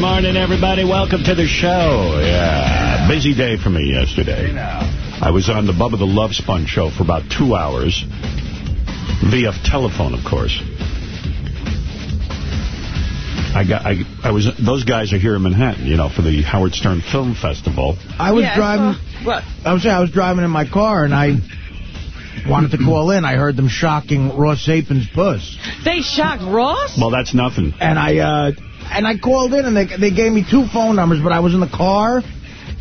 Good morning, everybody. Welcome to the show. Yeah, busy day for me yesterday. I was on the Bubba the Love Sponge show for about two hours, via telephone, of course. I got, I, I was, those guys are here in Manhattan, you know, for the Howard Stern Film Festival. I was Yeah, driving. saw- what? I was I was driving in my car and I wanted to call in. I heard them shocking Ross Apin's puss, They shocked Ross? Well, that's nothing. and I uh, and I called in and they they gave me two phone numbers, but I was in the car.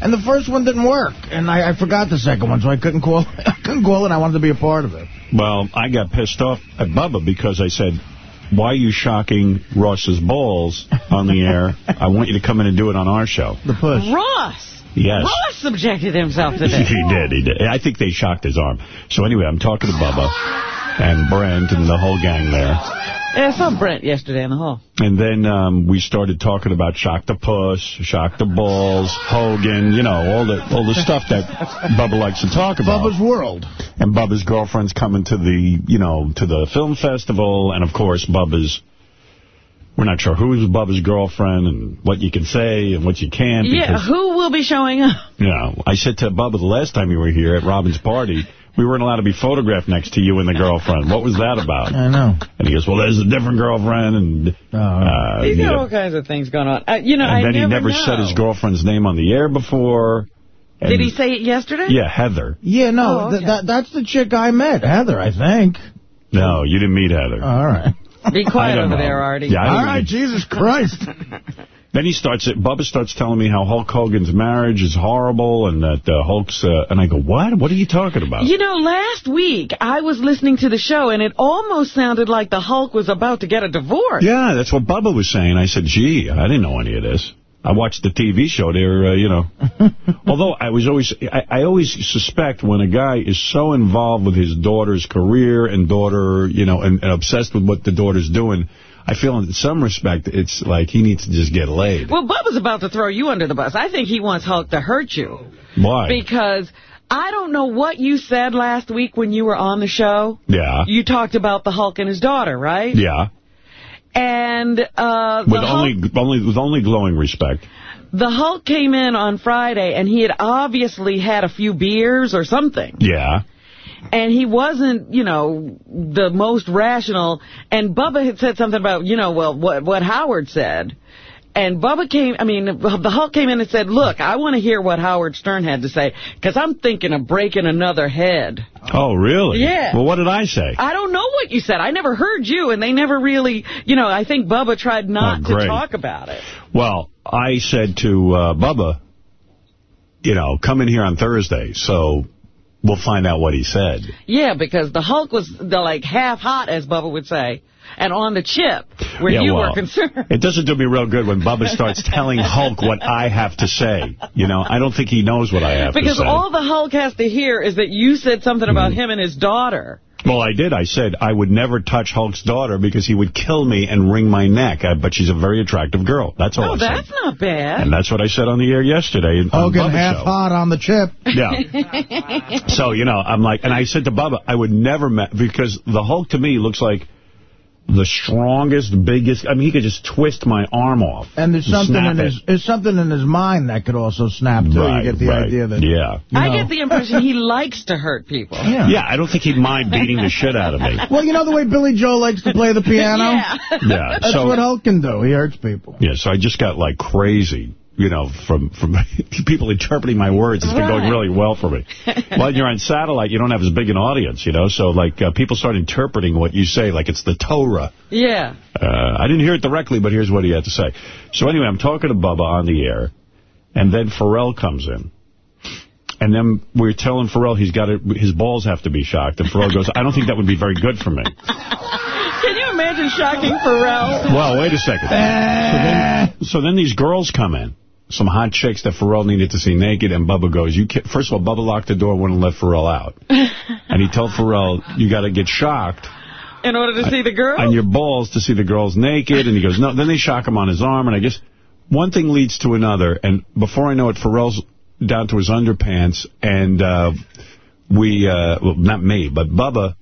And the first one didn't work, and I, I forgot the second one, so I couldn't call. I couldn't call, and I wanted to be a part of it. Well, I got pissed off at Bubba because I said, why are you shocking Ross's balls on the air? I want you to come in and do it on our show. The push. Ross. Yes. Ross subjected himself to He did, he did. I think they shocked his arm. So anyway, I'm talking to Bubba and Brent and the whole gang there. Yeah, I saw Brent yesterday in the hall. And then um, we started talking about Shock the Puss, Shock the Balls, Hogan, you know, all the all the stuff that Bubba likes to talk about. Bubba's World. And Bubba's girlfriend's coming to the, you know, to the film festival. And, of course, Bubba's, we're not sure who's Bubba's girlfriend and what you can say and what you can't. Yeah, who will be showing up? You know, I said to Bubba the last time you were here at Robin's party, we weren't allowed to be photographed next to you and the girlfriend. What was that about? I know. And he goes, well, there's a different girlfriend. And uh, He's you got know, all kinds of things going on. Uh, you know, and I then never he never know. said his girlfriend's name on the air before. And- Did he say it yesterday? Yeah, Heather. Yeah, no, Oh, th that that's the chick I met, Heather, I think. No, you didn't meet Heather. All right. Be quiet over know. there, Artie. Yeah, I All don't right, even- Jesus Christ. Then he starts, it Bubba starts telling me how Hulk Hogan's marriage is horrible and that uh, Hulk's, uh, and I go, what? What are you talking about? You know, last week I was listening to the show and it almost sounded like the Hulk was about to get a divorce. yeah, that's what Bubba was saying. I said, gee, I didn't know any of this. I watched the TV show there, uh, you know. Although I was always, I, I always suspect when a guy is so involved with his daughter's career and daughter, you know, and, and obsessed with what the daughter's doing, I feel in some respect it's like he needs to just get laid. Well, Bubba's about to throw you under the bus. I think he wants Hulk to hurt you. Why? Because I don't know what you said last week when you were on the show. yeah. You talked about the Hulk and his daughter, right? Yeah. And uh, With Hulk, only, only, with only glowing respect. the Hulk came in on Friday, and he had obviously had a few beers or something. Yeah. And he wasn't, you know, the most rational. And Bubba had said something about, you know, well, what, what Howard said. And Bubba came, I mean, the Hulk came in and said, look, I want to hear what Howard Stern had to say, because I'm thinking of breaking another head. Oh, really? Yeah. Well, what did I say? I don't know what you said. I never heard you, and they never really, you know, I think Bubba tried not Oh, to talk about it. Well, I said to uh, Bubba, you know, come in here on Thursday, so we'll find out what he said. Yeah, because the Hulk was the, like half hot, as Bubba would say, and on the chip where yeah, you well, were concerned. It doesn't do me real good when Bubba starts telling Hulk what I have to say. You know, I don't think he knows what I have Because to say. Because all the Hulk has to hear is that you said something about Mm-hmm. him and his daughter. Well, I did. I said I would never touch Hulk's daughter because he would kill me and wring my neck. I, but she's a very attractive girl. That's all Oh, I said. that's not bad. And that's what I said on the air yesterday. on Hogan Bubba's half show. hot on the chip. Yeah. so, you know, I'm like, and I said to Bubba, I would never, ma- because the Hulk to me looks like the strongest, biggest, I mean, he could just twist my arm off. And there's something snap in it. his there's something in his mind that could also snap too. Right, you get the right. idea that Yeah. you I get the impression he likes to hurt people. yeah. Yeah, I don't think he'd mind beating the shit out of me. Well, you know the way Billy Joe likes to play the piano? Yeah. Yeah. That's so, what Hulk can do. He hurts people. Yeah, so I just got like crazy, you know, from from people interpreting my words. It's been going really well for me. When you're on satellite, you don't have as big an audience, you know, so like uh, people start interpreting what you say like it's the Torah. Yeah. Uh, I didn't hear it directly, but here's what he had to say. So anyway, I'm talking to Bubba on the air, and then Pharrell comes in. And then we're telling Pharrell he's got to, his balls have to be shocked. And Pharrell goes, I don't think that would be very good for me. Can you imagine shocking Pharrell? Well, wait a second. So then, so then these girls come in. Some hot chicks that Pharrell needed to see naked, and Bubba goes, "You can't, First of all, Bubba locked the door, wouldn't let Pharrell out. and he told Pharrell, you got to get shocked In order to see the girl? on your balls to see the girls naked. And he goes, no. Then they shock him on his arm, and I guess one thing leads to another. And before I know it, Pharrell's down to his underpants, and uh, we, uh, well, not me, but Bubba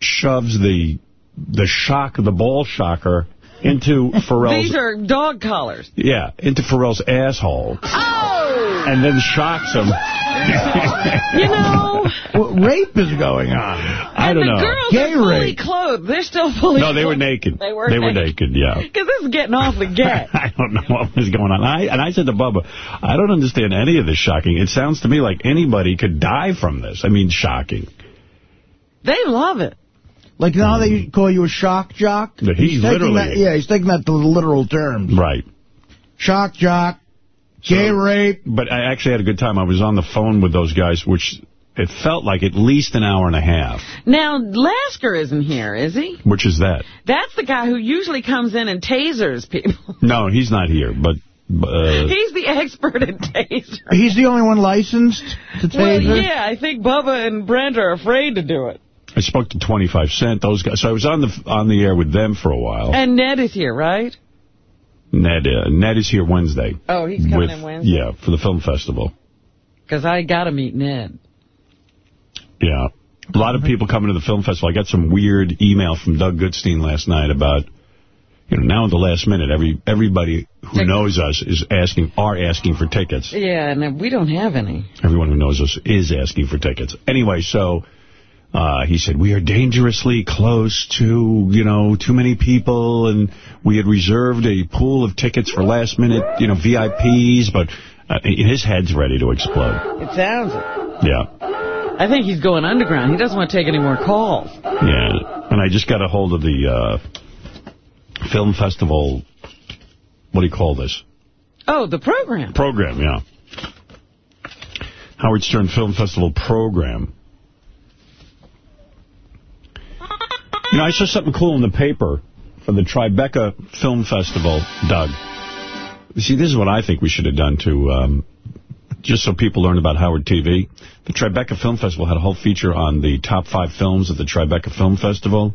shoves the the shock, the ball shocker, into Pharrell's... These are dog collars. Yeah, into Pharrell's asshole. Oh! And then shocks him. you know... Well, rape is going on. I don't know. the know. girls Gay are fully rape. clothed. They're still fully No, they were naked. They were They were naked. naked, yeah. Because this is getting awfully gay. I don't know what was going on. I And I said to Bubba, I don't understand any of this shocking. It sounds to me like anybody could die from this. I mean, shocking. they love it. Like now they call you a shock jock. Yeah, he's taking literally- that, yeah, he's taking that to the literal terms. Right. Shock jock, gay So- rape. But I actually had a good time. I was on the phone with those guys, which it felt like at least an hour and a half. Now, Lasker isn't here, is he? Which is that? That's the guy who usually comes in and tasers people. No, he's not here. But uh, He's the expert in taser. He's the only one licensed to taser? Well, yeah, I think Bubba and Brent are afraid to do it. I spoke to 25 Cent. Those guys. So I was on the on the air with them for a while. And Ned is here, right? Ned uh, Ned is here Wednesday. Oh, he's coming with, in Wednesday? Yeah, for the film festival. Because I got to meet Ned. Yeah. A lot of people coming to the film festival. I got some weird email from Doug Goodstein last night about, you know, now at the last minute, every everybody who knows us is asking, are asking for tickets. Yeah, and we don't have any. Everyone who knows us is asking for tickets. Anyway, so uh, he said, we are dangerously close to, you know, too many people, and we had reserved a pool of tickets for last minute, you know, VIPs, but uh, his head's ready to explode. It sounds it. Yeah. I think he's going underground. He doesn't want to take any more calls. Yeah, and I just got a hold of the uh, film festival, what do you call this? Oh, the program. Program, yeah. Howard Stern Film Festival program. You know, I saw something cool in the paper for the Tribeca Film Festival, Doug. See, this is what I think we should have done to, um, just so people learn about Howard TV. The Tribeca Film Festival had a whole feature on the top five films at the Tribeca Film Festival.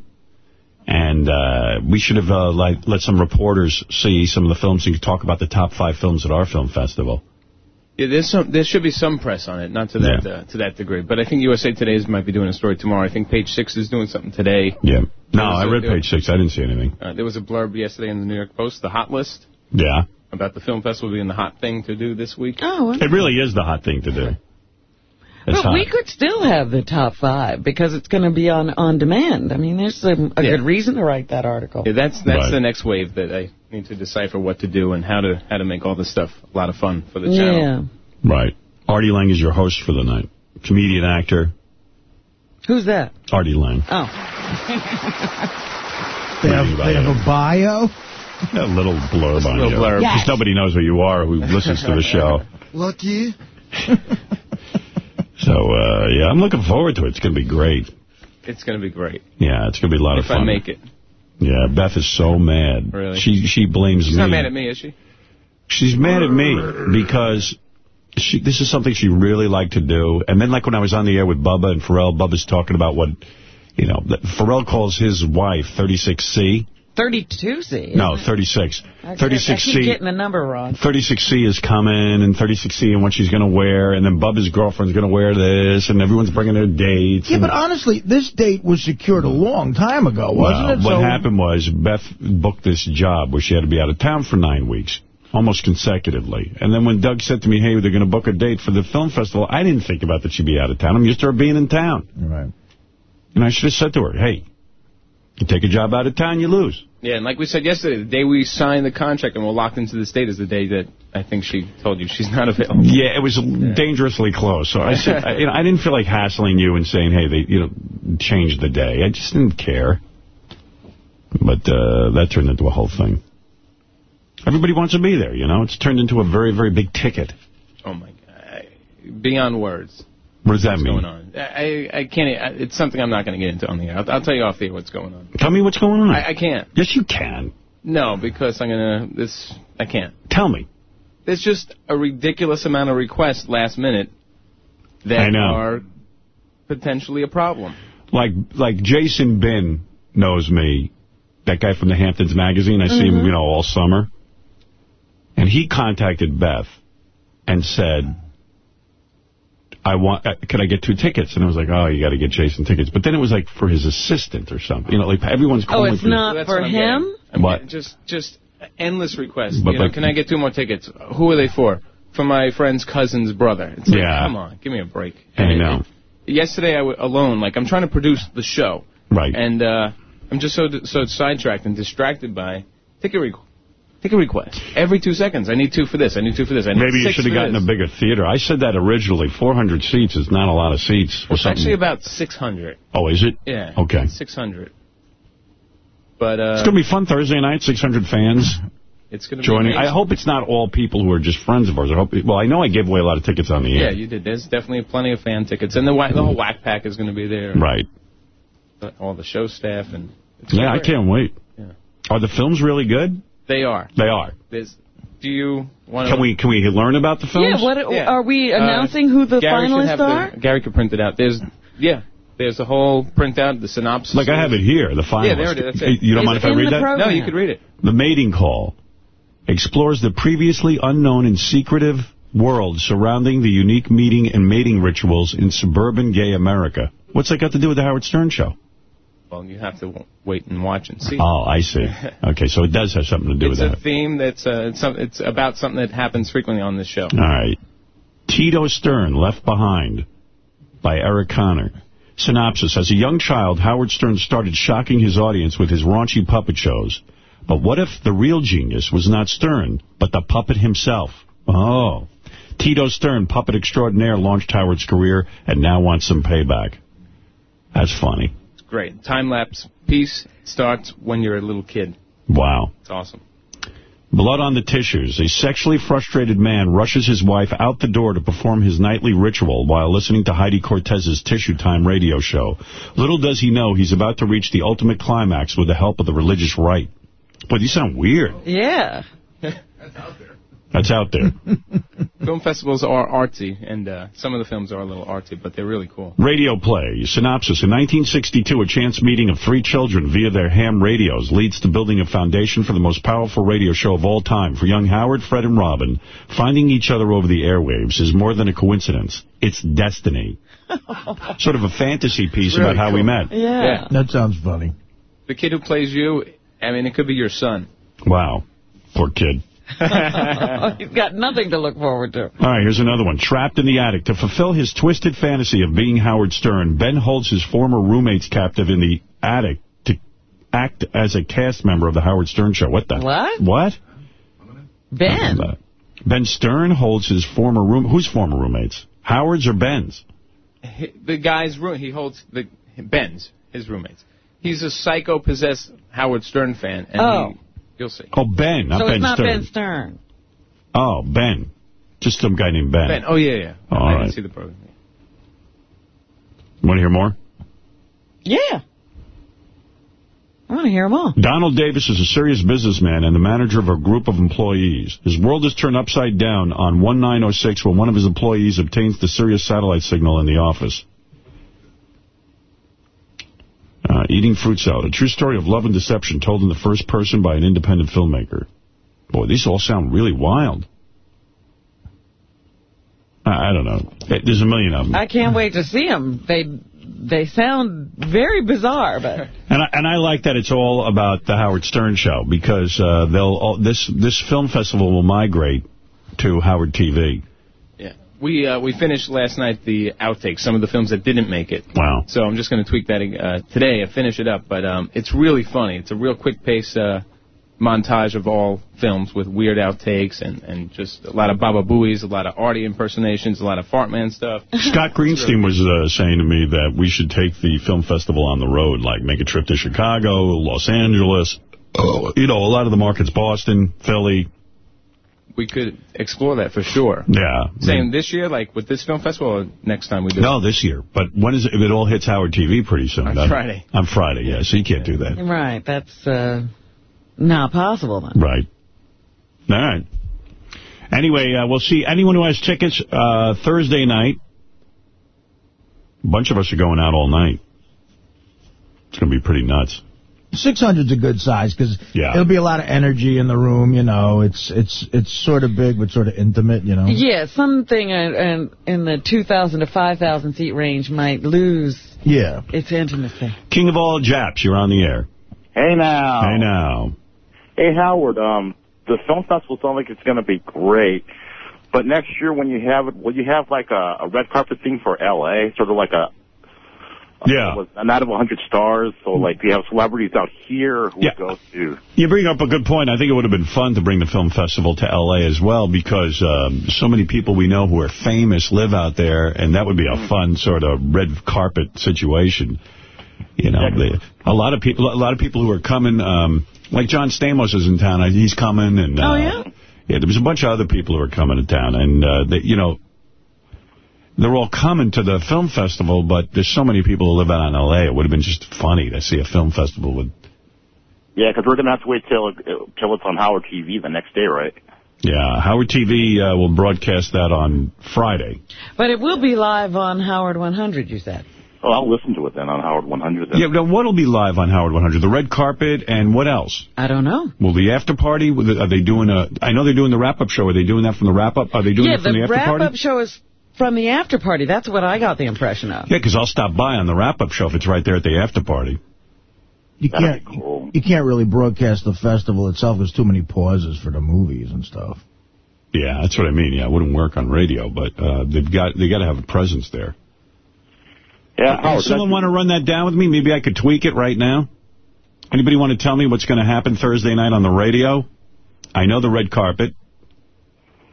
And uh, we should have uh, like, let some reporters see some of the films and talk about the top five films at our film festival. Yeah, there's some. There should be some press on it, not to that Yeah. uh, to that degree. But I think USA Today might be doing a story tomorrow. I think Page Six is doing something today. Yeah. No, I read there- page six. I didn't see anything. Uh, there was a blurb yesterday in the New York Post, the hot list, Yeah. about the film festival being the hot thing to do this week. Oh, It really is the hot thing to do. It's but we could still have the top five because it's going to be on on demand. I mean, there's a, a Yeah. good reason to write that article. Yeah, that's that's Right. the next wave that I need to decipher what to do and how to how to make all this stuff a lot of fun for the channel. Yeah. Right. Artie Lange is your host for the night. Comedian, actor, Who's that? Artie Lange. Oh. They have, they have a bio. A little blurb on little you. blurb. Because nobody knows who you are who listens to the show. Lucky. So, uh, yeah, I'm looking forward to it. It's going to be great. It's going to be great Yeah, it's going to be a lot if of fun. If I make it. Yeah, Beth is so mad. Really? She she blames She's me. not mad at me, is she? She's mad at me because she, this is something she really liked to do. And then, like, when I was on the air with Bubba and Pharrell, Bubba's talking about what, you know, Pharrell calls his wife 36C. 32C. No, isn't it? 36. I keep- I keep 36C. getting the number wrong. 36C is coming, and 36C and what she's going to wear, and then Bubba's girlfriend's going to wear this, and everyone's bringing their dates. Yeah, but honestly, this date was secured a long time ago, wasn't well, it? what So- happened was Beth booked this job where she had to be out of town for nine weeks, almost consecutively. And then when Doug said to me, hey, they're going to book a date for the film festival, I didn't think about that she'd be out of town. I'm used to her being in town. Right. And I should have said to her, hey, you take a job out of town, you lose. Yeah, and like we said yesterday, the day we signed the contract and we're locked into this date is the day that I think she told you she's not available. Yeah, it was dangerously close. So I said, I, you know, I didn't feel like hassling you and saying, hey, they, you know, changed the day. I just didn't care. But uh, that turned into a whole thing. Everybody wants to be there, you know. It's turned into a very, very big ticket. Oh my god, beyond words. What does that What's mean? going on? I I can't. I- It's something I'm not going to get into on the air. I'll, I'll tell you off the air what's going on. Tell me what's going on. I, I can't. yes, you can. No, because I'm gonna. This I can't. Tell me. There's just a ridiculous amount of requests last minute that are potentially a problem. Like, like Jason Binn knows me, that guy from the Hamptons magazine. I see Mm-hmm. him, you know, all summer. And he contacted Beth and said, I want, uh, can I get two tickets? And I was like, oh, you got to get Jason tickets. But then it was like for his assistant or something. You know, like everyone's calling. Oh, it's not That's for him? getting. What? Just, just endless requests. But- you know, but- can I get two more tickets? Who are they for? For my friend's cousin's brother. It's like, Yeah. come on, give me a break. I And it- know. it- yesterday, I w alone, like I'm trying to produce the show, Right. and uh, I'm just so so sidetracked and distracted by ticket requ a request. every two seconds. I need two for this. I need two for this. I need Maybe you should have gotten this. a bigger theater. I said that originally. 400 seats is not a lot of seats for It's something. actually about 600. oh, is it? Yeah. Okay. 600. But uh, It's going to be fun Thursday night, 600 fans it's going to be joining. I hope it's not all people who are just friends of ours. I hope. Well, I know I gave away a lot of tickets on the Yeah, air. you did. There's definitely plenty of fan tickets, and the the whole whack pack is going to be there. Right. All the show staff and Yeah, I can't wait. Yeah. Are the films really good? They are. They are. There's. Do you want to? Can we can we learn about the films? Yeah, what Yeah. are we Uh, announcing who the Gary finalists have are? The, Gary could print it out. There's. Yeah. There's a whole printout, the synopsis. Like I have it here, the finals. Yeah, there it is. That's it. You don't It's mind if I read that? program. No, you could read it. The Mating Call explores the previously unknown and secretive world surrounding the unique meeting and mating rituals in suburban gay America. What's that got to do with the Howard Stern show? Well, you have to wait and watch and see. Oh, I see. Okay, so it does have something to do it's with that. It's a theme that's uh, it's, some, it's about something that happens frequently on this show. All right. Tito Stern, Left Behind, by Eric Connor. Synopsis. As a young child, Howard Stern started shocking his audience with his raunchy puppet shows. But what if the real genius was not Stern, but the puppet himself? Oh. Tito Stern, puppet extraordinaire, launched Howard's career and now wants some payback. That's funny. It's great. Time lapse piece starts when you're a little kid. Wow. It's awesome. Blood on the tissues. A sexually frustrated man rushes his wife out the door to perform his nightly ritual while listening to Heidi Cortez's Tissue Time radio show. Little does he know he's about to reach the ultimate climax with the help of the religious right. Boy, these sound weird. Yeah. That's out there. Film festivals are artsy, and uh, some of the films are a little artsy, but they're really cool. Radio play. Synopsis. In 1962, a chance meeting of three children via their ham radios leads to building a foundation for the most powerful radio show of all time. For young Howard, Fred, and Robin, finding each other over the airwaves is more than a coincidence. It's destiny. sort of a fantasy piece Really about how we cool. met. Yeah. That sounds funny. The kid who plays you, I mean, it could be your son. Wow. Poor kid. He's got nothing to look forward to. All right, here's another one. Trapped in the attic. To fulfill his twisted fantasy of being Howard Stern, Ben holds his former roommates captive in the attic to act as a cast member of the Howard Stern Show. What the? What? What? Ben. Ben Stern holds his former room. Whose former roommates? Howard's or Ben's? The guy's room, he holds the Ben's, his roommates. He's a psycho-possessed Howard Stern fan, and Oh. he, you'll see. Oh, Ben, not so Ben it's not Stern. Ben Stern. Oh, Ben. Just some guy named Ben. Ben, oh yeah, yeah. All I right. didn't see the program. Want to hear more? Yeah. I want to hear them all. Donald Davis is a serious businessman and the manager of a group of employees. His world is turned upside down on 1906 when one of his employees obtains the Sirius satellite signal in the office. Uh, eating fruit salad. A true story of love and deception told in the first person by an independent filmmaker. Boy, these all sound really wild. I, I don't know. Eh, There's a million of them. I can't wait to see them. They they sound very bizarre, but And I, and I like that it's all about the Howard Stern show because uh, they'll all, this this film festival will migrate to Howard TV. Yeah. We uh, we finished last night the outtakes, some of the films that didn't make it. Wow. So I'm just going to tweak that uh, today and finish it up. But um, it's really funny. It's a real quick pace uh, montage of all films with weird outtakes and, and just a lot of Baba Booies, a lot of Artie impersonations, a lot of Fartman stuff. Scott Greenstein was uh, saying to me that we should take the film festival on the road, like make a trip to Chicago, Los Angeles, oh, you know, a lot of the markets, Boston, Philly. We could explore that for sure. Yeah. Saying this year, like with this film festival, or next time we do it? No, this year. But when is it? If it all hits Howard TV pretty soon. On That- Friday. On Friday, yeah. So you can't do that. right, that's uh, not possible then. Right. All right. Anyway, uh, we'll see. Anyone who has tickets uh, Thursday night, a bunch of us are going out all night. It's going to be pretty nuts. 600's a good size because Yeah. it'll be a lot of energy in the room. You know, it's it's it's sort of big but sort of intimate. You know. Yeah, something in, in, in the 2,000 to 5,000 seat range might lose Yeah. its intimacy. King of all Japs, you're on the air. Hey now. Hey now. Hey Howard, um, the film festival sounds like it's going to be great. But next year when you have it, will you have like a, a red carpet thing for L.A., sort of like a Yeah. was an out of 100 stars? So like, do you have celebrities out here who Yeah. go to? You bring up a good point. I think it would have been fun to bring the film festival to L.A. as well because um, so many people we know who are famous live out there, and that would be a fun sort of red carpet situation. You know, they, a lot of people, a lot of people who are coming, um, like John Stamos is in town. He's coming, and uh, Oh, yeah? yeah, there was a bunch of other people who are coming to town, and uh, they, you know. They're all coming to the film festival, but there's so many people who live out in L.A. It would have been just funny to see a film festival with Yeah, because we're going to have to wait till till it's on Howard TV the next day, right? Yeah, Howard TV uh, will broadcast that on Friday. But it will be live on Howard 100, you said. Oh, I'll listen to it then on Howard 100. Then. Yeah, now what'll be live on Howard 100? The red carpet and what else? I don't know. Will the after party? Are they doing a? I know they're doing the wrap up show. Are they doing that from the wrap up? Are they doing yeah, it from the, the after party? wrap-up show is from the after party. That's what I got the impression of. Yeah, because I'll stop by on the wrap up show if it's right there at the after party. You can't cool. you can't really broadcast the festival itself. There's too many pauses for the movies and stuff. Yeah, that's what I mean. Yeah, it wouldn't work on radio, but uh, they've got they got to have a presence there. Yeah, Does Howard. someone want to run that down with me? Maybe I could tweak it right now. Anybody want to tell me what's going to happen Thursday night on the radio? I know the red carpet,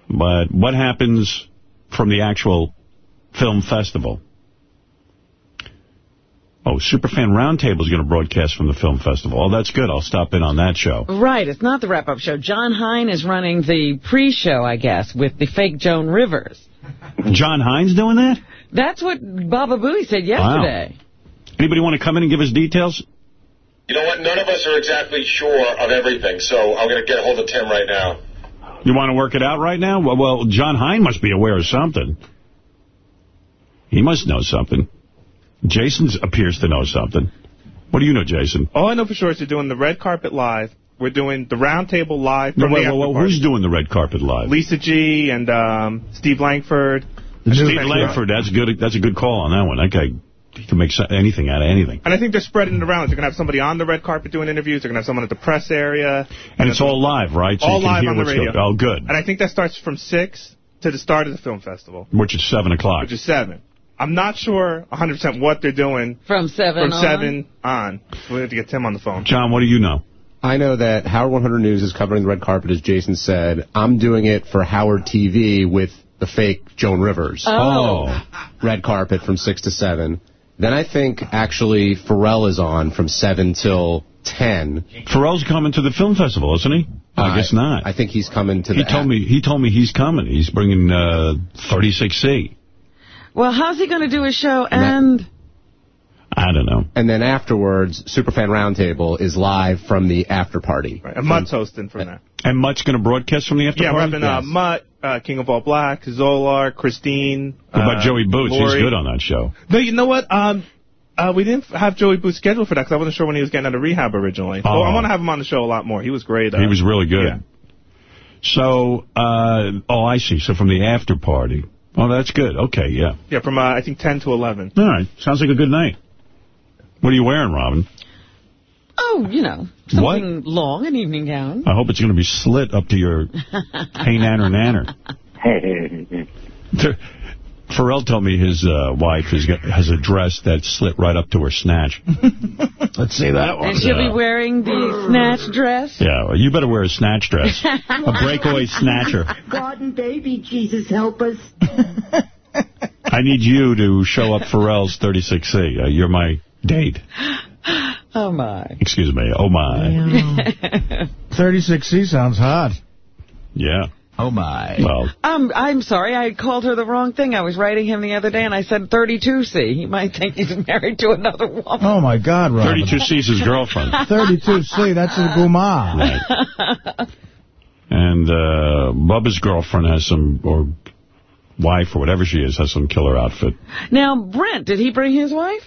but what happens from the actual film festival? Oh, Superfan Roundtable is going to broadcast from the film festival. Oh, that's good. I'll stop in on that show. Right, it's not the wrap-up show. John Hein is running the pre-show, I guess, with the fake Joan Rivers. John Hein's doing that? That's what Baba Booey said yesterday. Anybody want to come in and give us details? You know what? None of us are exactly sure of everything, so I'm going to get a hold of Tim right now. You want to work it out right now? Well, well, John Hein must be aware of something. He must know something. Jason appears to know something. What do you know, Jason? All I know for sure is they're doing the red carpet live. We're doing the round table live No, from wait, the wait, after wait, party. who's doing the red carpet live? Lisa G and um, Steve Langford. Steve Langford. That's good. That's a good call on that one. That guy he can make anything out of anything. And I think they're spreading it around. They're going to have somebody on the red carpet doing interviews. They're going to have someone at the press area. And it's all live, right? So all you can live hear on the what's radio. going- Oh, good. And I think that starts from 6 to the start of the film festival, Which is 7 o'clock. which is 7. I'm not sure 100% what they're doing From 7 from on. 7 on. So we have to get Tim on the phone. John, what do you know? I know that Howard 100 News is covering the red carpet, as Jason said. I'm doing it for Howard TV with the fake Joan Rivers. Oh. Red carpet from 6 to 7. Then I think, actually, Pharrell is on from 7 till 10. Pharrell's coming to the film festival, isn't he? I guess not. I think he's coming to he the... told me he told me he's coming. He's bringing uh, 36C. Well, how's he going to do his show that- and... I don't know. And then afterwards, Superfan Roundtable is live from the after party. Right. And Mutt's hosting from that. And Mutt's going to broadcast from the after Yeah, we're party? having uh, Mutt, uh, King of All Black, Zolar, Christine. What about uh, Joey Boots? He's good on that show. No, you know what? Um, uh, we didn't have Joey Boots scheduled for that because I wasn't sure when he was getting out of rehab originally. So Oh. I want to have him on the show a lot more. He was great. Uh, He was really good. yeah. So, uh, oh, I see. So from the after party. Oh, that's good. Okay, yeah. Yeah, from uh, I think 10 to 11. All right. Sounds like a good night. What are you wearing, Robin? Oh, you know, What? something long, an evening gown. I hope it's going to be slit up to your hey nanner nanner. Pharrell told me his uh, wife has, got, has a dress that's slit right up to her snatch. Let's see that one. And she'll Yeah. be wearing the snatch dress. Yeah, well, you better wear a snatch dress. a breakaway snatcher. God and baby Jesus help us. I need you to show up Pharrell's 36C. Uh, you're my date. Oh, my. Excuse me. Oh, my. 36C sounds hot. Yeah. Oh, my. Well, Um, I'm sorry, I called her the wrong thing. I was writing him the other day, and I said 32C. He might think he's married to another woman. Oh, my God, Robin. 32C's his girlfriend. 32C, that's a guma. Right. And uh, Bubba's girlfriend has some, or wife or whatever she is, has some killer outfit. Now, Brent, did he bring his wife?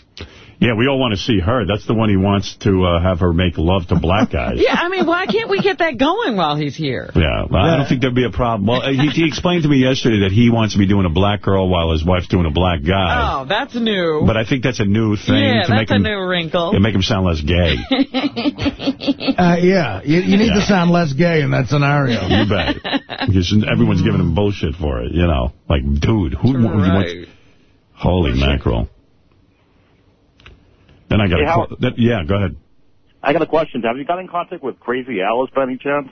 Yeah, we all want to see her. That's the one he wants to uh, have her make love to black guys. Yeah, I mean, why can't we get that going while he's here? Yeah, well, I don't think there'd be a problem. Well, he, he explained to me yesterday that he wants to be doing a black girl while his wife's doing a black guy. Oh, that's new. But I think that's a new thing yeah, to make that's a him new wrinkle. to make him sound less gay. Uh, yeah, you, you need Yeah. to sound less gay in that scenario. You bet. Because everyone's giving him bullshit for it, you know. Like, dude, who, who wants... Holy mackerel. Then I got Hey, a... Howard. That, yeah, go ahead. I got a question. Have you got in contact with Crazy Alice by any chance?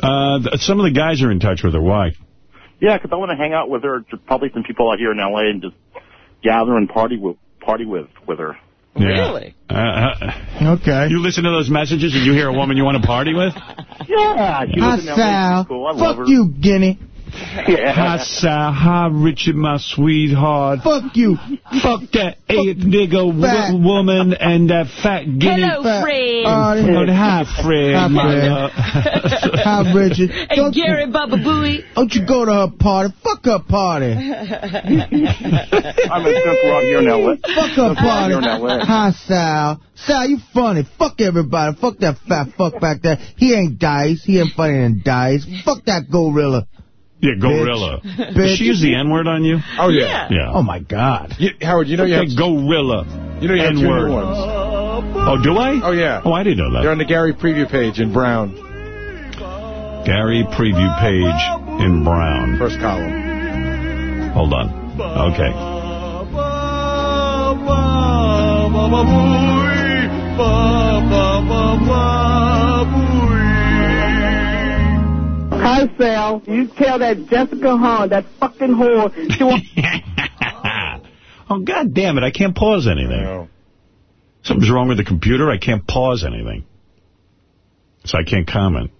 Uh, th- some of the guys are in touch with her. Why? Yeah, 'cause I want to hang out with her. There's probably some people out here in L.A. and just gather and party with party with with her. Yeah. Really? Uh, uh, Okay. you listen to those messages and you hear a woman you want to party with? Yeah, she Hi, lives Sal. Cool. I love Fuck her. you, Guinea. Yeah. Hi, Sal. Hi, Richard, my sweetheart. Fuck you. Fuck that eight nigger Fat. woman and that fat guinea. Hello, Fat- Fred. Uh, Oh, hi, Fred. Hi, Fred. Hi, Richard. Hey, Don't, Gary Bubba Booey. don't you go to her party. Fuck her party. I'm in Central out here in L.A. Fuck her party. You're in LA. Hi, Sal. Sal, you funny. Fuck everybody. Fuck that fat fuck back there. He ain't Dice. He ain't funny than Dice. Fuck that gorilla. Yeah, gorilla. Bitch. Did she use the N-word on you? Oh, yeah. Yeah. Oh, my God. You, Howard, you know you have, That gorilla. you know you have two N-word. new ones. Oh, do I? Oh, yeah. Oh, I didn't know that. They're on the Gary preview page in brown, Gary preview page in brown. first column. Hold on. Okay. Hi, Sal. You tell that Jessica Hahn, that fucking whore, she want oh, God damn it. I can't pause anything. No. Something's wrong with the computer. I can't pause anything. So I can't comment.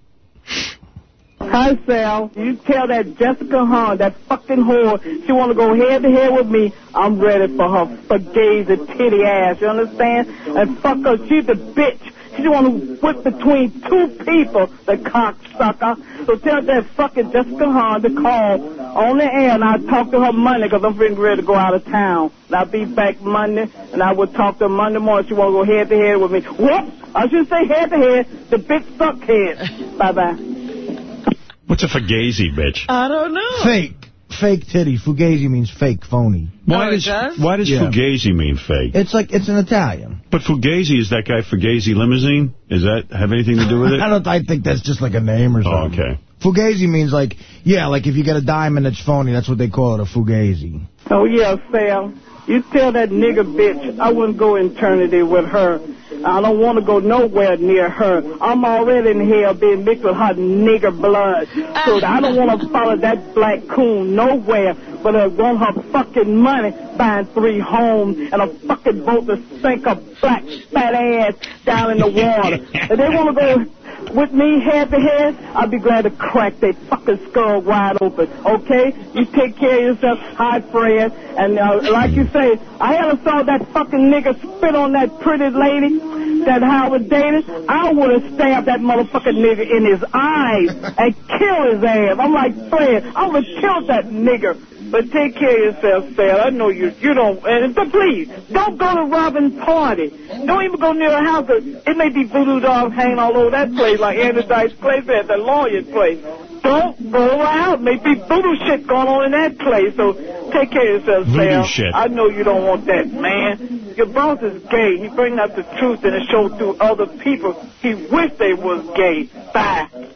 Hi, Sal. You tell that Jessica Hahn, that fucking whore, she want to go head to head with me. I'm ready for her fugazi titty ass. You understand? And fuck her. She's a bitch. She want to whip between two people, the cocksucker. So tell that fucking Jessica Hahn to call on the air and I'll talk to her Monday because I'm getting ready to go out of town. And I'll be back Monday and I will talk to her Monday morning. She want to go head to head with me. Whoops! I should say head to head. The big suckhead. Bye-bye. What's a fugazi, bitch? I don't know. Fake. Fake titty. Fugazi means fake, phony. Why Oh, does, does? why does Yeah. fugazi mean fake? It's like, it's an Italian. But fugazi is that guy Fugazi Limousine? Does that have anything to do with it? I don't, I think that's just like a name or Oh, something. okay. Fugazi means like, yeah, like if you get a diamond that's phony, that's what they call it, a fugazi. Oh, yeah, Sam. You tell that nigger bitch I wouldn't go eternity with her. I don't want to go nowhere near her. I'm already in hell being mixed with her nigger blood. So uh. I don't want to follow that black coon nowhere. But I want her fucking money buying three homes and a fucking boat to sink her black fat ass down in the water. If they want to go with me head to head, I'd be glad to crack their fucking skull wide open. Okay? You take care of yourself. Hi, Fred. And uh, like you say, I ever saw that fucking nigga spit on that pretty lady that Howard dated. I would have stabbed that motherfucking nigga in his eyes and kill his ass. I'm like, Fred, I would have killed that nigga. But take care of yourself, Sal. I know you you don't. And but please, don't go to Robin's party. Don't even go near the house. It may be voodoo dolls hanging all over that place, like Andy Dice place at the lawyer's place. Don't go out. Maybe voodoo shit going on in that place. So take care of yourself, Voodoo Sal. shit. I know you don't want that, man. Your boss is gay. He bring out the truth and it shows through other people. He wish they was gay. Bye.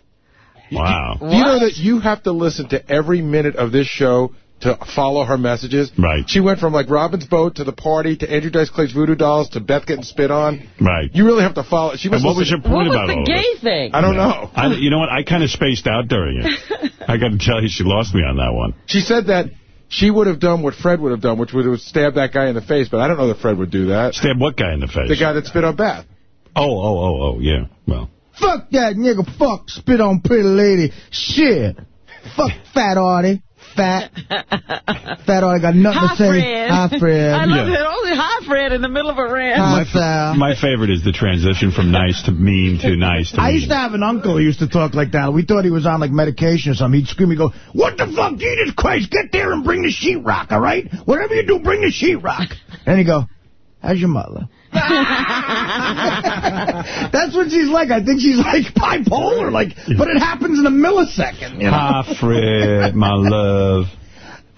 Wow. You know that you have to listen to every minute of this show to follow her messages? Right. She went from, like, Robin's boat to the party to Andrew Dice Clay's voodoo dolls to Beth getting spit on. Right. You really have to follow. She And what was your listen- point What about was all the this? gay thing? I don't know. I, you know what? I kind of spaced out during it. I got to tell you, she lost me on that one. She said that she would have done what Fred would have done, which would have stabbed that guy in the face, but I don't know that Fred would do that. Stab what guy in the face? The guy that spit on Beth. Oh, oh, oh, oh, yeah. Well, Fuck that nigga. Fuck. Spit on pretty lady. Shit. Fuck fat Artie. Fat. Fat Artie got nothing Hi, to say. Fred. Hi, Fred. I love Yeah. it. Only hi, Fred, in the middle of a rant. Hi, my, Sal. my favorite is the transition from nice to mean to nice to I mean. used to have an uncle who used to talk like that. We thought he was on like medication or something. He'd scream and go, What the fuck, Jesus Christ, get there and bring the sheetrock, all right? Whatever you do, bring the sheetrock. And he'd go, how's your mother? That's what she's like. I think she's like bipolar, like, but it happens in a millisecond. You know? Hi, Fred, my love.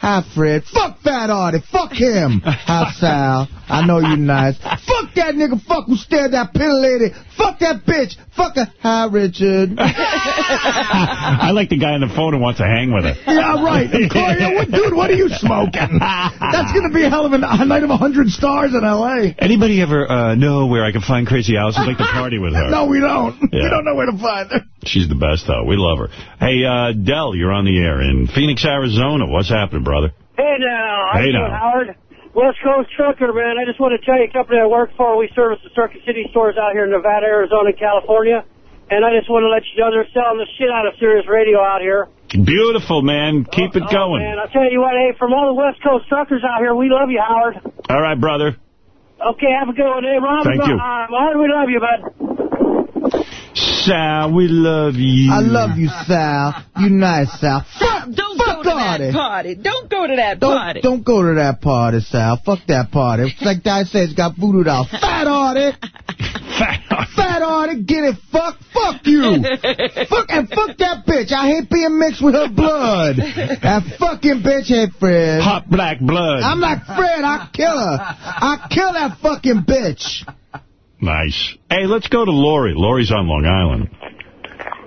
Hi, Fred. Fuck Fat Artie. Fuck him. Hi, Sal. I know you're nice. Fuck that nigga. Fuck who stared that pill lady. Fuck that bitch. Fuck her. Hi, Richard. I like the guy on the phone who wants to hang with her. Yeah, right. Of course, what, dude, what are you smoking? That's going to be a hell of a, a night of a 100 stars in L.A. Anybody ever uh, know where I can find Crazy Alice? I'd like to party with her. No, we don't. Yeah. We don't know where to find her. She's the best, though. We love her. Hey, uh, Dell, you're on the air in Phoenix, Arizona. What's happening, brother? Hey now, Hey I'm now. Howard, West Coast trucker, man. I just want to tell you, a company I work for, we service the Circuit City stores out here in Nevada, Arizona, California. And I just want to let you know they're selling the shit out of Sirius Radio out here. Beautiful, man. Keep it Oh, going. man, I'll tell you what, hey, from all the West Coast truckers out here, we love you, Howard. All right, brother. Okay, have a good one. Hey, Ron, Thank you. Uh, Howard, we love you, bud. Sal, we love you. I love you, Sal. You nice, Sal. Fuck, Don't fuck go to Artie. that party. Don't go to that Don't, party. don't go to that party, Sal. Fuck that party. It's like Di said, it's got voodoo doll. Fat Artie. Fat Artie, get it, fuck, fuck you. fuck, and fuck that bitch. I hate being mixed with her blood. That fucking bitch, hey, Fred. Hot black blood. I'm like Fred, I kill her. I kill that fucking bitch. Nice. Hey, let's go to Lori. Lori's on Long Island.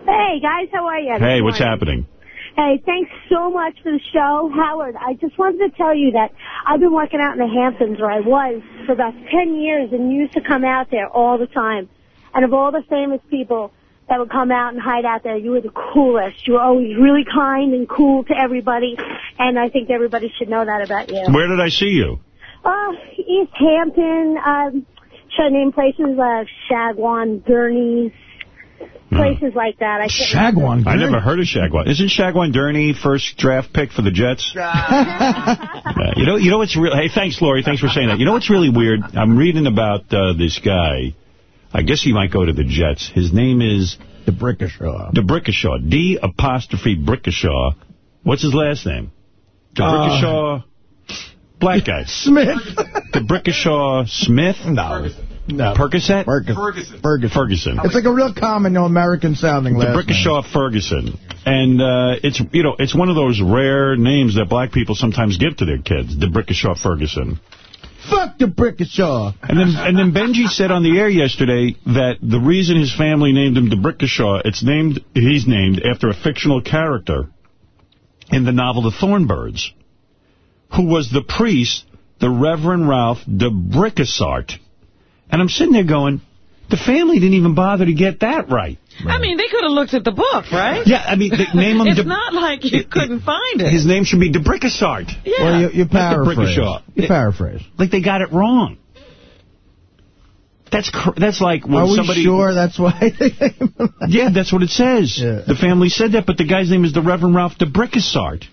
Hey, guys, how are you? Hey, what's morning. happening? Hey, thanks so much for the show. Howard, I just wanted to tell you that I've been working out in the Hamptons where I was for about 10 years and used to come out there all the time. And of all the famous people that would come out and hide out there, you were the coolest. You were always really kind and cool to everybody. And I think everybody should know that about you. Where did I see you? Uh, East Hampton, um, should I name places, like Shagwong, Gurney's, places like that. I can't. I never heard of Shagwong. Isn't Shagwong Durney first draft pick for the Jets? Yeah, you know, you know what's real? Hey, thanks, Lori. Thanks for saying that. You know what's really weird? I'm reading about uh, this guy. I guess he might go to the Jets. His name is D'Brickashaw. D'Brickashaw. D apostrophe Brickashaw. What's his last name? D'Brickashaw. Black guy. Smith. D'Brickashaw Smith. No. No. Percocet. Ferguson. Ferguson. Ferguson. It's like a real common, you know, American-sounding The last name. Brickashaw Ferguson. And uh, it's, you know, it's one of those rare names that black people sometimes give to their kids, the Brickashaw Ferguson. Fuck the Brickashaw. And then and then Benji said on the air yesterday that the reason his family named him D'Brickashaw, it's named, he's named after a fictional character in the novel The Thorn Birds, who was the priest, the Reverend Ralph de Bricassart. And I'm sitting there going, the family didn't even bother to get that right. I mean, they could have looked at the book, right? Yeah, I mean, they name him It's De- not like you couldn't find it. His name should be de Bricassart. Yeah. Well, you, you Not paraphrase. D'Brickashaw. You paraphrase. Like they got it wrong. That's cr that's like when Are we somebody. sure that's why? Yeah, that's what it says. The family said that, but the guy's name is the Reverend Ralph de Bricassart.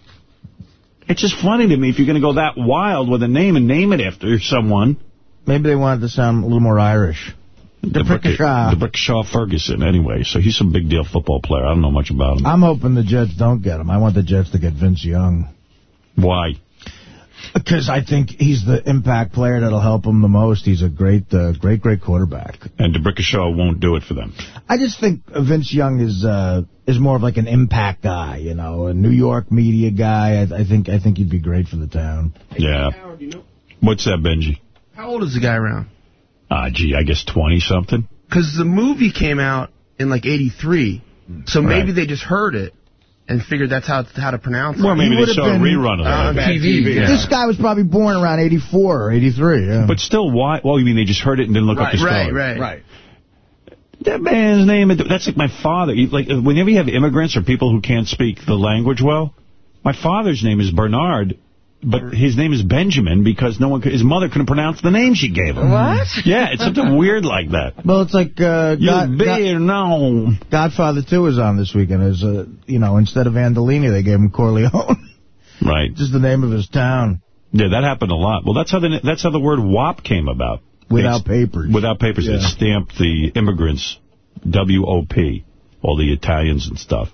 It's just funny to me if you're going to go that wild with a name and name it after someone. Maybe they wanted to sound a little more Irish. D'Brickashaw. D'Brickashaw Ferguson, anyway. So he's some big deal football player. I don't know much about him. I'm hoping the Jets don't get him. I want the Jets to get Vince Young. Why? Because I think he's the impact player that'll help him the most. He's a great, uh, great, great quarterback. And D'Brickashaw won't do it for them. I just think Vince Young is uh, is more of like an impact guy, you know, a New York media guy. I, I think I think he'd be great for the town. Yeah. What's that, Benji? How old is the guy around? Ah, gee, I guess 20-something. Because the movie came out in like 83, so Right. maybe they just heard it and figured that's how how to pronounce it. Well, maybe He they would've saw a rerun of Uh, on that. TV. yeah. This guy was probably born around 84 or 83. Yeah. But still, why? Well, you mean they just heard it and didn't look up the story? Right, right, right. That man's name, that's like my father. Like Whenever you have immigrants or people who can't speak the language well, my father's name is Bernard, but his name is Benjamin because no one, could, his mother couldn't pronounce the name she gave him. What? Yeah, it's something weird like that. Well, it's like uh, You God, better know. Godfather 2 is on this weekend. As uh, you know, instead of Andolini, they gave him Corleone. Right. Just the name of his town. Yeah, that happened a lot. Well, that's how the that's how the word WAP came about. Without It's- papers. Without papers. It stamped the immigrants, W-O-P, all the Italians and stuff,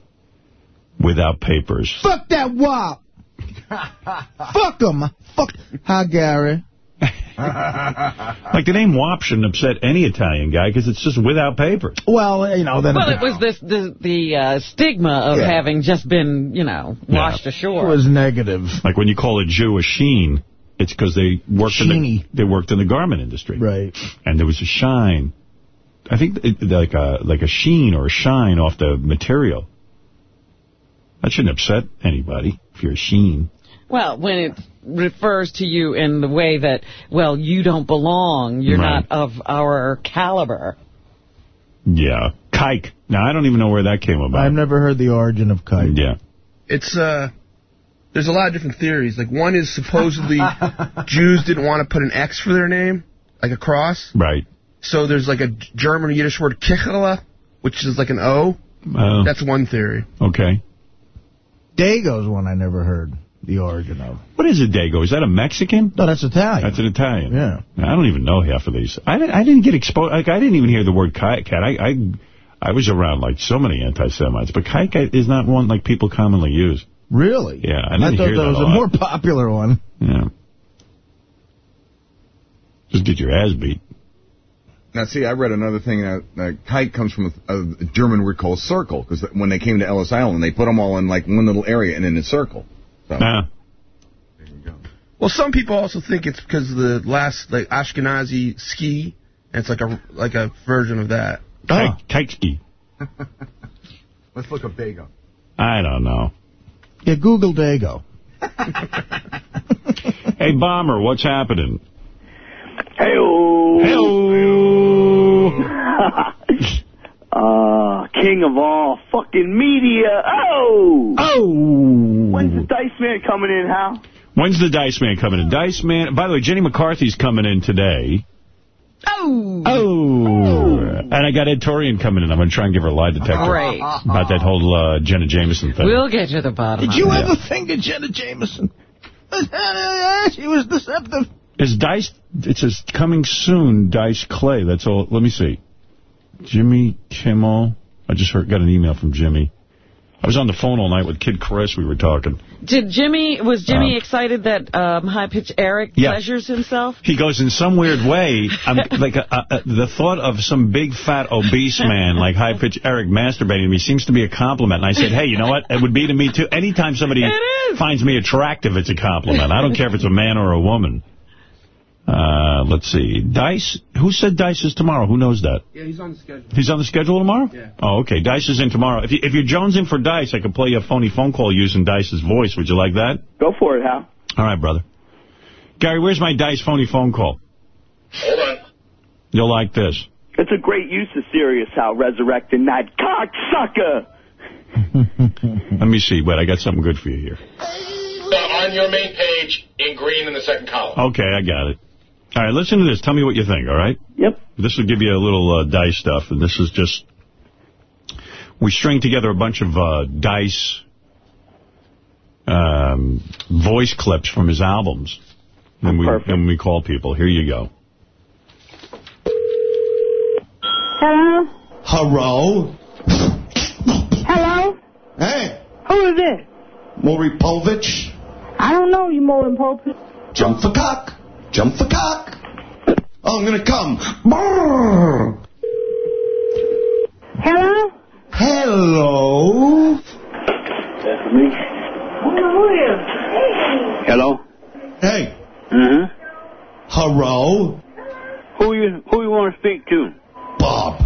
without papers. Fuck that wop. Fuck them. Fuck. Hi, Gary. like, the name WAP shouldn't upset any Italian guy because it's just without paper. Well, you know, then Well, it was this the, the uh, stigma of Yeah. having just been, you know, washed ashore. it was negative. Like when you call a Jew a sheen, it's because they worked in the, they worked in the garment industry. Right. And there was a shine. I think it, like a like a sheen or a shine off the material. That shouldn't upset anybody if you're a sheen. Well, when it refers to you in the way that, well, you don't belong, you're Right. not of our caliber. Yeah. Kike. Now, I don't even know where that came about. I've never heard the origin of kike. Yeah. It's uh, there's a lot of different theories. Like one is supposedly Jews didn't want to put an X for their name, like a cross. Right. So there's like a German Yiddish word kichela, which is like an O. Oh. That's one theory. Okay. Dago's one I never heard the origin of. What is a Dago? Is that a Mexican? No, that's Italian. That's an Italian. Yeah. I don't even know half of these. I didn't, I didn't get exposed. Like, I didn't even hear the word cat. I, I, I was around like so many anti-Semites, but kike is not one like people commonly use. Really? Yeah, I didn't thought hear that that was a a more popular one. Yeah. Just get your ass beat. Now, see, I read another thing that uh, kite comes from a, a German word called circle, because when they came to Ellis Island, they put them all in like one little area and in a circle. So. Well, some people also think it's because of the last like Ashkenazi ski, and it's like a like a version of that. Kike, kike ski. Let's look up Dago. I don't know. Yeah, Google Dago. Hey, Bomber, what's happening? Hey-oh. uh, king of all fucking media. Oh! Oh! When's the Dice Man coming in, Hal? When's the Dice Man coming in? Dice Man, by the way, Jenny McCarthy's coming in today. Oh! Oh! And I got Ed Torian coming in. I'm going to try and give her a lie detector. Great. About that whole uh, Jenna Jameson thing. We'll get to the bottom Did of you it. ever finger Jenna Jameson? she was deceptive. Is Dice, it says coming soon, Dice Clay. That's all. Let me see. Jimmy Kimmel. I just heard, got an email from Jimmy. I was on the phone all night with Kid Chris. We were talking. Did Jimmy, was Jimmy Uh, excited that um, High Pitch Eric Yeah. pleasures himself? He goes, in some weird way, I'm, like uh uh the thought of some big, fat, obese man like high-pitched Eric masturbating to me seems to be a compliment. And I said, hey, you know what? It would be to me, too. Anytime somebody finds me attractive, it's a compliment. I don't care if it's a man or a woman. Uh, let's see. Dice, who said Dice is tomorrow? Who knows that? Yeah, he's on the schedule. He's on the schedule tomorrow? Yeah. Oh, okay. Dice is in tomorrow. If, you, if you're jonesing for Dice, I could play you a phony phone call using Dice's voice. Would you like that? Go for it, Hal. All right, brother. Gary, where's my Dice phony phone call? Hold on. You'll like this. It's a great use of Sirius, Hal, resurrecting that cocksucker. Let me see. Wait, I got something good for you here. Uh, on your main page, in green in the second column. Okay, I got it. All right, listen to this. Tell me what you think, all right? Yep. This will give you a little uh, Dice stuff, and this is just... We string together a bunch of uh, Dice um, voice clips from his albums. And we, and we call people. Here you go. Hello? Hello? Hello? Hey, Who is this? Maury Povich. I don't know you, Molin Pope. Jump for cock. Jump for cock. Oh, I'm gonna come. Brrr. Hello? Hello? That's me. Hello? Hey. Mm-hmm. Hello? Who you who you want to speak to? Bob.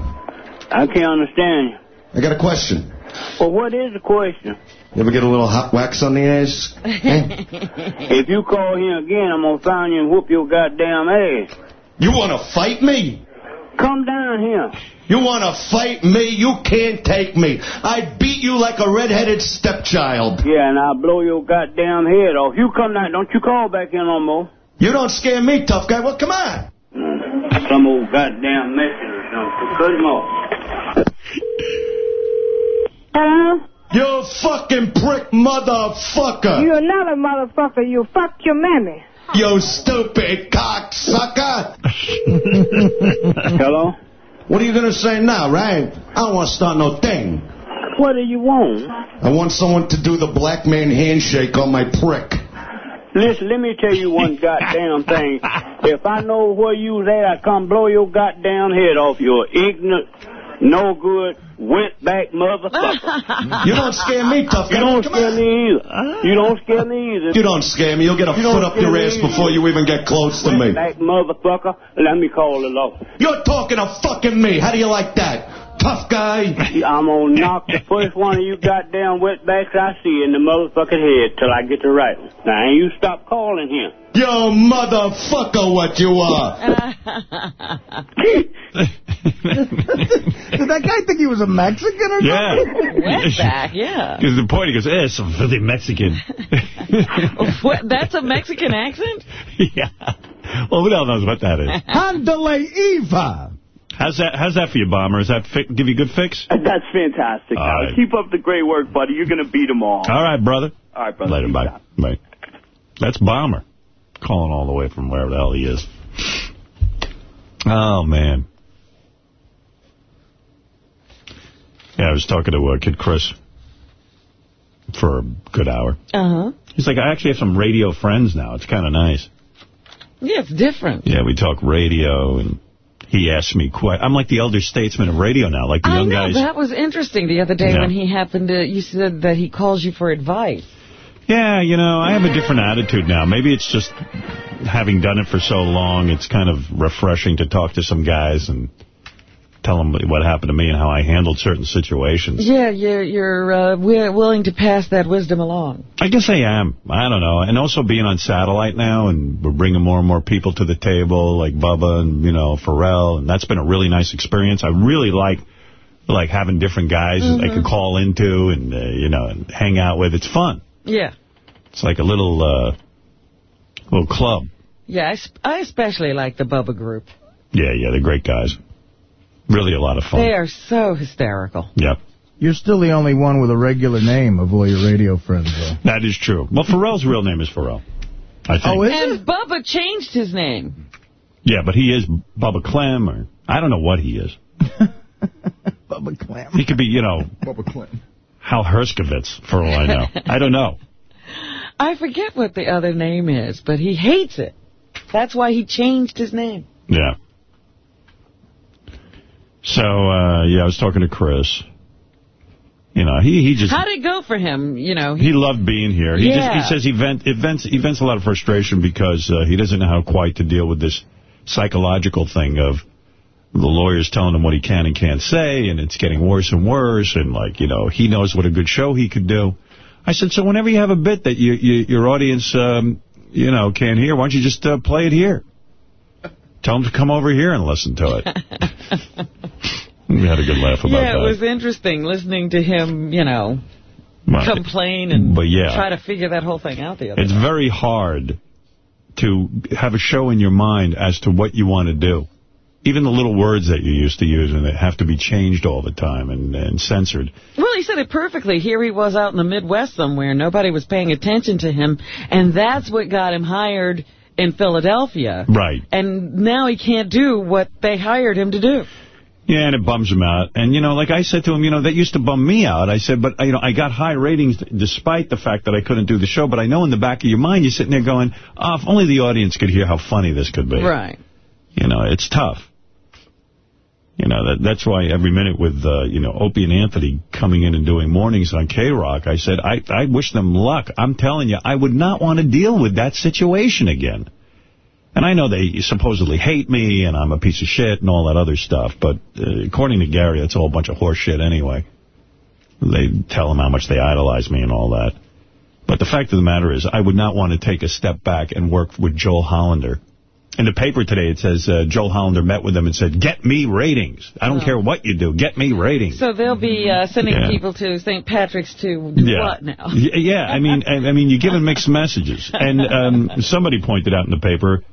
I can't understand you. I got a question. Well, what is the question? You ever get a little hot wax on the ass? If you call here again, I'm gonna find you and whoop your goddamn ass. You want to fight me? Come down here. You want to fight me? You can't take me. I'd beat you like a red-headed stepchild. Yeah, and I'll blow your goddamn head off. You come down. Don't you call back in no more. You don't scare me, tough guy. Well, come on. Mm. Some old goddamn message or something. Cut him off. Hello? You fucking prick motherfucker. You another motherfucker. You fuck your mammy. You stupid cocksucker. Hello? What are you going to say now, right? I don't want to start no thing. What do you want? I want someone to do the black man handshake on my prick. Listen, let me tell you one goddamn thing. If I know where you was at, I come blow your goddamn head off. You ignorant, no good, went back motherfucker. You don't scare me, tough guy. You don't Come scare on. me either. Ah. You don't scare me either. You don't scare me. You'll get a You foot up your ass either. before you even get close to me. Went back motherfucker. Let me call the law. You're talking to fucking me. How do you like that? Tough guy. I'm gonna knock the first one of you goddamn wetbacks I see in the motherfucking head till I get the right one. Now, ain't you stop calling him. Yo, motherfucker, what you are. Did that guy think he was a Mexican or Yeah. something? Wetback, yeah. Because the point, he goes, eh, some filthy Mexican. What, that's a Mexican accent? yeah. Well, who the hell knows what that is? Handele Eva. How's that How's that for you, Bomber? Does that fi give you a good fix? That's fantastic. All right. Keep up the great work, buddy. You're going to beat them all. All right, brother. All right, brother. Later, Peace bye. out. Bye. That's Bomber. Calling all the way from wherever the hell he is. Oh, man. Yeah, I was talking to uh, Kid Chris for a good hour. Uh-huh. He's like, I actually have some radio friends now. It's kind of nice. Yeah, it's different. Yeah, we talk radio, and he asked me quite. I'm like the elder statesman of radio now, like the I young know, guys. that was interesting the other day Yeah. when he happened to, you said that he calls you for advice. Yeah, you know, I have a different attitude now. Maybe it's just having done it for so long, it's kind of refreshing to talk to some guys and tell them what happened to me and how I handled certain situations. Yeah, you're, you're uh, wi- willing to pass that wisdom along. I guess I am. I don't know. And also being on satellite now, and we're bringing more and more people to the table, like Bubba and, you know, Pharrell, and that's been a really nice experience. I really like like having different guys that I could call into and, uh, you know, and hang out with. It's fun. Yeah. It's like a little, uh, little club. Yeah, I, I especially like the Bubba group. Yeah, yeah, they're great guys. Really a lot of fun. They are so hysterical. Yep. You're still the only one with a regular name of all your radio friends, though. That is true. Well, Pharrell's real name is Pharrell. I think. Oh, is and Bubba changed his name. Yeah, but he is Bubba Clem, or I don't know what he is. Bubba Clam. He could be, you know, Bubba Clinton. Hal Herskovitz, for all I know. I don't know. I forget what the other name is, but he hates it. That's why he changed his name. Yeah. So, uh, yeah, I was talking to Chris. You know, he, he just... How did it go for him? You know, He loved being here. He Yeah. just he says he vent it vents he vents a lot of frustration because uh, he doesn't know how quite to deal with this psychological thing of the lawyers telling him what he can and can't say, and it's getting worse and worse, and like you know he knows what a good show he could do. I said, so whenever you have a bit that you, you your audience um, you know can't hear, why don't you just uh, play it here? Tell them to come over here and listen to it. we had a good laugh about yeah, that. it was interesting listening to him, you know, Right. complain and But yeah. try to figure that whole thing out the other It's day. very hard to have a show in your mind as to what you want to do. Even the little words that you used to use and they have to be changed all the time and, and censored. Well, he said it perfectly. Here he was out in the Midwest somewhere. Nobody was paying attention to him. And that's what got him hired in Philadelphia. Right. And now he can't do what they hired him to do. Yeah, and it bums him out. And, you know, like I said to him, you know, that used to bum me out. I said, but, you know, I got high ratings despite the fact that I couldn't do the show. But I know in the back of your mind, you're sitting there going, oh, if only the audience could hear how funny this could be. Right. You know, it's tough. You know, that that's why every minute with, uh, you know, Opie and Anthony coming in and doing mornings on K-Rock, I said, I, I wish them luck. I'm telling you, I would not want to deal with that situation again. And I know they supposedly hate me and I'm a piece of shit and all that other stuff, but uh, according to Gary, it's all a bunch of horse shit anyway. They tell him how much they idolize me and all that. But the fact of the matter is, I would not want to take a step back and work with Joel Hollander. In the paper today, it says uh, Joel Hollander met with them and said, get me ratings. I don't Oh. care what you do. Get me ratings. So they'll be uh, sending Yeah. people to St. Patrick's to Yeah. what now? Yeah, I mean, I, I mean, you're giving mixed messages. And um, somebody pointed out in the paper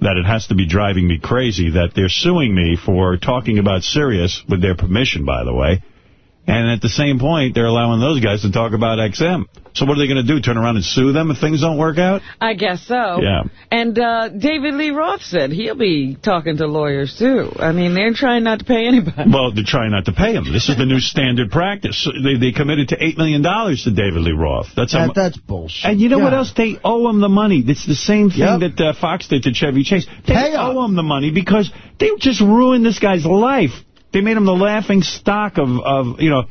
that it has to be driving me crazy that they're suing me for talking about Sirius, with their permission, by the way, And at the same point, they're allowing those guys to talk about XM. So what are they going to do, turn around and sue them if things don't work out? I guess so. Yeah. And uh, David Lee Roth said he'll be talking to lawyers, too. I mean, they're trying not to pay anybody. Well, they're trying not to pay him. This is the new standard practice. They, they committed to $8 million to David Lee Roth. That's how That, that's bullshit. And you know what else? They owe him the money. It's the same thing that uh, Fox did to Chevy Chase. They owe him the money because they just ruined this guy's life. They made him the laughing stock of, of you know,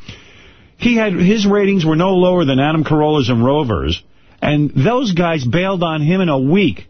he had his ratings were no lower than Adam Carolla's and Rover's, and those guys bailed on him in a week.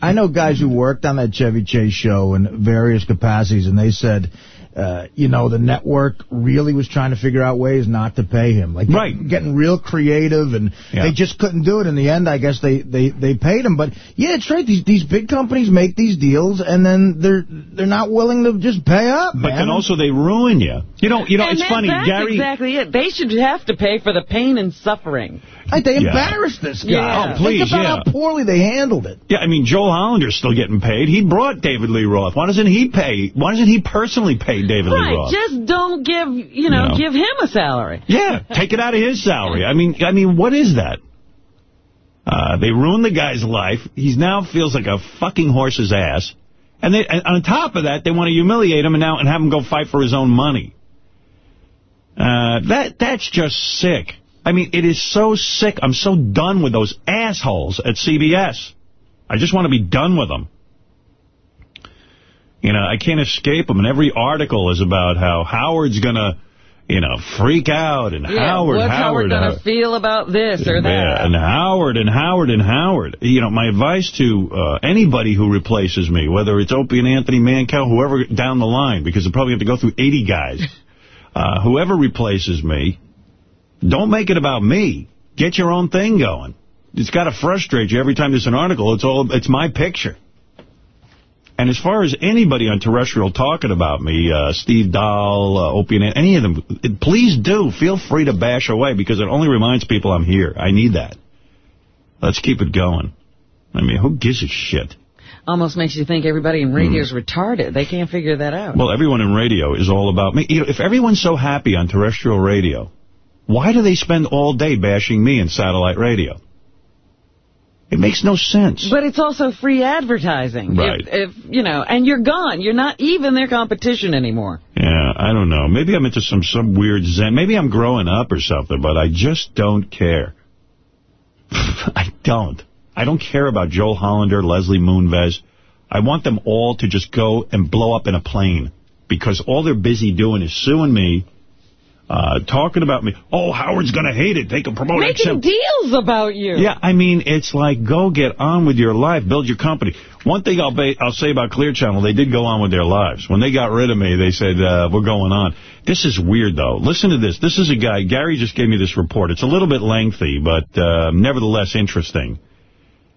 I know guys who worked on that Chevy Chase show in various capacities, and they said, uh, you know, the network really was trying to figure out ways not to pay him. Like, right. getting real creative, and Yeah. they just couldn't do it. In the end, I guess they, they, they paid him. But, yeah, it's right. These these big companies make these deals, and then they're they're not willing to just pay up, But man. then also they ruin you. You know, you know, and it's funny, that's Gary. exactly it. They should have to pay for the pain and suffering. Like, they Yeah. embarrassed this guy. Yeah. Oh, please, Think about yeah. how poorly they handled it. Yeah, I mean, Joel Hollander's still getting paid. He brought David Lee Roth. Why doesn't he pay? Why doesn't he personally pay David Lee Right, Roth? just don't give, you know, No. give him a salary. Yeah, take it out of his salary. I mean, I mean, what is that? Uh, they ruined the guy's life. He's now feels like a fucking horse's ass. And, they, and on top of that, they want to humiliate him and now and have him go fight for his own money. Uh, that that's just sick. I mean, it is so sick. I'm so done with those assholes at CBS. I just want to be done with them. You know, I can't escape them. And every article is about how Howard's going to, you know, freak out. And Yeah, Howard, what's Howard, Howard going to feel about this or that? Yeah, and Howard and Howard and Howard. You know, my advice to uh, anybody who replaces me, whether it's Opie and Anthony Mancow, whoever down the line, because they'll probably have to go through 80 guys. Uh, whoever replaces me, don't make it about me. Get your own thing going. It's got to frustrate you every time there's an article. It's all it's my picture. And as far as anybody on terrestrial talking about me, uh, Steve Dahl, uh, Opie, and any of them, please do. Feel free to bash away because it only reminds people I'm here. I need that. Let's keep it going. I mean, who gives a shit? Almost makes you think everybody in radio is retarded. They can't figure that out. Well, everyone in radio is all about me. You know, if everyone's so happy on terrestrial radio, why do they spend all day bashing me in satellite radio? It makes no sense. But it's also free advertising. Right. If, if you know, and you're gone. You're not even their competition anymore. Yeah, I don't know. Maybe I'm into some, some weird zen. Maybe I'm growing up or something, but I just don't care. I don't. I don't care about Joel Hollander, Leslie Moonves. I want them all to just go and blow up in a plane because all they're busy doing is suing me, uh, talking about me. Oh, Howard's going to hate it. They can promote Making XM. deals about you. Yeah, I mean, it's like, go get on with your life, build your company. One thing I'll, I'll say about Clear Channel, they did go on with their lives. When they got rid of me, they said, uh, we're going on. This is weird, though. Listen to this. This is a guy, Gary just gave me this report. It's a little bit lengthy, but uh, nevertheless interesting.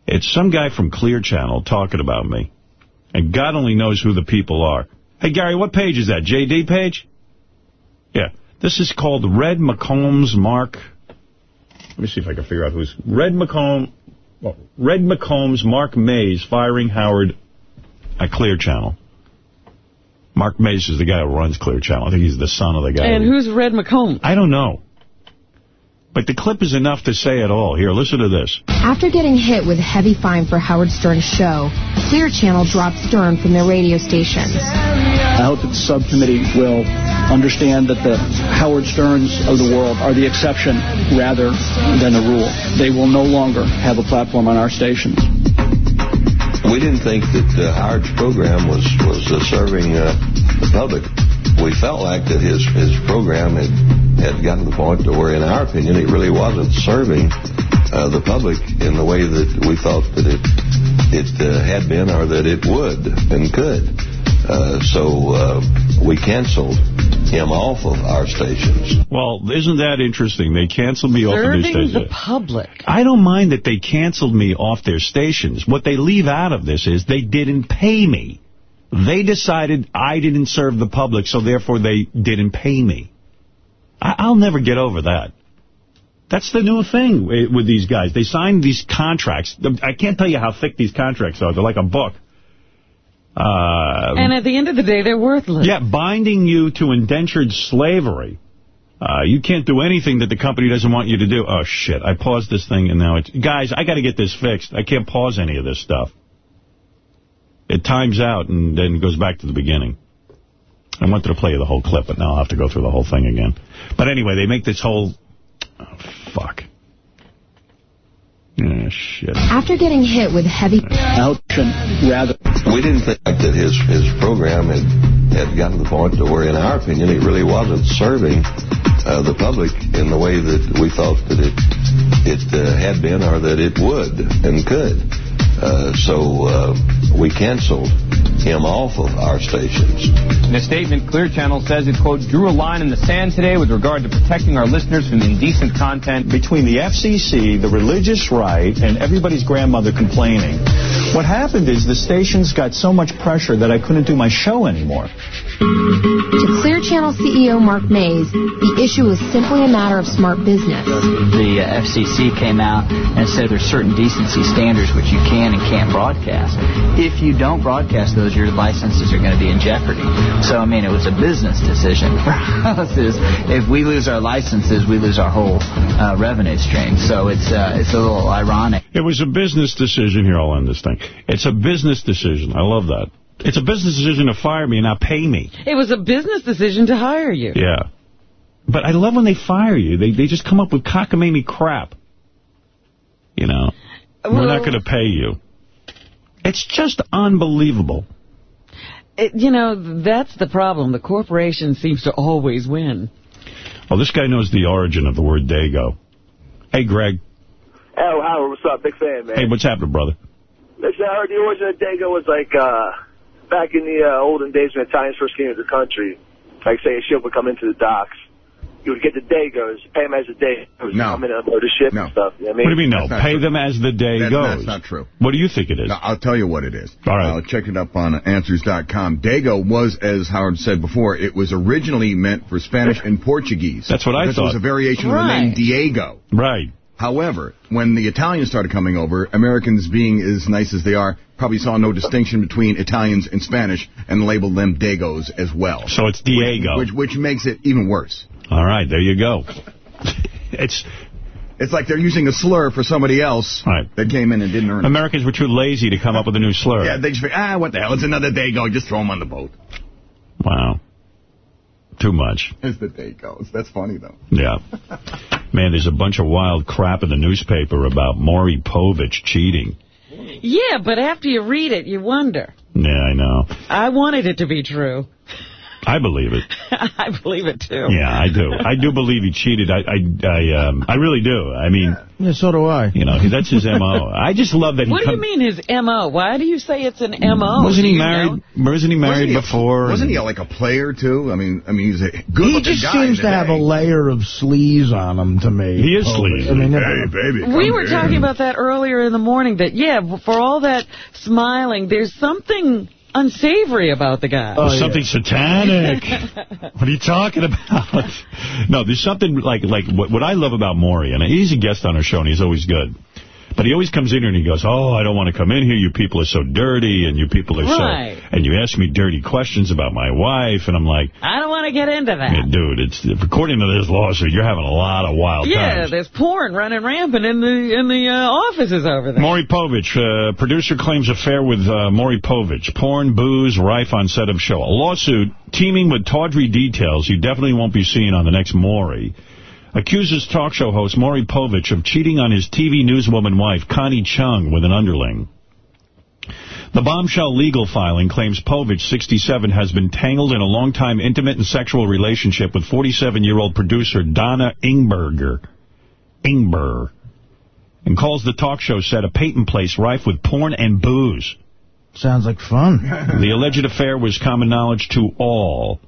It's some guy from Clear Channel talking about me. And God only knows who the people are. Hey, Gary, what page is that? JD page? Yeah. This is called Red McCombs Mark. Let me see if I can figure out who's Red McComb. Well, Red McCombs Mark Mays firing Howard at Clear Channel. Mark Mays is the guy who runs Clear Channel. I think he's the son of the guy. And who- who's Red McComb? I don't know. But the clip is enough to say it all. Here, listen to this. After getting hit with a heavy fine for Howard Stern's show, Clear Channel dropped Stern from their radio stations. I hope that the subcommittee will understand that the Howard Sterns of the world are the exception rather than the rule. They will no longer have a platform on our stations. We didn't think that uh, Howard's program was was uh, serving uh, the public. We felt like that his his program had had gotten to the point to where, in our opinion, it really wasn't serving uh, the public in the way that we thought that it it uh, had been or that it would and could. Uh, so uh, we canceled him off of our stations. Well, isn't that interesting? They canceled me off of their Serving station. the public. I don't mind that they canceled me off their stations. What they leave out of this is they didn't pay me. They decided I didn't serve the public, so therefore they didn't pay me. I I'll never get over that. That's the new thing with these guys. They sign these contracts. I can't tell you how thick these contracts are. They're like a book. Uh, And at the end of the day, they're worthless. yeah, binding you to indentured slavery. Uh, you can't do anything that the company doesn't want you to do. Oh, shit. I paused this thing, and now it's... Guys, I got to get this fixed. I can't pause any of this stuff. It times out and then goes back to the beginning. I wanted to play the whole clip, but now I'll have to go through the whole thing again. But anyway, they make this whole... Oh, fuck. Yeah, shit. After getting hit with heavy... rather... We didn't think that his his program had, had gotten to the point to where, in our opinion, it really wasn't serving uh, the public in the way that we thought that it it uh, had been or that it would and could. Uh, so uh, we canceled him off of our stations. In a statement, Clear Channel says it, quote, drew a line in the sand today with regard to protecting our listeners from indecent content. Between the FCC, the religious right, and everybody's grandmother complaining, what happened is the stations got so much pressure that I couldn't do my show anymore. To Clear Channel CEO Mark Mays, the issue was simply a matter of smart business. The uh, FCC came out and said there's certain decency standards which you can and can't broadcast. If you don't broadcast those, your licenses are going to be in jeopardy. So, I mean, it was a business decision for us. Is if we lose our licenses, we lose our whole uh, revenue stream. So it's uh, it's a little ironic. It was a business decision. Here, I'll end this thing. It's a business decision. I love that. It's a business decision to fire me and not pay me. It was a business decision to hire you. Yeah. But I love when they fire you. They they just come up with cockamamie crap. You know, we're not going to pay you. It's just unbelievable. It, you know, that's the problem. The corporation seems to always win. Well, this guy knows the origin of the word Dago. Hey, Greg. Oh, Howard, what's up? Big fan, man. Hey, what's happening, brother? Listen, I heard the origin of Dago was like uh, back in the uh, olden days when Italians first came into the country. Like, say, a ship would come into the docks. You would get the Dagos, pay them as the Dagos. No. Come in and unload the ship and stuff. You know what I mean? What do you mean, no? Pay true. them as the day That- goes. That's not true. What do you think it is? No, I'll tell you what it is. All right. I'll check it up on Answers.com. Dago was, as Howard said before, it was originally meant for Spanish and Portuguese. That's what I thought. It was a variation of the name Diego. Right. However, when the Italians started coming over, Americans being as nice as they are, probably saw no distinction between Italians and Spanish and labeled them Dagos as well. So it's Diego. Which, which, which makes it even worse. All right, there you go. it's It's like they're using a slur for somebody else that came in and didn't earn it. Americans were too lazy to come up with a new slur. Yeah, they just ah, what the hell? It's another Dago. Just throw them on the boat. Wow. Too much. As the day goes. That's funny, though. Yeah. Man, there's a bunch of wild crap in the newspaper about Maury Povich cheating. Yeah, but after you read it, you wonder. Yeah, I know. I wanted it to be true. I believe it. I believe it, too. Yeah, I do. I do believe he cheated. I I I, um, I really do. I mean, Yeah, so do I. you know, that's his M.O. I just love that he What do you mean his M.O.? Why do you say it's an M.O.? Wasn't he married? know? Wasn't he married Wasn't he a- before? Wasn't he like a player, too? I mean, I mean, he's a good He just seems to have a layer of sleaze on him to me. He is Povich. sleazy. I mean, Hey, baby. We were talking about that earlier in the morning, that, yeah, for all that smiling, there's something unsavory about the guy. Oh, there's something satanic. what are you talking about? no, there's something like like what, what I love about Maury, and he's a guest on our show, and he's always good. But he always comes in here and he goes, oh, I don't want to come in here. You people are so dirty, and you people are Right. so... And you ask me dirty questions about my wife, and I'm like, I don't want to get into that. yeah, dude, it's according to this lawsuit, you're having a lot of wild Yeah, times. there's porn running rampant in the in the uh, offices over there. Maury Povich, uh, producer claims affair with uh, Maury Povich. Porn, booze, rife on set of show. A lawsuit teeming with tawdry details you definitely won't be seeing on the next Maury. Accuses talk show host Maury Povich of cheating on his TV newswoman wife, Connie Chung, with an underling. The bombshell legal filing claims Povich, 67, has been tangled in a long-time intimate and sexual relationship with 47-year-old producer Donna Ingberger. Ingber. And calls the talk show set a Peyton place rife with porn and booze. Sounds like fun. The alleged affair was common knowledge to all.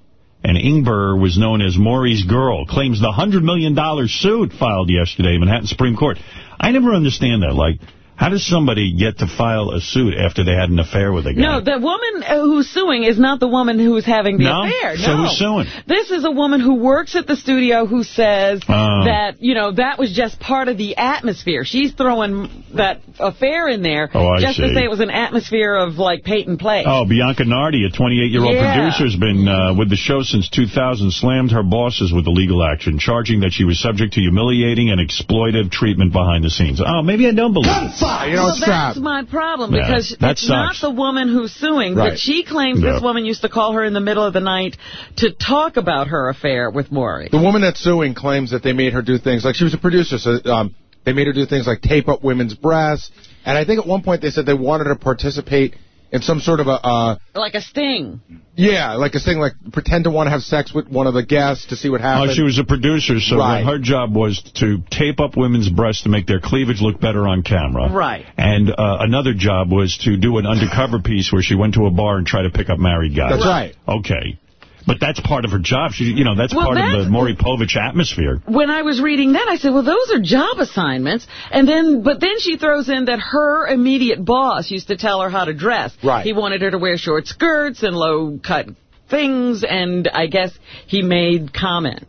And Ingber was known as Maury's girl, claims the $100 million suit filed yesterday in Manhattan Supreme Court. I never understand that. Like, How does somebody get to file a suit after they had an affair with a guy? No, the woman uh, who's suing is not the woman who's having the No? affair. So no. who's suing? This is a woman who works at the studio who says Oh. that, you know, that was just part of the atmosphere. She's throwing that affair in there Oh, I just to say it was an atmosphere of, like, Peyton Place. Oh, Bianca Nardi, a 28-year-old Yeah. producer, has been uh, with the show since 2000, slammed her bosses with the legal action, charging that she was subject to humiliating and exploitive treatment behind the scenes. Oh, maybe I don't believe it. Well, that's my problem, Yeah, because that it's not the woman who's suing, Right. but she claims Yeah. this woman used to call her in the middle of the night to talk about her affair with Maury. The woman that's suing claims that they made her do things like she was a producer, so um, they made her do things like tape up women's breasts. And I think at one point they said they wanted her to participate in some sort of a, uh, Like a sting. yeah, like a sting, like pretend to want to have sex with one of the guests to see what happens. Oh, happens. she was a producer, so Right. her job was to tape up women's breasts to make their cleavage look better on camera. Right. And uh, another job was to do an undercover piece where she went to a bar and tried to pick up married guys. That's right. Okay. But that's part of her job. She, you know, that's Well, part of the Maury Povich atmosphere. when I was reading that, I said, well, those are job assignments. And then, but then she throws in that her immediate boss used to tell her how to dress. Right. He wanted her to wear short skirts and low-cut things, and I guess he made comments.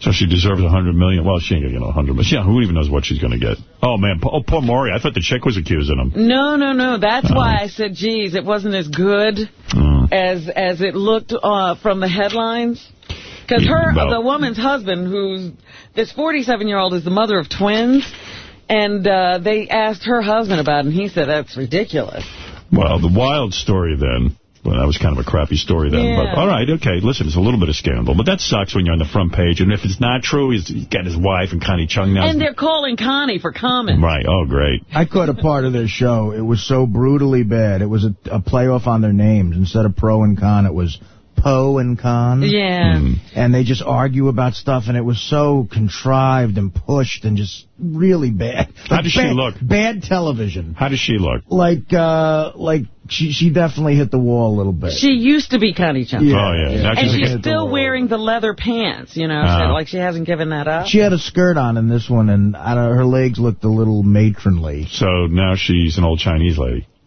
So she deserves a 100 million. Well, she ain't going to get a 100 million. Yeah, who even knows what she's going to get? Oh, man. Oh, poor Maury. I thought the chick was accusing him. No, no, no. Oh. That's why I said, geez, it wasn't as good as as it looked uh, from the headlines. Because her, Well- the woman's husband, who's this 47-year-old, is the mother of twins, and uh, they asked her husband about it, and he said that's ridiculous. Well, the wild story then. Well, that was kind of a crappy story then. Yeah. But all right, okay. Listen, it's a little bit of scandal. But that sucks when you're on the front page. And if it's not true, he's, he's got his wife and Connie Chung now. And they're calling Connie for comment. Right. Oh, great. I caught a part of their show. It was so brutally bad. It was a, a playoff on their names. Instead of pro and con, it was Poe and Con. Yeah. Hmm. And they just argue about stuff, and it was so contrived and pushed and just really bad. How Like does she look? Bad television. How does she look? Like, uh, like she she definitely hit the wall a little bit. She used to be Connie Chung. Yeah, Oh, yeah. Now And she's she's a- still wearing the leather pants, you know, Uh-huh. so, like she hasn't given that up. She had a skirt on in this one, and I don't know, her legs looked a little matronly. So now she's an old Chinese lady.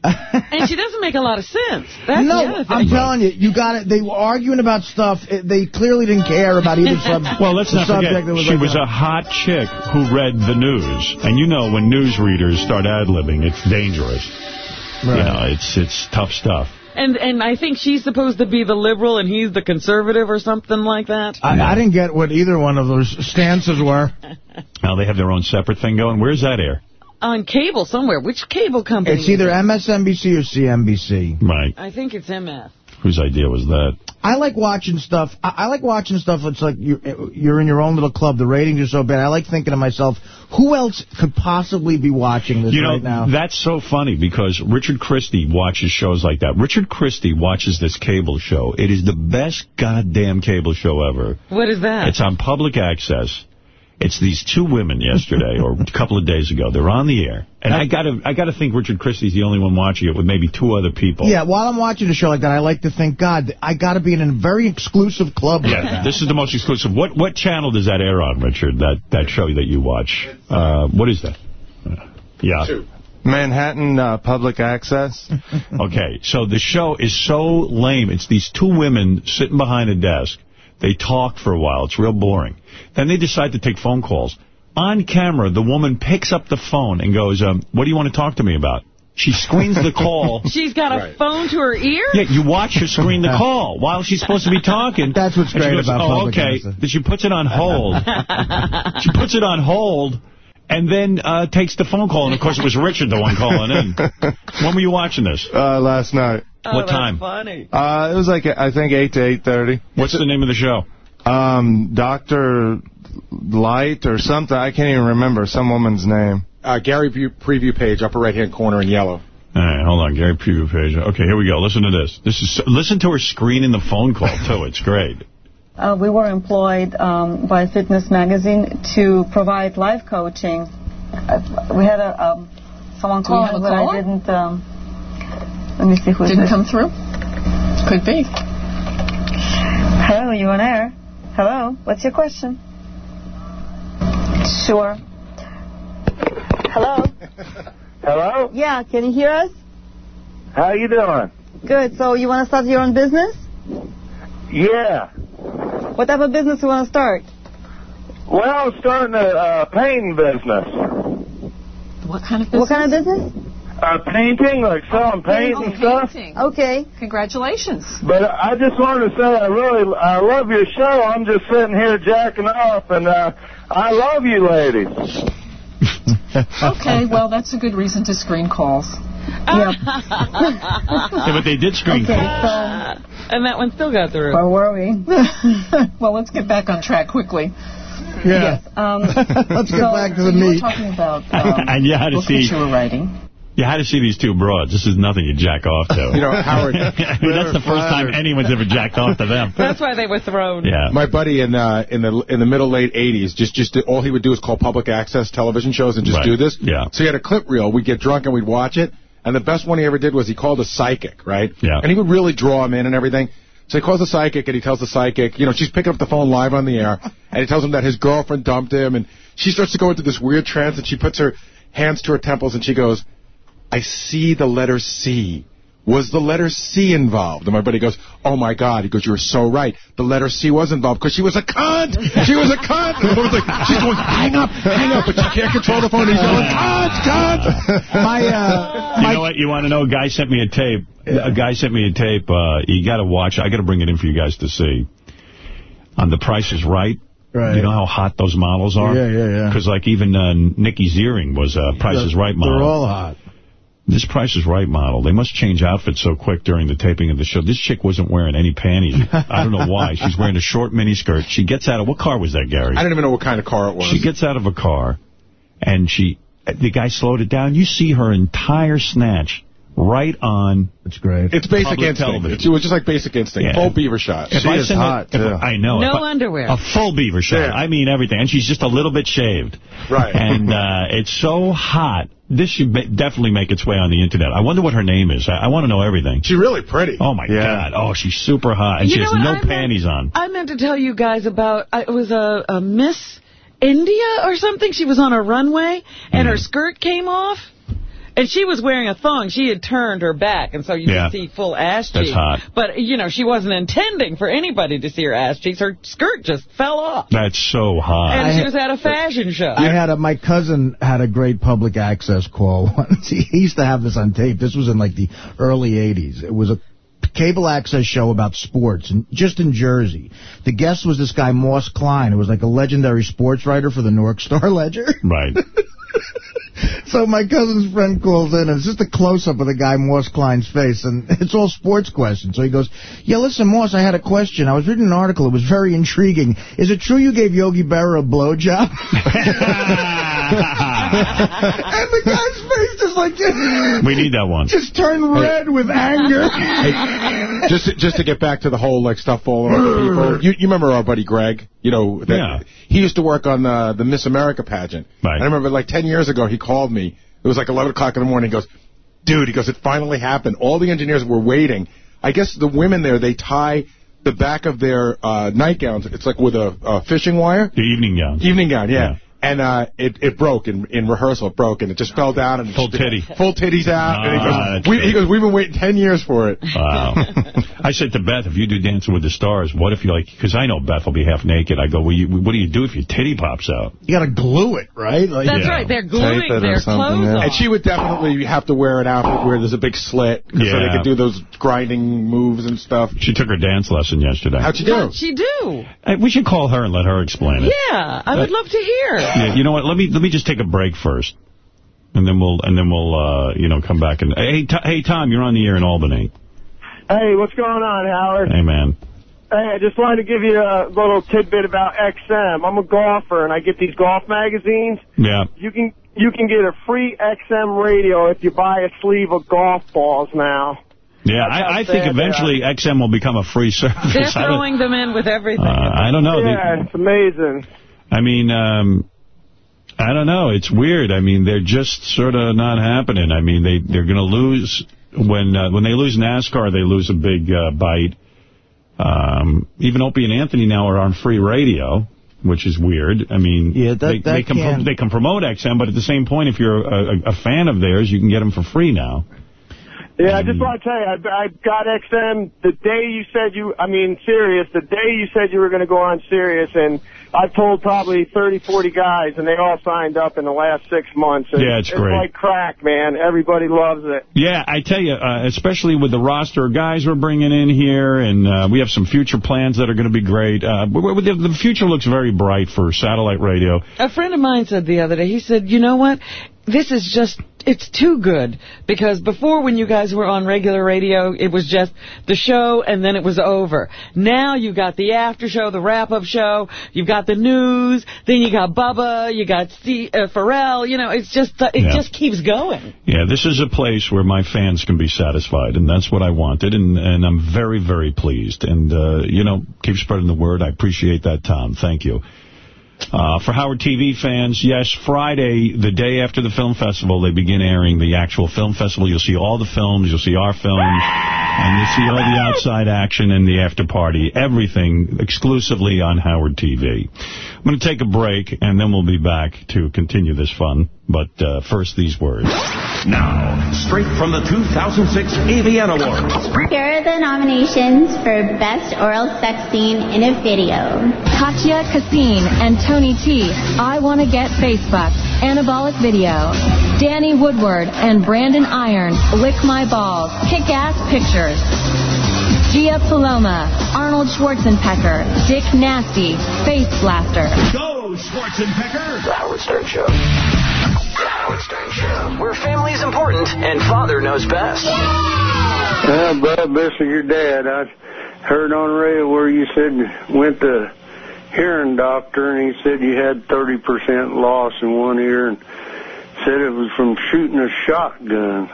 and she doesn't make a lot of sense. That's no. I'm telling you, you got it. They were arguing about stuff. Eh, they clearly didn't care about either sub Well, let's not forget, subject. It was she like was a hot chick who read the news. And you know when newsreaders start ad-libbing, it's dangerous. You know, it's it's tough stuff. And and I think she's supposed to be the liberal and he's the conservative or something like that. I, I didn't get what either one of those stances were. Now they have their own separate thing going. Where's that air? On cable somewhere. Which cable company? It's either it? MSNBC or CNBC. Right. I think it's MF. Whose idea was that? I like watching stuff. I, I like watching stuff. It's like you're, you're in your own little club. The ratings are so bad. I like thinking to myself, who else could possibly be watching this You know, right now? that's so funny because Richard Christie watches shows like that. Richard Christie watches this cable show. It is the best goddamn cable show ever. What is that? It's on public access. It's these two women yesterday or a couple of days ago. They're on the air. And I got to I got to think Richard Christie's the only one watching it with maybe two other people. Yeah, while I'm watching a show like that, I like to think, God, I got to be in a very exclusive club Yeah, now. this is the most exclusive. What what channel does that air on, Richard, that, that show that you watch? Uh, what is that? Uh, yeah. Manhattan uh, Public Access. Okay, so the show is so lame. It's these two women sitting behind a desk. They talk for a while. It's real boring. Then they decide to take phone calls. On camera, the woman picks up the phone and goes, um, what do you want to talk to me about? She screens the call. She's got a phone to her ear? Yeah, you watch her screen the call while she's supposed to be talking. That's what's And she great goes, about oh, okay. access. Then she puts it on hold. she puts it on hold and then uh, takes the phone call. And, of course, it was Richard, the one calling in. When were you watching this? Uh, last night. What time? funny. Uh, it was like, I think, 8 to 8.30. What's the name of the show? Um, Dr. Light or something. I can't even remember. Some woman's name. Uh, Gary View preview page, upper right-hand corner in yellow. All right, hold on. Gary preview page. Okay, here we go. Listen to this. This is listen to her screening the phone call too. It's great. Uh, we were employed um, by Fitness Magazine to provide life coaching. Uh, we had a um, someone Do we have calling, a but I didn't. Um, let me see who Didn't come through? Could be. Hello, you on air? Hello, what's your question? Sure. Hello? Hello? Yeah, can you hear us? How are you doing? Good. So you want to start your own business? Yeah. What type of business you want to start? Well, I'm starting a uh, painting business. What kind of business? What kind of business? Uh, painting, like selling paint Oh, and stuff. painting. Okay. Congratulations. But I just wanted to say I really, I love your show. I'm just sitting here jacking off, and uh, I love you ladies. Okay, well, that's a good reason to screen calls. Yeah, but they did screen Okay, call. And that one still got through. Where were we? well, let's get back on track quickly. Yeah. Yes. Um, Let's get back to so the you were meat. talking about um, and you had to book see. that you were writing. You had to see these two broads. This is nothing you jack off to. You know, Howard- I mean, that's the first time anyone's ever jacked off to them. That's why they were thrown. Yeah. My buddy in uh, in the in the middle late 80s, just just did- all he would do is call public access television shows and just Right. do this. Yeah. So he had a clip reel. We'd get drunk and we'd watch it. And the best one he ever did was he called a psychic, right? Yeah. And he would really draw him in and everything. So he calls the psychic and he tells the psychic, you know, she's picking up the phone live on the air, and he tells him that his girlfriend dumped him, and she starts to go into this weird trance, and she puts her hands to her temples, and she goes, I see the letter C. Was the letter C involved? And my buddy goes, oh, my God. He goes, you're so right. The letter C was involved because she was a cunt. She was a cunt. And the woman's like, she's going, hang up, hang up. But she can't control the phone. He's going, cunt, cunt. My, uh, You know what? You want to know? A guy sent me a tape. A guy sent me a tape. Uh, you got to watch. I got to bring it in for you guys to see. On The Price is Right. Right. You know how hot those models are? Yeah, yeah, yeah. Because like even uh, Nikki Ziering was a Price is Right model. They're all hot. This Price is Right model, they must change outfits so quick during the taping of the show. This chick wasn't wearing any panties. I don't know why. She's wearing a short miniskirt. She gets out of, what car was that, Gary? I don't even know what kind of car it was. She gets out of a car, and she, the guy slowed it down. You see her entire snatch right on. It's great. It's basic instinct. television. It was just like basic instinct. Yeah. Full beaver shot. If I send it- if I know. No I- underwear. A full beaver shot. Yeah. I mean everything. And she's just a little bit shaved. Right. And uh, it's so hot. This should ma- definitely make its way on the Internet. I wonder what her name is. I, I want to know everything. She's really pretty. Oh, my God. Oh, she's super hot. And You she has no I meant- panties on. I meant to tell you guys about, uh, it was a, a Miss India or something. She was on a runway, and her skirt came off. And she was wearing a thong. She had turned her back, and so you Yeah. could see full ass cheeks. That's cheeks. hot. But, you know, she wasn't intending for anybody to see her ass cheeks. Her skirt just fell off. That's so hot. And I she had- was at a fashion show. I had a, my cousin had a great public access call once. He used to have this on tape. This was in like the early 80s. It was a cable access show about sports, and just in Jersey. The guest was this guy, Moss Klein, who was like a legendary sports writer for the Newark Star Ledger. Right. So my cousin's friend calls in, and it's just a close-up of the guy Moss Klein's face, and it's all sports questions. So he goes, yeah, listen, Moss, I had a question. I was reading an article. It was very intriguing. Is it true you gave Yogi Berra a blowjob? and the guy's face just like... We need that one. Just turned red with anger. Hey, just to, just to get back to the whole like stuff falling the people. You, you remember our buddy Greg? You know, that, Yeah. he used to work on the the Miss America pageant. Right. And I remember like 10 years ago he called me. It was like 11 o'clock in the morning. He goes, dude, he goes, it finally happened. All the engineers were waiting. I guess the women there, they tie the back of their uh, nightgowns. It's like with a, a fishing wire. The evening gown. Evening gown, yeah. Yeah. And uh, it, it broke in, in rehearsal. It broke, and it just fell down. and Full titty. Full titties out. and he, Ah, goes, that's we, he goes, we've been waiting 10 years for it. Wow. I said to Beth, if you do Dancing with the Stars, what if you like, because I know Beth will be half naked. I go, well, you, what do you do if your titty pops out? You got to glue it, right? Like, That's Yeah. right. They're gluing it or their clothes yeah. And she would definitely have to wear an outfit where there's a big slit so they could do those grinding moves and stuff. She took her dance lesson yesterday. How'd you do? How'd she do? Hey, we should call her and let her explain it. Yeah, I would love to hear. Yeah, you know what? Let me let me just take a break first, and then we'll and then we'll uh, you know come back and hey T hey Tom, you're on the air in Albany. Hey, what's going on, Howard? Hey man, Hey, I just wanted to give you a little tidbit about XM. I'm a golfer, and I get these golf magazines. yeah, You can you can get a free XM radio if you buy a sleeve of golf balls now. yeah. That's I, I think sad they eventually XM will become a free service. They're throwing them in with everything. Uh, I don't know. They- yeah, it's amazing. I mean, um, I don't know. It's weird. I mean, they're just sort of not happening. I mean, they they're going to lose when uh, when they lose NASCAR. They lose a big uh, bite. Um, even Opie and Anthony now are on free radio. which is weird. I mean, Yeah, that- they, that they, can pro- can- they can promote XM, but at the same point, if you're a, a, a fan of theirs, you can get them for free now. Yeah, I just want to tell you, I, I got XM the day you said you, I mean, Sirius, the day you said you were going to go on Sirius, and I've told probably 30, 40 guys, and they all signed up in the last six months. And Yeah, it's it's great. like crack, man. Everybody loves it. Yeah, I tell you, uh, especially with the roster of guys we're bringing in here, and uh, we have some future plans that are going to be great. Uh, w- w- the, the future looks very bright for satellite radio. A friend of mine said the other day, he said, you know what? This is just, it's too good. Because before when you guys were on regular radio, it was just the show and then it was over. Now you got the after show, the wrap-up show, you've got the news, then you got Bubba, you got Steve, uh, Pharrell, you know, it's just, uh, it Yeah. just keeps going. Yeah, this is a place where my fans can be satisfied, and that's what I wanted, and, and I'm very, very pleased. And, uh, you know, keep spreading the word. I appreciate that, Tom. Thank you. Uh, for Howard TV fans, yes, Friday, the day after the film festival, they begin airing the actual film festival. You'll see all the films, you'll see our films, and you'll see all the outside action and the after party, everything exclusively on Howard TV. I'm going to take a break, and then we'll be back to continue this fun. But uh, first, these words. Now, straight from the 2006 AVN Awards. Here are the nominations for Best Oral Sex Scene in a Video. Katja Kassin and Tony T. I Want to Get Facebook. Anabolic Video. Dani Woodward and Brandon Iron. Lick My Balls. Kick-Ass Pictures. Gia Paloma. Arnold Schwarzenegger. Dick Nasty. Face Blaster. Go, Schwarzenegger! The Howard Stern Show. The Howard Stern Show. Where family is important and father knows best. Well, Bub, this is your dad. I heard on radio where you said went to hearing doctor and he said you had 30% loss in one ear and said it was from shooting a shotgun.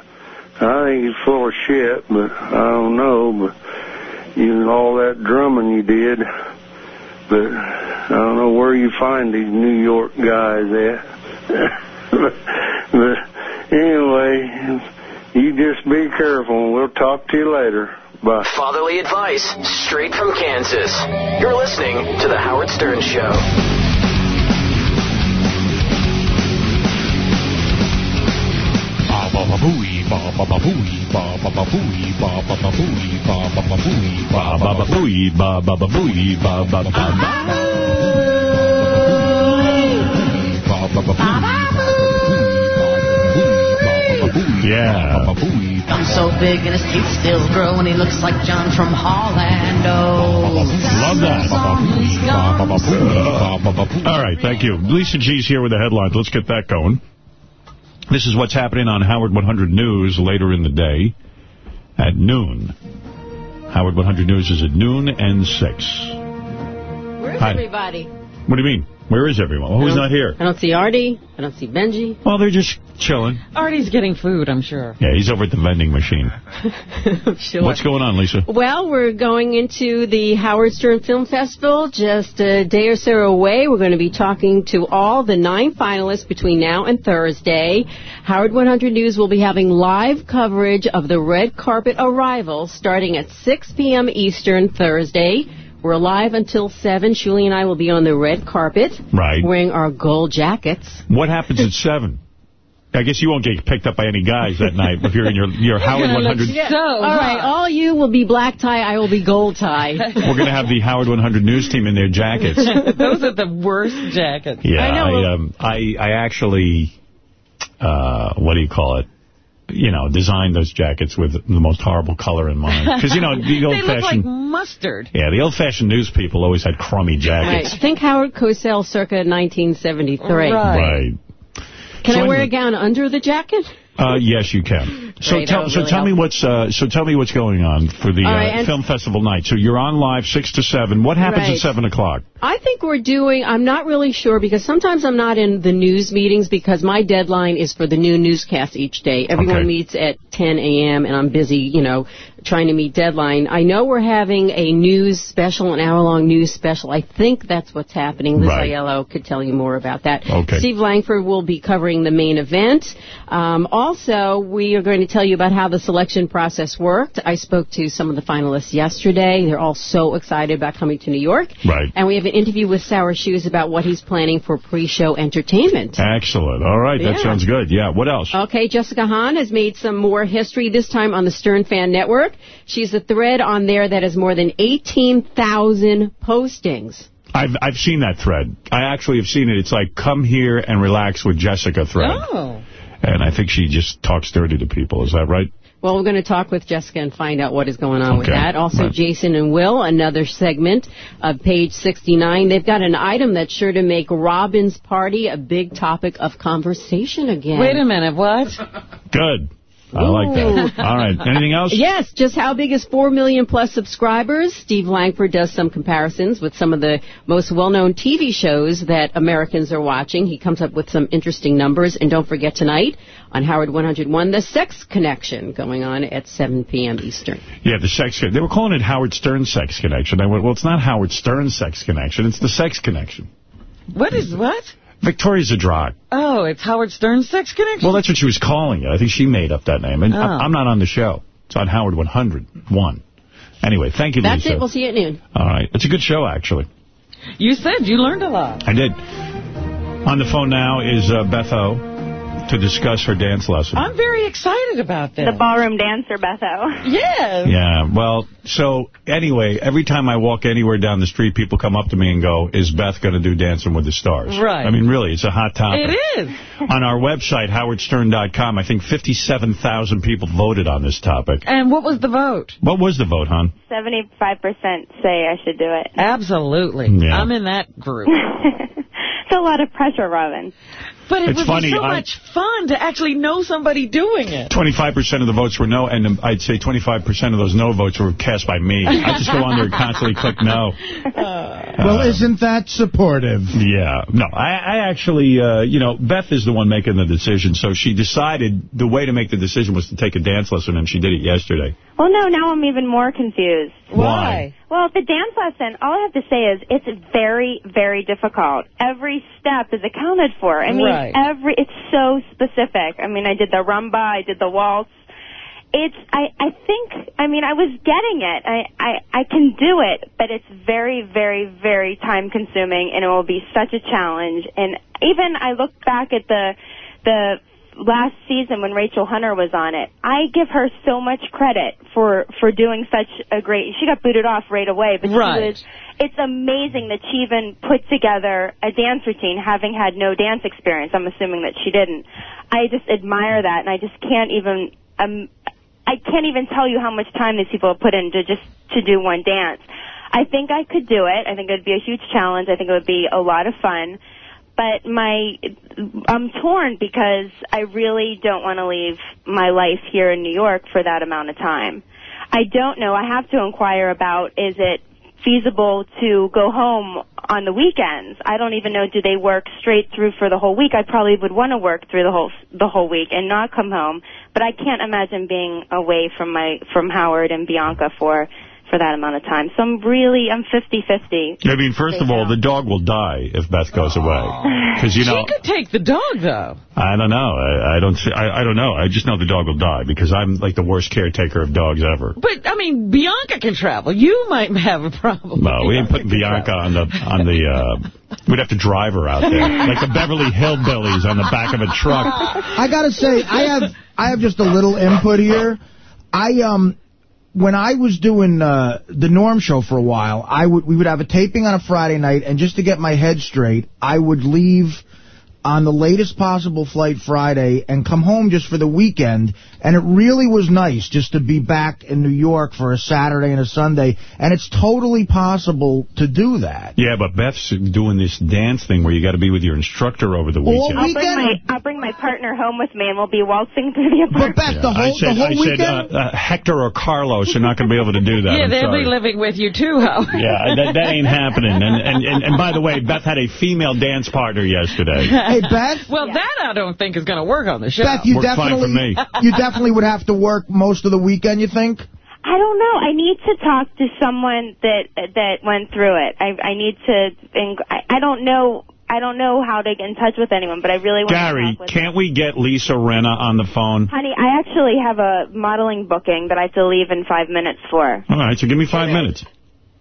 I think he's full of shit, but I don't know. But you all that drumming you did, but I don't know where you find these New York guys at. but anyway, you just be careful, and we'll talk to you later. Bye. Fatherly advice straight from Kansas. You're listening to The Howard Stern Show. Yeah. I'm so big and his teeth still grow and he looks like John from Orlando. Love that. All right, thank you. Lisa G's here with the headlines. Let's get that going. This is what's happening on Howard 100 News later in the day at noon. Howard 100 News is at noon and 6. Where's Hi. everybody? What do you mean? Where is everyone? Who's don't- not here? I don't see Artie. I don't see Benji. Well, they're just chilling. Artie's getting food, I'm sure. Yeah, he's over at the vending machine. sure. What's going on, Lisa? Well, we're going into the Howard Stern Film Festival just a day or so away. We're going to be talking to all the nine finalists between now and Thursday. Howard 100 News will be having live coverage of the red carpet arrival starting at 6 p.m. Eastern Thursday. We're live until 7. Shuli and I will be on the red carpet Right. wearing our gold jackets. What happens at 7? I guess you won't get picked up by any guys that night if you're in your, your Howard 100. So, all right, all you will be black tie, I will be gold tie. We're going to have the Howard 100 News team in their jackets. Those are the worst jackets. Yeah, I know. I, um, I, I actually, uh, what do you call it? You know, designed those jackets with the most horrible color in mind. Because, you know, the they look like old-fashioned... mustard. yeah, the old-fashioned news people always had crummy Right. jackets. Think Howard Cosell circa 1973. Right. Right. Can So I wear anyway- a gown under the jacket? Uh, yes, you can. So Great, tell, so really tell me what's uh, so tell me what's going on for the right, uh, film festival night. So you're on live six to seven. What happens Right. at seven o'clock? I think we're doing, I'm not really sure because sometimes I'm not in the news meetings because my deadline is for the new newscast each day. Everyone Okay. meets at 10 a.m. and I'm busy, you know, trying to meet deadline. I know we're having a news special, an hour-long news special. I think that's what's happening. Liz Right. Aiello could tell you more about that. Okay. Steve Langford will be covering the main event. Um, also, we are going to tell you about how the selection process worked. I spoke to some of the finalists yesterday. They're all so excited about coming to New York. Right. And we have an interview with Sour Shoes about what he's planning for pre-show entertainment. Excellent. All right, that sounds good. Yeah, what else? Okay, Jessica Hahn has made some more history, this time on the Stern Fan Network. She's a thread on there that has more than 18,000 postings. I've I've seen that thread. I actually have seen it. It's like, come here and relax with Jessica thread. Oh. And I think she just talks dirty to people. Is that right? Well, we're going to talk with Jessica and find out what is going on with that. Also, right. Jason and Will, another segment of page 69. They've got an item that's sure to make Robin's party a big topic of conversation again. Wait a minute, what? Good. I like that. All right. Anything else? Yes, just how big is 4 million plus subscribers? Steve Langford does some comparisons with some of the most well-known TV shows that Americans are watching. He comes up with some interesting numbers. And don't forget tonight on Howard 101, The Sex Connection going on at 7 p.m. Eastern. Yeah, the sex. Connection. They were calling it Howard Stern Sex Connection. I went, well, it's not Howard Stern Sex Connection. It's the Sex Connection. What is what? Victoria's a drag. Oh, it's Howard Stern's Sex Connection? Well, that's what she was calling it. I think she made up that name. And Oh. I- I'm not on the show. It's on Howard 101. Anyway, thank you, That's Lisa. it. We'll see you at noon. All right. It's a good show, actually. You said you learned a lot. I did. On the phone now is uh, Beth O to discuss her dance lesson. I'm very excited about this. The ballroom dancer, Beth O. Yes. Yeah, well, so anyway, every time I walk anywhere down the street, people come up to me and go, is Beth going to do Dancing with the Stars? Right. I mean, really, it's a hot topic. It is. On our website, howardstern.com, I think 57,000 people voted on this topic. And what was the vote? What was the vote, hon? 75% say I should do it. Absolutely. Yeah. I'm in that group. It's a lot of pressure, Robin. But it It's would funny, be so I- much fun to actually know somebody doing it. 25% of the votes were no, and I'd say 25% of those no votes were cast by me. I just go on there and constantly click no. Well, isn't that supportive? Yeah. No, I, I actually, uh, you know, Beth is the one making the decision, so she decided the way to make the decision was to take a dance lesson, and she did it yesterday. Well, no, now I'm even more confused. Why? Well, the dance lesson, all I have to say is it's very, very difficult. Every step is accounted for. I mean, Right. Every it's so specific. I mean, I did the rumba, I did the waltz. It's I I think I mean I was getting it. I I I can do it, but it's very very very time consuming and it will be such a challenge. And even I look back at the the last season when Rachel Hunter was on it. I give her so much credit for for doing such a great. She got booted off right away, but Right. she was. It's amazing that she even put together a dance routine, having had no dance experience. I'm assuming that she didn't. I just admire that, and I just can't even. Um, I can't even tell you how much time these people have put in to just to do one dance. I think I could do it. I think it would be a huge challenge. I think it would be a lot of fun. But my, I'm torn because I really don't want to leave my life here in New York for that amount of time. I don't know. I have to inquire about is it feasible to go home on the weekends? I don't even know. Do they work straight through for the whole week? I probably would want to work through the whole the whole week and not come home. But I can't imagine being away from my from Howard and Bianca for for that amount of time. So I'm really I'm 50-50. I mean, first of all, the dog will die if Beth goes away. Because, you know, she could take the dog, though. I don't know. I, I don't see, I, I don't know. I just know the dog will die because I'm like the worst caretaker of dogs ever. But, I mean, Bianca can travel. You might have a problem. No, we ain't putting Bianca on the, on the, uh, we'd have to drive her out there. Like the Beverly Hillbillies on the back of a truck. I gotta say, I have I have just a little input here. I um when I was doing uh, the Norm show for a while, I would we would have a taping on a Friday night, and just to get my head straight, I would leave on the latest possible flight Friday and come home just for the weekend. And it really was nice just to be back in New York for a Saturday and a Sunday. And it's totally possible to do that. Yeah, but Beth's doing this dance thing where you got to be with your instructor over the weekend. I'll bring my I'll bring my partner home with me and we'll be waltzing through the apartment. I said, I said uh, uh, Hector or Carlos are not going to be able to do that. yeah, I'm they'll sorry. be living with you, too, Howard. Yeah, that, that ain't happening. And, and, and, and by the way, Beth had a female dance partner yesterday. Hey, Beth? Well, that I don't think is going to work on the show. Beth, you Worked fine definitely for me. you definitely would have to work most of the weekend. You think? I don't know. I need to talk to someone that that went through it. I I need to. I, I don't know. I don't know how to get in touch with anyone, but I really want Gary, to talk with can't we get Lisa Rinna on the phone? Honey, I actually have a modeling booking that I have to leave in five minutes for. All right, so give me five minutes.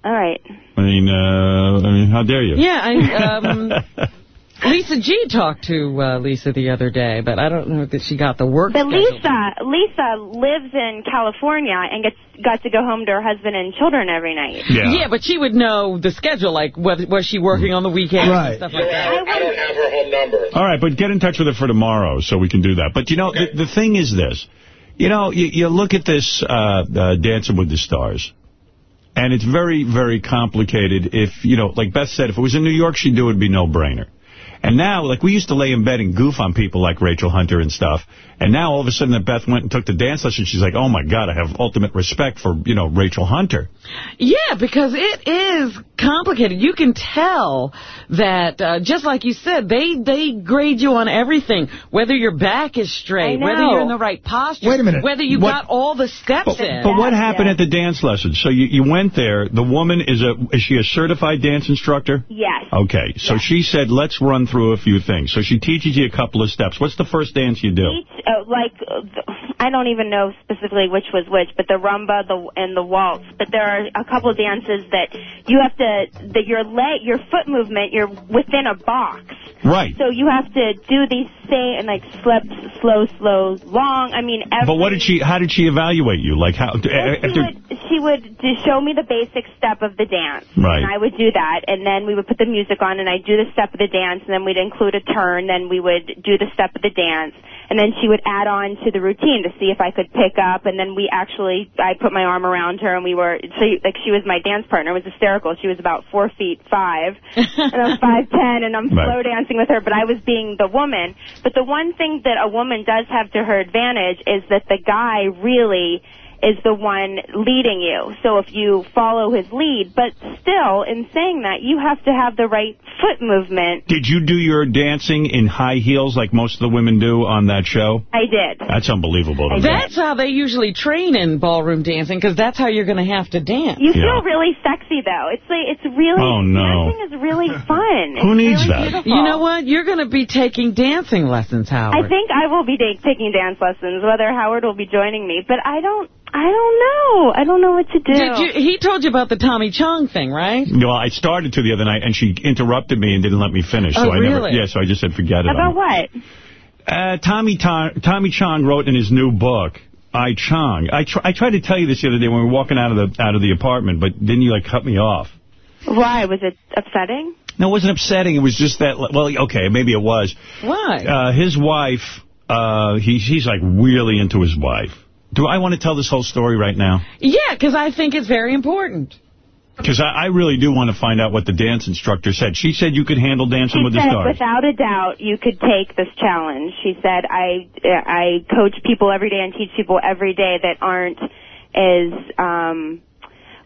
All right. I mean, uh, I mean, how dare you? Yeah, I, um, Lisa G talked to uh, Lisa the other day, but I don't know that she got the work But. Lisa, Lisa lives in California and gets got to go home to her husband and children every night. Yeah. but she would know the schedule, like whether was she working on the weekends and stuff like that. I don't have her home number. All right, but get in touch with her for tomorrow so we can do that. But, you know, the, the thing is this. You know, you, you look at this uh, uh, Dancing with the Stars, and it's very, very complicated. If, you know, like Beth said, if it was in New York, she'd do it, it'd be no-brainer. And now, like, we used to lay in bed and goof on people like Rachel Hunter and stuff. And now, all of a sudden, that Beth went and took the dance lesson. She's like, oh, my God, I have ultimate respect for, you know, Rachel Hunter. Yeah, because it is complicated. You can tell that, uh, just like you said, they they grade you on everything. Whether your back is straight, whether you're in the right posture. Wait a minute. Whether you What- got all the steps in. But what happened at the dance lesson? So you, you went there. The woman, is a is she a certified dance instructor? Yes. Okay, so she said, let's run through a few things. So she teaches you a couple of steps. What's the first dance you do? Each, uh, like, uh, I don't even know specifically which was which, but the rumba the and the waltz. But there are a couple of dances that you have to, that your leg, your foot movement, you're within a box. Right. So you have to do these same, and like, slips, slow, slow, long. I mean, every... But what did she? How did she evaluate you? Like how? Well, she would she would show me the basic step of the dance, Right. and I would do that, and then we would put the music on, and I'd do the step of the dance, and then we'd include a turn, then we would do the step of the dance, and then she would add on to the routine to see if I could pick up, and then we actually I put my arm around her, and we were so like she was my dance partner. It was hysterical. She was about four feet five, and I'm five ten, and I'm Right. slow dancing with her, but I was being the woman. But the one thing that a woman does have to her advantage is that the guy really is the one leading you. So if you follow his lead, but still, in saying that, you have to have the right foot movement. did you do your dancing in high heels like most of the women do on that show? I did. That's unbelievable. That's how they usually train in ballroom dancing, because that's how you're going to have to dance. You feel really sexy though. It's like it's really Oh, no. dancing is really fun. Who It's needs really that? Beautiful. You know what? You're going to be taking dancing lessons, Howard. I think I will be taking dance lessons, whether Howard will be joining me. But I don't, I don't know. I don't know what to do. Did you, he told you about the Tommy Chong thing, right? Well, I started to the other night, and she interrupted me and didn't let me finish. Oh, so I never. really? Yeah, so I just said forget it. About what? Uh, Tommy Ta- Tommy Chong wrote in his new book, I Chong. I tr I tried to tell you this the other day when we were walking out of the out of the apartment, but then you like cut me off. Why was it upsetting? No, it wasn't upsetting. It was just that. Well, okay, maybe it was. Why? Uh, his wife. Uh, he, he's like really into his wife. Do I want to tell this whole story right now? Yeah, because I think it's very important. Because I, I really do want to find out what the dance instructor said. She said you could handle Dancing She with the Stars. without a doubt, you could take this challenge. She said, I I coach people every day and teach people every day that aren't as, um,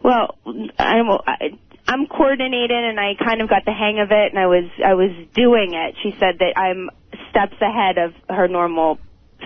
well, I'm, I, I'm coordinated and I kind of got the hang of it and I was I was doing it. She said that I'm steps ahead of her normal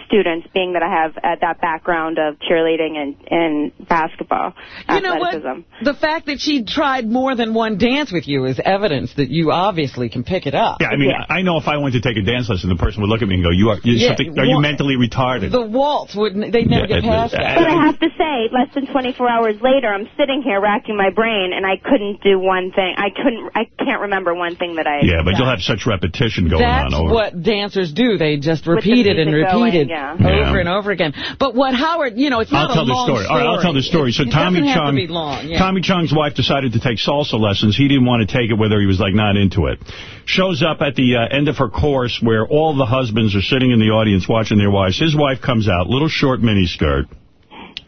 students, being that I have uh, that background of cheerleading and, and basketball You know what? athleticism. The fact that she tried more than one dance with you is evidence that you obviously can pick it up. Yeah, I mean, I know if I went to take a dance lesson, the person would look at me and go, "You are, you Yeah, something, are you mentally retarded?" The waltz wouldn't, they'd never Yeah, get past that. But I have to say, less than 24 hours later, I'm sitting here racking my brain, and I couldn't do one thing. I couldn't. I can't remember one thing that I. yeah, but you'll have such repetition going That's on over. what dancers do. They just repeat it and repeat going, it yeah. over Yeah. and over again. But what Howard, you know, it's not I'll tell a the long story. All right, I'll tell the story. It- So it Tommy doesn't Chong, to be long. Yeah. Tommy Chong's wife decided to take salsa lessons. He didn't want to take it whether he was like not into it. Shows up at the uh, end of her course where all the husbands are sitting in the audience watching their wives. His wife comes out, little short mini skirt.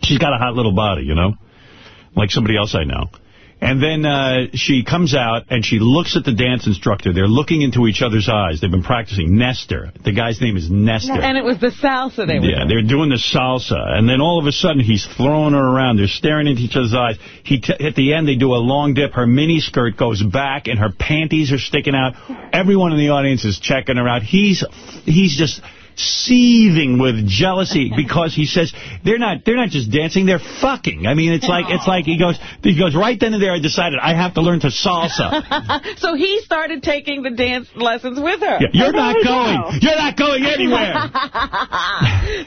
She's got a hot little body, you know, like somebody else I know. And then uh, she comes out and she looks at the dance instructor. They're looking into each other's eyes. They've been practicing. Nestor. The guy's name is Nestor. And it was the salsa they were Yeah, they're doing the salsa, and then all of a sudden he's throwing her around. They're staring into each other's eyes. He t at the end they do a long dip. Her mini skirt goes back, and her panties are sticking out. Everyone in the audience is checking her out. He's he's just seething with jealousy because he says they're not they're not just dancing, they're fucking. I mean, it's like it's like he goes he goes right then and there. I decided I have to learn to salsa. so he started taking the dance lessons with her. Yeah, you're not going. go. You're not going anywhere.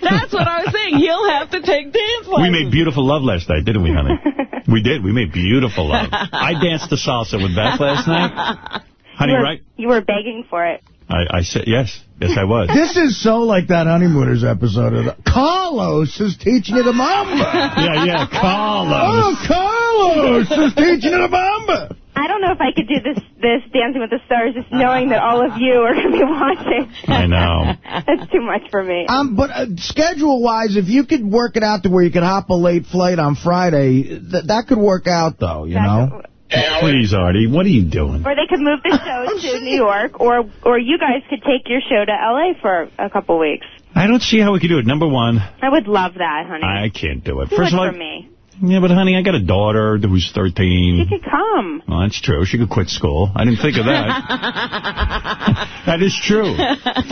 That's what I was saying. He'll have to take dance lessons. We made beautiful love last night, didn't we, honey? we did. We made beautiful love. I danced the salsa with Beth last night. Honey, you were, right? You were begging for it. I, I said, yes. Yes, I was. This is so like that Honeymooners episode of the... Carlos is teaching you the mambo. yeah, yeah, Carlos. Oh, Carlos is teaching you the mambo. I don't know if I could do this this Dancing with the Stars just knowing that all of you are going to be watching. I know. That's too much for me. Um, but uh, schedule-wise, if you could work it out to where you could hop a late flight on Friday, th that could work out, though, you know? Please, Artie, what are you doing? Or they could move the show to New York, or or you guys could take your show to L.A. for a couple weeks. I don't see how we could do it. Number one, I would love that, honey. I can't do it. Do First of all, for me. yeah, but honey, I got a daughter who's 13. She could come. Well, that's true. She could quit school. I didn't think of that. that is true.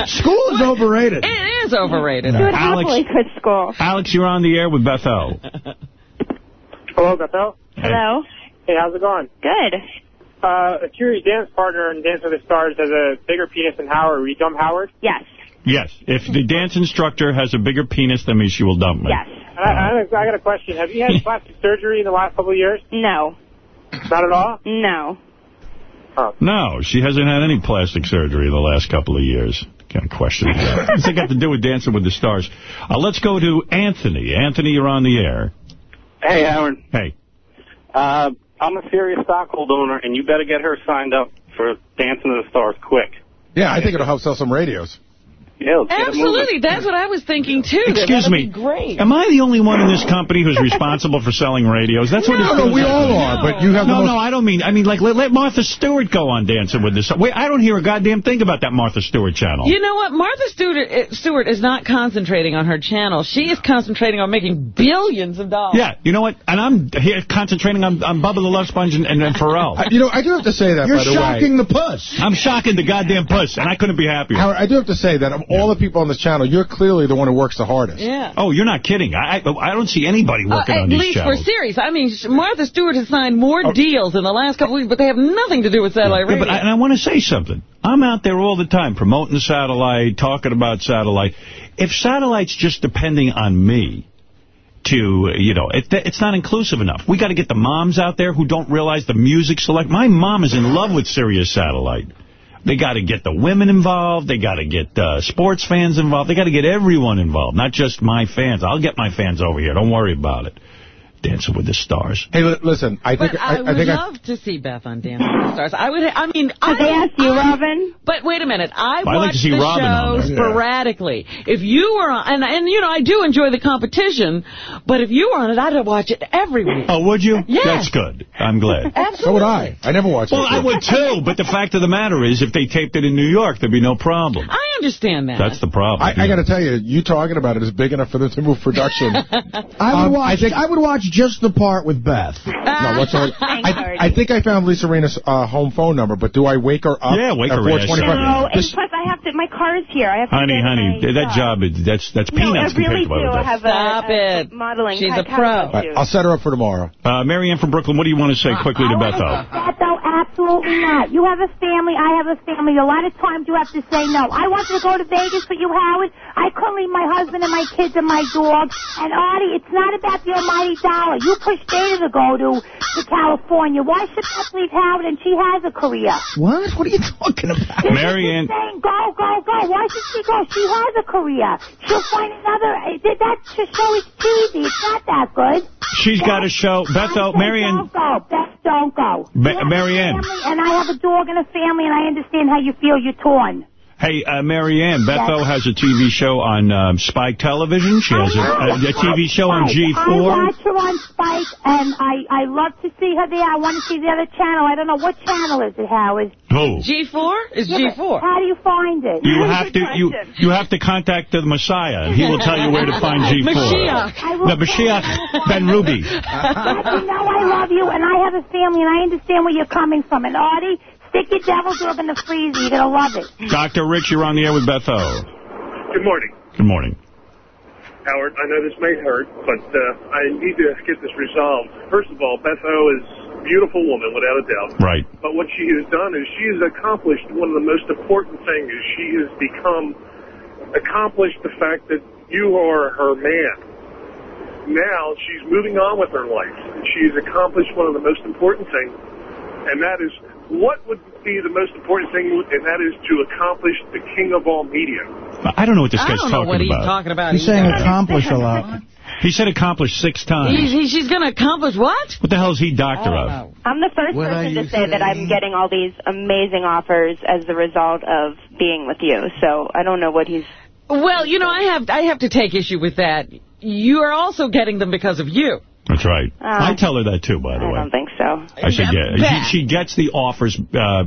School is overrated. It is overrated. You would Alex- happily quit school. Alex, you're on the air with Beth O. Hello, Beth O. Hello. Hey, how's it going? Good. Uh, a curious dance partner in Dance with the Stars has a bigger penis than Howard. Will you dump Howard? Yes. Yes, if the dance instructor has a bigger penis than me, she will dump me. Yes. I, I, I got a question. Have you had plastic surgery in the last couple of years? No. Not at all? No. No, she hasn't had any plastic surgery in the last couple of years. Can't question that. What's it got to do with Dancing with the Stars? Uh, let's go to Anthony. Anthony, you're on the air. Hey, Howard. Hey. Uh, I'm a serious stockholder owner, and you better get her signed up for Dancing to the Stars quick. Yeah, I think it'll help sell some radios. Yeah, let's get it moving. Absolutely. That's what I was thinking, too. Excuse me. Great. Am I the only one in this company who's responsible for selling radios? That's what No, it no, we all are, but you have No, no, I don't mean. I mean, like, let, let Martha Stewart go on Dancing with the Stars. Wait, I don't hear a goddamn thing about that Martha Stewart channel. You know what? Martha Stewart, uh, Stewart is not concentrating on her channel. She is concentrating on making billions of dollars. Yeah, you know what? And I'm here concentrating on, on Bubba the Love Sponge and, and, and Pharrell. I- you know, I do have to say that, You're by the way. shocking the puss. I'm shocking the goddamn puss, and I couldn't be happier. Howard, I do have to say that of all the people on this channel, you're clearly the one who works the hardest. Yeah. Oh, you're not kidding. I I, I don't see anybody Uh, working at on these least channels. for series. I mean, Martha Stewart has signed more Oh. deals in the last couple of weeks, but they have nothing to do with satellite Yeah, radio. but I, and I want to say something. I'm out there all the time promoting satellite, talking about satellite. If satellite's just depending on me to, you know, it, it's not inclusive enough. We got to get the moms out there who don't realize the music select. My mom is in love with Sirius Satellite. They got to get the women involved. They got to get uh, sports fans involved. They got to get everyone involved, not just my fans. I'll get my fans over here. Don't worry about it. Dancing with the Stars. Hey, li- listen, I think But I, I, would I think I, love to see Beth on Dancing with the Stars. I would. I mean, I they ask you, Robin? But wait a minute. I I'd like watch to see the Robin show there. sporadically. If you were on, and and you know, I do enjoy the competition. But if you were on it, I'd watch it every week. Oh, would you? Yes. That's good. I'm glad. Absolutely. so would I. I never watched Well, it. Well, I would too, but the fact of the matter is, if they taped it in New York, there'd be no problem. I understand that. That's the problem. I, I got to tell you, you talking about it is big enough for them to move production. I would Um, I watch. think- I would watch just the part with Beth. no, what's all, I, I think I found Lisa Rinna's uh, home phone number, but do I wake her up Yeah, wake at her ass 425? up. No, and This- plus I have to, my car is here. I have to honey, go to honey, my that job, is that's that's No, peanuts I really compared to what do it does. have Stop a, a it. modeling. She's ca- a pro. catalog All right, shoot. I'll set her up for tomorrow. Uh, Marianne from Brooklyn, what do you want to say quickly to Beth? O? Beth O, absolutely not. You have a family, I have a family. A lot of times you have to say no. I wanted to go to Vegas with you, Howard. I couldn't leave my husband and my kids and my dog. And Artie, it's not about the almighty dollar. You pushed Dana to go to, to California. Why should Beth leave Howard and she has a career? What? What are you talking about? Marianne, Saying go, go, go. Why should she go? She has a career. She'll find another. eh, That show is cheesy. It's not that good. she's got a show. Beth, O, I Marianne, Don't go. Beth, don't go. Ma- You have a Marianne. And I have a dog and a family, and I understand how you feel. You're torn. Hey, uh, Marianne, Beth O has a TV show on um, Spike Television. She has a, a, a TV show on G4. I watch her on Spike, and I, I love to see her there. I want to see the other channel. I don't know what channel is it, Howard. Who? G4 is Yeah, G4. How do you find it? You have to you you have to contact the Messiah, he will tell you where to find G4. Mashiach. I will The Mashiach Ben Ruby. Dad, you know I love you, and I have a family, and I understand where you're coming from. And Artie, stick your devil dog in the freezer. You're gonna love it. Dr. Rich, you're on the air with Beth O. Good morning. Good morning. Howard, I know this may hurt, but uh, I need to get this resolved. First of all, Beth O is a beautiful woman, without a doubt. Right. But what she has done is she has accomplished one of the most important things she has become, accomplished the fact that you are her man. Now she's moving on with her life. and She has accomplished one of the most important things, and that is what would be the most important thing, and that is to accomplish the king of all media. I don't know what this I guy's don't know talking what he's about. talking about He's saying accomplish a lot. He said accomplish six times. He's, he, she's going to accomplish what? What the hell is he doctor oh, of? I'm the first What person to say that I'm getting all these amazing offers as the result of being with you. So I don't know what he's. Well, you know, I have I have to take issue with that. You are also getting them because of you. That's right. Uh, I tell her that, too, by the I way. I don't think so. I said, yeah. She, she gets the offers uh, uh,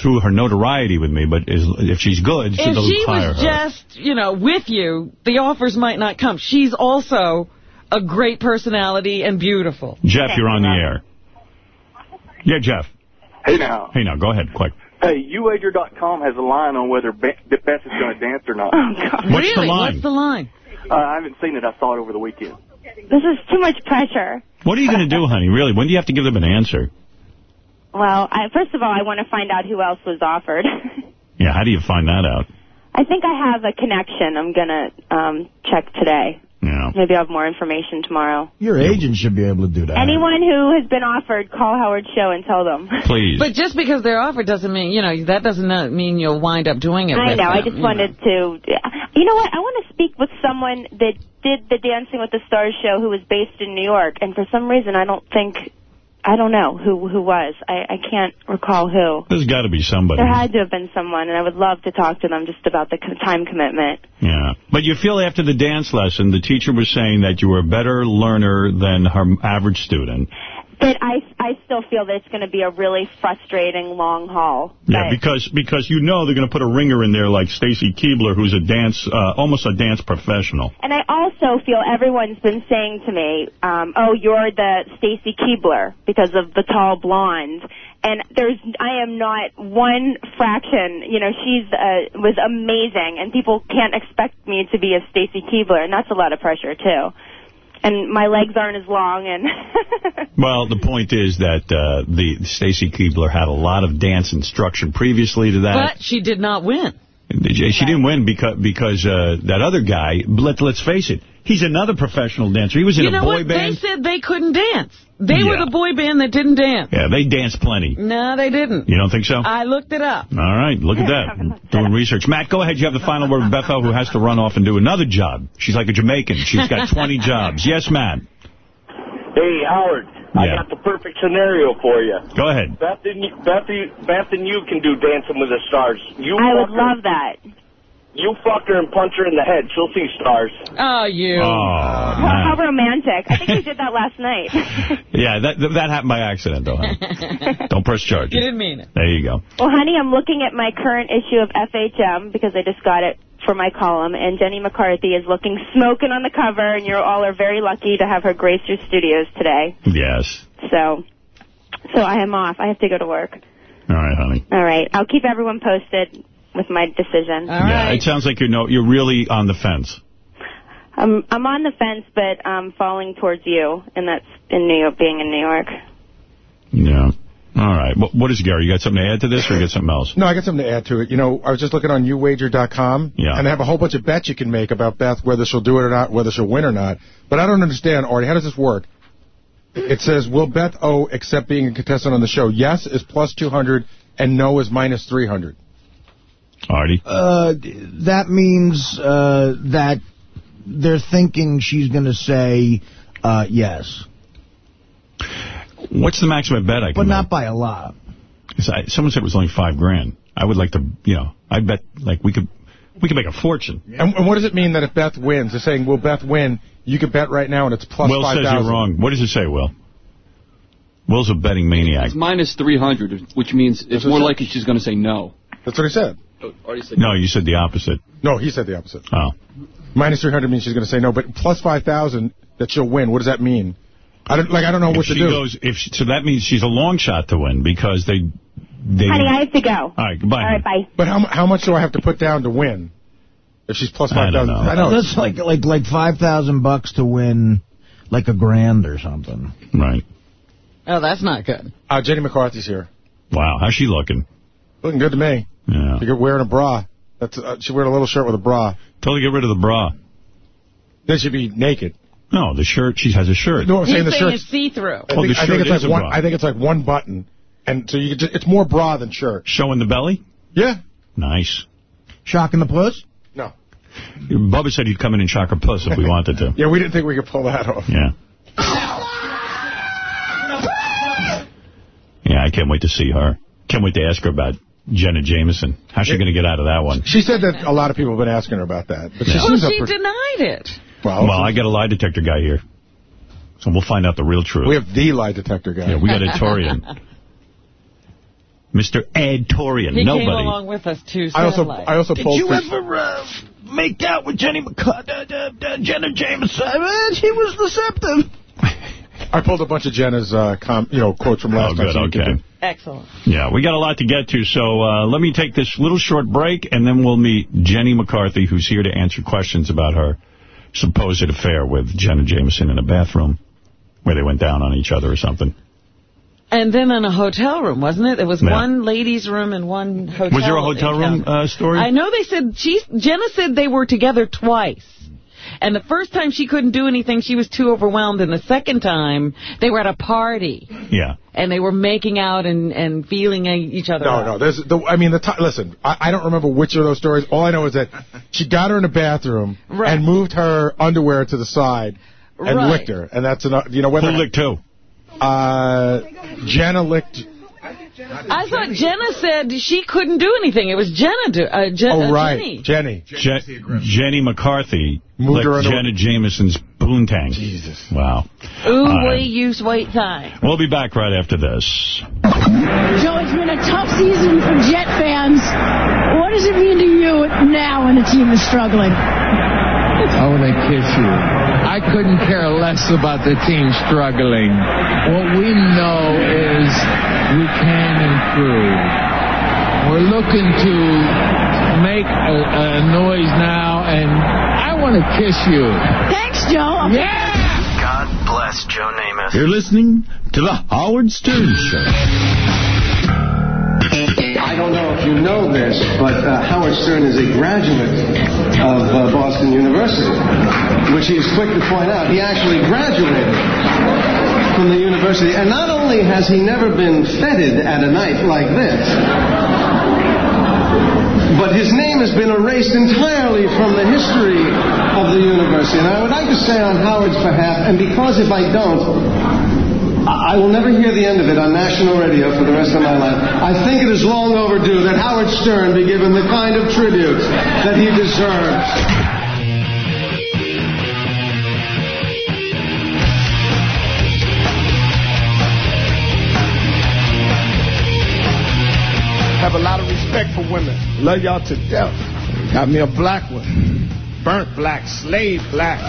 through her notoriety with me, but is, if she's good, she if doesn't she was her. just, you know, with you, the offers might not come. She's also a great personality and beautiful. Jeff, you're on the air. Yeah, Jeff. Hey now. Hey, now, go ahead, quick. Hey, uwager.com has a line on whether Be- Beth is going to dance or not. What's the line? What's the line? Uh, I haven't seen it. I saw it over the weekend. This is too much pressure. What are you going to do, honey? Really? When do you have to give them an answer? Well, I, first of all, I want to find out who else was offered. Yeah, how do you find that out? I think I have a connection. I'm going to um, check today. Yeah. Maybe I'll have more information tomorrow. Your agent should be able to do that. Anyone who has been offered, call Howard Show and tell them. Please. But just because they're offered doesn't mean, you know, that doesn't uh, mean you'll wind up doing it I with know. I just you wanted to. You know what? I want to speak with someone that did the Dancing with the Stars show who was based in New York, and for some reason, I don't think. I don't know who who was. I, I can't recall who. There's got to be somebody. There had to have been someone, and I would love to talk to them just about the time commitment. Yeah. But you feel after the dance lesson, the teacher was saying that you were a better learner than her average student. But I I still feel that it's going to be a really frustrating long haul. Yeah, because because you know they're going to put a ringer in there like Stacy Keibler, who's a dance, uh, almost a dance professional. And I also feel everyone's been saying to me, um, "Oh, you're the Stacy Keibler because of the tall blonde." And there's, I am not one fraction. You know, she's uh, was amazing, and people can't expect me to be a Stacy Keibler, and that's a lot of pressure too. And my legs aren't as long, and Well, the point is that uh, the Stacy Keibler had a lot of dance instruction previously to that. But she did not win. She didn't win because because uh, that other guy. Let let's face it, he's another professional dancer. He was in you a boy what? band. They said they couldn't dance. They were Yeah. the boy band that didn't dance. Yeah, they danced plenty. No, they didn't. You don't think so? I looked it up. All right, look at that. Doing research. Matt, go ahead. You have the final word with Beth O, who has to run off and do another job. She's like a Jamaican. She's got 20 jobs. Yes, Matt. Hey, Howard, I got the perfect scenario for you. Go ahead. Beth and, you, Beth, Beth and you can do Dancing with the Stars. You I would fuck her- love that. You fuck her and punch her in the head. She'll see stars. Oh, you. Oh, How, how romantic! I think we did that last night. Yeah, that that happened by accident, though. Huh? Don't press charges. You didn't mean it. There you go. Well, honey, I'm looking at my current issue of FHM because I just got it for my column, and Jenny McCarthy is looking smoking on the cover, and you all are very lucky to have her grace your studios today. Yes. So, so I am off. I have to go to work. All right, honey. All right, I'll keep everyone posted with my decision. yeah, it sounds like you're no, you're really on the fence. I'm I'm on the fence, but I'm falling towards you, and that's in New York, being in New York. Yeah. All right. What, what is it, Gary? You got something to add to this, or you got something else? No, I got something to add to it. You know, I was just looking on uwager.com, Yeah. and they have a whole bunch of bets you can make about Beth, whether she'll do it or not, whether she'll win or not. But I don't understand, Artie, how does this work? It says, will Beth O accept being a contestant on the show? Yes is plus 200, and no is minus 300. Artie? Uh, that means uh, that they're thinking she's going to say uh, yes. What's the maximum bet I can But make? not by a lot. I, someone said it was only five grand. I would like to, you know, I bet like we could we could make a fortune. And, and what does it mean that if Beth wins? They're saying, will Beth win? You could bet right now, and it's plus Will says 5,000. you're wrong. What does it say, Will? Will's a betting maniac. It's minus 300, which means it's more likely she's going to say no. That's what he said. Already said No, you said the opposite. No, he said the opposite. Oh. Minus 300 means she's going to say no, but plus 5,000 that she'll win. What does that mean? I don't like. I don't know If what to do. goes, if she, so that means she's a long shot to win because they they. Honey, I have to go. All right, goodbye. All right, bye. But how how much do I have to put down to win? If she's plus I 5,000. I know. That's like like like 5000 bucks to win like a grand or something. Right. Oh, that's not good. Uh, Jenny McCarthy's here. Wow, how's she looking? Looking good to me. Yeah. You're wearing a bra. That's uh, She's wearing a little shirt with a bra. Tell her to get rid of the bra. Then she'd be naked. No, the shirt, she has a shirt. No, I'm He's saying the shirt. it's see-through. I Oh, think, the I think shirt it's is like a one. bra. I think it's like one button, and so you just, it's more bra than shirt. Showing the belly? Yeah. Nice. Shocking the puss? No. Bubba said he'd come in and shock her puss if we wanted to. Yeah, we didn't think we could pull that off. Yeah. Yeah, I can't wait to see her. Can't wait to ask her about Jenna Jameson. How's she going to get out of that one? She said that a lot of people have been asking her about that, but she Well, seems up she denied it. Well, Well, I got a lie detector guy here. So we'll find out the real truth. we have the lie detector guy. yeah, we got Ed Torian. Mr. Ed Torian. He Nobody. came along with us, too. I also satellite. I also Did pulled you for- ever uh, make out with Jenny McCarthy, uh, uh, uh, Jenna Jameson? Uh, she was deceptive. I pulled a bunch of Jenna's uh, com, you know quotes from last Oh, time. so you can okay. Excellent. Yeah, we got a lot to get to, so uh, let me take this little short break, and then we'll meet Jenny McCarthy, who's here to answer questions about her supposed affair with Jenna Jameson in a bathroom, where they went down on each other or something. And then in a hotel room, wasn't it? There was Yeah. one ladies' room and one hotel room. Was there a hotel room uh, story? I know they said, she, Jenna said they were together twice. And the first time she couldn't do anything, she was too overwhelmed. And the second time, they were at a party. Yeah. And they were making out and, and feeling each other No, out. no. There's the. I mean, the ti listen. I, I don't remember which of those stories. All I know is that she got her in the bathroom Right. and moved her underwear to the side and Right. licked her, and that's enough. You know whether Who licked who? Uh, Jenna licked. I thought Jenna said she couldn't do anything. It was Jenna do, uh, Je- Oh uh, right, Jenny. Jenny. Je Jenny McCarthy Moved her licked Jenna Jameson's boontang. Jesus. Wow. Ooh, All right. we use white thigh. We'll be back right after this. Joe, it's been a tough season for Jet fans. What does it mean to you now when the team is struggling? I want to kiss you. I couldn't care less about the team struggling. What we know is we can improve. We're looking to make a, a noise now, and I want to kiss you. Thanks, Joe. Yeah! God bless Joe Namath. You're listening to The Howard Stern Show. I don't know if you know this, but uh, Howard Stern is a graduate of uh, Boston University, which he is quick to point out. He actually graduated from the university, and not only has he never been feted at a night like this, but his name has been erased entirely from the history of the university. And I would like to say on Howard's behalf, and because if I don't, I will never hear the end of it on national radio for the rest of my life. I think it is long overdue that Howard Stern be given the kind of tribute that he deserves. Have a lot of respect for women. Love y'all to death. Got me a black one. Burnt black, slave black.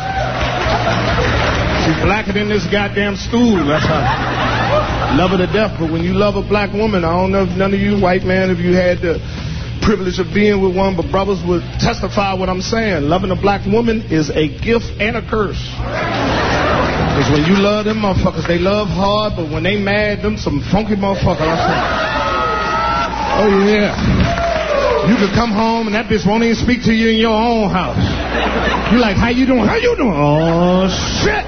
She's blacker than this goddamn stool. That's how. Love her to death. But when you love a black woman, I don't know if none of you white man, if you had the privilege of being with one, but brothers would testify what I'm saying. Loving a black woman is a gift and a curse. Because when you love them motherfuckers, they love hard, but when they mad, them some funky motherfuckers. Oh yeah. You could come home and that bitch won't even speak to you in your own house. You like, how you doing? How you doing? Oh shit.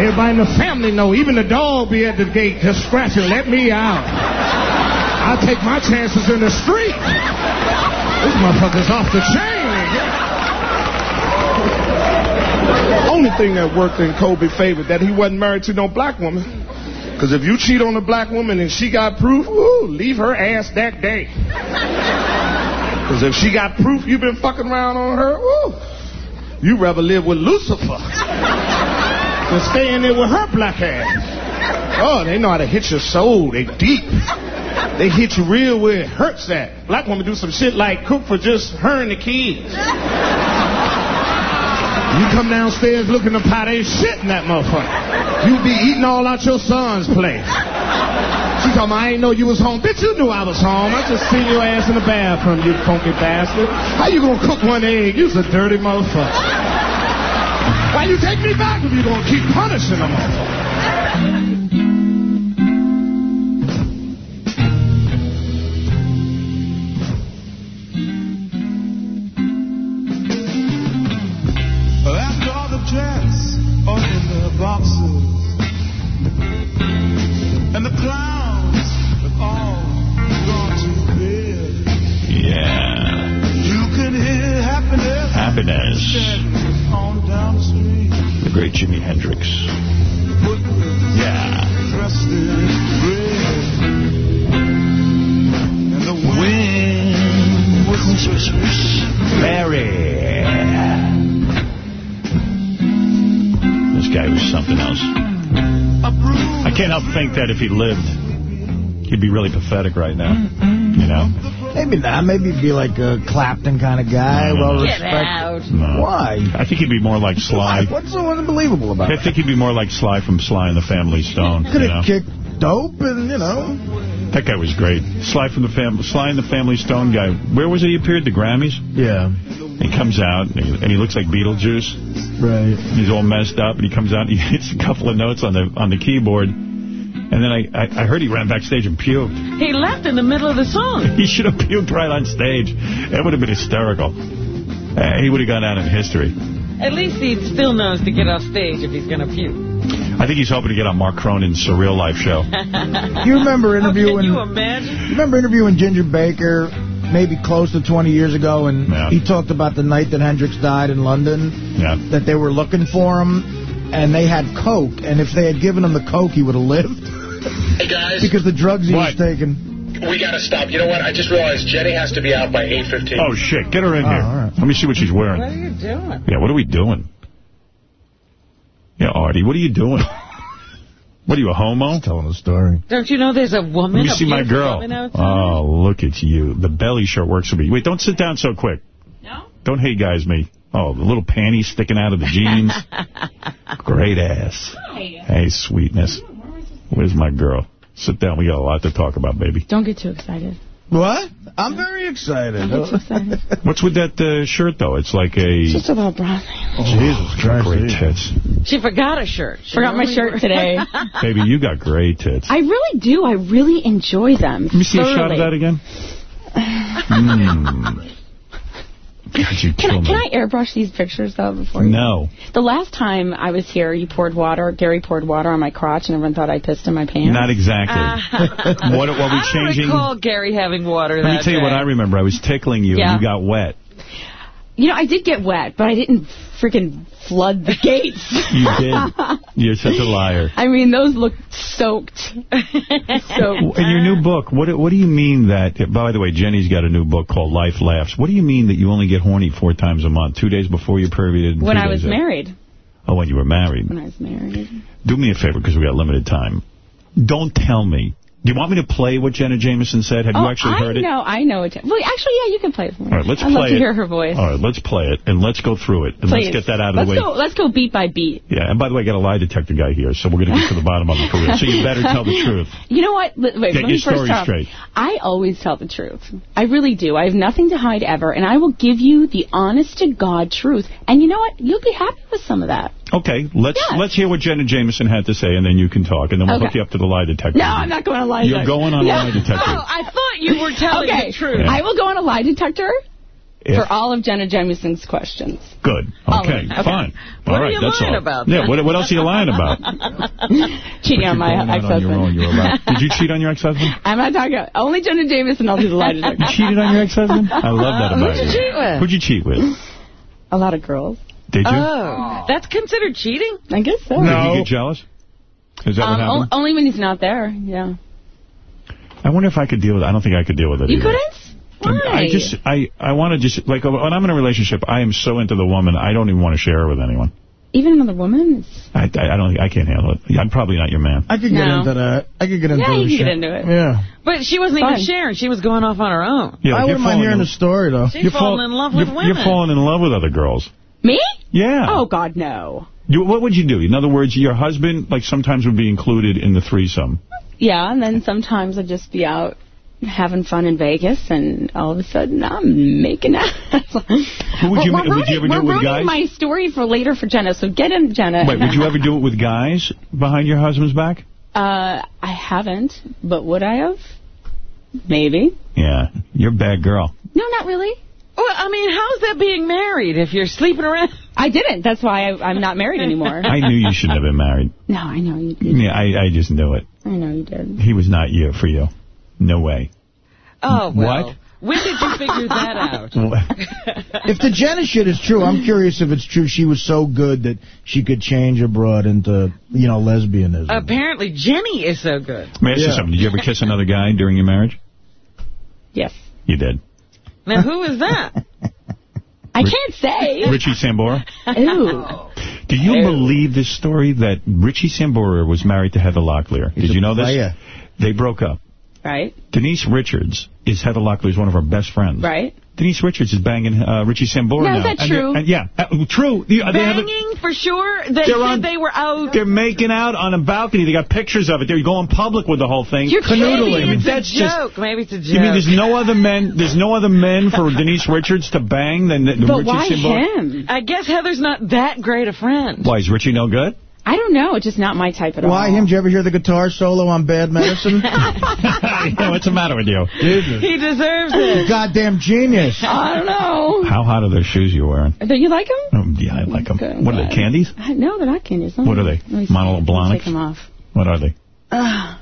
Everybody in the family know. Even the dog be at the gate just scratching. Let me out. I'll take my chances in the street. This motherfucker's off the chain. Only thing that worked in Kobe's favor that he wasn't married to no black woman. Because if you cheat on a black woman and she got proof, woo, leave her ass that day. Because if she got proof you've been fucking around on her, woo, you rather live with Lucifer than stay in there with her black ass. Oh, they know how to hit your soul. They deep. They hit you real where it hurts at. Black woman do some shit like cook for just her and the kids. You come downstairs looking to pot, ain't shit in that motherfucker. You be eating all out your son's place. She told me, I ain't know you was home. Bitch, you knew I was home. I just seen your ass in the bathroom, you funky bastard. How you gonna cook one egg? You's a dirty motherfucker. Why you take me back if you gonna keep punishing a motherfucker? Happiness Happiness. steady on down the great Jimi Hendrix. Yeah. Dressed in red. And the wind whispers Mary. This guy was something else. I can't help think that if he lived, he'd be really pathetic right now. You know? Maybe not. Maybe be like a Clapton kind of guy. No, no, well no. respected. No. Why? I think he'd be more like Sly. What's so unbelievable about I it? think he'd be more like Sly from Sly and the Family Stone. Could have kicked dope and, you know. That guy was great. Sly from the fam Sly and the Family Stone guy. Where was it he appeared? The Grammys? Yeah. He comes out, and he, and he looks like Beetlejuice. Right. He's all messed up, and he comes out, and he hits a couple of notes on the on the keyboard. And then I, I, I heard he ran backstage and puked. He left in the middle of the song. He should have puked right on stage. It would have been hysterical. Uh, he would have gone down in history. At least he still knows to get off stage if he's going to puke. I think he's hoping to get on Mark Cronin's Surreal Life show. You remember interviewing... Can you imagine? Remember interviewing Ginger Baker maybe close to 20 years ago, and Yeah. he talked about the night that Hendrix died in London, Yeah. that they were looking for him, and they had Coke, and if they had given him the Coke, he would have lived. Hey, guys. Because the drugs he What? was taking. We got to stop. You know what? I just realized Jenny has to be out by 8.15. Oh, shit. Get her in Oh, here. all right. Let me see what she's wearing. What are you doing? Yeah, what are we doing? Yeah, Artie, what are you doing? what are you, a homo? Telling a story. Don't you know there's a woman? Let me see my girl. Oh, look at you. The belly shirt works for me. Wait, don't sit down so quick. No? Don't hate guys me. Oh, the little panties sticking out of the jeans. Great ass. Hey, sweetness. Mm. Where's my girl? Sit down. We got a lot to talk about, baby. Don't get too excited. What? I'm very excited. Don't get too excited. What's with that uh, shirt, though? It's like a... It's just about bronzing. Jesus Christ. Great tits. She forgot a shirt. She Forgot my shirt today. Baby, you got great tits. I really do. I really enjoy them. Let me see a shot of that again. Mm. God, you Can I, can I airbrush these pictures, though, before you? No. The last time I was here, you poured water, Gary poured water on my crotch, and everyone thought I pissed in my pants. Not exactly. Ah. what, what we changing... I recall Gary having water Let me tell you what. I remember. I was tickling you Yeah. and you got wet. You know, I did get wet, but I didn't freaking flood the gates. You did. You're such a liar. I mean, those look soaked. soaked. In your new book, what what do you mean that, by the way, Jenny's got a new book called Life Laughs. What do you mean that you only get horny four times a month? Two days before your period? When I was after? married. Oh, when you were married. When I was married. Do me a favor, because we got limited time. Don't tell me. Do you want me to play what Jenna Jameson said? Have oh, you actually I heard it? know, I know it. Well, actually, yeah, you can play it. All right, let's I'd play love to it. hear her voice. All right, let's play it, and let's go through it, and Please. let's get that out of let's the way. Go, let's go beat by beat. Yeah, and by the way, I got a lie detector guy here, so we're going to get to the bottom of it for real. So you better tell the truth. You know what? Wait, Get let me your story straight. I always tell the truth. I really do. I have nothing to hide ever, and I will give you the honest to God truth. And you know what? You'll be happy with some of that. Okay, let's Yeah. let's hear what Jenna Jameson had to say, and then you can talk, and then we'll Okay. hook you up to the lie detector. No, I'm not going to lie You're detector. going on a No. lie detector. Oh, I thought you were telling okay. the truth. I will go on a lie detector If- for all of Jenna Jameson's questions. Good. Okay, of them. Okay. fine. What all are you that's lying all. about, Yeah, what, what else are you lying about? Cheating on my going out on your ex-husband. You're. Did you cheat on your ex-husband? I'm not talking about only Jenna Jameson. I'll do the lie detector. You cheated on your ex-husband? I love that about you. Who'd you cheat with? Who'd you cheat with? A lot of girls. Did you? Oh, that's considered cheating? I guess so. Did you get jealous? Is that what Um, happened? only when he's not there. Yeah. I wonder if I could deal with it. I don't think I could deal with it You either. couldn't? Why? I just, I, I want to just, like, when I'm in a relationship, I am so into the woman, I don't even want to share her with anyone. Even another woman? I, I, I don't, I can't handle it. I'm probably not your man. I could get No. into that. I could get into Yeah, you the can get into it. Yeah. But she wasn't Fine. even sharing. She was going off on her own. Yeah, I you're wouldn't mind hearing in- the story, though. She's You're falling fall- in love with you're, women. You're falling in love with other girls. Me? Yeah. Oh, God, no. You, what would you do? In other words, your husband, like, sometimes would be included in the threesome. Yeah, and then sometimes I'd just be out having fun in Vegas, and all of a sudden I'm making out. Who would you, we're would you ever do it with guys? my story for later for Jenna, so get in, Jenna. Wait, would you ever do it with guys behind your husband's back? Uh, I haven't, but would I have? Maybe. Yeah, you're a bad girl. No, not really. Well, I mean, how's that being married if you're sleeping around? I didn't. That's why I, I'm not married anymore. I knew you shouldn't have been married. No, I know you did. Yeah, I, I just knew it. I know you did. He was not you for you. No way. Oh, well. What? When did you figure that out? If the Jenna shit is true, I'm curious if it's true she was so good that she could change a broad into, you know, lesbianism. Apparently, Jenny is so good. May I ask you something? Did you ever kiss another guy during your marriage? Yes. You did. Now, who is that? I can't say. Richie Sambora? Ew. Do you believe this story that Richie Sambora was married to Heather Locklear? Did you know this? player. They broke up. Right? Denise Richards is Heather Locklear's one of her best friends. Right? Denise Richards is banging uh, Richie Sambora Now, now. is that And true? And yeah, uh, true. They- they have a- Banging for sure? They said on- they were out. They're making out on a balcony. They got pictures of it. They're going public with the whole thing. You're Canoodling. kidding. I mean, It's that's a just. joke. Maybe it's a joke. You mean there's no other men? There's no other men for Denise Richards to bang than, than But Richie why him? I guess Heather's not that great a friend. Why is Richie no good? I don't know. It's just not my type at all. Why him? Did you ever hear the guitar solo on Bad Medicine? What's the matter with you? He deserves it. Goddamn genius. I don't know. How hot are those shoes you're wearing? Do you like them? Oh, yeah, I like them. Good, what are they, glad. candies? No, they're not candies. What are they? Let me see. Manolo Let me Blahniks? Take them off. What are they? Uh,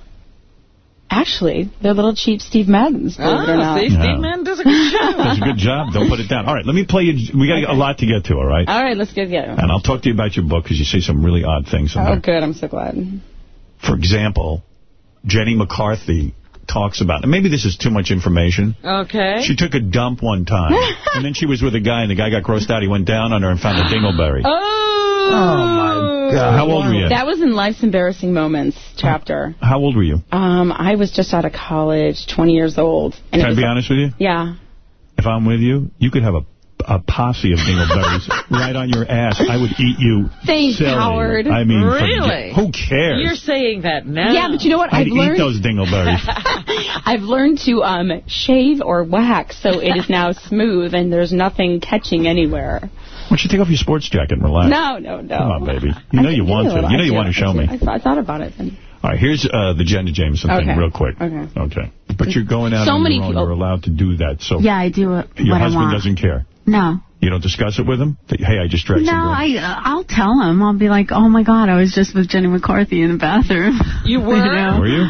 actually, they're little cheap Steve Maddens, believe it or Oh, not. see, Steve Madden does a good job. Does a good job. Don't put it down. All right, let me play you. We got a lot to get to, all right? All right, let's get together. And I'll talk to you about your book because you say some really odd things in Oh, there. good. I'm so glad. For example, Jenny McCarthy talks about, and maybe this is too much information. Okay. She took a dump one time, and then she was with a guy, and the guy got grossed out. He went down on her and found a dingleberry. Oh, oh my God. How old were you? That was in Life's Embarrassing Moments chapter. How old were you? Um, I was just out of college, 20 years old. And Can I was be like- honest with you? Yeah. If I'm with you, you could have a a posse of dingleberries right on your ass. I would eat you Thanks, silly. Howard. I mean, Really? forget- who cares? You're saying that now. Yeah, but you know what? I'd I've learned eat those dingleberries. I've learned to um shave or wax, so it is now smooth and there's nothing catching anywhere. Why don't you take off your sports jacket and relax? No, no, no. Come on, baby. You know you want to. You know you want to show me. I, I thought about it. Then. All right, here's uh, the Jenna Jameson thing real quick. Okay. Okay. But you're going out So on many your own. people- You're allowed to do that. So Yeah, I do what, your what I husband doesn't care. No. You don't discuss it with him? That, hey, I just dragged No, some girl. I, uh, I'll tell him. I'll be like, oh, my God, I was just with Jenny McCarthy in the bathroom. You were? know? Were you?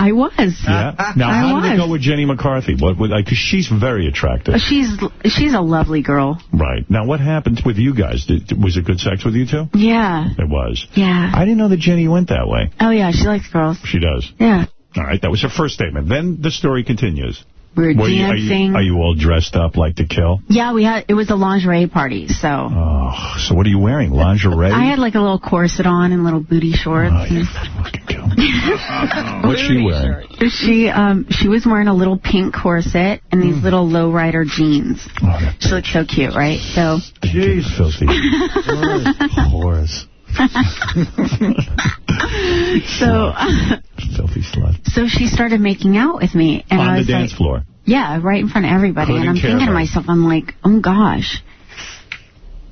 I was. Yeah. Now, I how did it was. go with Jenny McCarthy? What? Because she's very attractive. She's she's a lovely girl. Right. Now, what happened with you guys? Did, was it good sex with you two? Yeah. It was. Yeah. I didn't know that Jenny went that way. Oh, yeah, she likes girls. She does. Yeah. All right. That was her first statement. Then the story continues. We were What, are you- are you- dancing. Are you, all dressed up like to kill? Yeah, we had, it was a lingerie party, so. Oh, so what are you wearing? Lingerie? I had like a little corset on and little booty shorts. and- What's she wearing? She um she was wearing a little pink corset and these little lowrider jeans. Oh, she looked so cute, right? So Jeez. Filthy. Whores. so uh, Filthy slut. so she started making out with me and I On the dance like floor. yeah, right in front of everybody Couldn't and I'm care thinking to myself I'm like, "Oh gosh.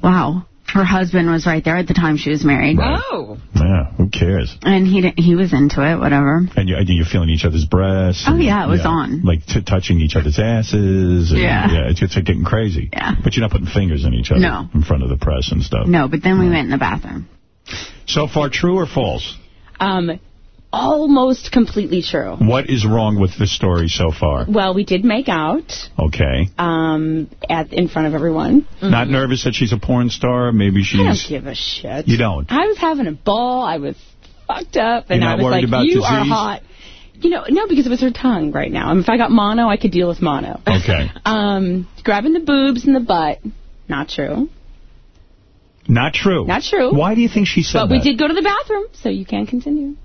Wow." Her husband was right there at the time she was married. Oh. Yeah, who cares? And he didn't, he was into it, whatever. And you, and you're feeling each other's breasts. Oh, and- yeah, it was on. Like t touching each other's asses. And, Yeah. Yeah, it's, it's like getting crazy. Yeah. But you're not putting fingers in each other No. in front of the press and stuff. No, but then we went in the bathroom. So far, true or false? Um, almost completely true. What is wrong with this story so far? Well, we did make out Okay. um, at in front of everyone. Not nervous that she's a porn star? Maybe Mm-hmm. I don't she's... give a shit. You don't? I was having a ball. I was fucked up, and I was like, about "You are hot." You know, no, because it was her tongue right now. I mean, if I got mono, I could deal with mono. Okay. Um, grabbing the boobs and the butt, not true. Not true. Not true. Why do you think she said But that? we did go to the bathroom, so you can continue.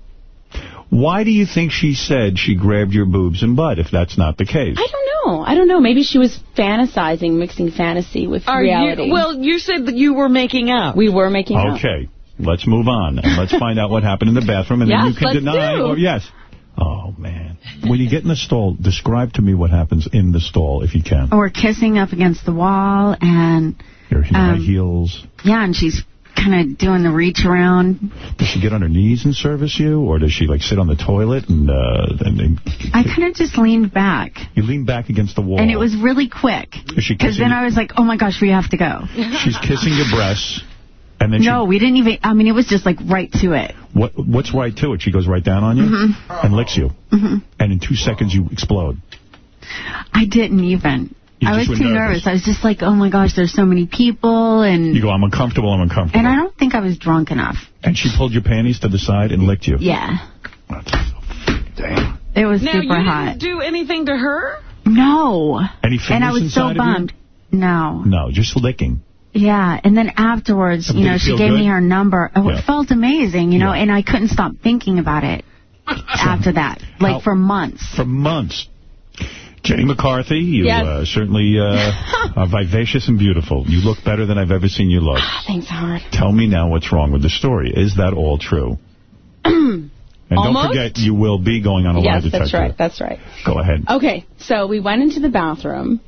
Why do you think she said she grabbed your boobs and butt if that's not the case? I don't know. I don't know. Maybe she was fantasizing, mixing fantasy with Are reality. you? Well, you said that you were making out. we were making out. Okay. Let's move on and let's find out what happened in the bathroom and then you can deny do. or yes. Oh, man. when you get in the stall, describe to me what happens in the stall, if you can. We're kissing up against the wall, and Your Um, heels. yeah, and she's kind of doing the reach around. Does she get on her knees and service you, or does she like sit on the toilet and uh, and, and I kind of just leaned back, you leaned back against the wall? and it was really quick. Is she Because then I was like, oh my gosh, we have to go. she's kissing your breasts, and then No, we didn't even, I mean, it was just like right to it. what what's right to it? She goes right down on you Mhm. and licks you, hmm and in two seconds you explode. I didn't even. You I was too nervous. nervous. I was just like, oh my gosh, there's so many people, and You go, I'm uncomfortable. I'm uncomfortable. and I don't think I was drunk enough. And she pulled your panties to the side and licked you. Yeah. Damn. It was now, super you hot. didn't do anything to her? No. Any fingers And I was so inside of you? bummed. No. No, just licking. Yeah, and then afterwards, Did you know, she gave good? me her number. Oh, Yeah. It felt amazing, you know, and I couldn't stop thinking about it after that, like How- for months. For months. Jenny McCarthy, you Yes. uh, certainly uh, are vivacious and beautiful. You look better than I've ever seen you look. Thanks, Howard. Tell me now what's wrong with the story. Is that all true? And don't forget, you will be going on a lie detector. Yes, that's right. That's right. Go ahead. Okay, so we went into the bathroom,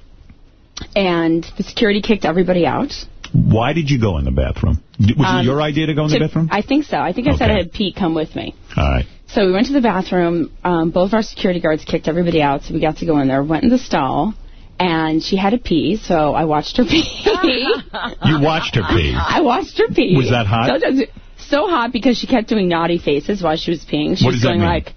and the security kicked everybody out. Why did you go in the bathroom? Was Um, it your idea to go in the bathroom? I think so. I think I said I had Pete come with me. All right. So we went to the bathroom. Um, both of our security guards kicked everybody out, so we got to go in there. Went in the stall, and she had to pee, so I watched her pee. You watched her pee. I watched her pee. Was that hot? So, so hot because she kept doing naughty faces while she was peeing. She What was does that going mean? like,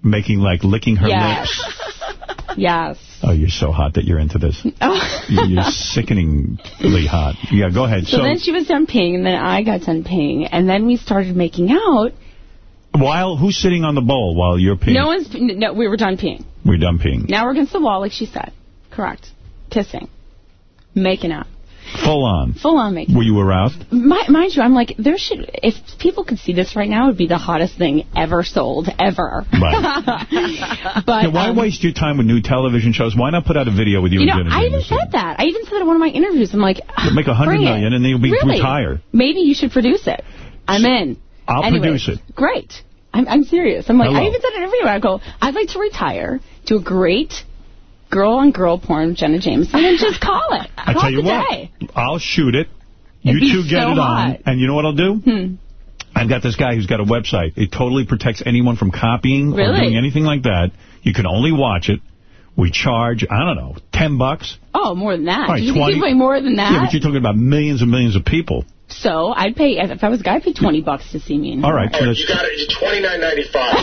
Making, like, licking her yes, lips. yes. Oh, you're so hot that you're into this. Oh. You- You're sickeningly hot. Yeah, go ahead. So, then she was done peeing, and then I got done peeing, and then we started making out. while who's sitting on the bowl while you're peeing? No one's. No, we were done peeing. We're done peeing. Now we're against the wall, like she said. Correct. Kissing, making out, Full on. full on making. Were you aroused? Mi- mind you, I'm like, there should. If people could see this right now, it would be the hottest thing ever sold, ever. but Yeah, why um, waste your time with new television shows? Why not put out a video with you, you know, I even said that. I even said that in one of my interviews. I'm like, Make a hundred bring it. and then you'll be Really? retired. Maybe you should produce it. I'm in. I'll Anyways, produce it. Great. I'm, I'm serious. I'm like, Hello. I even said in an interview, I go, I'd like to retire, to a great girl-on-girl porn Jenna Jameson, and just call it. I call tell you what, day. I'll shoot it. It'd you two get so it on, hot. and you know what I'll do? Hmm. I've got this guy who's got a website. It totally protects anyone from copying or doing anything like that. You can only watch it. We charge, I don't know, 10 bucks. Oh, more than that. All right, you think you pay more than that? Yeah, but you're talking about millions and millions of people. So I'd pay, if I was a guy, I'd pay 20 bucks to see me. In All right, so that's, you got it. It's twenty nine ninety five.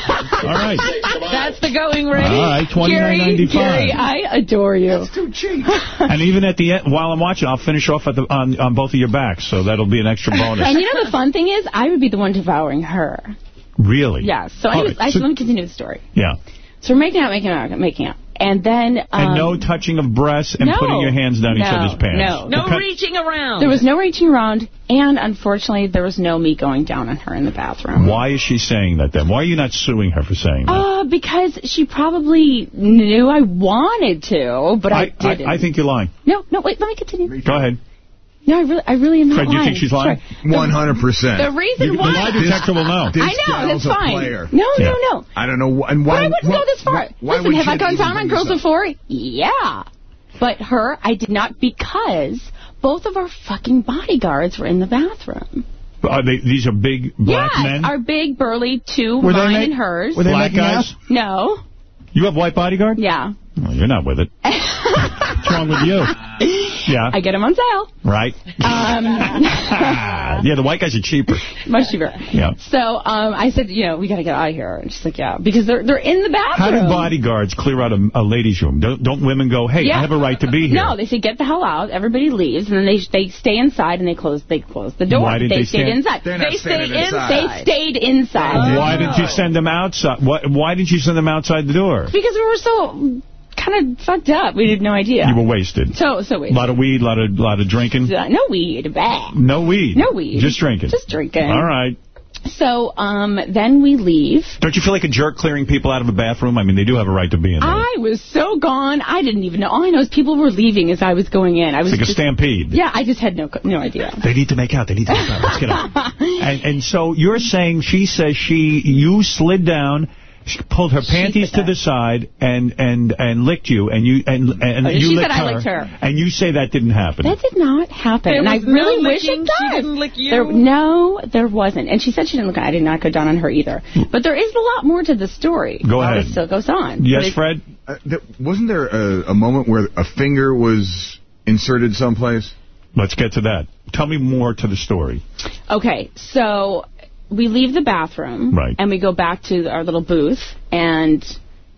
all right. That's the going rate. All right, Gary, $29.95. Gary, I adore you. That's too cheap. And even at the end, while I'm watching, I'll finish off at the, on, on both of your backs, so that'll be an extra bonus. And you know the fun thing is, I would be the one devouring her. really? Yeah. So All anyways, right, I so- let me continue the story. Yeah. So we're making out, making out, making out. And then... Um, And no touching of breasts and no. putting your hands down each No, other's pants. no. No Okay. reaching around. There was no reaching around, and unfortunately, there was no me going down on her in the bathroom. Why is she saying that then? Why are you not suing her for saying that? Uh, because she probably knew I wanted to, but I, I, didn't. I, I think you're lying. No, no, wait, let me continue. Go ahead. No, I really, I really am not Fred, do you think she's lying? Sure. 100%. The reason The why... lie detector will know. This I know, gal's that's a fine. player. No, Yeah. no, no. I don't know. And why, But I wouldn't why- go this far. Why, why Listen, would have I gone down on girls this up? before? Yeah. But her, I did not because both of our fucking bodyguards were in the bathroom. Are they, these are big black yes, men? our big burly two, Were they mine and hers. Were they Black making guys? out? No. You have white bodyguard? Yeah. Well, you're not with it. What's wrong with you? Yeah. I get them on sale. Right? Um, yeah, the white guys are cheaper. much cheaper. Yeah. So um, I said, you know, we got to get out of here. And she's like, yeah, because they're they're in the bathroom. How bathroom. do bodyguards clear out a, a ladies' room? Don't, don't women go, hey, Yeah. I have a right to be here? No, they say get the hell out. Everybody leaves, and then they they stay inside and they close they close the door. Why did they stayed stand- inside. They're not they stayed standing inside. They stayed inside. Why didn't you send them outside? Why, why didn't you send them outside the door? Because we were so kind of fucked up. We had no idea. You were wasted. so so A lot of weed, a lot of, lot of drinking. Uh, no weed. Bah. No weed. No weed. Just drinking. Just drinking. All right. So um, then we leave. Don't you feel like a jerk clearing people out of a bathroom? I mean, they do have a right to be in there. I was so gone. I didn't even know. All I know is people were leaving as I was going in. I was It's like a stampede. Yeah, I just had no no idea. They need to make out. They need to make out. Let's get out. and, and so you're saying she says she, you slid down She pulled her panties to the side and and and licked you, and you and and you she licked said I her, licked her. and you say that didn't happen. That did not happen. There and I was no really wish licking? it does. She didn't lick you? There, no, there wasn't. And she said she didn't look. I did not go down on her either. But there is a lot more to the story. Go while ahead. It still goes on. Yes, it- Fred. Uh, th- wasn't there a, a moment where a finger was inserted someplace? Let's get to that. Tell me more to the story. Okay, so we leave the bathroom. Right. And we go back to our little booth and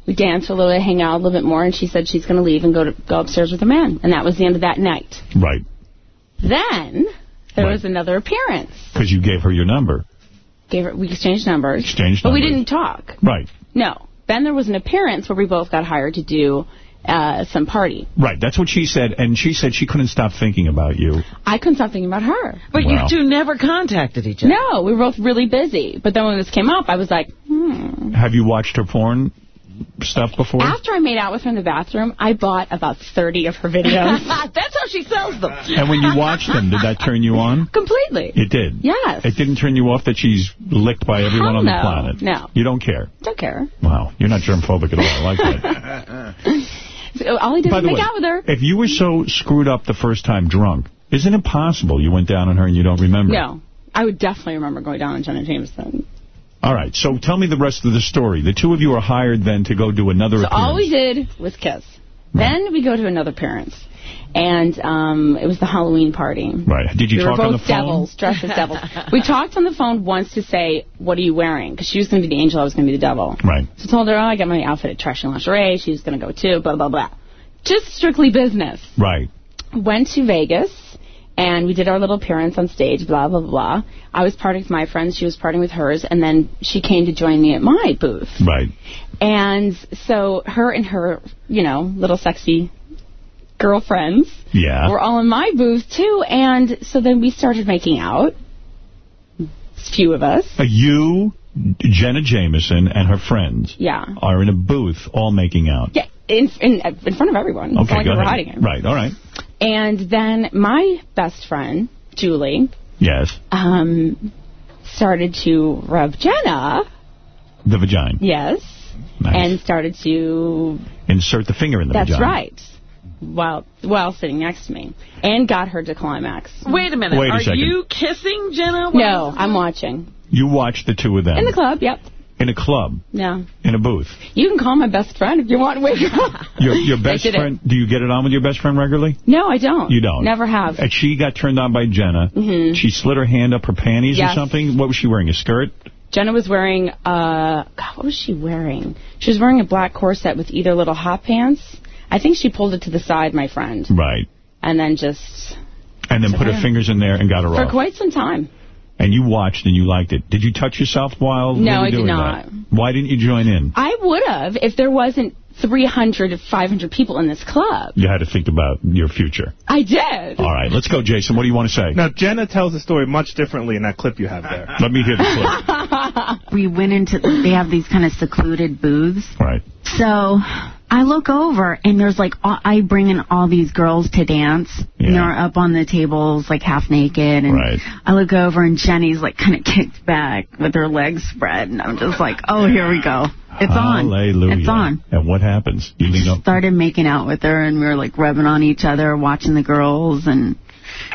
we dance a little bit, hang out a little bit more. And she said she's going to leave and go to go upstairs with a man. And that was the end of that night. Right. Then there Right. was another appearance. Because you gave her your number. Gave her, we exchanged numbers. Exchanged numbers. But we didn't talk. Right. No. Then there was an appearance where we both got hired to do uh, some party. Right. That's what she said. And she said she couldn't stop thinking about you. I couldn't stop thinking about her. But Wow. you two never contacted each other. No, we were both really busy. But then when this came up, I was like, hmm. Have you watched her porn stuff before? After I made out with her in the bathroom, I bought about 30 of her videos. That's how she sells them. And when you watched them, did that turn you on? Completely. It did. Yes. It didn't turn you off that she's licked by everyone Hell on the planet. No. You don't care. Don't care. Wow. You're not germphobic at all. I like that. All I did By was make way, out with her. if you were so screwed up the first time drunk, isn't it possible you went down on her and you don't remember? No. I would definitely remember going down on Jenna Jameson. All right. So tell me the rest of the story. The two of you are hired then to go do another So appearance. all we did was kiss. Then we go to another parent's. And um, it was the Halloween party. Right. Did you we talk were on the phone? devils, dressed as devils. we talked on the phone once to say, what are you wearing? Because she was going to be the angel, I was going to be the devil. Right. So I told her, oh, I got my outfit at Trash and Lingerie. She was going to go too, blah, blah, blah. Just strictly business. Right. Went to Vegas, and we did our little appearance on stage, blah, blah, blah. I was partying with my friends. She was partying with hers. And then she came to join me at my booth. Right. And so her and her, you know, little sexy girlfriends Yeah. were all in my booth, too. And so then we started making out. Few of us. Uh, you, Jenna Jameson, and her friends Yeah. are in a booth all making out. Yeah, in, in, in front of everyone. It's Okay, not like go we were ahead. hiding it. Right, all right. And then my best friend, Julie, Yes. um, started to rub Jenna, The vagina. yes, Nice. and started to, Insert the finger in the that's vagina. That's right, while while sitting next to me, and got her to climax. Wait a minute. Wait a Are second. you kissing Jenna? No, I'm watching. You watched the two of them. In the club, yep. In a club. Yeah. In a booth. You can call my best friend if you want. Wait. Your your best did it. friend, do you get it on with your best friend regularly? no, I don't. You don't? Never have. And she got turned on by Jenna. Mhm. She slid her hand up her panties or something. What was she wearing, a skirt? Jenna was wearing, uh, God, what was she wearing? She was wearing a black corset with either little hot pants. I think she pulled it to the side, my friend, Right. and then just And then put her there. fingers in there and got her for off. quite some time. And you watched and you liked it. Did you touch yourself while No, you were I did not. that? Why didn't you join in? I would have if there wasn't 300 to 500 people in this club. You had to think about your future. I did. All right, let's go, Jason. What do you want to say? Now, Jenna tells the story much differently in that clip you have there. Let me hear the clip. we went into they have these kind of secluded booths. Right. So I look over and there's like all, I bring in all these girls to dance. And they're up on the tables like half naked and Right. I look over and Jenny's like kind of kicked back with her legs spread and I'm just like, "Oh, here we go. It's on. It's on." And what happens? You lean up. Started making out with her and we were like rubbing on each other, watching the girls and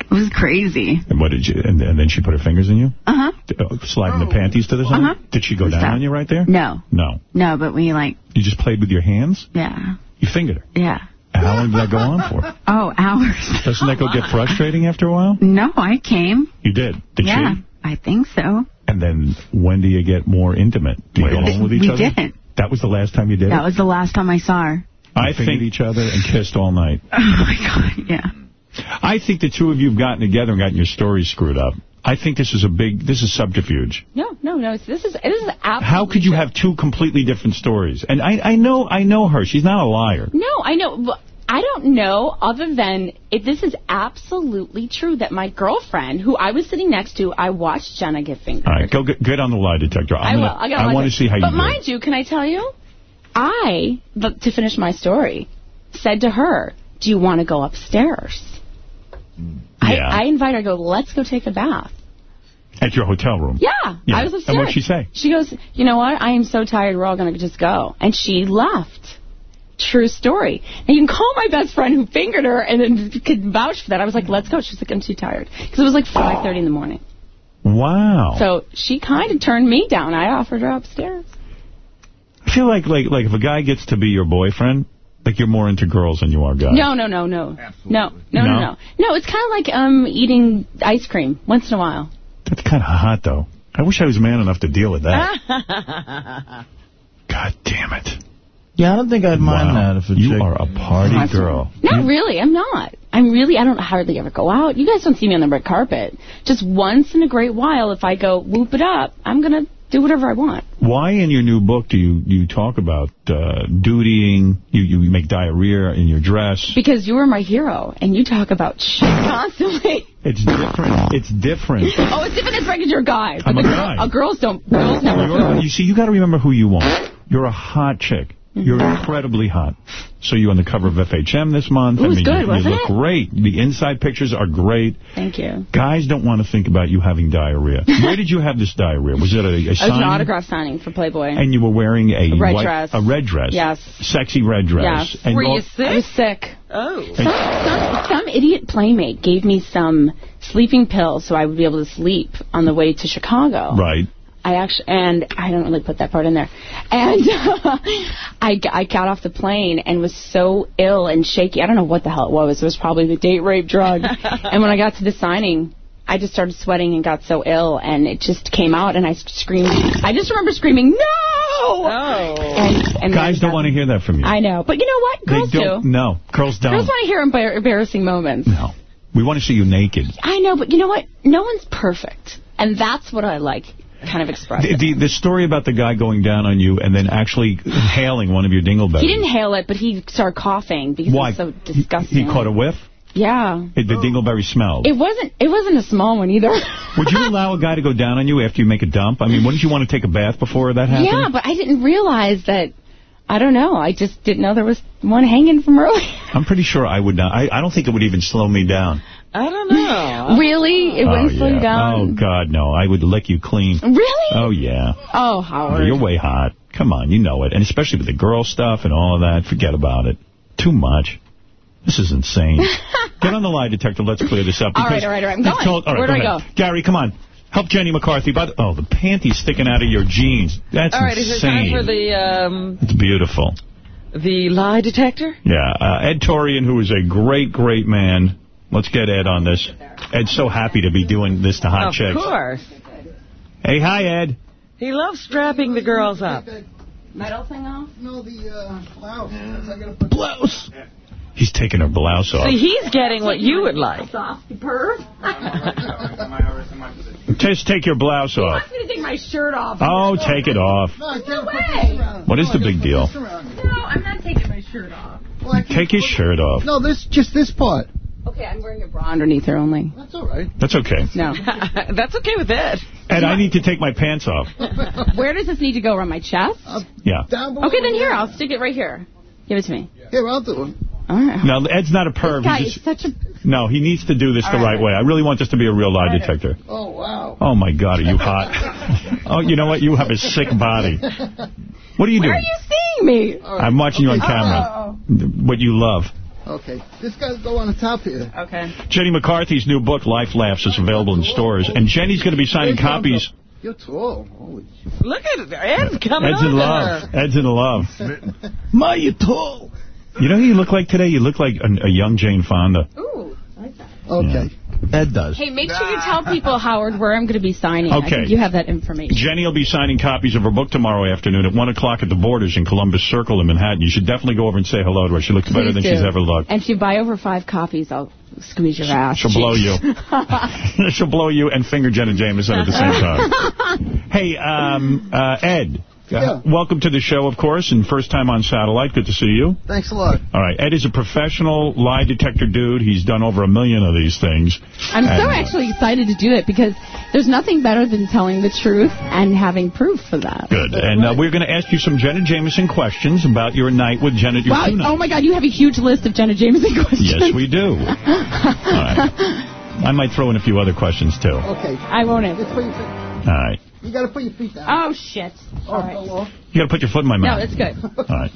it was crazy. And what did you? And, and then she put her fingers in you, Uh-huh. uh, sliding the panties to the side. Uh-huh. Did she go down Stop. on you right there? No. No. No, but we like You just played with your hands. yeah. You fingered her. Yeah. How long did that go on for? Oh, hours. Doesn't that go get frustrating after a while? No, I came. You did. Did yeah, she? I think so. And then when do you get more intimate? Do you go home with each we other? didn't. That was the last time you did That it? was the last time I saw her. I fingered each other and kissed all night. Oh my god, yeah. I think the two of you have gotten together and gotten your stories screwed up. I think this is a big, this is subterfuge. No, no, no. This is this is absolutely. How could you have two completely different stories? And I, I know, I know her. She's not a liar. No, I know. but I don't know other than if this is absolutely true that my girlfriend, who I was sitting next to, I watched Jenna get fingered. All right, go get, get on the lie detector. I'm I will. gonna- I, I want to see how but you do. mind you, can I tell you? I, but to finish my story, said to her, "Do you want to go upstairs?" I, Yeah. I invite her. I go, "Let's go take a bath." At your hotel room? Yeah, Yeah. I was upset. And what'd she say? She goes, you know what? I am so tired. We're all going to just go. And she left. True story. And you can call my best friend who fingered her and then could vouch for that. I was like, let's go. She's like, I'm too tired. Because it was like 5.30 in the morning. Wow. So she kind of turned me down. I offered her upstairs. I feel like, like, like if a guy gets to be your boyfriend, like you're more into girls than you are guys. No, no, no, no. No, no, no, No? no. No, it's kind of like um eating ice cream once in a while. That's kind of hot, though. I wish I was man enough to deal with that. God damn it. Yeah, I don't think I'd mind Wow. that if a You chick... are a party Awesome. girl. Not really. I'm not. I'm really, I don't hardly ever go out. You guys don't see me on the red carpet. Just once in a great while, if I go whoop it up, I'm going to do whatever I want. Why in your new book do you, you talk about uh, dutying, you, you make diarrhea in your dress? Because you were my hero, and you talk about shit constantly. It's different. It's different. oh, it's different because you're a guy. But I'm a guy. uh, girls don't, girls never you see, you got to remember who you want. You're a hot chick. You're Mm-hmm. incredibly hot. So you're on the cover of FHM this month. It was I mean, good, you, wasn't you look it? great. The inside pictures are great. Thank you. Guys don't want to think about you having diarrhea. Where did you have this diarrhea? Was it a, a It was an sign? autograph signing for Playboy. And you were wearing a, A red white, dress. a red dress. Yes. Sexy red dress. Yes. And Were you sick? I was sick. Oh. Some, some, some idiot playmate gave me some sleeping pills so I would be able to sleep on the way to Chicago. Right. I actually, and I don't really put that part in there. And I I got off the plane and was so ill and shaky. I don't know what the hell it was. It was probably the date rape drug. and when I got to the signing, I just started sweating and got so ill, and it just came out, and I screamed. I just remember screaming, no! Oh. And, and Guys don't want to hear that from you. I know. But you know what? Girls they don't. do. No, girls don't. Girls want to hear embar- embarrassing moments. No. We want to see you naked. I know, but you know what? No one's perfect. And that's what I like kind of expressing. The, the, the story about the guy going down on you and then actually inhaling one of your dingleberries. He didn't hail it, but he started coughing because Why? it was so disgusting. He caught a whiff? Yeah. It, the dingleberry smelled. It wasn't it wasn't a small one either. Would you allow a guy to go down on you after you make a dump? I mean, wouldn't you want to take a bath before that happened? yeah, but I didn't realize that I don't know. I just didn't know there was one hanging from earlier. I'm pretty sure I would not. I, I don't think it would even slow me down. I don't know. really? It wouldn't oh, slow yeah. you down? Oh, God, no. I would lick you clean. Really? Oh, yeah. Oh, Howard. You're way hot. Come on, you know it. And especially with the girl stuff and all of that. Forget about it. Too much. This is insane. Get on the lie detector. Let's clear this up. All right, all right, all right. I'm going. Told, all right, Where do go I ahead. Gary, come on. Help Jenny McCarthy. By the, oh, the panties sticking out of your jeans. That's All right, is it time for the um, It's beautiful. the lie detector? Yeah, uh, Ed Torian, who is a great, great man. Let's get Ed on this. Ed's so happy to be doing this to hot of chicks. Of course. Hey, hi, Ed. He loves strapping the girls up. Metal thing off? No, the uh, blouse. I gotta put blouse. He's taking her blouse off. See, he's getting what you would like. Softy perv. Just take your blouse off. I'm going to take my shirt off. Oh, take it off. No, I No can't put way. What is the big deal? No, I'm not taking my shirt off. Well, Take his shirt off. No, this just this part. Okay, I'm wearing a bra underneath her only. That's all right. That's okay. No. That's okay with Ed. And I need to take my pants off. Where does this need to go? Around my chest? Uh, yeah. Down below Okay, then here. I'll stick it right here. Give it to me. Here, I'll do it. All right. Now, Ed's not a perv. This guy He is just, such a... no, he needs to do this the All right right. way. I really want this to be a real lie All right. detector. Oh, wow. Oh, my God, are you hot? oh, you know what? You have a sick body. What are you Where doing? are you seeing me? All right. I'm watching you on Okay. camera. What you love. Okay. This guy's go on the top here. Okay. Jenny McCarthy's new book, Life Laughs, is available in stores. And Jenny's going to be signing copies. You're tall. Holy Look at it. Ed's coming Ed's in love. her. Ed's in love. Ma, you're tall. You know who you look like today? You look like a, a young Jane Fonda. Ooh, I like that. Okay. Ed does. Hey, make sure you tell people, Howard, where I'm going to be signing. I Okay. think you have that information. Jenny will be signing copies of her book tomorrow afternoon at 1 o'clock at the Borders in Columbus Circle in Manhattan. You should definitely go over and say hello to her. She looks better than do. she's ever looked. And if you buy over five copies, I'll squeeze your ass. She'll blow you. She'll blow you and finger Jenna Jameson at the same time. hey, um, uh, Ed. Yeah. welcome to the show, of course, and first time on satellite. Good to see you. Thanks a lot. All right, Ed is a professional lie detector dude. He's done over a million of these things. I'm so And, uh, actually excited to do it because there's nothing better than telling the truth and having proof for that. Good. And uh, we're going to ask you some Jenna Jameson questions about your night with Jenna. Your Wow, two oh my God, you have a huge list of Jenna Jameson questions. Yes, we do. All right. I might throw in a few other questions, too. Okay. I won't answer. Just put your feet. right. You got to put your feet down. Oh, shit. Oh, All right. fell. You got to put your foot in my mouth. No, mouth. it's good. All right.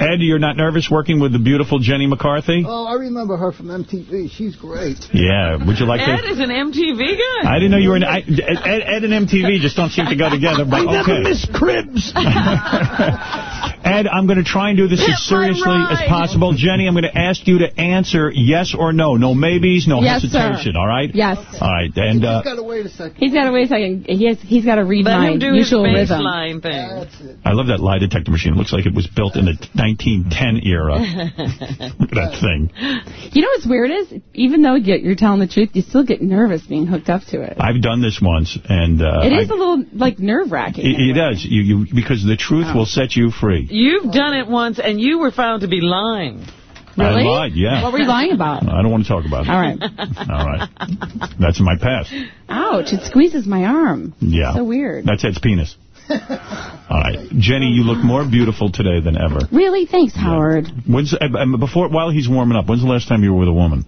Ed, you're not nervous working with the beautiful Jenny McCarthy? Oh, I remember her from MTV. She's great. Yeah. Would you like Ed to? is an MTV guy. I didn't know you were in. I, Ed, Ed and MTV just don't seem to go together. But I never okay. miss Cribs. Ed, I'm going to try and do this Hit as seriously as possible. Jenny, I'm going to ask you to answer yes or no. No maybes, no Yes, sir. hesitation. All right. Yes. All right. And uh, got to wait a second. He's got to wait a second. He has, he's got to read Let my him do his usual rhythm. baseline thing. I love that lie detector machine. It looks like it was built in the 1910 era. Look at that thing. You know what's weird is, even though you- you're telling the truth, you still get nervous being hooked up to it. I've done this once, and uh, it is I- a little, like, nerve-wracking. It, it does. You, you, because the truth will set you free. You've done it once, and you were found to be lying. Really? I lied, yeah. What were you lying about? I don't want to talk about it. All right. All right. That's in my past. Ouch, it squeezes my arm. Yeah. So weird. That's Ed's penis. All right. Jenny, you look more beautiful today than ever. Really? Thanks, Howard. When's uh, um, before while he's warming up? When's the last time you were with a woman?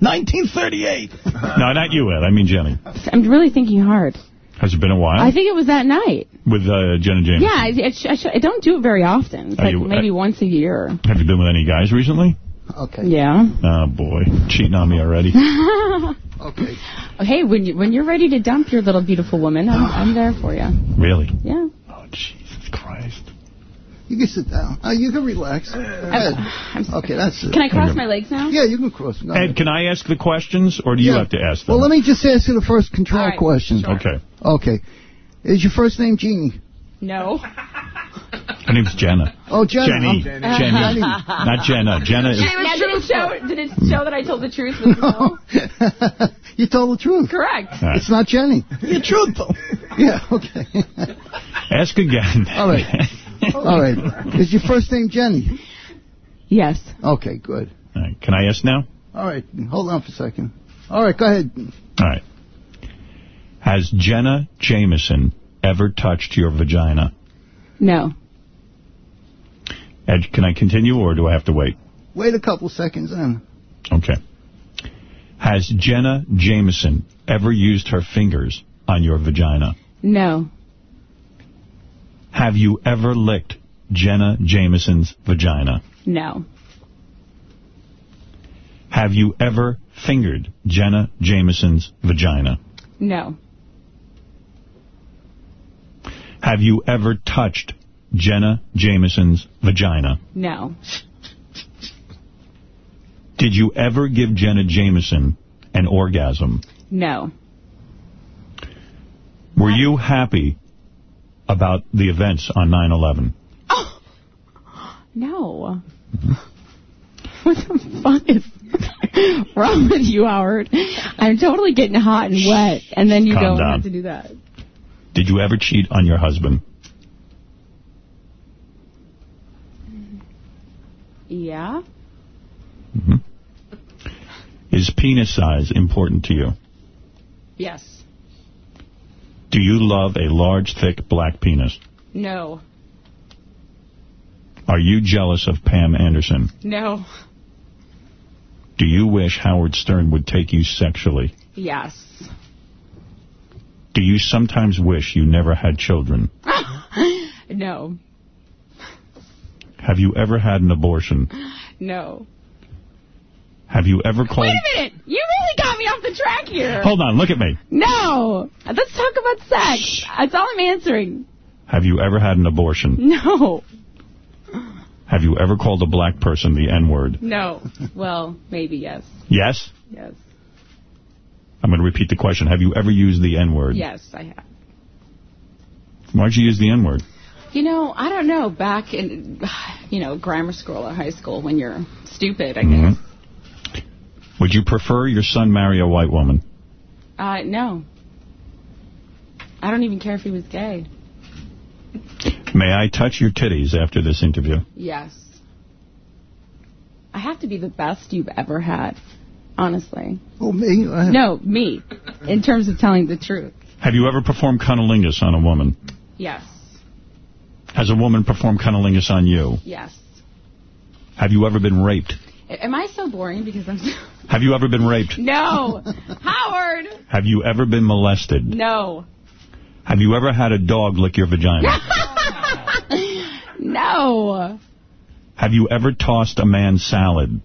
1938. No, not you, Ed. I mean Jenny. I'm really thinking hard. Has it been a while? I think it was that night. with uh, Jenna James. Yeah, I, I, sh- I, don't do it very often. It's Are like you- maybe once a year. Have you been with any guys recently? Okay. Yeah. Oh boy, cheating on me already. Okay. hey, when you when you're ready to dump your little beautiful woman, I'm I'm there for you. Really? Yeah. Oh, Jesus Christ. You can sit down. Uh, you can relax. Go ahead. Okay, that's it. Can I cross my legs now? Yeah, you can cross. Go ahead. Ed, can I ask the questions, or do you Yeah. have to ask them? Well, let me just answer the first control All right, question. Okay. Okay. Is your first name Jeannie? No. Her name's Jenna. Oh, Jenna. Jenny. I'm- Jenny. Not Jenna. Jenna is... Now, did it show? Did it show that I told the truth? Was no? you told the truth. Correct. All right. It's not Jenny. The truth, though. Yeah, okay. Ask again. All right. All right. Is your first name Jenny? Yes. Okay, good. All right. Can I ask now? All right. Hold on for a second. All right, go ahead. All right. Has Jenna Jameson ever touched your vagina? No. Ed, can I continue, or do I have to wait? Wait a couple seconds then. Okay. Has Jenna Jameson ever used her fingers on your vagina? No. Have you ever licked Jenna Jameson's vagina? No. Have you ever fingered Jenna Jameson's vagina? No. Have you ever touched Jenna Jameson's vagina? No. Did you ever give Jenna Jameson an orgasm? No. Were you happy about the events on 9-11? Oh, No. What the fuck is wrong with you, Howard? I'm totally getting hot and wet, and then you Calm go and down. have to do that. Did you ever cheat on your husband? Yeah? Mm-hmm. Is penis size important to you? Yes. Do you love a large, thick, black penis? No. Are you jealous of Pam Anderson? No. Do you wish Howard Stern would take you sexually? Yes. Do you sometimes wish you never had children? no. Have you ever had an abortion? No. Have you ever called... Wait a minute! You really got me off the track here. Hold on, look at me. No. Let's talk about sex. That's all I'm answering. Have you ever had an abortion? No. Have you ever called a black person the N-word? No. Well, maybe yes. Yes? Yes. I'm going to repeat the question. Have you ever used the N-word? Yes, I have. Why'd you use the N-word? You know, I don't know. Back in, you know, grammar school or high school when you're stupid, I guess. Mhm. Would you prefer your son marry a white woman? Uh, no. I don't even care if he was gay. May I touch your titties after this interview? Yes. I have to be the best you've ever had, honestly. Oh, me? No, me, in terms of telling the truth. Have you ever performed cunnilingus on a woman? Yes. Has a woman performed cunnilingus on you? Yes. Have you ever been raped? Am I so boring because I'm so... Have you ever been raped? No. Howard! Have you ever been molested? No. Have you ever had a dog lick your vagina? No. Have you ever tossed a man's salad?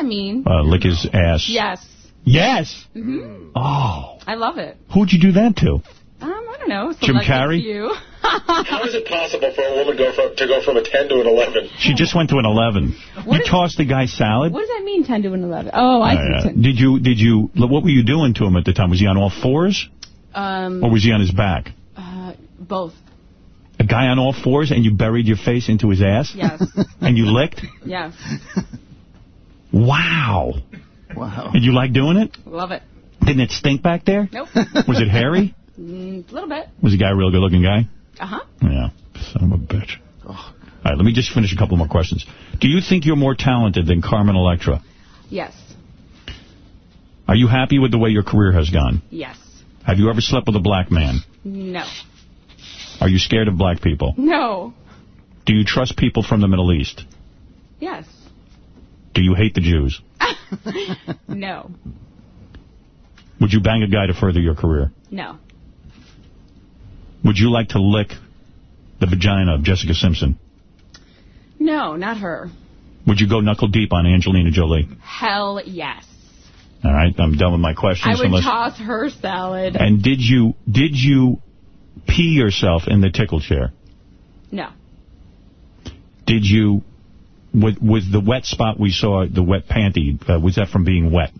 What does that mean? Uh, lick his ass? Yes. Yes? hmm Oh. I love it. Who'd you do that to? Um, I don't know. Jim Carrey? few. How is it possible for a woman go from, to go from a 10 to an 11? She just went to an 11. What you is- tossed the guy salad? What does that mean, 10 to an 11? Oh, I Uh, see. did you, did you, what were you doing to him at the time? Was he on all fours? Um, Or was he on his back? uh, both. A guy on all fours and you buried your face into his ass? Yes. And you licked? Yes. Wow. Wow. And you like doing it? Love it. Didn't it stink back there? Nope. Was it hairy? Mm, a little bit. Was the guy a real good-looking guy? Uh-huh. Yeah. Son of a bitch. All right, let me just finish a couple more questions. Do you think you're more talented than Carmen Electra? Yes. Are you happy with the way your career has gone? Yes. Have you ever slept with a black man? No. Are you scared of black people? No. Do you trust people from the Middle East? Yes. Do you hate the Jews? No. Would you bang a guy to further your career? No. Would you like to lick the vagina of Jessica Simpson? No, not her. Would you go knuckle deep on Angelina Jolie? Hell yes. All right, I'm done with my questions. I would unless- toss her salad. and did you did you pee yourself in the tickle chair? No. Did you, with, with the wet spot we saw, the wet panty, uh, was that from being wet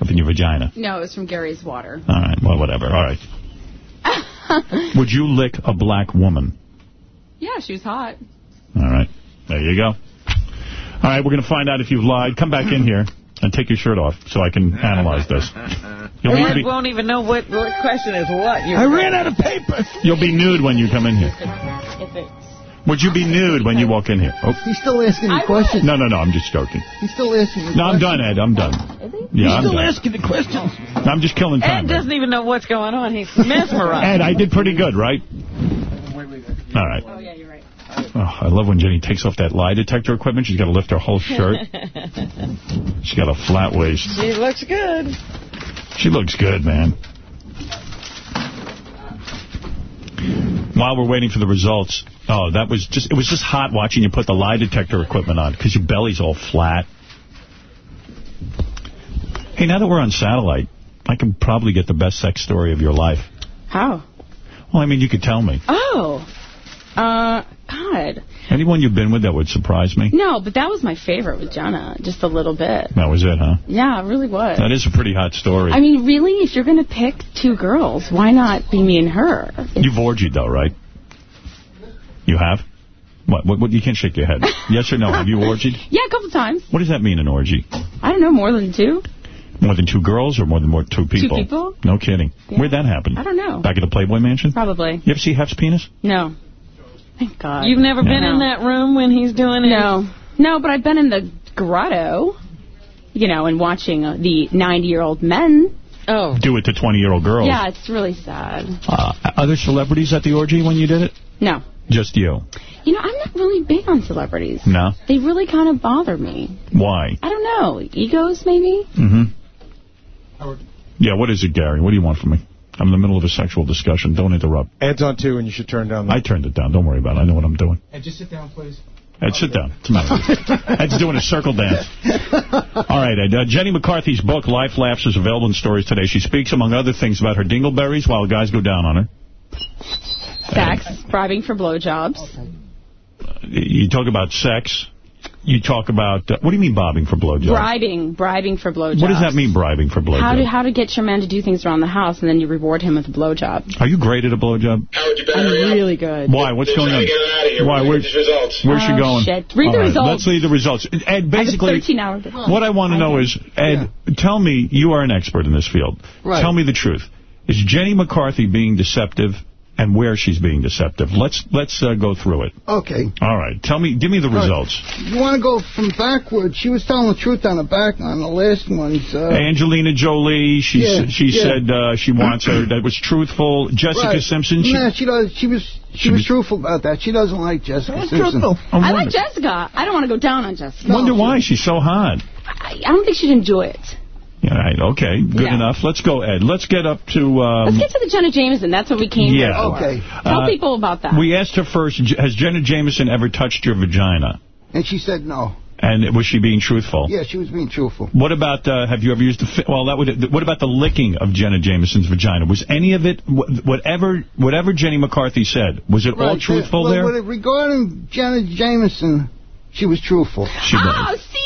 up in your vagina? No, it was from Gary's water. All right, well, whatever. All right. Would you lick a black woman? Yeah, she was hot. All right. There you go. All right, we're going to find out if you've lied. Come back in here and take your shirt off so I can analyze this. You'll Ed be... won't even know what, what question is what. You're I ran out of paper. you'll be nude when you come in here. If it's... Would you be nude when you walk in here? Oh. He's still asking I the questions. No, no, no, I'm just joking. He's still asking the No, I'm questions. done, Ed. I'm done. He's Yeah, I'm still done. asking the questions. I'm just killing time. Ed doesn't even know what's going on. He's mesmerized. Ed, I did pretty good, right? All right. Oh, yeah, you're right. Oh, I love when Jenny takes off that lie detector equipment. She's got to lift her whole shirt. She's got a flat waist. she looks good. She looks good, man. While we're waiting for the results, oh, that was just, it was just hot watching you put the lie detector equipment on because your belly's all flat. Hey, now that we're on satellite, I can probably get the best sex story of your life. How? Well, I mean, you could tell me. Oh. Uh, God. Anyone you've been with that would surprise me? No, but that was my favorite with Jenna, just a little bit. That was it, huh? Yeah, it really was. That is a pretty hot story. I mean, really, if you're going to pick two girls, why not be me and her? You've orgied, though, right? You have? What, what, what? You can't shake your head. yes or no? Have you orgied? Yeah, a couple times. What does that mean, an orgy? I don't know, more than two? More than two girls or more than more two people? Two people. No kidding. Yeah. Where'd that happen? I don't know. Back at the Playboy Mansion? Probably. You ever see Hef's penis? No. Thank God. You've never been No. in that room when he's doing it? No. No, but I've been in the grotto, you know, and watching uh, the 90-year-old men. Oh. Do it to 20-year-old girls. Yeah, it's really sad. Uh, other celebrities at the orgy when you did it? No. Just you? You know, I'm not really big on celebrities. No? They really kind of bother me. Why? I don't know. Egos, maybe? Mm-hmm. Yeah, what is it, Gary? What do you want from me? I'm in the middle of a sexual discussion. Don't interrupt. Ed's on two, and you should turn down the... I turned it down. Don't worry about it. I know what I'm doing. And just sit down, please. Ed, sit down. What's the matter with? Ed's doing a circle dance. All right, Ed. Uh, Jenny McCarthy's book, Life Laughs, is available in stores today. She speaks, among other things, about her dingleberries while guys go down on her. Sex, bribing for blowjobs. You talk about sex. You talk about... Uh, what do you mean bobbing for blowjobs? Bribing, bribing for blowjobs. What does that mean, bribing for blowjobs? How to, how to get your man to do things around the house, and then you reward him with a blowjob. Are you great at a blowjob? I'm really good. Why? What's going on? Why? Where, where's she Oh, going? shit. Read the All right, results. Let's read the results. Ed, basically, 13 hours. what I want to know is, Ed, tell me, you are an expert in this field. Right. Tell me the truth. Is Jenny McCarthy being deceptive and where she's being deceptive. Let's let's uh, go through it. Okay. All right. Tell me, give me the results. You want to go from backwards? She was telling the truth on the back on the last one. Uh, Angelina Jolie, she Yeah, she yeah. said uh, she wants her that was truthful. Jessica right. Simpson, she, Nah, she does. She was. She, was truthful about that. She doesn't like Jessica Simpson. I like Jessica. I don't want to go down on Jessica. wonder why she's so hot. I, I don't think she'd enjoy it. All right, okay, good Yeah. enough. Let's go, Ed. Let's get up to. Um, Let's get to the Jenna Jameson. That's what we came Yeah. here for. Okay. Tell Uh, people about that. we asked her first, has Jenna Jameson ever touched your vagina? And she said no. And was she being truthful? Yeah, she was being truthful. What about, uh, have you ever used the, well, that would, what about the licking of Jenna Jameson's vagina? Was any of it, whatever whatever Jenny McCarthy said, was it all truthful well, there? with- Regarding Jenna Jameson, she was truthful. She was. Oh, see,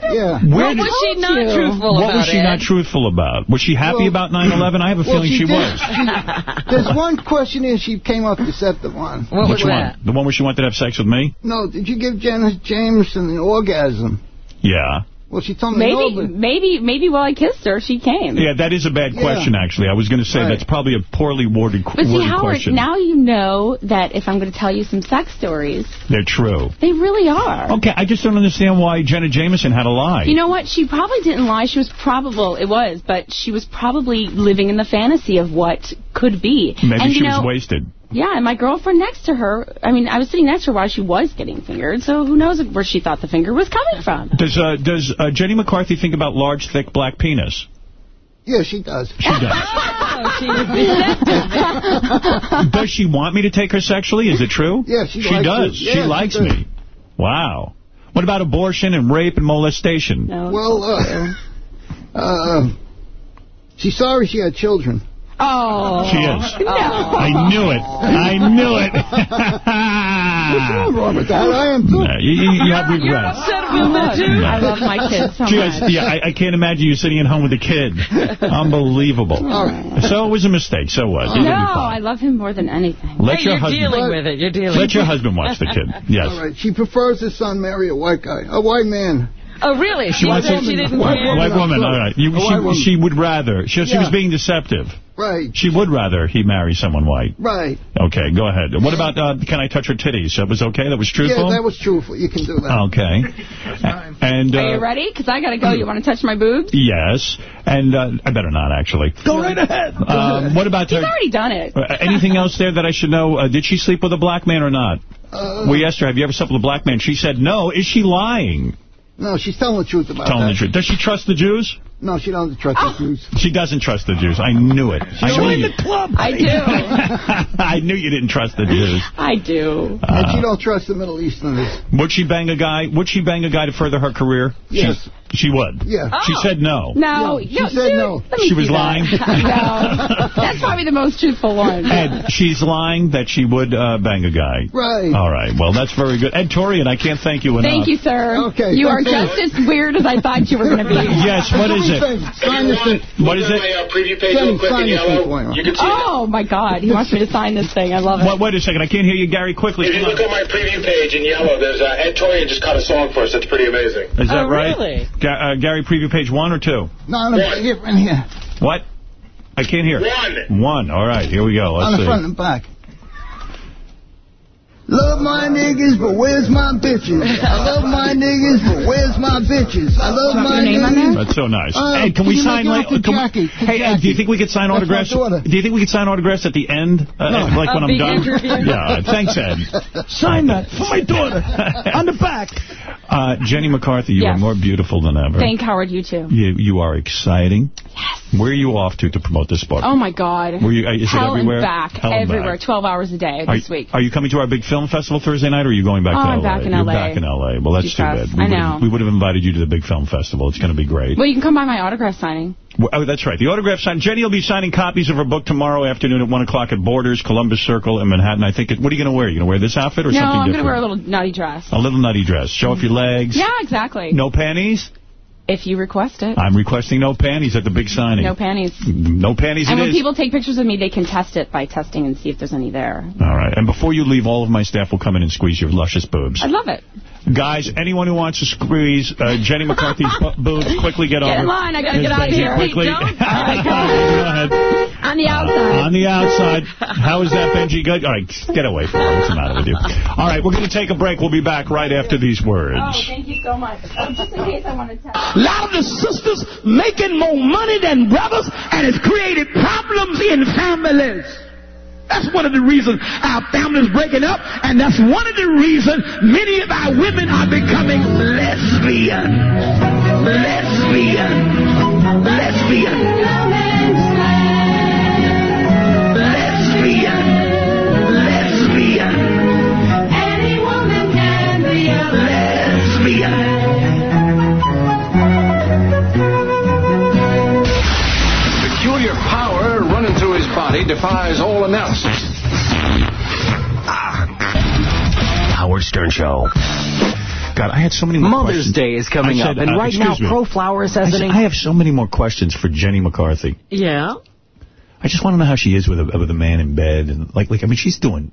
Howard? Yeah. Where what was she not truthful What about was she Ed? not truthful about? Was she happy about 9-11? I have a Well, feeling she, did- was. she- there's one question here she came up deceptive on. Which one? The one where she wanted to have sex with me? No, did you give Janice Jameson an orgasm? Yeah. Well, she told me Maybe, but maybe, maybe while I kissed her, she came. Yeah, that is a bad Yeah. question, actually. I was going to say Right. that's probably a poorly worded, But see, worded Howard, question. now you know that if I'm going to tell you some sex stories, They're true. they really are. Okay, I just don't understand why Jenna Jameson had to lie. You know what? She probably didn't lie. She was probable, it was, but she was probably living in the fantasy of what could be. Maybe and, she you know, was wasted. Yeah, and my girlfriend next to her, I mean, I was sitting next to her while she was getting fingered, so who knows where she thought the finger was coming from. Does uh, does uh, Jenny McCarthy think about large, thick, black penis? yeah, she does. She does. Oh, she does she want me to take her sexually? Is it true? Yeah, she She likes does. it. she Yeah, she likes does. me. Wow. What about abortion and rape and molestation? Well, uh, uh, she's sorry she had children. Oh. She is. No. I knew it. I knew it. What's wrong with that? I am too. Yeah, you, you, you have regrets. No. I love my kids so She much. has- yeah, I, I can't imagine you sitting at home with a kid. Unbelievable. So it was a mistake. So what? You're No, gonna be fine. I love him more than anything. Let your husband. it. You're dealing Let your husband watch the kid. Yes. All right. She prefers her son marry a white guy, a white man. Oh, really? She, wants said a- she didn't White care? White woman, all right. You, A white woman. she, she would rather. She, she was being deceptive. Right. She would rather he marry someone white. Right. Okay, go ahead. What about, uh, can I touch her titties? That was okay? That was truthful? Yeah, that was truthful. You can do that. Okay. And, Are you uh, ready? Because I got to go. You want to touch my boobs? yes. And, uh, I better not, actually. Go right ahead. Um, what about He's her? already done it. Uh, anything else there that I should know? Uh, did she sleep with a black man or not? Uh, we asked her, have you ever slept with a black man? She said no. Is she lying? No, she's telling the truth about Telling that. the truth. Does she trust the Jews? No, she doesn't trust the Jews. She doesn't trust the Jews. I knew it. I knew Join the club. I do. I knew you didn't trust the Jews. I do. and Uh, she don't trust the Middle Easterners. would she bang a guy? Would she bang a guy to further her career? Yes. She, she would. Yeah. She Oh. said no. No, Yeah, she no, said dude, no. She was lying? no, that's probably the most truthful one. Ed, she's lying that she would uh, bang a guy. Right. All right. Well, that's very good. Ed Torian, I can't thank you enough. Thank you, sir. Okay, You are thanks a just as weird as I thought you were going to be. Yes, what is it? Sign this thing. What is My it? uh, preview page Send- real quick sign in this thing yellow. You can see it. Oh, my God. He wants me to sign this thing. I love it. What, wait a second. I can't hear you, Gary. Quickly. If you look on. at my preview page in yellow, there's uh, Ed Toria just cut a song for us. That's pretty amazing. Is that Oh, right? really? Ga- uh, Gary, preview page one or two? No, on the here, in here. What? I can't hear. One. One. All right. Here we go. Let's on the see. front and back. Love my niggas, but where's my bitches? I love my niggas, but where's my bitches? I love my your name on niggas. That's so nice. Uh, hey, can we sign like? up can we- Jackie, hey, Ed, do you think we could sign That's autographs? Do you think we could sign autographs at the end, uh, No. like when Of I'm done? interview? Yeah. Thanks, Ed. Sign that for my daughter. on the back. Uh, Jenny McCarthy, you are more beautiful than ever. Thank Howard, you too. You you are exciting. Yes. Where are you off to to promote this book? Oh, my God. Were you- uh, is it everywhere? and back. Hell and everywhere. back. 12 hours a day Are, this week. are you coming to our big film festival Thursday night, or are you going back Oh, to I'm L.A.? back in You're LA. back in L.A. Well, that's too bad. We I know. We would have invited you to the big film festival. It's going to be great. Well, you can come by my autograph signing. Oh, that's right. The autograph sign. Jenny will be signing copies of her book tomorrow afternoon at 1 o'clock at Borders, Columbus Circle in Manhattan. I think. It, what are you going to wear? You going to wear this outfit or no, something I'm going to different? wear a little nutty dress. a little nutty dress. Show off your legs. Yeah, exactly. No panties? If you request it. I'm requesting no panties at the big signing. No panties. No panties And when is. people take pictures of me, they can test it by testing and see if there's any there. All right. And before you leave, all of my staff will come in and squeeze your luscious boobs. I love it. Guys, anyone who wants to squeeze uh, Jenny McCarthy's bu- boobs, quickly get, Get over. in line, I gotta get out of Benji, here. Hey, Quickly. don't- Go ahead. On the outside. On the outside. How is that, Benji? Good? All right, get away from her. What's the matter with you? All right, we're going to take a break. We'll be back right after these words. Oh, thank you so much. Oh, just in case I want to tell. A lot of the sisters making more money than brothers, and it's created problems in families. That's one of the reasons our families breaking up, and that's one of the reasons many of our women are becoming. Lesbian. Lesbian. Lesbian. Body defies all analysis. Howard Stern Show. God, I had so many more Mother's questions. Day is coming said, up, and uh, right now, excuse me. ProFlowers I, has said. I have so many more questions for Jenny McCarthy. Yeah. I just want to know how she is with a, with a man in bed, and like, like I mean, she's doing,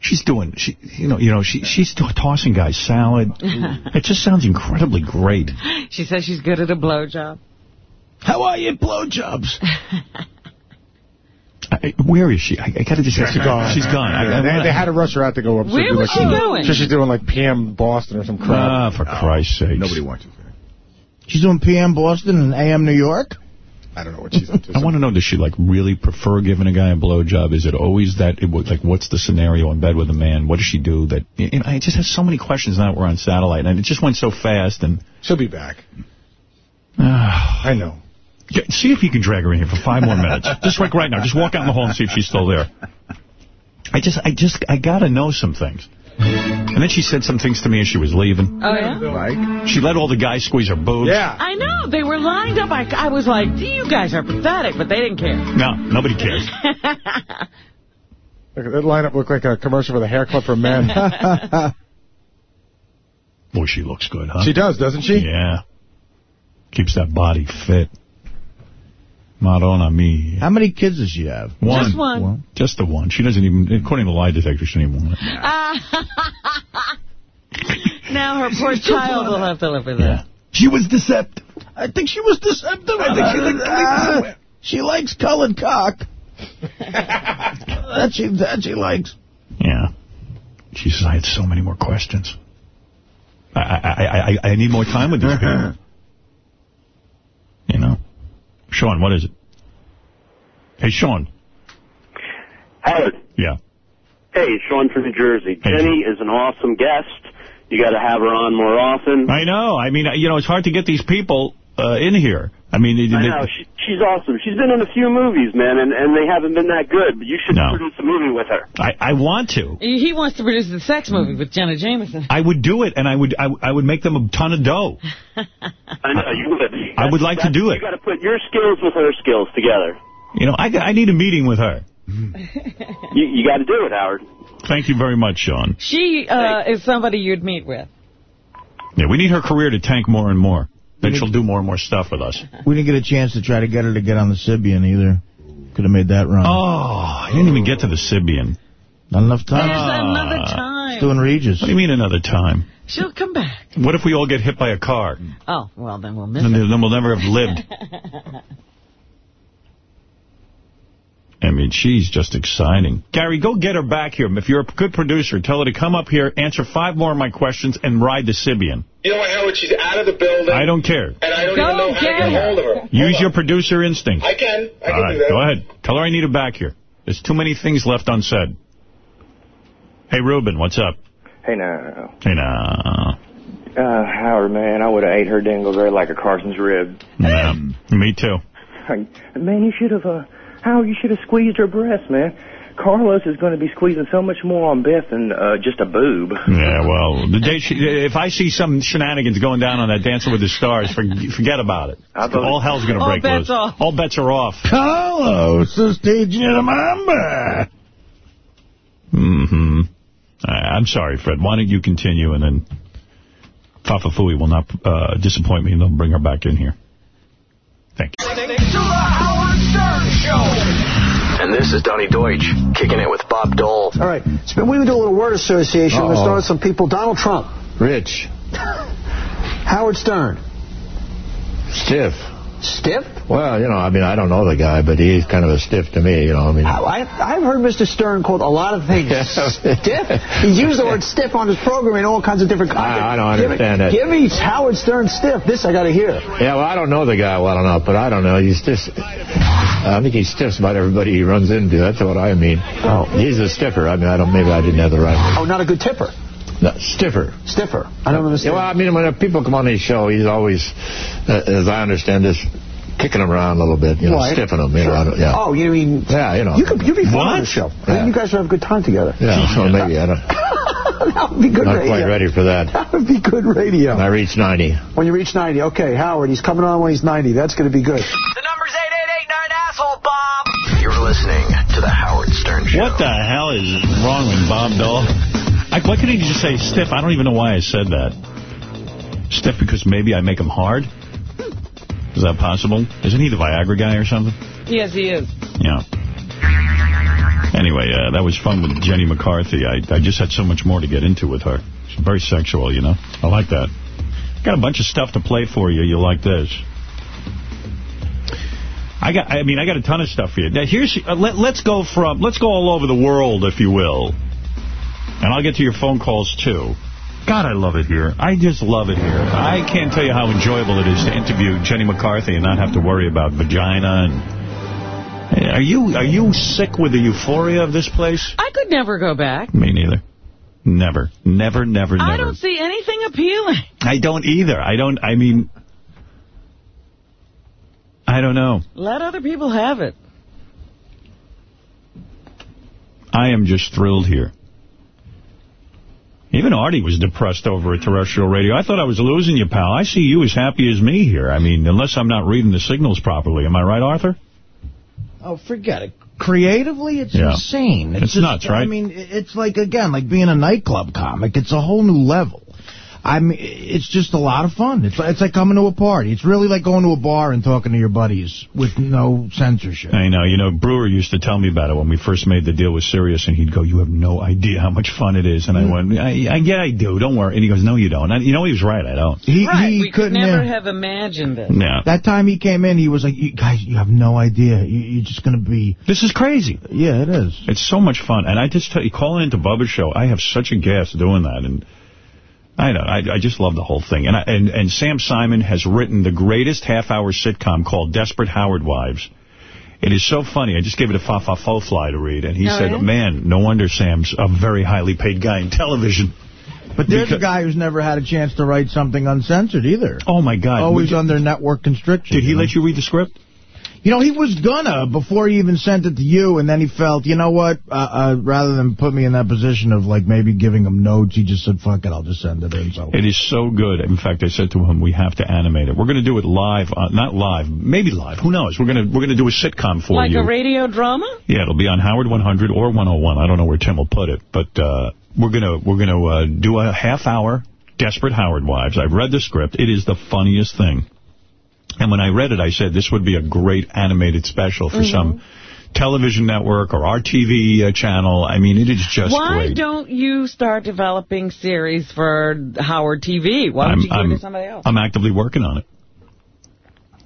she's doing, she, you know, you know, she, she's tossing guys salad. it just sounds incredibly great. She says she's good at a blowjob. How are you at blowjobs? I, where is she? I, I gotta just. She's gone. She's gone. I, Yeah, I they, they had to rush her out to go up. Where do was like she some- going? So she's doing like PM Boston or some crap. Ah, for Christ's sake. Nobody wants you. She's doing PM Boston and AM New York? I don't know what she's up to. I want to know, does she like really prefer giving a guy a blowjob? Is it always that, it, was- like, what's the scenario in bed with a man? What does she do that, you know, I just have so many questions now that we're on satellite, and it just went so fast, and... She'll be back. I I know. See if you can drag her in here for five more minutes. Just like right now. Just walk out in the hall and see if she's still there. I just, I just, I gotta know some things. And then she said some things to me as she was leaving. Oh, yeah? Like? She let all the guys squeeze her boobs. Yeah. I know. They were lined up. I, I was like, you guys are pathetic, but they didn't care. No, nobody cares. Look, that lineup looked like a commercial for the Hair Club for Men. Boy, she looks good, huh? she does, doesn't she? Yeah. Keeps that body fit. Madonna me. How many kids does she have? One. Just one. Just the one. She doesn't even, according to lie detector, she didn't even want it. now her poor child will have to live with Yeah. it. She was deceptive. I think she was deceptive. I think she likes, ah, she likes colored cock. that she that she likes. Yeah. She says, I had so many more questions. I, I, I, I need more time with this. people. You know? Sean, what is it? Hey, Sean. Howard. Yeah. Hey, Sean from New Jersey. Hey, Jenny is an awesome guest. You got to have her on more often. I know. I mean, you know, it's hard to get these people uh, in here. I mean, they, I know. She, she's awesome. She's been in a few movies, man, and, and they haven't been that good. But you should No. produce a movie with her. I, I want to. He wants to produce the sex movie with Jenna Jameson. I would do it, and I would I, I would make them a ton of dough. I know you would. I would like to do it. You got to put your skills with her skills together. You know, I, I need a meeting with her. You, you got to do it, Howard. Thank you very much, Sean. She uh, is somebody you'd meet with. Yeah, we need her career to tank more and more. Then she'll do more and more stuff with us. We didn't get a chance to try to get her to get on the Sybian either. Could have made that run. Oh, I didn't even get to the Sybian. Not enough time. There's another time. Doing Regis. What do you mean another time? She'll come back. What if we all get hit by a car? Oh, well, then we'll miss Then, it. then we'll never have lived. I mean, she's just exciting. Gary, go get her back here. If you're a good producer, tell her to come up here, answer five more of my questions, and ride the Sybian. You know what, Howard? She's out of the building. I don't care. And I don't Go even know how to get get her. hold of her. Use your producer instinct. I can. I can All right, do that. go ahead. Tell her I need her back here. There's too many things left unsaid. Hey, Ruben, what's up? Hey, now. Hey, now. Uh, Howard, man, I would have ate her dingleberry like a Carson's rib. Yeah, me too. Man, you should have, uh, Howard, you should have squeezed her breast, man. Carlos is going to be squeezing so much more on Beth than uh, just a boob. Yeah, well, the day she, if I see some shenanigans going down on that Dancing with the Stars, for, forget about it. Thought- All hell's going to break bets loose. off. All bets are off. Carlos is teaching you to remember. Mm-hmm. I'm sorry, Fred. Why don't you continue, and then Fafa Fooey will not uh, disappoint me, and they'll bring her back in here. Thank you. And this is Donnie Deutsch, kicking it with Bob Dole. All right. So we would do a little word association. We're going to start with some people. Donald Trump. Rich. Howard Stern. Stiff. Stiff? Well, you know, I mean, I don't know the guy, but he's kind of a stiff to me, you know. I mean, I, I've heard Mr. Stern called a lot of things stiff. He's used the word stiff on his program in all kinds of different content. I don't Give me- understand that. Give me Howard Stern stiff. This I got to hear. yeah, well, I don't know the guy well enough, but I don't know. He's just, I think he stiffs about everybody he runs into. That's what I mean. Oh. He's a stiffer. I mean, I don't, maybe I didn't have the right. Oh, not a good tipper. No, stiffer. Stiffer. I don't understand. Yeah, well, I mean, when people come on his show, he's always, uh, as I understand this, kicking them around a little bit, you know, Right. stiffing them. You know, yeah. Oh, you mean... Yeah, you know. You could, you'd be fun on What? the show. I Yeah. you guys would have a good time together. Yeah, so maybe I don't. that would be good Not radio. quite ready for that. That would be good radio. When I reach 90. When you reach 90. Okay, Howard, he's coming on when he's 90. That's going to be good. The number's 8889-ASSHOLE, Bob. You're listening to the Howard Stern Show. What the hell is wrong with Bob Dole? I, why couldn't he just say stiff? I don't even know why I said that. Stiff because maybe I make him hard? Is that possible? Isn't he the Viagra guy or something? Yes, he is. Yeah. Anyway, uh, that was fun with Jenny McCarthy. I, I just had so much more to get into with her. She's very sexual, you know. I like that. Got a bunch of stuff to play for you. You'll like this. I got. I mean, I got a ton of stuff for you. Now, here's. Uh, let, let's go from. Let's go all over the world, if you will. And I'll get to your phone calls, too. God, I love it here. I just love it here. I can't tell you how enjoyable it is to interview Jenny McCarthy and not have to worry about vagina and... Are you are you sick with the euphoria of this place? I could never go back. Me neither. Never. Never, never, never. I don't see anything appealing. I don't either. I don't, I mean... I don't know. Let other people have it. I am just thrilled here. Even Artie was depressed over at terrestrial radio. I thought I was losing you, pal. I see you as happy as me here. I mean, unless I'm not reading the signals properly. Am I right, Arthur? Oh, forget it. Creatively, it's Yeah. insane. It's just- nuts, right? I mean, it's like, again, like being a nightclub comic. It's a whole new level. I mean, it's just a lot of fun. It's it's like coming to a party. It's really like going to a bar and talking to your buddies with no censorship. I know. You know, Brewer used to tell me about it when we first made the deal with Sirius, and he'd go, you have no idea how much fun it is. And I mm. went, I, I, yeah, I do. Don't worry. And he goes, no, you don't. And, you know, he was right. I don't. He, right, he we could couldn't never yeah. have imagined it. Yeah. That time he came in, he was like, you guys, you have no idea. You, you're just going to be... This is crazy. Yeah, it is. It's so much fun. And I just tell you, calling into Bubba's show, I have such a gas doing that. And I know, I, I just love the whole thing. And, I, and and Sam Simon has written the greatest half-hour sitcom called Desperate Howard Wives. It is so funny. I just gave it a Fa Fa Fo Fly to read, and he Oh, said, yeah? man, no wonder Sam's a very highly paid guy in television. But there's Because- a guy who's never had a chance to write something uncensored either. Oh, my God. Always Would- under network constriction. Did he let you read the script? You know, he was gonna before he even sent it to you, and then he felt, you know what, uh, uh, rather than put me in that position of, like, maybe giving him notes, he just said, fuck it, I'll just send it in. So It is so good. In fact, I said to him, we have to animate it. We're going to do it live, uh, not live, maybe live. Who knows? We're going to we're going to do a sitcom for Like you. Like a radio drama? Yeah, it'll be on Howard 100 or 101. I don't know where Tim will put it, but uh, we're gonna we're gonna uh, do a half hour Desperate Howard Wives. I've read the script. It is the funniest thing. And when I read it, I said this would be a great animated special for Mhm. some television network or our TV uh, channel. I mean, it is just Why great. don't you start developing series for Howard TV? Why don't I'm- you give it to somebody else? I'm actively working on it.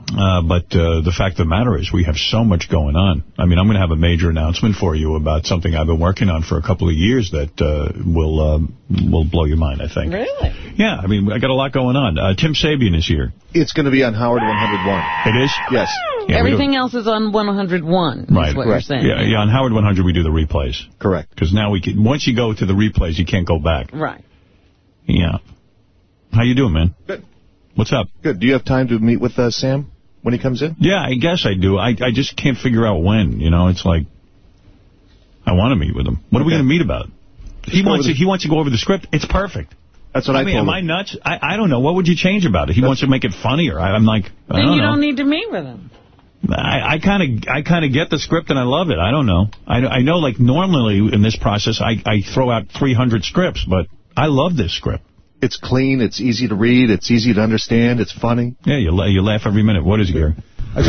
Uh, but uh, the fact of the matter is we have so much going on. I mean, I'm going to have a major announcement for you about something I've been working on for a couple of years that uh, will um, will blow your mind, I think. Really? Yeah, I mean, I got a lot going on. Uh, Tim Sabean is here. It's going to be on Howard 101. It is? Yes. Yeah, Everything else is on 101, Right. is what you're saying. Yeah, yeah, on Howard 100 we do the replays. Correct. Because now we can, once you go to the replays, you can't go back. Right. Yeah. How you doing, man? Good. What's up? Good. Do you have time to meet with uh, Sam when he comes in? Yeah, I guess I do. I I just can't figure out when. You know, it's like I want to meet with him. What are we going to meet about? He go wants to, he wants to go over the script. It's perfect. That's what I, I mean, told am him. I nuts? I I don't know. What would you change about it? He wants to make it funnier. I, I'm like, I Then don't you know. don't need to meet with him. I I kind of I kind of get the script and I love it. I don't know. I I know like normally in this process I I throw out 300 scripts, but I love this script. It's clean. It's easy to read. It's easy to understand. It's funny. Yeah, you la you laugh every minute. What is it, Gary? Baba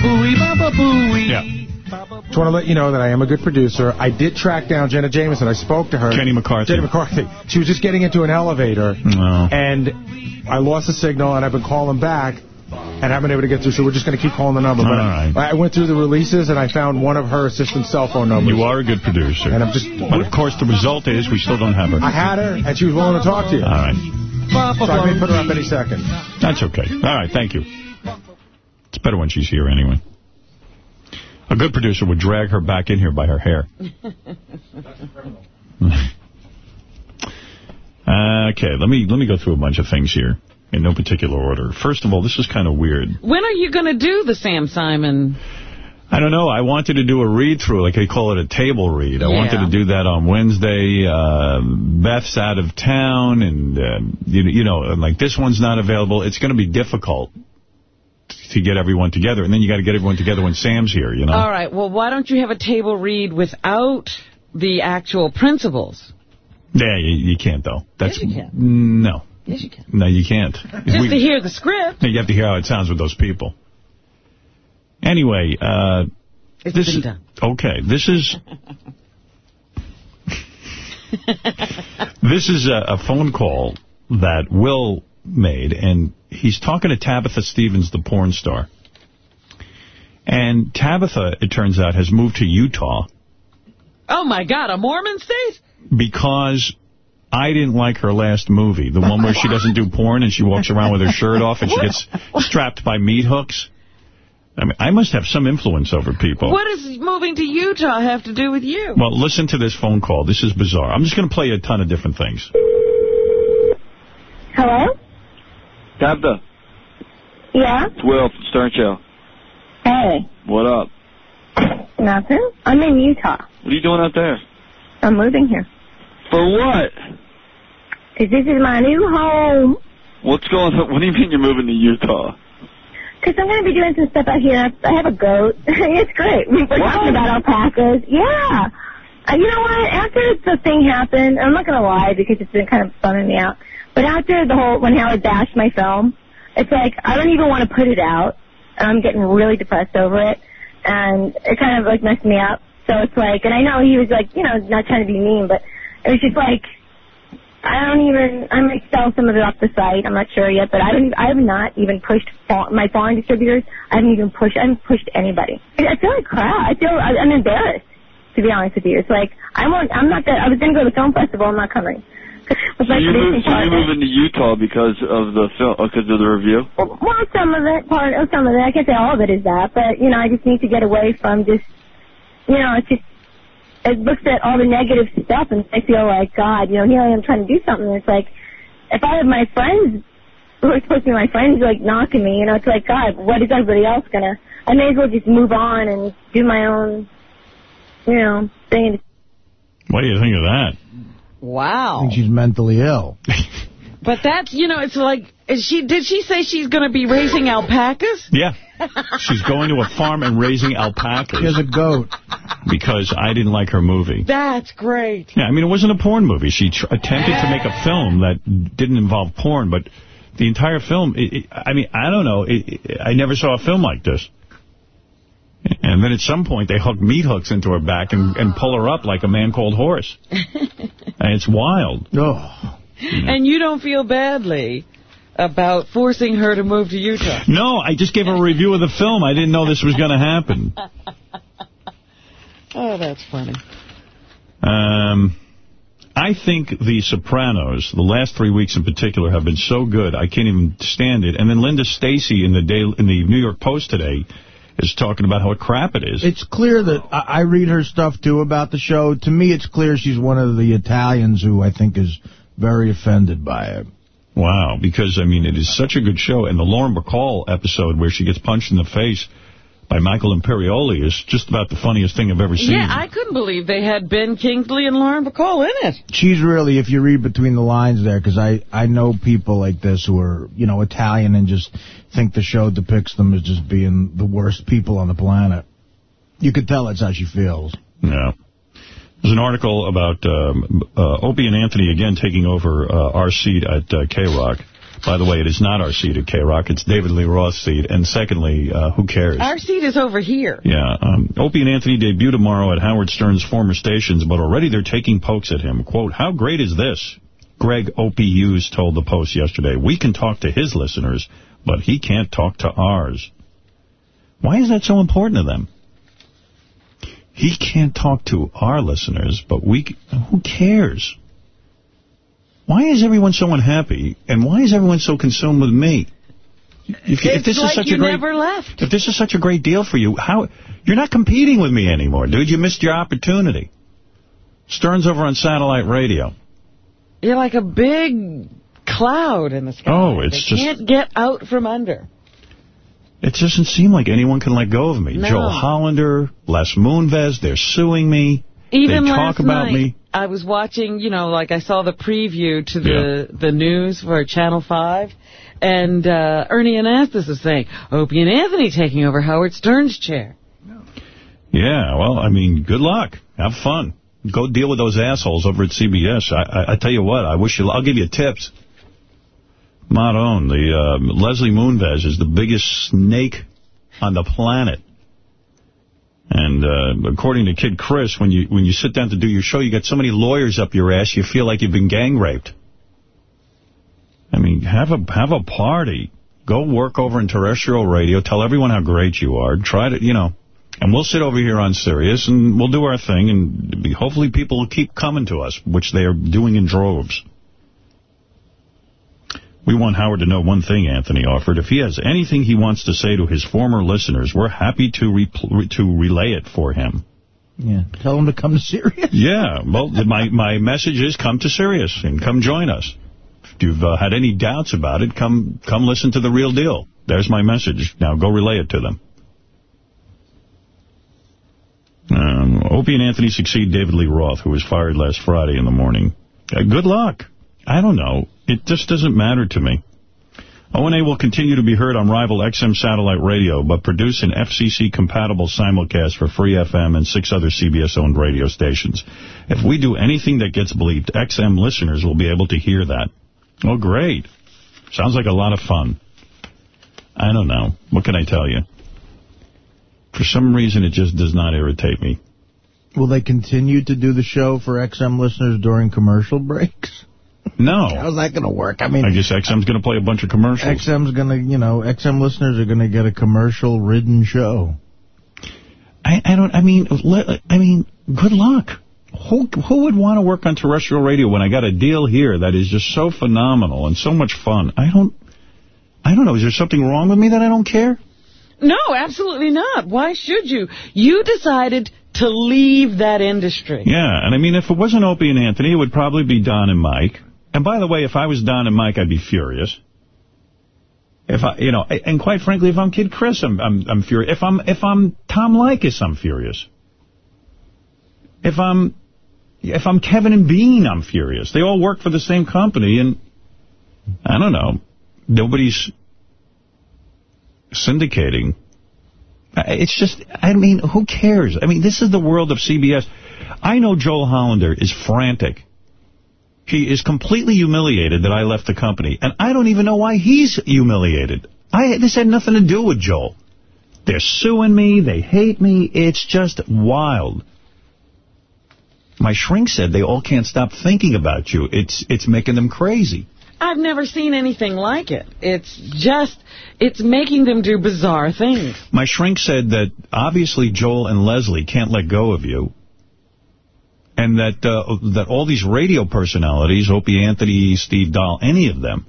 booey, baba booey. Yeah. Just want to let you know that I am a good producer. I did track down Jenna Jameson. I spoke to her. Jenny McCarthy. Jenny McCarthy. She was just getting into an elevator. No. And I lost the signal, and I've been calling back and haven't been able to get through, so we're just going to keep calling the number. All but right. I went through the releases, and I found one of her assistant's cell phone numbers. You are a good producer. And I'm just... But, of course, the result is we still don't have her. I had her, and she was willing to talk to you. All right. So I may put her up any second. That's okay. All right, thank you. It's better when she's here anyway. A good producer would drag her back in here by her hair. okay, let me let me go through a bunch of things here in no particular order. First of all, this is kind of weird. When are you going to do the Sam Simon? I don't know. I wanted to do a read-through, like they call it a table read. I Yeah. wanted to do that on Wednesday. Uh, Beth's out of town, and, uh, you, you know, and, like this one's not available. It's going to be difficult to get everyone together, and then you got to get everyone together when Sam's here, you know? All right, well, why don't you have a table read without the actual principals? Yeah, you, you can't, though. That's Yes, you can. No. Yes, you can. No, you can't. Just We- to hear the script. No, You have to hear how it sounds with those people. Anyway, uh, It's this been done. okay. This is this is a, a phone call that Will made, and he's talking to Tabitha Stevens, the porn star. And Tabitha, it turns out, has moved to Utah Oh, my God, a Mormon state? because I didn't like her last movie, the one where she doesn't do porn and she walks around with her shirt off and she gets strapped by meat hooks. I mean, I must have some influence over people. What does moving to Utah have to do with you? Well, listen to this phone call. This is bizarre. I'm just going to play a ton of different things. Hello? Tabitha, Yeah? it's Will from Stern Show. Hey. What up? Nothing. I'm in Utah. What are you doing out there? I'm moving here. For what? 'Cause this is my new home. What's going on? What do you mean you're moving to Utah? Because I'm going to be doing some stuff out here. I have a goat. it's great. We're talking about alpacas. Yeah. Uh, you know what? After the thing happened, I'm not going to lie because it's been kind of bumming me out. But after the whole, when Howard bashed my film, it's like, I don't even want to put it out. And I'm getting really depressed over it. And it kind of like messed me up. So it's like, and I know he was like, you know, not trying to be mean, but it was just like, I don't even. I might sell some of it off the site. I'm not sure yet, but I don't. I have not even pushed fa- my foreign distributors. I haven't even pushed. I haven't pushed anybody. I I feel like crap. I feel. I, I'm embarrassed. To be honest with you, it's like I won't. I'm not. That, I was going to go to the film festival. I'm not coming. So my you moved, so you to Utah because of the film, uh, because of the review? Well, some of it, part of some of it. I can't say all of it is that, but you know, I just need to get away from just. You know, it's just. It looks at all the negative stuff and I feel like, God, you know, here I am trying to do something. And it's like, if I have my friends who are supposed to be my friends like knocking me, you know, it's like, God, what is everybody else gonna? I may as well just move on and do my own, you know, thing. What do you think of that? I Wow. think she's mentally ill. But that's, you know, it's like, is she? did she say she's going to be raising alpacas? Yeah. She's going to a farm and raising alpacas. She has a goat. Because I didn't like her movie. That's great. Yeah, I mean, it wasn't a porn movie. She tr attempted to make a film that didn't involve porn, but the entire film, it, it, I mean, I don't know. It, it, I never saw a film like this. And then at some point, they hook meat hooks into her back and, and pull her up like a man called Horse. and it's wild. Oh. And you don't feel badly about forcing her to move to Utah. No, I just gave her a review of the film. I didn't know this was going to happen. Oh, that's funny. Um, I think The Sopranos, the last three weeks in particular, have been so good, I can't even stand it. And then Linda Stasi in the day, in the New York Post today is talking about how crap it is. It's clear that I, I read her stuff, too, about the show. To me, it's clear she's one of the Italians who I think is very offended by it. Wow, because, I mean, it is such a good show. And the Lauren Bacall episode where she gets punched in the face by Michael Imperioli is just about the funniest thing I've ever seen. Yeah, I couldn't believe they had Ben Kingsley and Lauren Bacall in it. She's really, if you read between the lines there, because I, I know people like this who are, you know, Italian and just think the show depicts them as just being the worst people on the planet. You could tell that's how she feels. Yeah. There's an article about um, uh, Opie and Anthony again taking over uh, our seat at uh, K-Rock. By the way, it is not our seat at K-Rock. It's David Lee Roth's seat. And secondly, uh, who cares? Our seat is over here. Yeah. Um, Opie and Anthony debut tomorrow at Howard Stern's former stations, but already they're taking pokes at him. Quote, how great is this? Greg Opie Hughes told the Post yesterday. We can talk to his listeners, but he can't talk to ours. Why is that so important to them? He can't talk to our listeners, but we... Who cares? Why is everyone so unhappy, and why is everyone so consumed with me? If, it's this like is such you a great, never left. If this is such a great deal for you, how you're not competing with me anymore, dude. You missed your opportunity. Stern's over on satellite radio. You're like a big cloud in the sky. Oh, it's They just- can't get out from under. It doesn't seem like anyone can let go of me. No. Joel Hollander, Les Moonves, they're suing me. Even they talk about night, me. I was watching, you know, like I saw the preview to the the news for Channel 5, and uh, Ernie Anastos is saying, Opie and Anthony taking over Howard Stern's chair. Yeah, well, I mean, good luck. Have fun. Go deal with those assholes over at CBS. I, I, I tell you what, I wish you. I'll give you tips. Maron, the um, Leslie Moonves is the biggest snake on the planet. And uh, according to Kid Chris, when you when you sit down to do your show, you got so many lawyers up your ass, you feel like you've been gang raped. I mean, have a have a party. Go work over in terrestrial radio. Tell everyone how great you are. Try to, you know, and we'll sit over here on Sirius and we'll do our thing. And hopefully people will keep coming to us, which they are doing in droves. We want Howard to know one thing, Anthony offered. If he has anything he wants to say to his former listeners, we're happy to re- to relay it for him. Yeah, tell them to come to Sirius. Yeah, well, my, my message is come to Sirius and come join us. If you've uh, had any doubts about it, come come listen to the real deal. There's my message. Now go relay it to them. Um, Opie and Anthony succeed David Lee Roth, who was fired last Friday in the morning. Uh, good luck. I don't know. It just doesn't matter to me. ONA will continue to be heard on rival XM satellite radio, but produce an FCC-compatible simulcast for Free FM and six other CBS-owned radio stations. If we do anything that gets bleeped, XM listeners will be able to hear that. Oh, great. Sounds like a lot of fun. I don't know. What can I tell you? For some reason, it just does not irritate me. Will they continue to do the show for XM listeners during commercial breaks? No. How's that going to work? I mean, I guess XM's going to play a bunch of commercials. XM's going to, you know, XM listeners are going to get a commercial-ridden show. I, I don't, I mean, let, I mean, good luck. Who who would want to work on terrestrial radio when I got a deal here that is just so phenomenal and so much fun? I don't, I don't know. Is there something wrong with me that I don't care? No, absolutely not. Why should you? You decided to leave that industry. Yeah, and I mean, if it wasn't Opie and Anthony, it would probably be Don and Mike. And by the way, if I was Don and Mike, I'd be furious. If I, you know, and quite frankly, if I'm Kid Chris, I'm, I'm, I'm furious. If I'm, if I'm Tom Leykis, I'm furious. If I'm, if I'm Kevin and Bean, I'm furious. They all work for the same company, and I don't know. Nobody's syndicating. It's just, I mean, who cares? I mean, this is the world of CBS. I know Joel Hollander is frantic. He is completely humiliated that I left the company. And I don't even know why he's humiliated. I This had nothing to do with Joel. They're suing me. They hate me. It's just wild. My shrink said they all can't stop thinking about you. It's it's making them crazy. I've never seen anything like it. It's just, it's making them do bizarre things. My shrink said that obviously Joel and Leslie can't let go of you. And that uh, that all these radio personalities, Opie Anthony, Steve Dahl, any of them,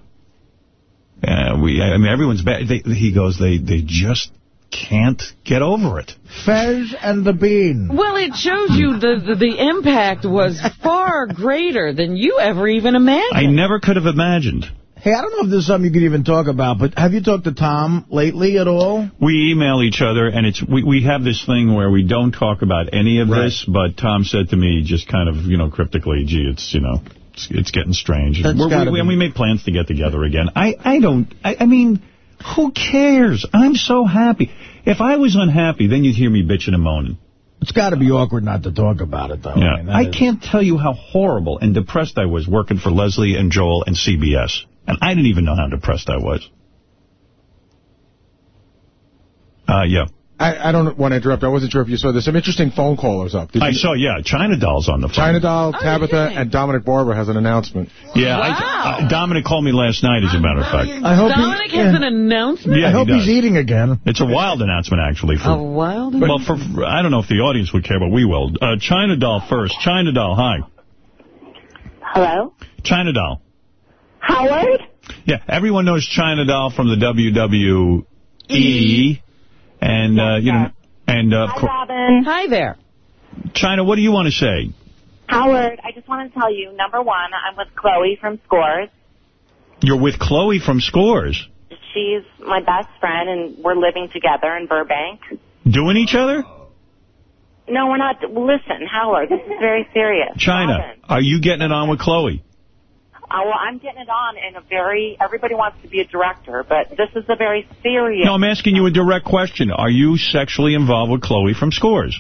uh, we, I mean, everyone's bad. They, he goes, they, they just can't get over it. Fez and the Bean. Well, it shows you the, the, the impact was far greater than you ever even imagined. I never could have imagined. Hey, I don't know if this is something you could even talk about, but have you talked to Tom lately at all? We email each other, and it's we, we have this thing where we don't talk about any of Right. this, but Tom said to me just kind of, you know, cryptically, gee, it's, you know, it's, it's getting strange. Gotta we, be- and we made plans to get together again. I, I don't, I, I mean, who cares? I'm so happy. If I was unhappy, then you'd hear me bitching and moaning. It's got to be awkward not to talk about it, though. Yeah. I mean, I can't tell you how horrible and depressed I was working for Leslie and Joel and CBS. And I didn't even know how depressed I was. Uh, yeah. I, I don't want to interrupt. I wasn't sure if you saw. There's some interesting phone callers up. Did I you- saw, yeah, China Doll's on the phone. China Doll, Tabitha, and Dominic Barbara has an announcement. Yeah, I, uh, Dominic called me last night, as a matter of fact. I hope Dominic he, has yeah. an announcement? Yeah, I hope he does. he's eating again. It's a wild announcement, actually. For, A wild Well, for, for- I don't know if the audience would care, but we will. Uh, China Doll first. China Doll, hi. Hello? China Doll. Howard? Yeah, everyone knows China Doll from the WWE. And, uh, you know, and, uh, of cour- Robin. Hi there. China, what do you want to say? Howard, I just want to tell you, number one, I'm with Chloe from Scores. You're with Chloe from Scores. She's my best friend, and we're living together in Burbank. Doing each other? No, we're not. Listen, Howard, this is very serious. China, Robin. are you getting it on with Chloe? Uh, well, I'm getting it on in a very, everybody wants to be a director, but this is a very serious. No, I'm asking you a direct question. Are you sexually involved with Chloe from Scores?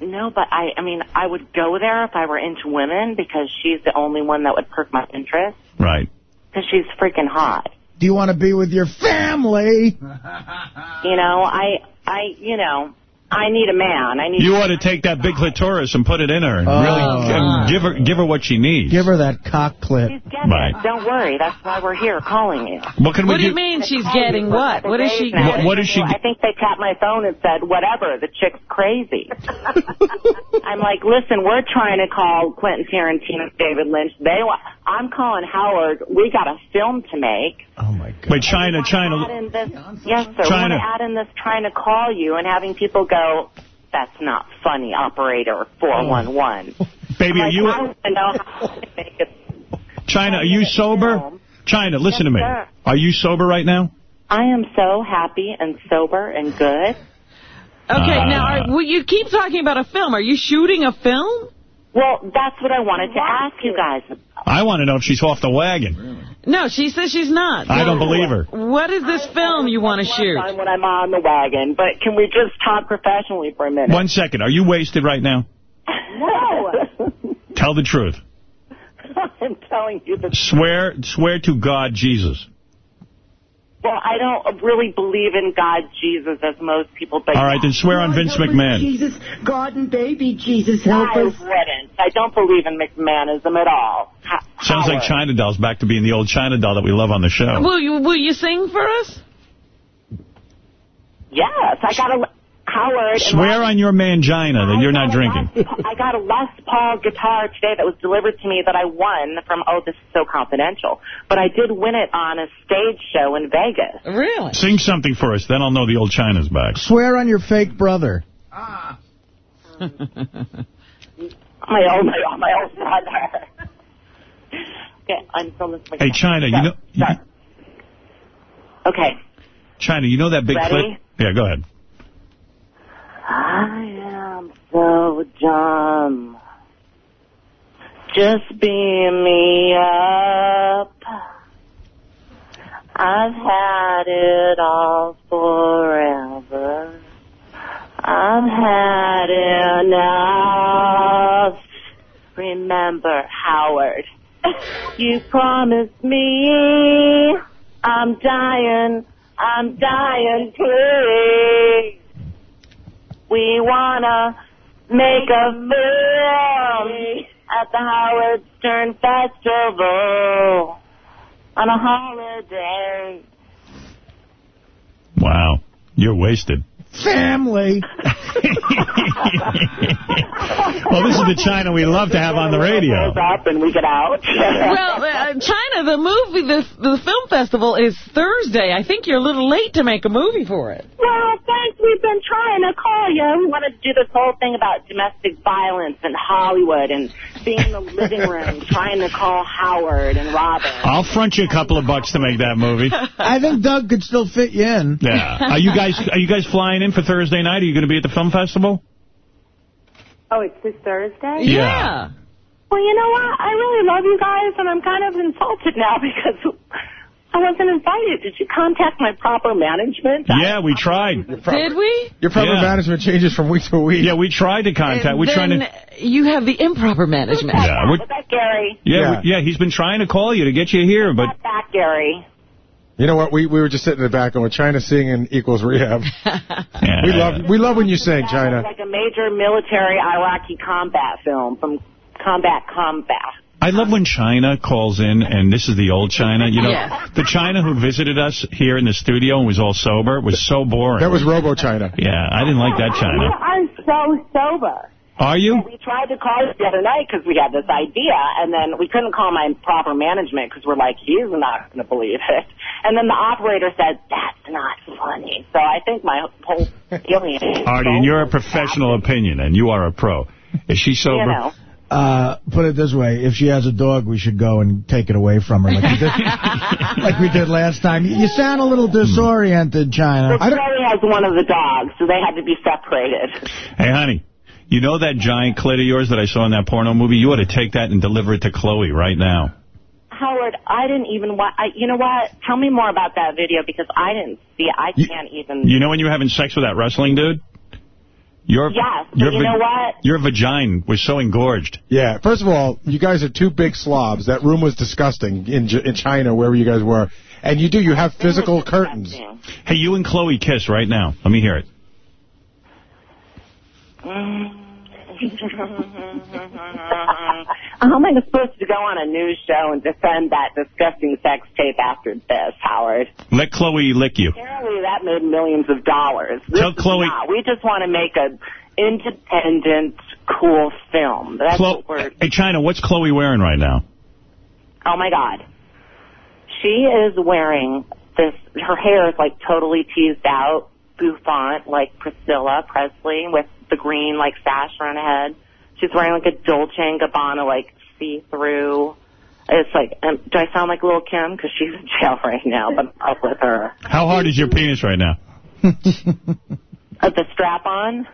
No, but I, I mean, I would go there if I were into women because she's the only one that would perk my interest Right. because she's freaking hot. Do you want to be with your family? You know, I, I, you know, I need a man. I need. You ought to take that big clitoris and put it in her and Oh, really and give her give her what she needs. Give her that cock clip. Get Right. it. Don't worry. That's why we're here calling you. What can What do we you mean she's getting what? What is she Now, What- what is she- I think they tapped my phone and said, whatever, the chick's crazy. I'm like, listen, we're trying to call Quentin Tarantino, David Lynch. They want, I'm calling Howard. We got a film to make. Oh, my God. Wait, China, China. this, yes, sir. China. We want to add in this trying to call you and having people go, that's not funny, operator 411. Baby, are you I want to know how to make it. China, are you sober? China, listen to me. sir. Are you sober right now? I am so happy and sober and good. Okay, Uh, now, are, well, you keep talking about a film. Are you shooting a film? Well, that's what I wanted to ask you guys. I want to know if she's off the wagon. No, she says she's not. I don't believe her. What is this film you want to shoot? Time when I'm on the wagon, but can we just talk professionally for a minute? One second. Are you wasted right now? No. Tell the truth. I'm telling you the Swear swear to God, Jesus. Well, I don't really believe in God, Jesus, as most people. But All right, then swear on Vince McMahon. Jesus, God and baby Jesus, help I us. wouldn't. I don't believe in McMahonism at all. Ho- Sounds like China Doll's back to being the old China Doll that we love on the show. Will you will you sing for us? Yes, I got a Howard. Swear on your mangina that you're not drinking. I got a Les Paul guitar today that was delivered to me that I won from, oh, this is so confidential. But I did win it on a stage show in Vegas. Really? Sing something for us, then I'll know the old China's back. Swear on your fake brother. Ah. My old, my, old- my old brother. okay, I'm still listening. Hey, China, you know... you- Okay. China, you know that big Ready? clip? Yeah, go ahead. I am so dumb. Just beam me up. I've had it all forever. I've had enough. Remember, Howard, you promised me I'm dying, I'm dying, please. We wanna make a film at the Howard Stern Festival on a holiday. Wow. You're wasted. Family. Well, this is the China we love to have on the radio. Up and we get out. well, uh, China, the movie, the, the film festival is Thursday. I think you're a little late to make a movie for it. Well, thanks. We've been trying to call you. We wanted to do this whole thing about domestic violence in Hollywood and being in the living room trying to call Howard and Robin. I'll front you a couple of bucks to make that movie. I think Doug could still fit you in. Yeah. Are you guys Are you guys flying in for Thursday night? Are you going to be at the film festival? Oh, it's this Thursday? Yeah. Well, you know what? I really love you guys, and I'm kind of insulted now because I wasn't invited. Did you contact my proper management? Yeah, we tried. Did we? Your proper Yeah. management changes from week to week. Yeah, we tried to contact. We're trying then to. you have the improper management. Yeah, we're- Was that Gary? Yeah, Yeah. we- yeah, he's been trying to call you to get you here, but Back, Gary. You know what? We we were just sitting in the back going, China singing equals rehab. we love we love when you sing, China. Like a major military Iraqi combat film from Combat Combat. I love when China calls in, and this is the old China. You know, Yeah. the China who visited us here in the studio and was all sober was so boring. That was Robo China. Yeah, I didn't like that China. I'm so sober. Are you? We tried to call you the other night because we had this idea, and then we couldn't call my proper management because we're like, he's not going to believe it. And then the operator said, that's not funny. So I think my whole feeling is, Artie, in your professional opinion, and you are a pro, is she sober? you know. Uh, put it this way, if she has a dog, we should go and take it away from her like we did, like we did last time. You sound a little disoriented, China. Well, Charlie has one of the dogs, so they had to be separated. Hey, honey, you know that giant clit of yours that I saw in that porno movie? You ought to take that and deliver it to Chloe right now. Howard, I didn't even watch. I, you know what? Tell me more about that video because I didn't see it. I can't even. You know when you were having sex with that wrestling dude? Your, Yes, but your you know what? Your vagina was so engorged. Yeah. First of all, you guys are two big slobs. That room was disgusting in J- in China, wherever you guys were. And you do. You have physical curtains. Hey, you and Chloe kiss right now. Let me hear it. Mm. Mm-hmm, mm-hmm, mm-hmm, How am I supposed to go on a news show and defend that disgusting sex tape after this, Howard? Let Chloe lick you. Apparently that made millions of dollars. This Tell Chloe- not. We just want to make an independent, cool film. That's Chlo- what we're... hey, China, what's Chloe wearing right now? Oh, my God. She is wearing this... Her hair is, like, totally teased out, bouffant, like Priscilla Presley, with the green, like, sash around her head. She's wearing, like, a Dolce & Gabbana, like, see-through... It's like, um, do I sound like Lil Kim? Because she's in jail right now, but I'm up with her. How hard is your penis right now? Uh, the strap on?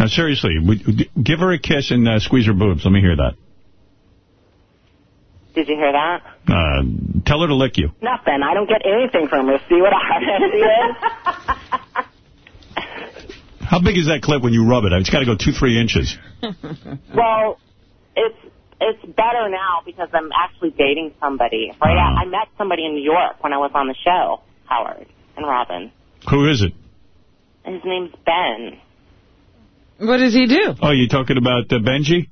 Now, seriously, would- g- give her a kiss and uh, squeeze her boobs. Let me hear that. Did you hear that? Uh, tell her to lick you. Nothing. I don't get anything from her. See what I is? How big is that clip when you rub it? It's got to go two, three inches. well, it's it's better now because I'm actually dating somebody. Right? Uh-huh. I, I met somebody in New York when I was on the show, Howard and Robin. Who is it? His name's Ben. What does he do? Oh, you talking about uh, Benji?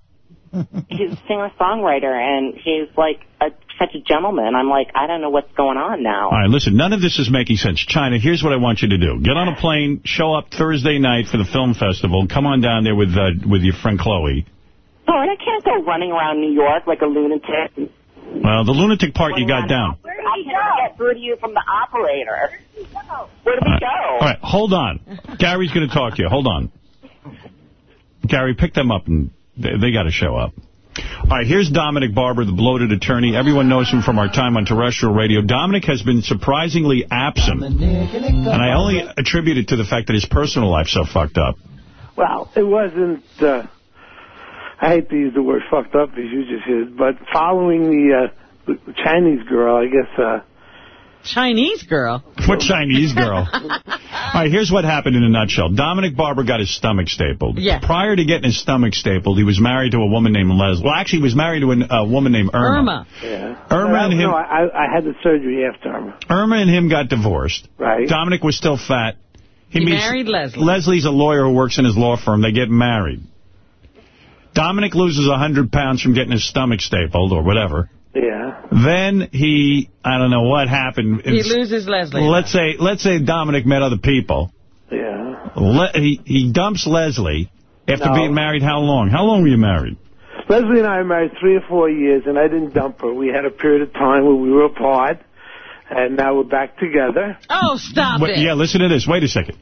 He's a singer-songwriter, and he's like a, such a gentleman. I'm like, I don't know what's going on now. All right, listen, none of this is making sense. China, here's what I want you to do. Get on a plane, show up Thursday night for the film festival. Come on down there with uh, with your friend Chloe. Howard, I can't go running around New York like a lunatic. Well, the lunatic part you got down. Where did he go? get through to you from the operator. Where did we go? All right, hold on. Gary's going to talk to you. Hold on. Gary, pick them up, and they, they got to show up. All right, here's Dominic Barbara, the bloated attorney. Everyone knows him from our time on terrestrial radio. Dominic has been surprisingly absent, and I only attribute it to the fact that his personal life's so fucked up. Well, it wasn't, uh, I hate to use the word fucked up as you just used, but following the, uh, the Chinese girl, I guess, uh, Chinese girl. What Chinese girl? All right, here's what happened in a nutshell. Dominic Barbara got his stomach stapled. Yeah. Prior to getting his stomach stapled, he was married to a woman named Leslie. Well, actually, he was married to an, a woman named Irma. Irma. yeah. Irma no, and him- No, I, I had the surgery after Irma. Irma and him got divorced. Right. Dominic was still fat. He married Leslie. Leslie's a lawyer who works in his law firm. They get married. Dominic loses 100 pounds from getting his stomach stapled or whatever. Yeah. Then he, I don't know what happened. He It's- loses Leslie. Let's say, let's say Dominic met other people. Yeah. Le he, he dumps Leslie after No. being married how long? How long were you married? Leslie and I were married three or four years, and I didn't dump her. We had a period of time where we were apart, and now we're back together. Oh, stop Wait, it. yeah, listen to this. Wait a second.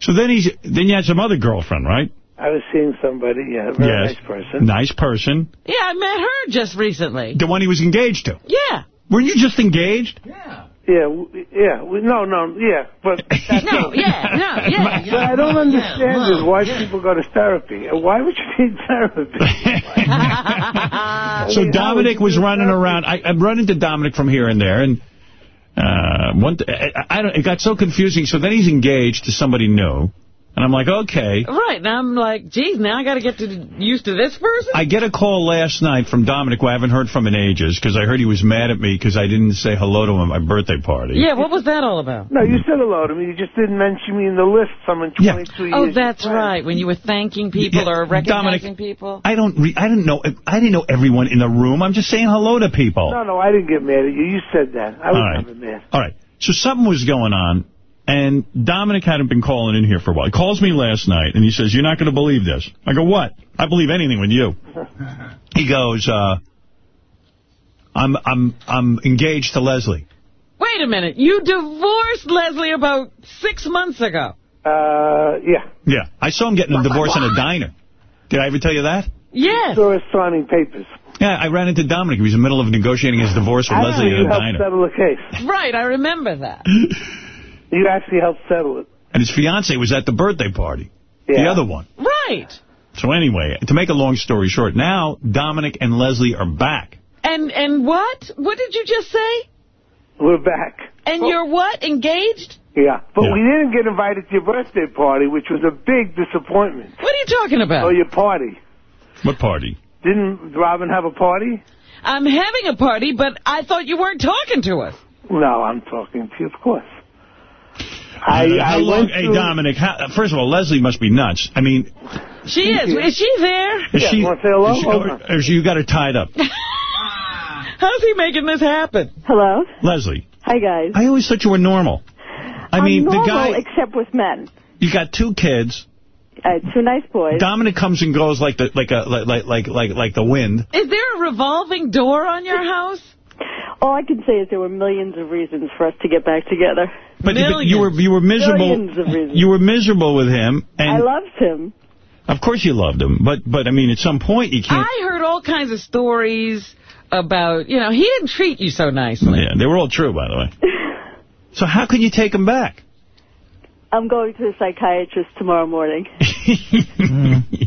So then he's then you had some other girlfriend, right? I was seeing somebody, yeah, very yes. nice person. Nice person. Yeah, I met her just recently. The one he was engaged to. Yeah. Were you just engaged? Yeah, w- yeah, we- no, no, yeah, but No, yeah, no, yeah. But I don't understand is why people go to therapy. Why would you need therapy? So Dominic was running around. I, I'm running to Dominic from here and there, and Uh, one th I, I don't, it got so confusing. So then he's engaged to somebody new. And I'm like, okay. Right, and I'm like, geez, now I got to get to used to this person? I get a call last night from Dominic, who I haven't heard from in ages, because I heard he was mad at me because I didn't say hello to him at my birthday party. Yeah, what was that all about? No, you said hello to me. You just didn't mention me in the list. Someone 22 years. Oh, that's right, when you were thanking people Yeah, or recognizing Dominic, people. I don't. Re I didn't know. I didn't know everyone in the room. I'm just saying hello to people. No, no, I didn't get mad at you. You said that. I was All right. never mad. All right. So something was going on, and Dominic hadn't been calling in here for a while. He calls me last night, and he says, you're not going to believe this. I go, what? I believe anything with you. He goes, uh, I'm I'm I'm engaged to Leslie. Wait a minute, you divorced Leslie about six months ago. Uh, yeah. Yeah. I saw him getting a divorce in a diner. Did I ever tell you that? Yes. Saw us signing papers. Yeah, I ran into Dominic. He was in the middle of negotiating his divorce with I Leslie in you a helped diner. settle the case. Right, I remember that. You actually helped settle it. And his fiance was at the birthday party. The other one. Right. So anyway, to make a long story short, now Dominic and Leslie are back. And and what? What did you just say? We're back. And you're what? Engaged? Yeah. But Yeah. we didn't get invited to your birthday party, which was a big disappointment. What are you talking about? Oh, your party. What party? Didn't Robin have a party? I'm having a party, but I thought you weren't talking to us. No, I'm talking to you, of course. I, Uh, how I long, went hey, Dominic, how, first of all, Leslie must be nuts. I mean, She is. Is she there? is Yeah, she, wanna say hello? is she- or- or is you got her tied up. How's he making this happen? Hello? Leslie, Hi, guys. I always thought you were normal. I I'm mean, normal, the guy, except with men. you got two kids. I had two nice boys. Dominic comes and goes like the like a like like like like the wind. Is there a revolving door on your house? All I can say is there were millions of reasons for us to get back together. But you, but you were you were miserable. Of reasons. You were miserable with him, and I loved him. of course you loved him. But but I mean, at some point you can't. I heard all kinds of stories about, you know, he didn't treat you so nicely. Yeah, they were all true, by the way. So how can you take him back? I'm going to a psychiatrist tomorrow morning. Mm-hmm.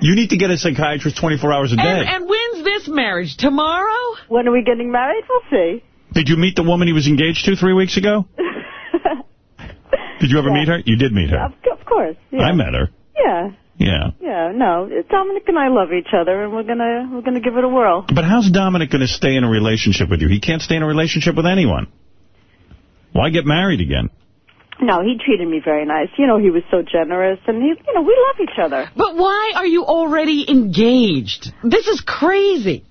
You need to get a psychiatrist 24 hours a day. And, and when's this marriage? Tomorrow? When are we getting married? We'll see. Did you meet the woman he was engaged to three weeks ago? Did you ever meet her? You did meet her. Of, of course. Yeah. I met her. Yeah. Yeah. Yeah. No, Dominic and I love each other, and we're gonna we're gonna give it a whirl. But how's Dominic going to stay in a relationship with you? He can't stay in a relationship with anyone. Why get married again? No, he treated me very nice. You know, he was so generous, and he, you know, we love each other. But why are you already engaged? This is crazy.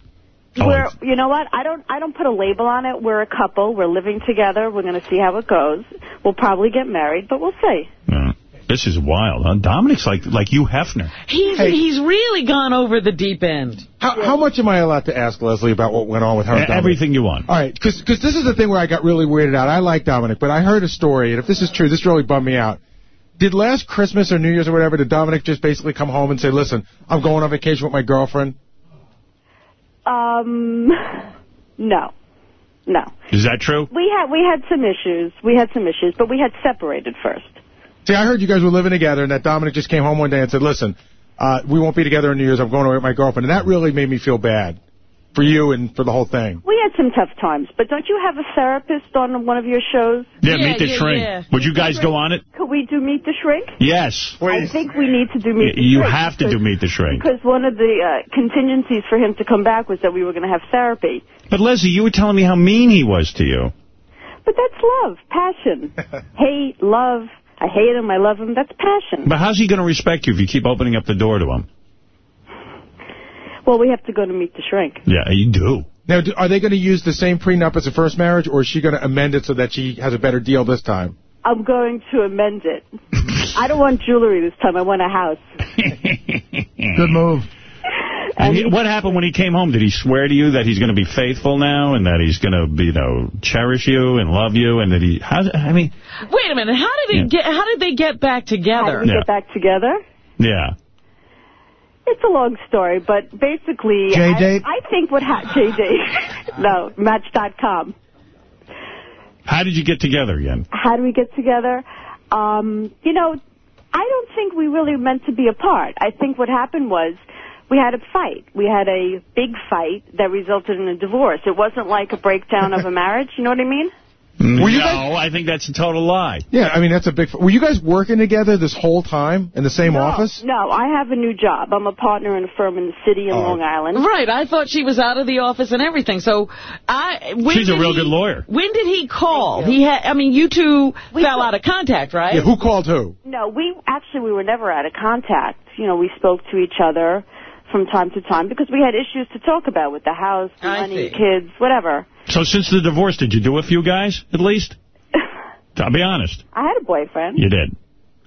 We're, you know what? I don't, I don't put a label on it. We're a couple. We're living together. We're going to see how it goes. We'll probably get married, but we'll see. Uh, this is wild, huh? Dominic's like like you, Hefner. He's he's really gone over the deep end. How, how much am I allowed to ask Leslie about what went on with her and Dominic? Everything you want. All right, because this is the thing where I got really weirded out. I like Dominic, but I heard a story, and if this is true, this really bummed me out. Did last Christmas or New Year's or whatever, did Dominic just basically come home and say, listen, I'm going on vacation with my girlfriend? Um, no, no. Is that true? We had, we had some issues. We had some issues, but we had separated first. See, I heard you guys were living together, and that Dominic just came home one day and said, listen, uh, we won't be together in New Year's. I'm going away with my girlfriend. And that really made me feel bad for you and for the whole thing. We had some tough times, but don't you have a therapist on one of your shows? Yeah, Meet the Shrink. Would you guys go on it? Could we do Meet the Shrink? Yes. I think we need to do Meet the You Shrink. You have to do Meet the Shrink. Because one of the uh, contingencies for him to come back was that we were going to have therapy. But Leslie, you were telling me how mean he was to you. But that's love, passion. hate, love. I hate him, I love him. That's passion. But how's he going to respect you if you keep opening up the door to him? Well, we have to go to Meet the Shrink. Yeah, you do. Now, do, are they going to use the same prenup as the first marriage, or is she going to amend it so that she has a better deal this time? I'm going to amend it. I don't want jewelry this time. I want a house. Good move. And he, what happened when he came home? Did he swear to you that he's going to be faithful now and that he's going to, you know, cherish you and love you and that he? How, I mean, Wait a minute. How did he Yeah. get? How did they get back together? How did we Yeah. get back together? yeah. It's a long story, but basically, J-Date? I, I think what ha- J-Date, no, Match.com. How did you get together again? How do we get together? Um, you know, I don't think we really meant to be apart. I think what happened was we had a fight. We had a big fight that resulted in a divorce. It wasn't like a breakdown of a marriage. You know what I mean? Were you no, guys- I think that's a total lie. Yeah, I mean, that's a big... Were you guys working together this whole time in the same no, office? No, I have a new job. I'm a partner in a firm in the city in Oh. Long Island. Right, I thought she was out of the office and everything. So I. When She's a real he- good lawyer. When did he call? He had. I mean, you two fell out of contact, right? Yeah, who called who? No, we actually we were never out of contact. You know, we spoke to each other from time to time because we had issues to talk about with the house, the I money, see. kids, whatever. So since the divorce, did you do a few guys, at least? I'll be honest. I had a boyfriend. You did.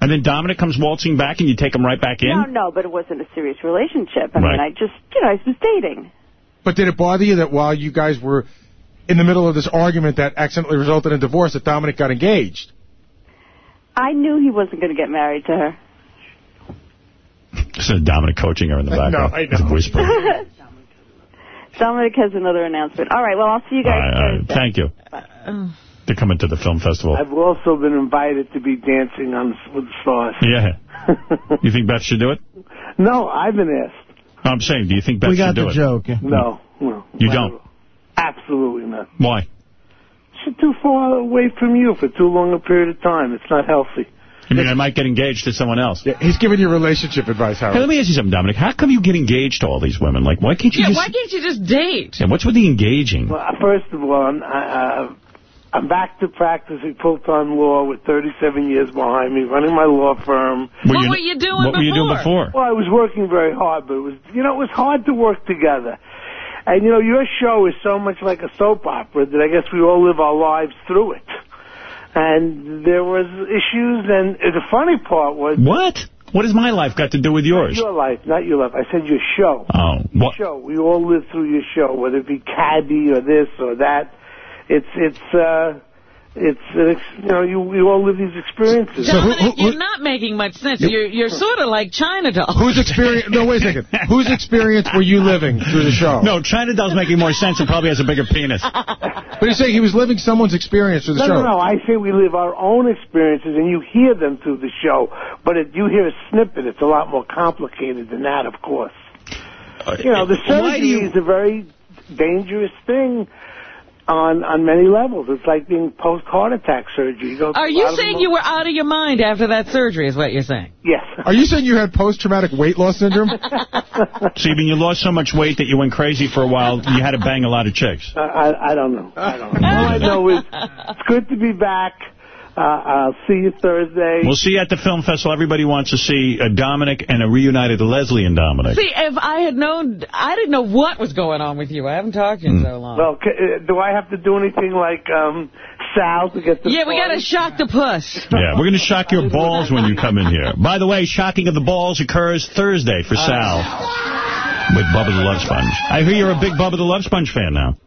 And then Dominic comes waltzing back and you take him right back in? No, no, but it wasn't a serious relationship. I mean, I just, you know, I was dating. But did it bother you that while you guys were in the middle of this argument that accidentally resulted in divorce, that Dominic got engaged? I knew he wasn't going to get married to her. Said Dominic coaching her in the background. No, I know. Whisper. All Dominic has another announcement. All right, well, I'll see you guys right, all right. Thank you. They're coming to the film festival. I've also been invited to be dancing on with the stars. Yeah. You think Beth should do it? No, I've been asked. I'm saying, do you think Beth should do it? we got the it? joke. No, no. You don't? Absolutely not. Why? She's too far away from you for too long a period of time. It's not healthy. You mean I might get engaged to someone else? Yeah, he's giving you relationship advice, Howard. Hey, let me ask you something, Dominic. How come you get engaged to all these women? Like, why can't you Yeah, just... why can't you just date? Yeah, what's with the engaging? Well, first of all, I'm, I, uh, I'm back to practicing full-time law with 37 years behind me, running my law firm. What were you doing What were you doing before? Well, I was working very hard, but it was, you know, it was hard to work together. And, you know, your show is so much like a soap opera that I guess we all live our lives through it. And there was issues, and the funny part was... What? What has my life got to do with yours? Your life, not your life. I said your show. Oh, what? Show. We all live through your show, whether it be Caddy or this or that. It's, it's, uh... It's, an ex you know, you, we all live these experiences. Dominic, you're not making much sense. You're you're sort of like China doll. Whose experience? No, wait a second. Whose experience were you living through the show? No, China Doll's making more sense and probably has a bigger penis. But he's saying he was living someone's experience through the No, show. no, no. I say we live our own experiences, and you hear them through the show. But if you hear a snippet, it's a lot more complicated than that, of course. Uh, you know, the why surgery you- is a very dangerous thing on on many levels. It's like being post heart attack surgery. You Are you saying you were out of your mind after that surgery is what you're saying? Yes. Are you saying you had post-traumatic weight loss syndrome? So you mean you lost so much weight that you went crazy for a while, you had to bang a lot of chicks? I, I, I don't know. I don't know. All I know is it's good to be back. Uh, I'll see you Thursday. We'll see you at the film festival. Everybody wants to see uh, Dominic and a reunited Leslie and Dominic. See, if I had known, I didn't know what was going on with you. I haven't talked to you in so long. Well, uh, do I have to do anything like um, Sal to get the yeah, we got to shock the puss. Yeah, we're going to shock your balls when you come in here. By the way, shocking of the balls occurs Thursday for Sal with Bubba the Love Sponge. I hear you're a big Bubba the Love Sponge fan now.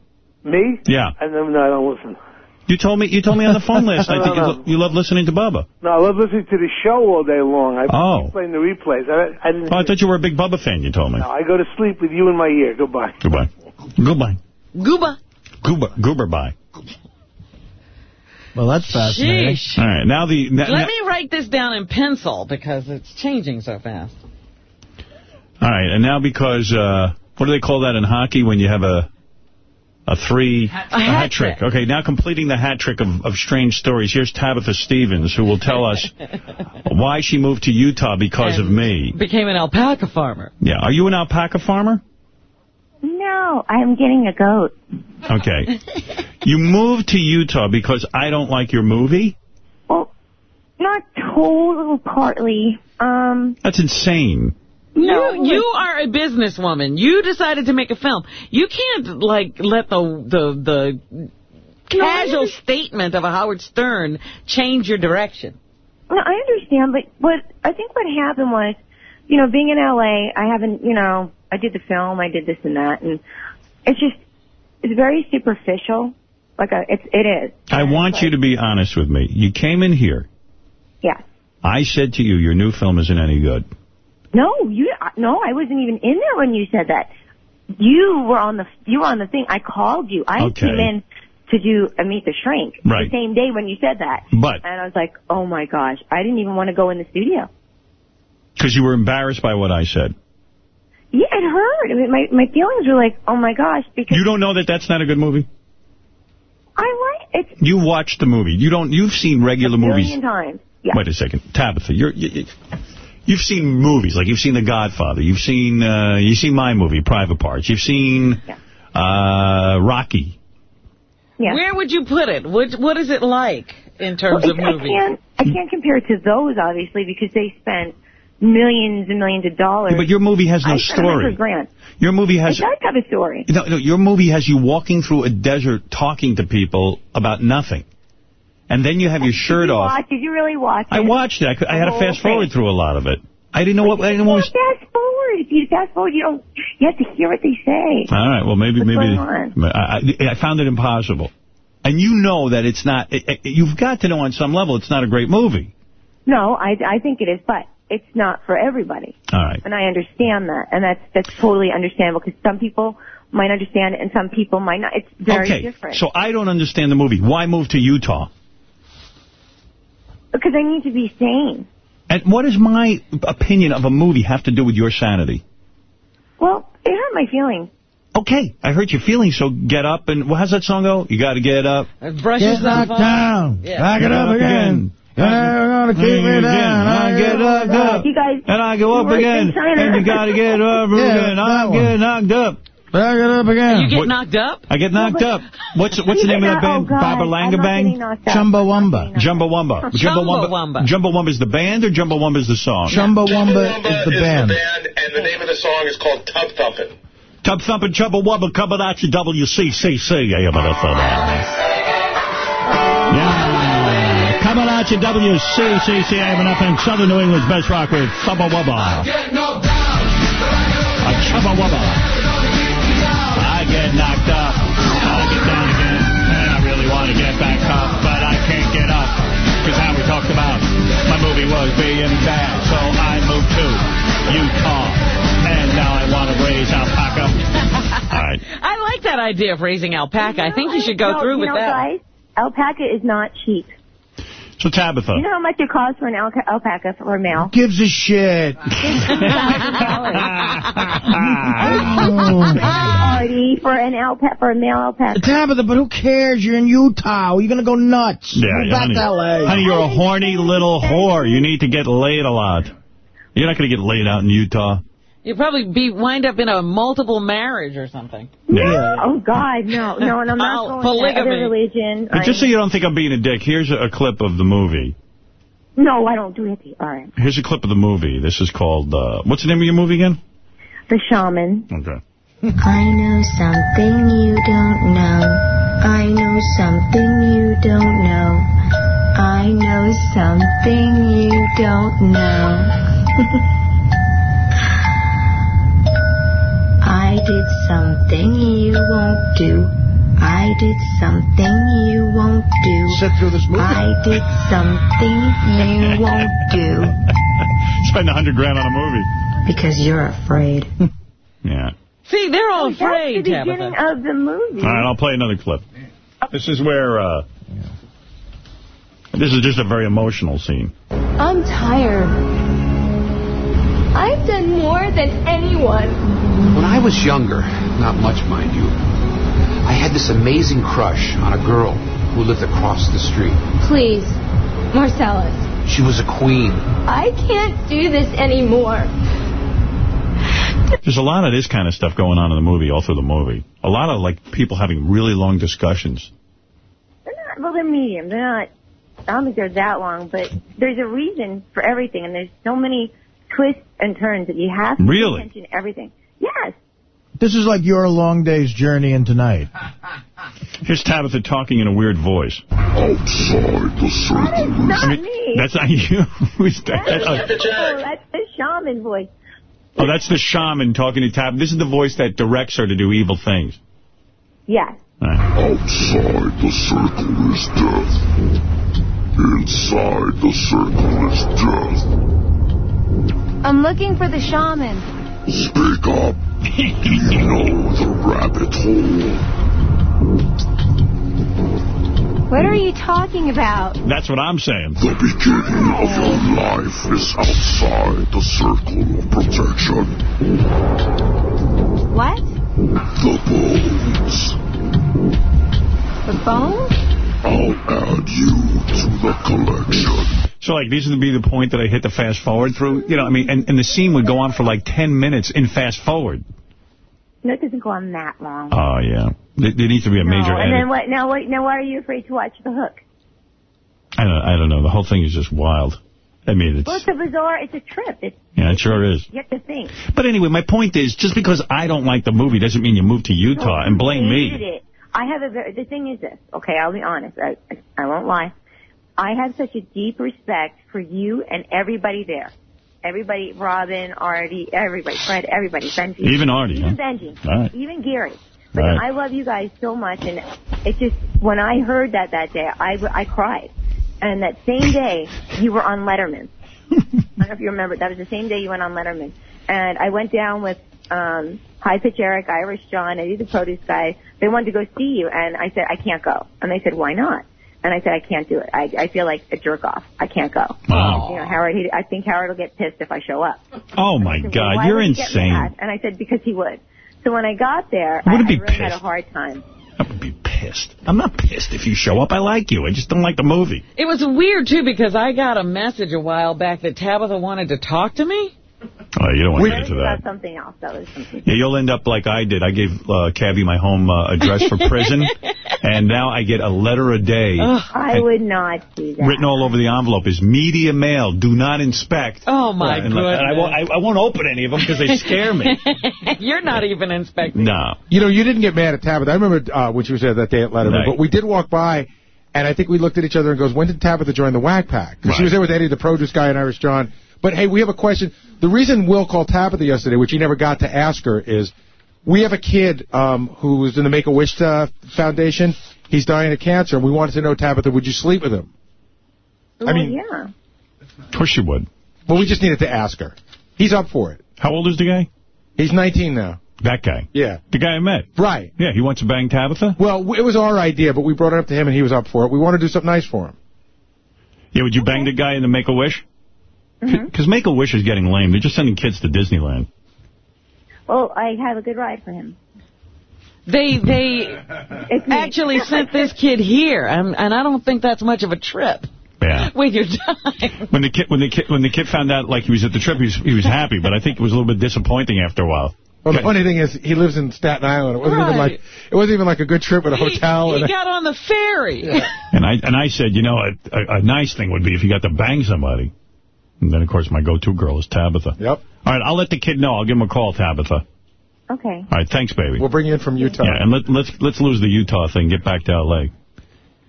Me? Yeah. I no, no, I don't listen. You told me you told me on the phone last night that you, lo you love listening to Bubba. No, I love listening to the show all day long. I Oh. keep playing the replays. I, I didn't. Oh, I thought you were a big Bubba fan, you told me. No, I go to sleep with you in my ear. Goodbye. Goodbye. Goodbye. Gooba. Goober, goober bye. Well, that's fascinating. Sheesh. All right, now the... Now, Let me write this down in pencil because it's changing so fast. All right, and now because, uh, what do they call that in hockey when you have a a three... A hat trick. Okay, now completing the hat trick of, of strange stories. Here's Tabitha Stevens, who will tell us why she moved to Utah because of me. Became an alpaca farmer. Yeah, are you an alpaca farmer? No, I'm getting a goat. Okay. you moved to Utah because I don't like your movie? Well, Not total, partly. Um, That's insane. No, you, you are a businesswoman. You decided to make a film. You can't, like, let the the the casual statement of a Howard Stern change your direction. no, I understand, but what I think what happened was, you know, being in L.A., I haven't, you know, I did the film, I did this and that, and it's just, it's very superficial. Like, a, it's, it is. I want you to be honest with me. You came in here. Yeah. I said to you, your new film isn't any good. No, you, no, I wasn't even in there when you said that. You were on the, you were on the thing. I called you. I Okay. came in to do a Meet the Shrink Right. the same day when you said that. But- And I was like, oh my gosh, I didn't even want to go in the studio. Because you were embarrassed by what I said. Yeah, it hurt. I mean, my, my feelings were like, oh my gosh, because You don't know that that's not a good movie? I like, it's You watched the movie. You don't. You've seen regular a movies. million times. Yeah. Wait a second, Tabitha. You're. You, You've seen movies, like you've seen The Godfather. You've seen uh, you've seen my movie, Private Parts. You've seen uh, Rocky. Yeah. Where would you put it? What What is it like in terms Well, of it's- I movies? can't, I can't compare it to those, obviously, because they spent millions and millions of dollars. Yeah, but your movie has no I story. 100 grand. Your movie It has does have a story. no, no. Your movie has you walking through a desert talking to people about nothing, and then you have your shirt you off. watch? Did you really watch it? I watched it. I, could, I had to fast forward thing. through a lot of it. I didn't know what. I didn't what. Fast forward. If you fast forward, you don't. You have to hear what they say. all right. Well, maybe What's maybe I, I, I found it impossible. And you know that it's not. It, it- you've got to know on some level it's not a great movie. No, I, I think it is, but it's not for everybody. All right. And I understand that, and that's that's totally understandable because some people might understand it and some people might not. It's very okay. different. So I don't understand the movie. Why move to Utah? Because I need to be sane. And what does my opinion of a movie have to do with your sanity? Well, it hurt my feelings. Okay, I hurt your feelings, so get up and... Well, how's that song go? You got to get up. Brush Get knocked down. Yeah. Back it up again. You're never gonna keep me down. I get knocked up. You guys, And I go up again. And you got to get up Yeah, again. I one. get knocked up. Back get up again. You get What- knocked up? I get knocked up. What's what's the name of that band? Oh, God. Baba I'm not Langa getting Bang? knocked out. Chumbawamba. Jumbawamba. Chumbawamba. Jumbawamba is the band or Jumbawamba is the song? Chumbawamba is the band. and the name of the song is called Tub Thumpin'. Tub thumping Chumbawamba coming at you WCCC. Yeah, but that's all Yeah, coming at you WCCC. I'm up in Southern New England's best rock with Chumbawamba. A Chumbawamba. I get knocked up. I get down again. And I really want to get back up, but I can't get up. Because how we talked about my movie was being bad. So I moved to Utah. And now I want to raise alpaca. All right. I like that idea of raising alpaca. I think you should go No, through you with know, that. guys, alpaca is not cheap. So Tabitha. You know how much it costs for an alca- alpaca for a male? Gives a shit. Artie, for an alpaca, for a male alpaca. Tabitha, but who cares? You're in Utah. You're going to go nuts. Yeah, Go yeah, back honey. to L.A. Honey, you're a horny little whore. You need to get laid a lot. You're not going to get laid out in Utah. You'd probably be wind up in a multiple marriage or something. Yeah. Oh, God, no. No, and I'm not Oh, going to other religion. But just so you don't think I'm being a dick, here's a, a clip of the movie. No, I don't do it. All right. Here's a clip of the movie. This is called, uh, what's the name of your movie again? The shaman. Okay. I know something you don't know. I know something you don't know. I know something you don't know. did something you won't do. I did something you won't do. Sit through this movie. I did something you won't do Spend a hundred grand on a movie. because you're afraid. Yeah. See, they're all afraid, That's the beginning Tabitha. of the movie. All right, I'll play another clip. This is where, uh, this is just a very emotional scene. I'm tired. I've done more than anyone. When I was younger, not much, mind you, I had this amazing crush on a girl who lived across the street. Please, Marcellus, She was a queen. I can't do this anymore. There's a lot of this kind of stuff going on in the movie, all through the movie. A lot of, like, people having really long discussions. They're not, well, they're medium. They're not, I don't think they're that long, but there's a reason for everything, and there's so many twists and turns that you have to Really? pay attention to everything. Yes. This is like your long day's journey into night. Here's Tabitha talking in a weird voice. Outside the circle That is Not I mean, me. that's not you. Who's that? That's, Oh, oh, that's the shaman voice. oh, that's the shaman talking to Tab. This is the voice that directs her to do evil things. Yes. Outside the circle is death. Inside the circle is death. I'm looking for the shaman. Speak up. You know the rabbit hole. What are you talking about? That's what I'm saying. The beginning of your life is outside the circle of protection. What? The bones. The bone? add you to the collection. So, like, these would be the point that I hit the fast forward through? You know, I mean, and, and the scene would go on for like 10 minutes in fast forward. No, it doesn't go on that long. Oh, yeah. There, there needs to be a major no, and edit. then what? Now, what? Now, why are you afraid to watch The Hook? I don't, I don't know. The whole thing is just wild. I mean, it's... Well, it's a bizarre. It's a trip. It's, Yeah, it sure is. you have to think. But anyway, my point is, just because I don't like the movie doesn't mean you move to Utah and blame me. It. I have a very, the thing is this, okay, I'll be honest, I, I, won't lie. I have such a deep respect for you and everybody there. Everybody, Robin, Artie, everybody, Fred, everybody, Benji. Even Artie, Even huh? Benji. Right. Even Gary. But Right. I love you guys so much and it just, when I heard that that day, I, I cried. And that same day, you were on Letterman. I don't know if you remember, that was the same day you went on Letterman. And I went down with um High Pitch Eric, Irish John, Eddie the produce guy. They wanted to go see you, and I said, I can't go. And they said, why not? And I said, I can't do it. I, I feel like a jerk off. I can't go. Wow. You know, Howard, he, I think Howard will get pissed if I show up. Oh, my said, God. why You're would he get insane. And I said, because he would. So when I got there, I I, I wouldn't be really had a hard time. I would be pissed. I'm not pissed if you show up. I like you. I just don't like the movie. It was weird, too, because I got a message a while back that Tabitha wanted to talk to me. Oh, you don't want to get That into about that. something else. That was something. Yeah, you'll end up like I did. I gave uh, Cavi my home uh, address for prison, and now I get a letter a day I would not do that. written all over the envelope is media mail. Do not inspect. Oh, my and, like- and I, won't, I, I won't open any of them because they scare me. You're not even inspecting. no. You know, you didn't get mad at Tabitha. I remember uh, when she was there that day at Letterman, Right. but we did walk by, and I think we looked at each other and goes, when did Tabitha join the Whack Pack? 'Cause she Right. was there with Eddie, the produce guy, and Irish John. But, hey, we have a question. The reason Will called Tabitha yesterday, which he never got to ask her, is we have a kid um, who's in the Make-A-Wish uh, Foundation. He's dying of cancer, and we wanted to know, Tabitha, would you sleep with him? I mean, yeah. Of course you would. Well, we just needed to ask her. He's up for it. How old is the guy? He's 19 now. That guy. Yeah. The guy I met. Right. Yeah, he wants to bang Tabitha? Well, it was our idea, but we brought it up to him, and he was up for it. We want to do something nice for him. Yeah, would you bang the guy in the Make-A-Wish? Mm-hmm. Because Make-A-Wish is getting lame. They're just sending kids to Disneyland. Well, I have a good ride for him. They they actually sent this kid here, and, and I don't think that's much of a trip. Yeah. When you're dying. When the kid when the kid when the kid found out like he was at the trip, he was he was happy, but I think it was a little bit disappointing after a while. Well, the funny thing is, he lives in Staten Island. It wasn't even like it wasn't even like a good trip with a hotel. He and a- got on the ferry. And I and I said, you know, a, a, a nice thing would be if you got to bang somebody. And then of course my go-to girl is Tabitha. Yep. All right, I'll let the kid know. I'll give him a call, Tabitha. Okay. All right, thanks, baby. We'll bring you in from Utah. Yeah, and let, let's let's lose the Utah thing. Get back to L.A.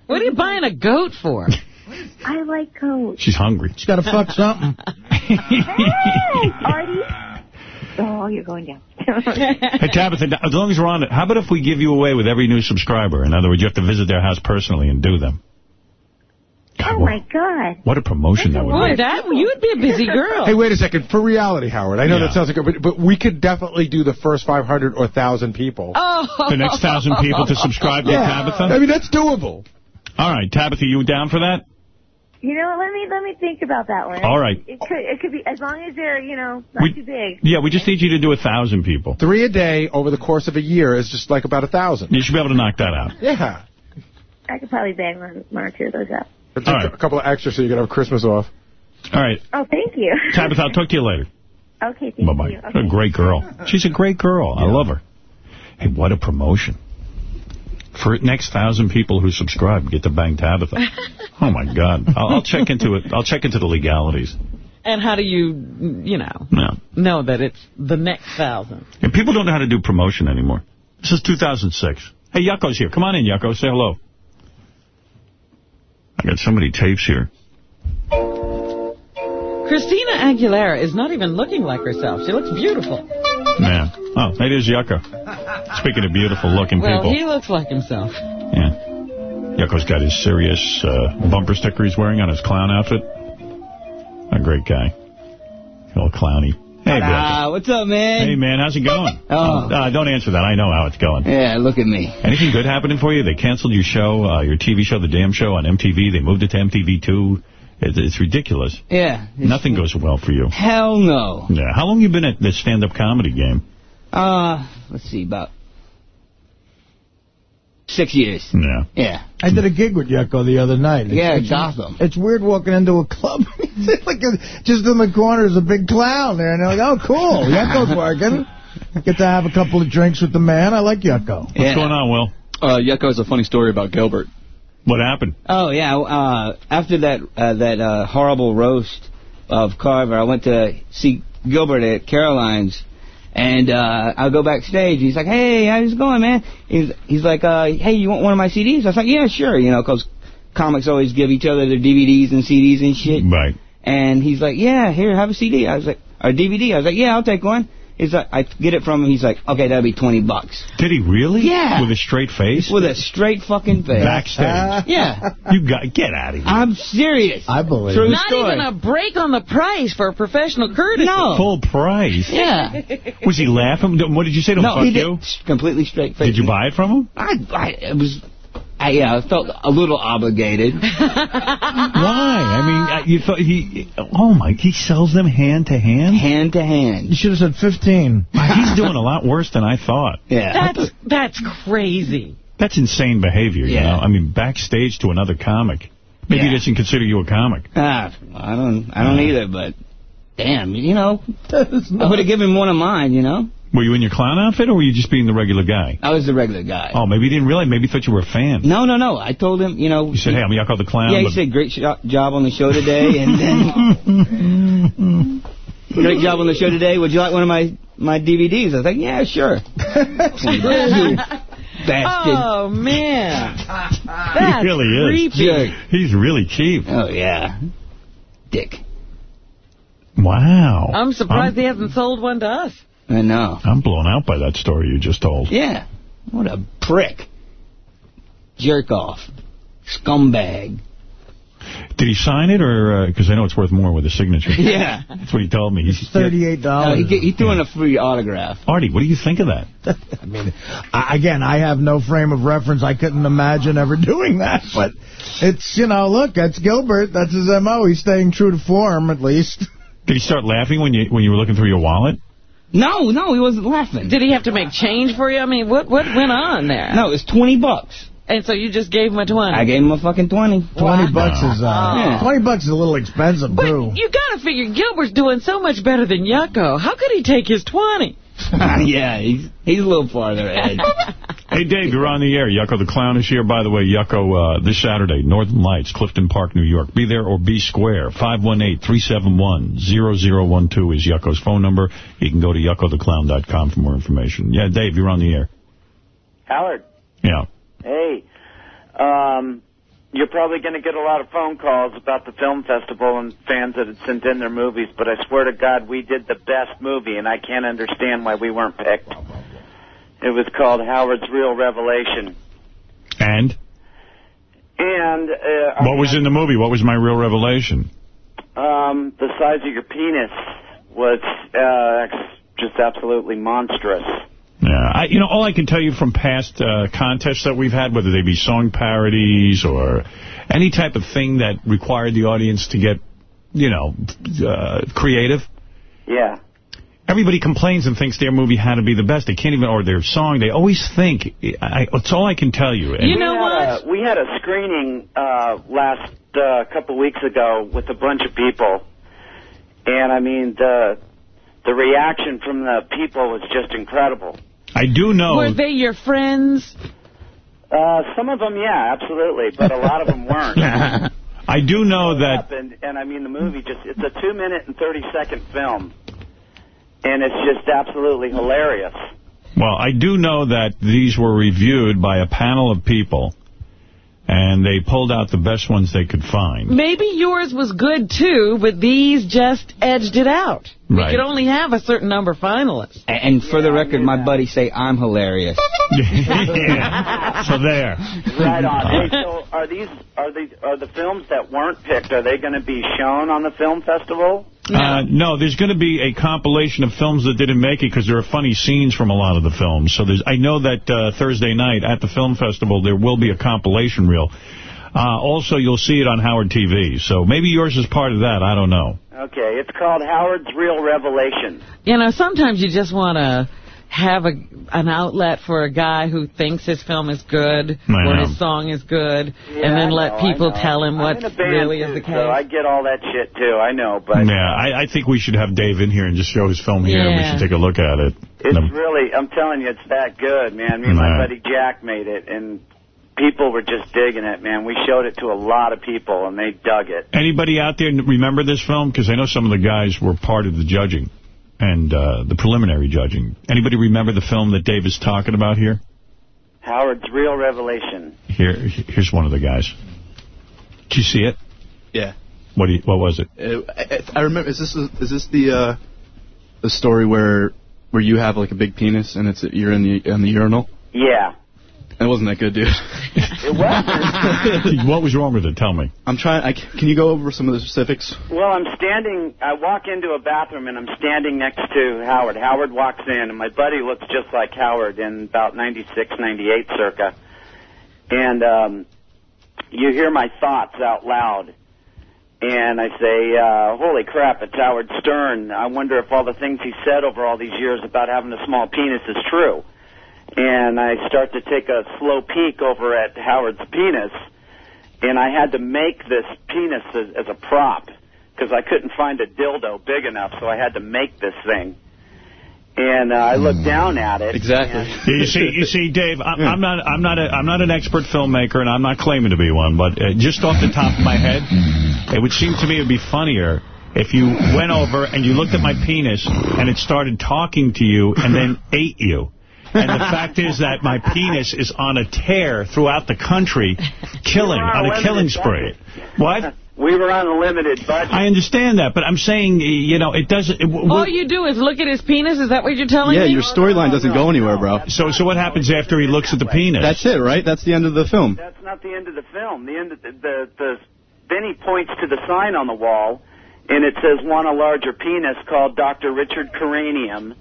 What are you buying a goat for? I like coach. She's hungry. She's got to fuck something. Hey, Artie. Oh, you're going down. Hey, Tabitha, as long as we're on it, how about if we give you away with every new subscriber? In other words, you have to visit their house personally and do them. Oh, my God. What a promotion that would be. that you would be a busy girl. Hey, wait a second. For reality, Howard, I know Yeah. that sounds like a, but, but we could definitely do the first 500 or 1,000 people. Oh. The next thousand people to subscribe to Yeah. Tabitha? I mean, that's doable. All right, Tabitha, you down for that? You know, let me let me think about that one. All right. It could it could be as long as they're you know not We- too big. Yeah, we just need you to do a thousand people. Three a day over the course of a year is just like about a 1,000. You should be able to knock that out. Yeah. I could probably bang one, one or two of those up. But All right. A couple of extras so you can have Christmas off. All right, Oh, thank you. Tabitha, I'll talk to you later. okay, thank Bye-bye. you. A great girl. She's a great girl. I love her. Hey, what a promotion. For next thousand people who subscribe, get to bang Tabitha. Oh, my God. I'll, I'll check into it. I'll check into the legalities. And how do you, you know, No. know that it's the next thousand? And people don't know how to do promotion anymore. This is 2006. Hey, Yucko's here. Come on in, Yucko. Say hello. I got so many tapes here. Christina Aguilera is not even looking like herself. She looks beautiful. Man. Oh, that is Yucko. Speaking of beautiful-looking Well, people. he looks like himself. Yeah. Yucko's got his serious uh, bumper sticker he's wearing on his clown outfit. A great guy. A little clowny. Hey, Bill. Ah, what's up, man? Hey, man, how's it going? Oh. Uh, don't answer that. I know how it's going. Yeah, look at me. Anything good happening for you? They canceled your show, uh, your TV show, The Damn Show, on MTV. They moved it to MTV2. It, it's ridiculous. Yeah. Nothing goes well for you. Hell no. Yeah. How long you been at the stand-up comedy game? Uh, let's see, about six years. Yeah. Yeah. I did a gig with Yucko the other night. It's, Yeah, it's, Gotham. It's weird walking into a club. Like a, just in the corner is a big clown there. And they're like, oh, cool. Yucko's working. Get to have a couple of drinks with the man. I like Yucko. What's going on, Will? Uh, Yucko has a funny story about Gilbert. What happened? Oh yeah. Uh, after that uh, that uh, horrible roast of Carver, I went to see Gilbert at Caroline's, and uh, I go backstage. He's like, "Hey, how's it going, man?" He's he's like, uh, "Hey, you want one of my CDs?" I was like, "Yeah, sure." You know, 'cause comics always give each other their DVDs and CDs and shit. Right. And he's like, "Yeah, here, have a CD." I was like, "Or DVD?" I was like, "Yeah, I'll take one." He's like, I get it from him. He's like, "Okay, that'll be 20 bucks." Did he really? Yeah. With a straight face? With a straight fucking face. Backstage. Yeah. You got get out of here. I'm serious. I believe True Not story. even a break on the price for a professional courtesy. No. Full price. Yeah. Was he laughing? What did you say to him? No, Fuck he you? did. Completely straight face. Did you buy it from him? I, I it was, I, yeah, I felt a little obligated. Why? I mean, uh, you thought he... Oh, my... He sells them hand to hand? Hand to hand. You should have said 15. He's doing a lot worse than I thought. Yeah. That's that's crazy. That's insane behavior, you Yeah. know? I mean, backstage to another comic. Maybe he doesn't consider you a comic. Ah, I don't, I don't either, but damn, you know, That is I not- would have given him one of mine, you know. Were you in your clown outfit, or were you just being the regular guy? I was the regular guy. Oh, maybe he didn't realize. Maybe he thought you were a fan. No, no, no. I told him, you know. You said, hey, I'm Yucko the Clown. Yeah, he said great job on the show today, and then great job on the show today. Would you like one of my my DVDs? I was like, yeah, sure. Bastard. Oh man, he that's really is. creepy. He's really cheap. Oh yeah, dick. Wow. I'm surprised he hasn't sold one to us. I know. I'm blown out by that story you just told. Yeah. What a prick. Jerk off. Scumbag. Did he sign it, or because I know it's worth more with a signature? Yeah. That's what he told me. He's, $38. Uh, he, he threw in a free autograph. Artie, what do you think of that? I mean, I, again, I have no frame of reference. I couldn't imagine ever doing that. But it's, you know, look, that's Gilbert. That's his M.O. He's staying true to form, at least. Did he start laughing when you when you were looking through your wallet? No, no, he wasn't laughing. Did he have to make change for you? I mean, what what went on there? No, it was 20 bucks. And so you just gave him a 20. I gave him a fucking 20. 20 bucks is, uh, Yeah. 20 bucks is a little expensive, But too. you got to figure Gilbert's doing so much better than Yucko. How could he take his 20? yeah, he's, he's a little farther ahead. Hey, Dave, you're on the air. Yucko the Clown is here. By the way, Yucko, uh, this Saturday, Northern Lights, Clifton Park, New York. Be there or be square. 518-371-0012 is Yucko's phone number. You can go to yuckotheclown.com for more information. Yeah, Dave, you're on the air. Howard, Yeah. hey, um, you're probably going to get a lot of phone calls about the film festival and fans that had sent in their movies, but I swear to God, we did the best movie, and I can't understand why we weren't picked. It was called Howard's Real Revelation. And? And uh, What was in the movie? What was my real revelation? um, the size of your penis was uh, just absolutely monstrous. Yeah, I, you know, all I can tell you from past uh, contests that we've had, whether they be song parodies or any type of thing that required the audience to get, you know, uh, creative, Yeah. Everybody complains and thinks their movie had to be the best. They can't even, or their song, they always think, I, it's all I can tell you. And we had A, we had a screening uh, last uh, couple weeks ago with a bunch of people, and I mean the the reaction from the people was just incredible. I do know. Were they your friends? Uh, some of them, yeah, absolutely, but a lot of them weren't. I do know that and, and I mean the movie just it's a two minute and thirty second film, and it's just absolutely hilarious. Well, I do know that these were reviewed by a panel of people, and they pulled out the best ones they could find. Maybe yours was good, too, but these just edged it out. Right. You could only have a certain number of finalists. And for the record, my buddies say I'm hilarious. So there. Right on. Hey, so are these are the are the films that weren't picked? Are they going to be shown on the film festival? Uh, no, there's going to be a compilation of films that didn't make it because there are funny scenes from a lot of the films. So there's, I know that uh, Thursday night at the film festival there will be a compilation reel. Uh, also, you'll see it on Howard TV. So maybe yours is part of that. I don't know. Okay, it's called Howard's Real Revelation. You know, sometimes you just want to have a an outlet for a guy who thinks his film is good I or know. his song is good, Yeah, and then I let people tell him I'm what in a band really too, is the case. So I get all that shit too. I know, but yeah, I, I think we should have Dave in here and just show his film here. and We should take a look at it. it's No. really. I'm telling you, it's that good, man. Me and my buddy Jack made it, and people were just digging it, man. We showed it to a lot of people, and they dug it. Anybody out there remember this film? Because I know some of the guys were part of the judging and uh, the preliminary judging. Anybody remember the film that Dave is talking about here? Howard's real revelation. Here, here's one of the guys. Did you see it? Yeah. What do you, What was it? Uh, I, I remember. Is this is this the uh, the story where where you have like a big penis and it's you're in the in the urinal? Yeah. It wasn't that good, dude. It was. what was wrong with it? Tell me. I'm trying. I, can you go over some of the specifics? Well, I'm standing, I walk into a bathroom and I'm standing next to Howard. Howard walks in and my buddy looks just like Howard in about 96, 98 circa. And um, you hear my thoughts out loud. And I say, uh, holy crap, it's Howard Stern. I wonder if all the things he said over all these years about having a small penis is true. And I start to take a slow peek over at Howard's penis and I had to make this penis as, as a prop because I couldn't find a dildo big enough, so I had to make this thing. And uh, I looked down at it. Exactly. you see, you see, Dave, I'm, I'm not, I'm not, a, I'm not an expert filmmaker, and I'm not claiming to be one. But uh, just off the top of my head, it would seem to me it would be funnier if you went over and you looked at my penis and it started talking to you and then ate you. And the fact is that my penis is on a tear throughout the country, killing, You on a killing limited spree. What? We were on a limited budget. I understand that, but I'm saying, you know, it doesn't... It, All you do is look at his penis? Is that what you're telling Yeah, me? Yeah, your storyline doesn't go anywhere, bro. So, so what happens after he looks at the penis? That's it, right? That's the end of the film. That's not the end of the film. The end of the, the, the then he points to the sign on the wall, and it says, "Want a larger penis?" Called Dr. Richard Coranium.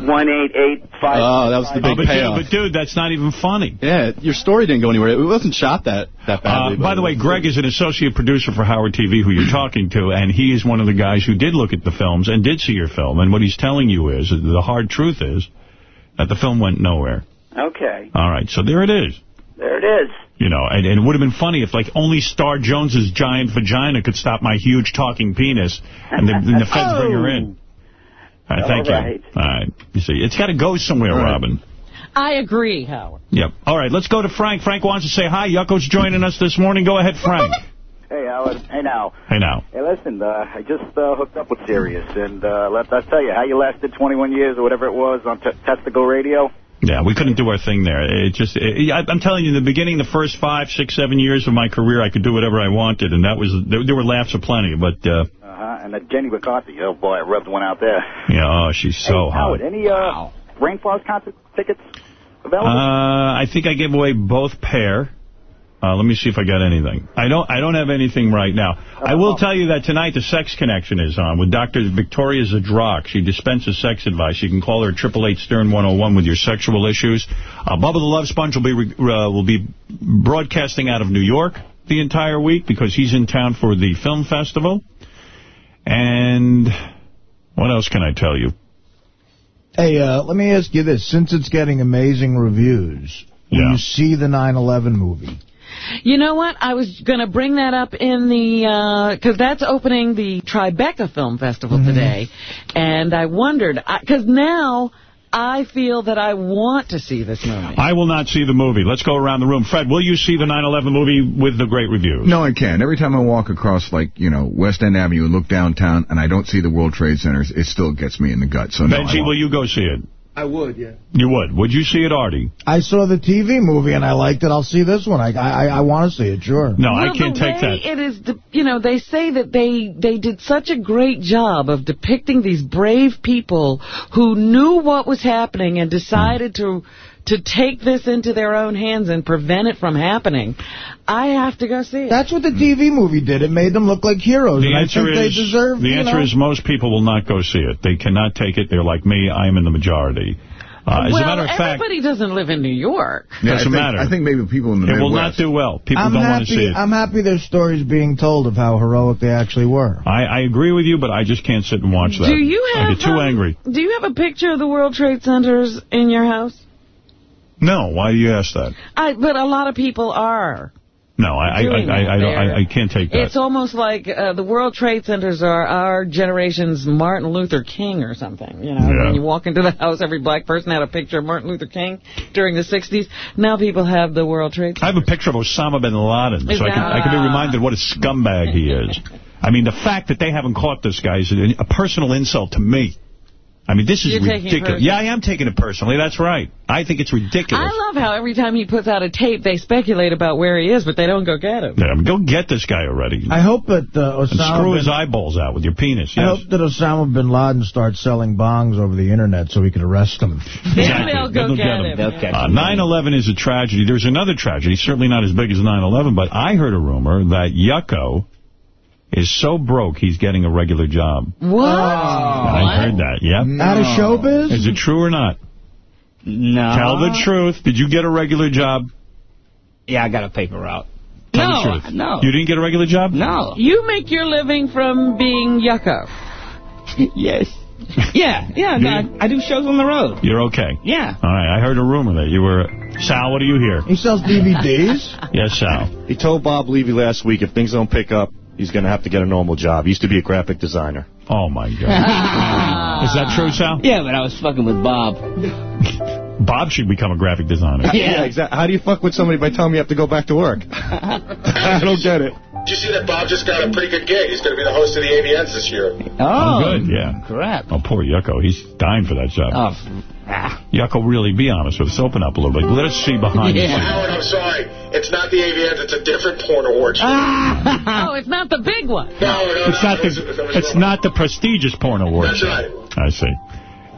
One eight eight five. Oh, that was the Oh, big but, dude, but dude, that's not even funny. Yeah, your story didn't go anywhere. It wasn't shot that that Uh, badly. by the way, Greg is an associate producer for Howard TV who you're talking to, and he is one of the guys who did look at the films and did see your film. And what he's telling you is, the hard truth is, that the film went nowhere. Okay, All right, so there it is. there it is. You know, and, and it would have been funny if, like, only Star Jones's giant vagina could stop my huge talking penis, and the, and the feds bring her in. All right, thank All right. you. All right. You see, it's got to go somewhere, Robin. I agree, Howard. Yep. All right, let's go to Frank. Frank wants to say hi. Yucko's joining us this morning. Go ahead, Frank. Hey, Howard. Hey, now. Hey, now. Hey, listen, uh, I just uh, hooked up with Sirius, and uh, let us tell you how you lasted 21 years or whatever it was on t- Testicle Radio. Yeah, we couldn't do our thing there. It just, it, I- I'm telling you, in the beginning, the first five, six, seven years of my career, I could do whatever I wanted, and that was, there, there were laughs aplenty, but, uh, Uh-huh. And that Jenny McCarthy, oh boy, I rubbed one out there. yeah, oh, she's so hey, hot. Howard, any uh, Rainforest concert tickets available? Uh, I think I gave away both pair. Uh, let me see if I got anything. I don't. I don't have anything right now. I will tell you that tonight the Sex Connection is on with Dr. Victoria Zdrok. She dispenses sex advice. You can call her triple eight Stern 101 with your sexual issues. Uh, Bubba the Love Sponge will be re- uh, will be broadcasting out of New York the entire week because he's in town for the film festival. And what else can I tell you? Hey, uh, let me ask you this. Since it's getting amazing reviews, Yeah. you see the 9/11 movie? You know what? I was going to bring that up in the, uh, because that's opening the Tribeca Film Festival mm-hmm. today. And I wondered, because now I feel that I want to see this movie. I will not see the movie. Let's go around the room. Fred, will you see the 9/11 movie with the great reviews? No, I can't. Every time I walk across, like, you know, West End Avenue and look downtown and I don't see the World Trade Centers, it still gets me in the gut. So, no, I Benji, won't. will you go see it? I would, yeah. You would. Would you see it, Artie? I saw the TV movie and I liked it. I'll see this one. I I, I want to see it, sure. No, well, the way it is, de- you know, they say that they they did such a great job of depicting these brave people who knew what was happening and decided to to take this into their own hands and prevent it from happening. I have to go see it. That's what the TV movie did. It made them look like heroes, The and I answer think they is deserve. the answer know, is most people will not go see it. They cannot take it. They're like me. I am in the majority. Uh, as well, a matter of fact, everybody doesn't live in New York. Yeah, doesn't I think, matter. I think maybe people in the it will not do well. People I'm don't happy, want to see it. I'm happy there's stories being told of how heroic they actually were. I, I agree with you, but I just can't sit and watch that. Do you have I get too um, angry. Do you have a picture of the World Trade Centers in your house? No, why do you ask that? I, but a lot of people are. No, I I, I, I, I, don't. I, I can't take that. It's almost like uh, the World Trade Centers are our generation's Martin Luther King or something. You know, Yeah. when you walk into the house, every black person had a picture of Martin Luther King during the 60s. Now people have the World Trade I have a picture of Osama bin Laden, Is so I can, I can be reminded what a scumbag he is. I mean, the fact that they haven't caught this guy is a personal insult to me. I mean, this is You're ridiculous. Yeah, I am taking it personally. That's right. I think it's ridiculous. I love how every time he puts out a tape, they speculate about where he is, but they don't go get him. Yeah, I mean, go get this guy already. I hope that uh, and Osama screw bin, his eyeballs out with your penis. I hope that Osama bin Laden starts selling bongs over the internet so we can arrest him. Then they'll go get him. Uh, 9/11 is a tragedy. There's another tragedy, certainly not as big as 9/11, but I heard a rumor that Yucko is so broke he's getting a regular job. What? Oh. I heard that, yep. Out of showbiz? Is it true or not? No. Tell the truth. Did you get a regular job? Yeah, I got a paper route. Tell No, the truth. no. You didn't get a regular job? No. You make your living from being yucko. yes. Yeah, yeah, no, I, I do shows on the road. You're okay. Yeah. All right, I heard a rumor that you were... Sal, what do you hear? He sells DVDs? Yes, Sal. He told Bob Levy last week if things don't pick up, he's going to have to get a normal job. He used to be a graphic designer. Oh, my God. Is that true, Sal? Yeah, but I was fucking with Bob. Bob should become a graphic designer. Yeah, exactly. How do you fuck with somebody by telling me you have to go back to work? I don't get it. Did you see that Bob just got a pretty good gig? He's going to be the host of the AVNs this year. Oh, good, yeah. Crap. Oh, poor Yucko. He's dying for that job. Oh, ah. Yucko, really, be honest with us. Open up a little bit. Let us see behind the scenes. Howard, I'm sorry. It's not the AVNs. It's a different porn awards. oh, it's not the big one. No, no, It's not the it's not the prestigious porn award. That's right. I see.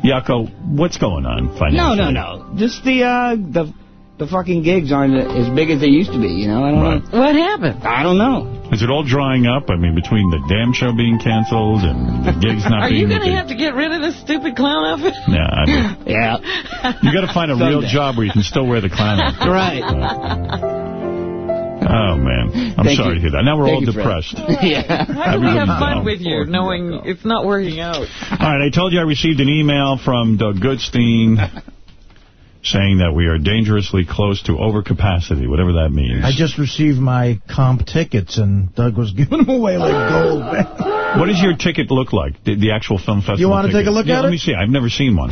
Yucko, what's going on No, financially? no, no. Just the uh, the the fucking gigs aren't as big as they used to be. You know, I don't Right. know. What happened? I don't know. Is it all drying up? I mean, between the damn show being canceled and the gigs not Are being... you going to have to get rid of this stupid clown outfit? they- Yeah, I mean, Yeah. you got to find a real job where you can still wear the clown outfit. Right. Oh, man. I'm Thank sorry you. to hear that. Now we're Thank all you, depressed. yeah. How do we have fun with you knowing it's not working out? All right, I told you I received an email from Doug Goodstein saying that we are dangerously close to overcapacity, whatever that means. I just received my comp tickets, and Doug was giving them away like gold. What does your ticket look like, the, the actual film festival You wanna take a look yeah, at let it? Let me see. I've never seen one.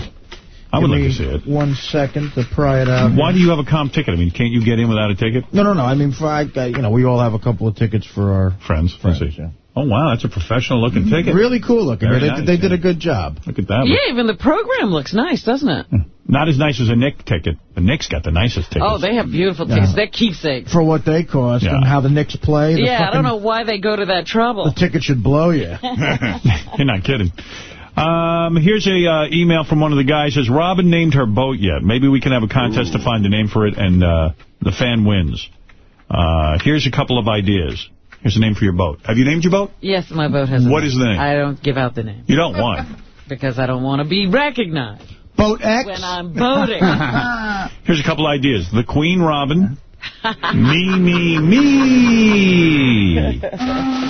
I would Give like me to see it. One second to pry it out. Why do you have a comp ticket? I mean, can't you get in without a ticket? No, no, no. I mean, for I, you know, we all have a couple of tickets for our Friends. friends. Yeah. Oh, wow, that's a professional-looking ticket. Really cool looking. They, nice, they did a good job. Look at that. Yeah, even the program looks nice, doesn't it? Not as nice as a Knick ticket. The Knicks got the nicest tickets. Oh, they have beautiful tickets. They're keepsakes. For what they cost Yeah. and how the Knicks play. The Yeah, I don't know why they go to that trouble. The ticket should blow you. You're not kidding. Um, here's a uh, email from one of the guys. Says Robin named her boat yet. Maybe we can have a contest to find a name for it, and uh, the fan wins. Uh, here's a couple of ideas. Here's a name for your boat. Have you named your boat? Yes, my boat has a What name. is the name? I don't give out the name You don't want. because I don't want to be recognized Boat X? when I'm boating. Here's a couple ideas. The Queen Robin. me, me, me.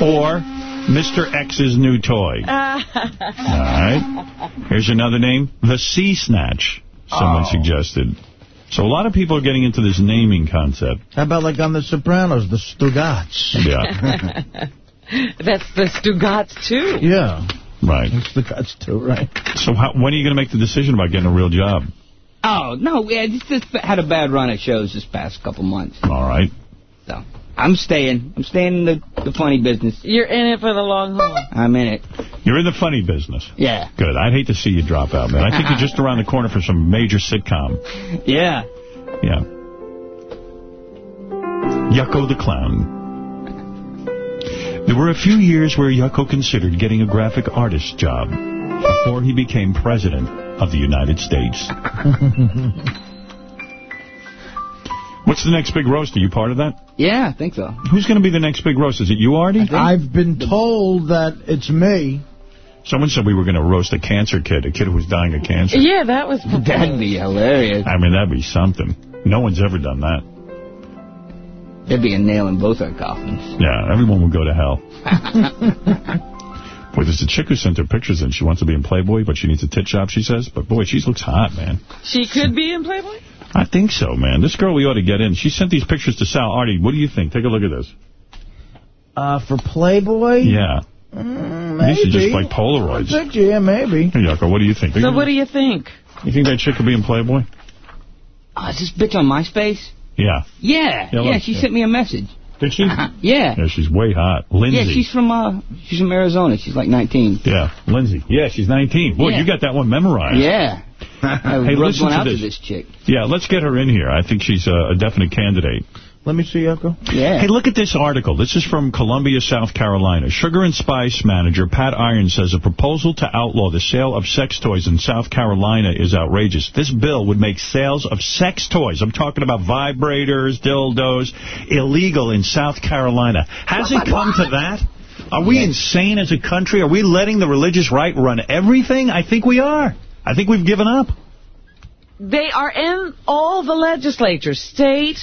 Or Mr. X's new toy. All right. Here's another name. The Sea Snatch, someone Oh. suggested. So a lot of people are getting into this naming concept. How about like on The Sopranos, the Stugats? Yeah. That's the Stugats, too. Yeah. Right. The Stugats too, right. So how, when are you going to make the decision about getting a real job? Oh, no, we had- just had a bad run at shows this past couple months. All right. So I'm staying. I'm staying in the, the funny business. You're in it for the long haul. I'm in it. You're in the funny business. Yeah. Good. I'd hate to see you drop out, man. I think you're just around the corner for some major sitcom. Yeah. Yeah. Yucko the Clown. There were a few years where Yucko considered getting a graphic artist job before he became president of the United States. What's the next big roast? Are you part of that? Yeah, I think so. Who's going to be the next big roast? Is it you, Artie? I've been told that it's me. Someone said we were going to roast a cancer kid, a kid who was dying of cancer. Yeah, that was proposed. That'd be hilarious. I mean, that'd be something. No one's ever done that. There'd be a nail in both our coffins. Yeah, everyone would go to hell. Boy, there's a chick who sent her pictures in. She wants to be in Playboy, but she needs a tit shop, she says. But, boy, she looks hot, man. She could be in Playboy? I think so, man. This girl we ought to get in. She sent these pictures to Sal. Artie, what do you think? Take a look at this. Uh, for Playboy? Yeah. Mm, maybe. These are just like Polaroids. I think, yeah, maybe. Hey, Yucko, what do you think? So what do you think? You think that chick could be in Playboy? Oh, is this bitch on MySpace? Yeah. Yeah, Yeah, yeah, she yeah. sent me a message. Did she? yeah. Yeah, she's way hot. Lindsay. Yeah, she's from uh, she's from Arizona. She's like 19. Yeah, Lindsay. Yeah, she's 19. Boy, Yeah. you got that one memorized. Yeah. I Hey, rubbed listen one to out this. to this chick. Yeah, let's get her in here. I think she's a, a definite candidate. Let me see, Yucko. Yeah. Hey, look at this article. This is from Columbia, South Carolina. Sugar and Spice manager Pat Iron says a proposal to outlaw the sale of sex toys in South Carolina is outrageous. This bill would make sales of sex toys, I'm talking about vibrators, dildos, illegal in South Carolina. Has it come to that? Are we insane as a country? Are we letting the religious right run everything? I think we are. I think we've given up. They are in all the legislatures, state,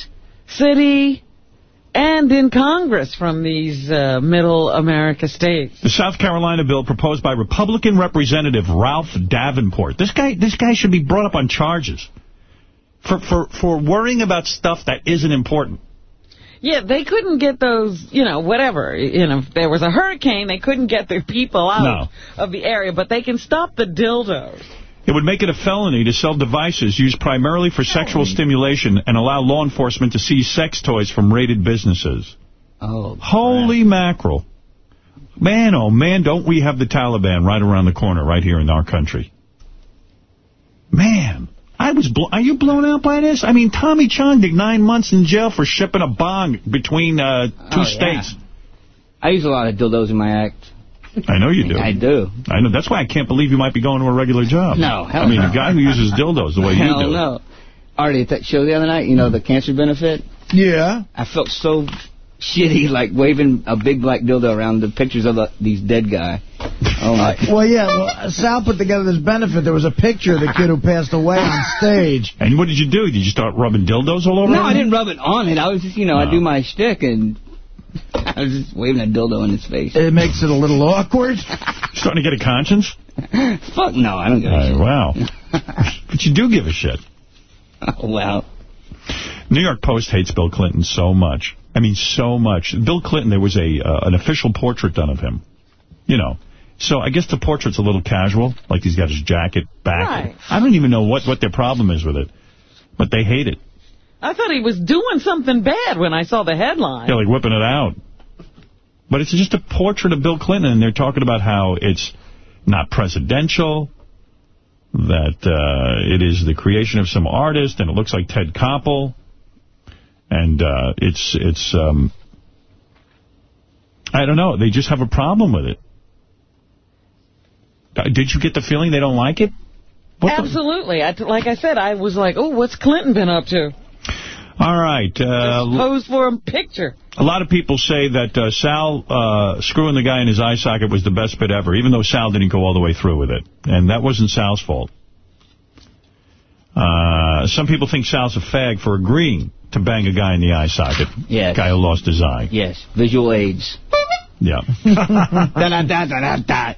city, and in Congress from these uh, middle America states. The South Carolina bill proposed by Republican Representative Ralph Davenport. This guy this guy should be brought up on charges for, for, for worrying about stuff that isn't important. Yeah, they couldn't get those, you know, whatever. You know, if there was a hurricane, they couldn't get their people out of the area, but they can stop the dildos. It would make it a felony to sell devices used primarily for sexual stimulation and allow law enforcement to seize sex toys from raided businesses. Oh. Holy mackerel. Man, oh man, don't we have the Taliban right around the corner right here in our country. Man, I was are you blown out by this? I mean, Tommy Chong did nine months in jail for shipping a bong between uh, two Oh, yeah. states. I use a lot of dildos in my act. I know you do. I do. I know. That's why I can't believe you might be going to a regular job. No, hell I mean, no. a guy who uses dildos the way Hell you do. no. Already at that show the other night, you know, the cancer benefit? Yeah. I felt so shitty, like waving a big black dildo around the pictures of the, these dead guy. Oh, my. Well, yeah, well, Sal put together this benefit. There was a picture of the kid who passed away on stage. And what did you do? Did you start rubbing dildos all over No, him? I didn't rub it on it. I was just, you know, I do my shtick and I was just waving a dildo in his face. It makes it a little awkward. Starting to get a conscience? Fuck no, I don't give a Hey, shit. wow. but you do give a shit. Oh, wow. New York Post hates Bill Clinton so much. I mean, so much. Bill Clinton, there was a uh, an official portrait done of him. You know. So I guess the portrait's a little casual, like he's got his jacket back. Right. I don't even know what, what their problem is with it. But they hate it. I thought he was doing something bad when I saw the headline. They're like whipping it out. But it's just a portrait of Bill Clinton, and they're talking about how it's not presidential, that uh, it is the creation of some artist, and it looks like Ted Koppel. And uh, it's, it's um, I don't know, they just have a problem with it. Uh, Did you get the feeling they don't like it? What Absolutely. I, like I said, I was like, oh, what's Clinton been up to? All right. Uh, Posed for a picture. A lot of people say that uh, Sal uh, screwing the guy in his eye socket was the best bit ever, even though Sal didn't go all the way through with it. And that wasn't Sal's fault. Uh, some people think Sal's a fag for agreeing to bang a guy in the eye socket. Yes. Guy who lost his eye. Yes, visual aids. Yeah. Da-da-da-da-da-da.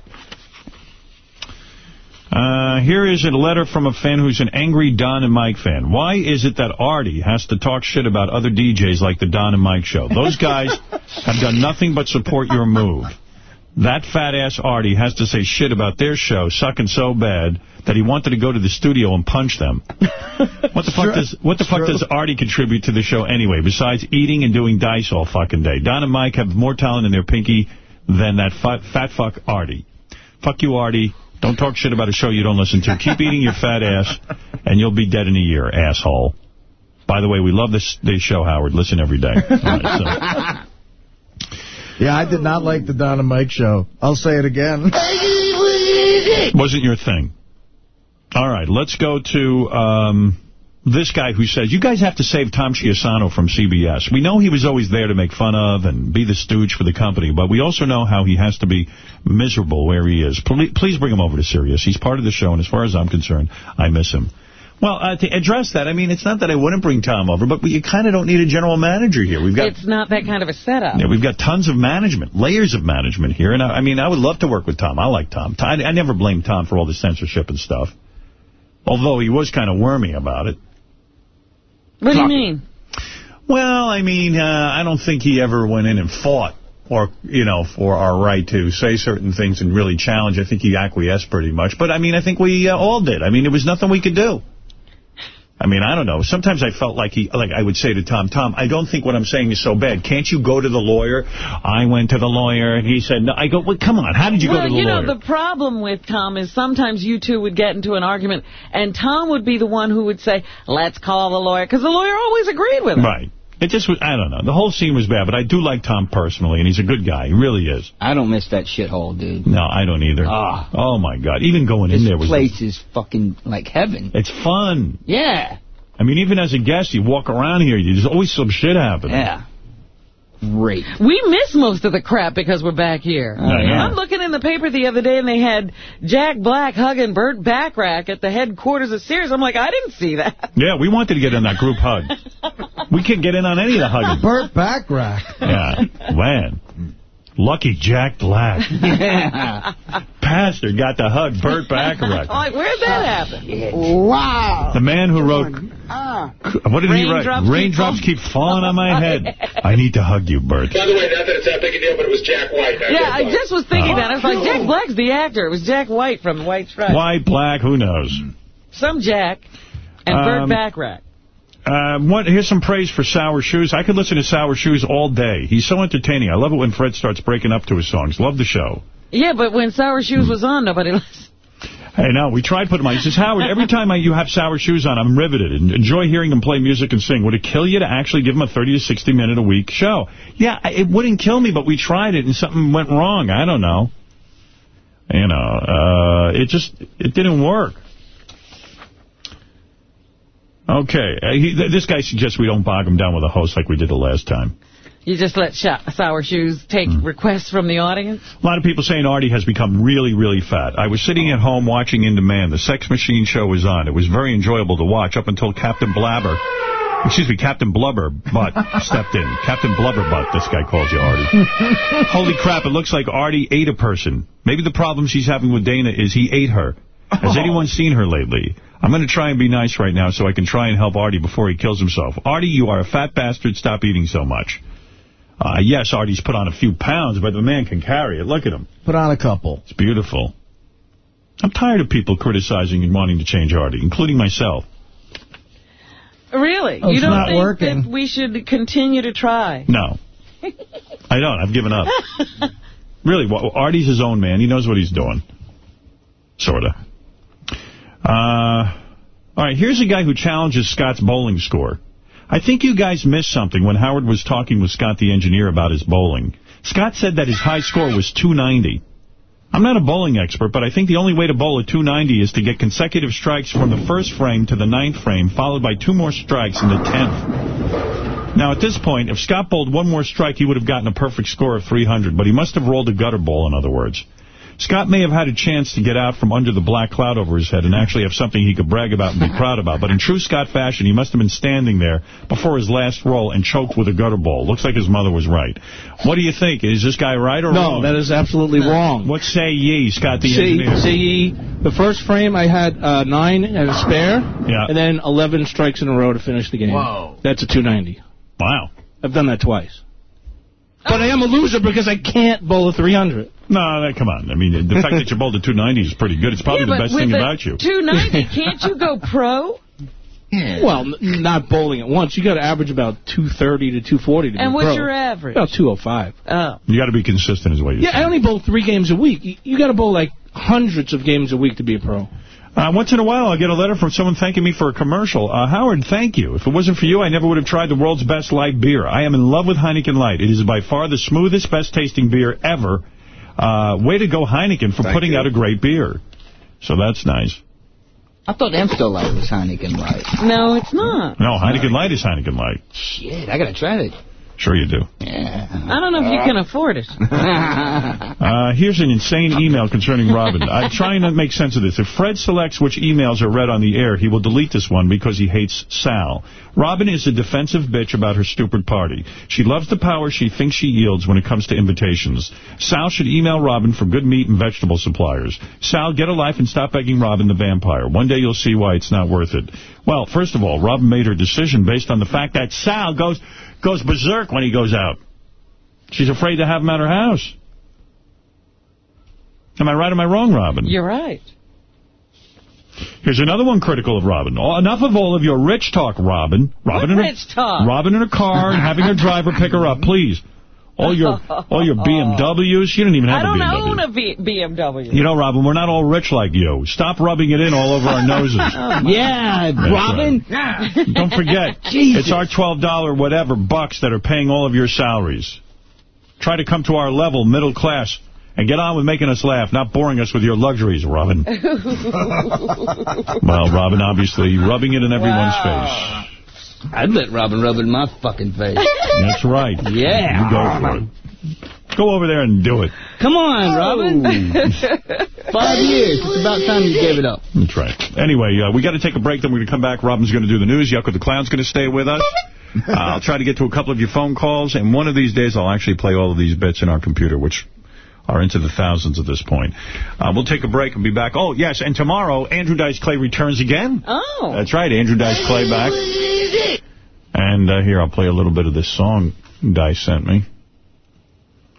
Uh, here is a letter from a fan who's an angry Don and Mike fan. Why is it that Artie has to talk shit about other DJs like the Don and Mike show? Those guys have done nothing but support your move. That fat-ass Artie has to say shit about their show sucking so bad that he wanted to go to the studio and punch them. What the fuck does what the fuck does Artie contribute to the show anyway, besides eating and doing dice all fucking day? Don and Mike have more talent in their pinky than that fat, fat fuck Artie. Fuck you, Artie. Don't talk shit about a show you don't listen to. Keep eating your fat ass, and you'll be dead in a year, asshole. By the way, we love this, this show, Howard. Listen every day. All right, so. Yeah, I did not like the Don and Mike show. I'll say it again. Wasn't your thing. All right, let's go to um, this guy who says, you guys have to save Tom Chiusano from CBS. We know he was always there to make fun of and be the stooge for the company, but we also know how he has to be miserable where he is. Please, please bring him over to Sirius. He's part of the show, and as far as I'm concerned, I miss him. Well, uh, to address that, I mean, it's not that I wouldn't bring Tom over, but you kind of don't need a general manager here. We've got It's not that kind of a setup. yeah, we've got tons of management, layers of management here. And I, I mean, I would love to work with Tom. I like Tom. I, I never blame Tom for all the censorship and stuff. Although he was kind of wormy about it. What do you mean? Well, I mean, uh, I don't think he ever went in and fought or, you know, for our right to say certain things and really challenge. I think he acquiesced pretty much. But, I mean, I think we uh, all did. I mean, there was nothing we could do. I mean, I don't know. Sometimes I felt like he, like I would say to Tom, Tom, I don't think what I'm saying is so bad. Can't you go to the lawyer? I went to the lawyer, and he said, no. I go, well, come on. How did you well, go to the you lawyer? know, the problem with Tom is sometimes you two would get into an argument, and Tom would be the one who would say, let's call the lawyer, because the lawyer always agreed with him. Right. It just was, I don't know. The whole scene was bad, but I do like Tom personally, and he's a good guy. He really is. I don't miss that shithole, dude. No, I don't either. Ah. Oh, my God. Even going in there was... place is fucking like heaven. It's fun. Yeah. I mean, even as a guest, you walk around here, there's always some shit happening. Yeah. Great. We miss most of the crap because we're back here. Oh, yeah. I'm looking in the paper the other day, and they had Jack Black hugging Burt Bacharach at the headquarters of Sears. I'm like, I didn't see that. Yeah, we wanted to get in that group hug. we can't get in on any of the hugging. Burt Bacharach. Yeah, man. Lucky Jack Black. Pastor got to hug Burt Bacharach. I'm like, where'd that happen? Wow. The man who wrote... Ah. What did he write? Raindrops keep Raindrops keep falling on my head. I need to hug you, Burt. By the way, not that it's that big a deal, but it was Jack White. not Yeah, I Black. just was thinking that. I was like, Jack Black's the actor. It was Jack White from White Stripes. White, black, who knows? Some Jack and Um, Burt Bacharach. Um, what, here's some praise for Sour Shoes. I could listen to Sour Shoes all day. He's so entertaining. I love it when Fred starts breaking up to his songs. Love the show. Yeah, but when Sour Shoes was on, nobody listened. Hey, no, we tried putting him on. He says, Howard, every time I, you have Sour Shoes on, I'm riveted and enjoy hearing him play music and sing. Would it kill you to actually give him a 30 to 60 minute a week show? Yeah, it wouldn't kill me, but we tried it and something went wrong. I don't know. You know, uh, it just, it didn't work. Okay, uh, he, th this guy suggests we don't bog him down with a host like we did the last time. You just let Sour Shoes take Hmm. requests from the audience? A lot of people saying Artie has become really, really fat. I was sitting at home watching In Demand. The Sex Machine show was on. It was very enjoyable to watch up until Captain Blabber, excuse me, Captain Blubber Butt stepped in. Captain Blubber Butt, this guy calls you Artie. Holy crap, it looks like Artie ate a person. Maybe the problem she's having with Dana is he ate her. Has anyone seen her lately? I'm going to try and be nice right now so I can try and help Artie before he kills himself. Artie, you are a fat bastard. Stop eating so much. Uh, yes, Artie's put on a few pounds, but the man can carry it. Look at him. Put on a couple. It's beautiful. I'm tired of people criticizing and wanting to change Artie, including myself. Really? Oh, you don't not think working. that we should continue to try? No. I don't. I've given up. really, well, Artie's his own man. He knows what he's doing. Sort of. Uh, all right, here's a guy who challenges Scott's bowling score. I think you guys missed something when Howard was talking with Scott the engineer about his bowling. Scott said that his high score was 290. I'm not a bowling expert, but I think the only way to bowl a 290 is to get consecutive strikes from the first frame to the ninth frame, followed by two more strikes in the tenth. Now, at this point, if Scott bowled one more strike, he would have gotten a perfect score of 300, but he must have rolled a gutter ball, in other words. Scott may have had a chance to get out from under the black cloud over his head and actually have something he could brag about and be proud about. But in true Scott fashion, he must have been standing there before his last roll and choked with a gutter ball. Looks like his mother was right. What do you think? Is this guy right or No, wrong? that is absolutely wrong. What say ye, Scott the See, engineer? see, the first frame I had uh, nine and a spare, Yeah. and then 11 strikes in a row to finish the game. Whoa. That's a 290. Wow. I've done that twice. But I am a loser because I can't bowl a 300. No, no, come on. I mean, the fact that you bowled a 290 is pretty good. It's probably yeah, the best thing about you. 290, can't you go pro? Well, n- not bowling at once. You got to average about 230 to 240 to And be pro. And what's your average? About 205. Oh. You got to be consistent is what you're Yeah, saying. I only bowl three games a week. You, you got to bowl like hundreds of games a week to be a pro. Uh, once in a while, I'll get a letter from someone thanking me for a commercial. Uh, Howard, thank you. If it wasn't for you, I never would have tried the world's best light beer. I am in love with Heineken Light. It is by far the smoothest, best-tasting beer ever. Uh, way to go, Heineken, for Thank putting you. out a great beer. So that's nice. I thought Amstel Light was Heineken Light. No, it's not. No, Heineken Light is Heineken Light. Shit, I gotta try it. Sure you do. Yeah. I don't know if you can afford it. Uh, here's an insane email concerning Robin. I'm trying to make sense of this. If Fred selects which emails are read on the air, he will delete this one because he hates Sal. Robin is a defensive bitch about her stupid party. She loves the power she thinks she yields when it comes to invitations. Sal should email Robin for good meat and vegetable suppliers. Sal, get a life and stop begging Robin the vampire. One day you'll see why it's not worth it. Well, first of all, Robin made her decision based on the fact that Sal goes goes berserk when he goes out. She's afraid to have him at her house. Am I right or am I wrong, Robin? You're right. Here's another one critical of Robin. Oh, enough of all of your rich talk, Robin. Robin What in a, rich talk? Robin in a car and having her driver pick her up, please. All your all your BMWs. You don't even have a BMW. I don't a BMW. own a B BMW. You know, Robin, we're not all rich like you. Stop rubbing it in all over our noses. Oh, yeah, That's Robin. Don't forget, Jesus. it's our $12 whatever bucks that are paying all of your salaries. Try to come to our level, middle class, and get on with making us laugh, not boring us with your luxuries, Robin. Well, Robin, obviously, rubbing it in everyone's face. I'd let Robin rub it in my fucking face. That's right. Yeah. You go for it. Go over there and do it. Come on, Robin. Five years. It's about time you gave it up. That's right. Anyway, uh, we got to take a break. Then we're going to come back. Robin's going to do the news. Yucko the Clown's going to stay with us. Uh, I'll try to get to a couple of your phone calls. And one of these days, I'll actually play all of these bits in our computer, which are into the thousands at this point. Uh, we'll take a break and be back. Oh, yes, and tomorrow, Andrew Dice Clay returns again. Oh. That's right, Andrew Dice Clay back. And uh, here, I'll play a little bit of this song Dice sent me.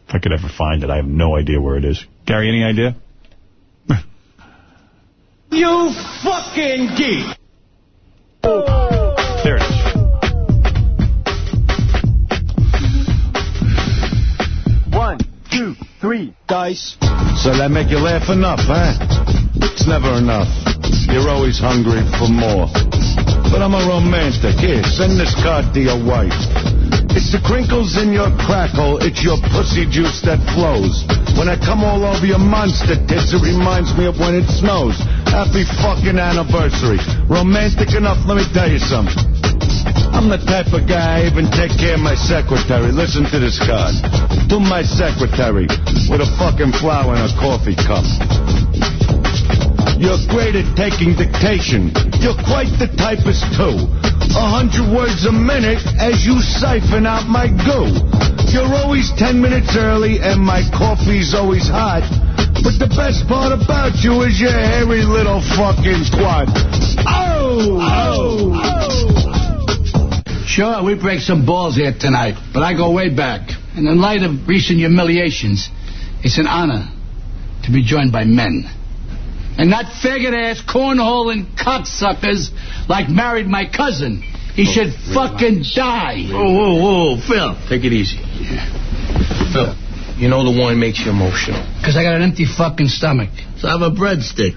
If I could ever find it, I have no idea where it is. Gary, any idea? You fucking geek! There three, dice. So that make you laugh enough, huh? It's never enough. You're always hungry for more. But I'm a romantic. Here, send this card to your wife. It's the crinkles in your crackle. It's your pussy juice that flows. When I come all over your monster tits, it reminds me of when it snows. Happy fucking anniversary. Romantic enough, let me tell you something. I'm the type of guy I even take care of my secretary. Listen to this card. To my secretary with a fucking flower in a coffee cup. You're great at taking dictation. You're quite the typist too. A hundred words a minute as you siphon out my goo. You're always ten minutes early and my coffee's always hot. But the best part about you is your hairy little fucking quad. Oh! Oh! oh! Sure, we break some balls here tonight, but I go way back. And in light of recent humiliations, it's an honor to be joined by men. And not faggot-ass, cornholing cocksuckers like married my cousin. He oh, should fucking die. Whoa, whoa, whoa, Phil, take it easy. Phil, you know the wine makes you emotional. Because I got an empty fucking stomach. So I have a breadstick.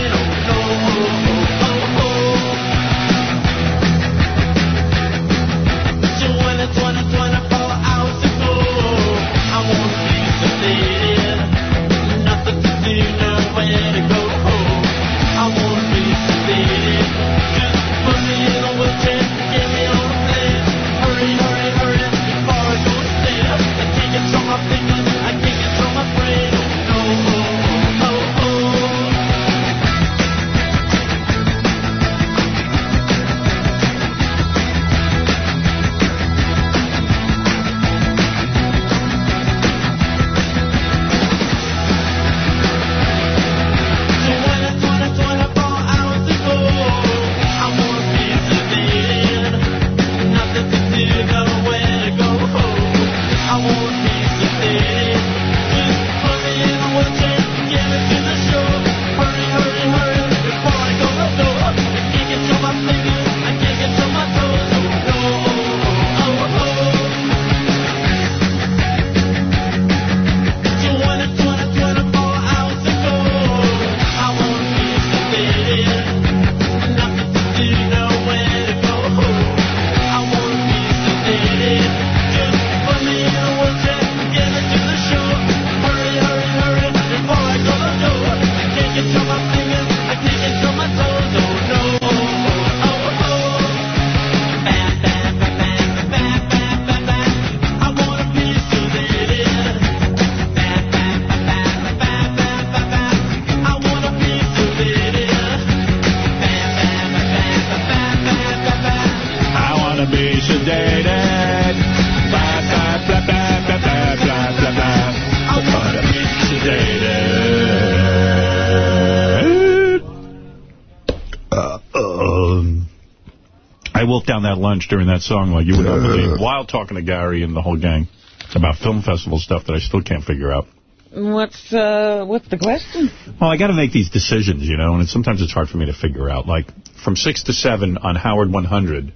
that lunch during that song like you would not believe, while talking to Gary and the whole gang about film festival stuff that I still can't figure out. What's uh, what's the question? Well, I got to make these decisions, you know, and it's, sometimes it's hard for me to figure out. Like, from 6 to 7 on Howard 100,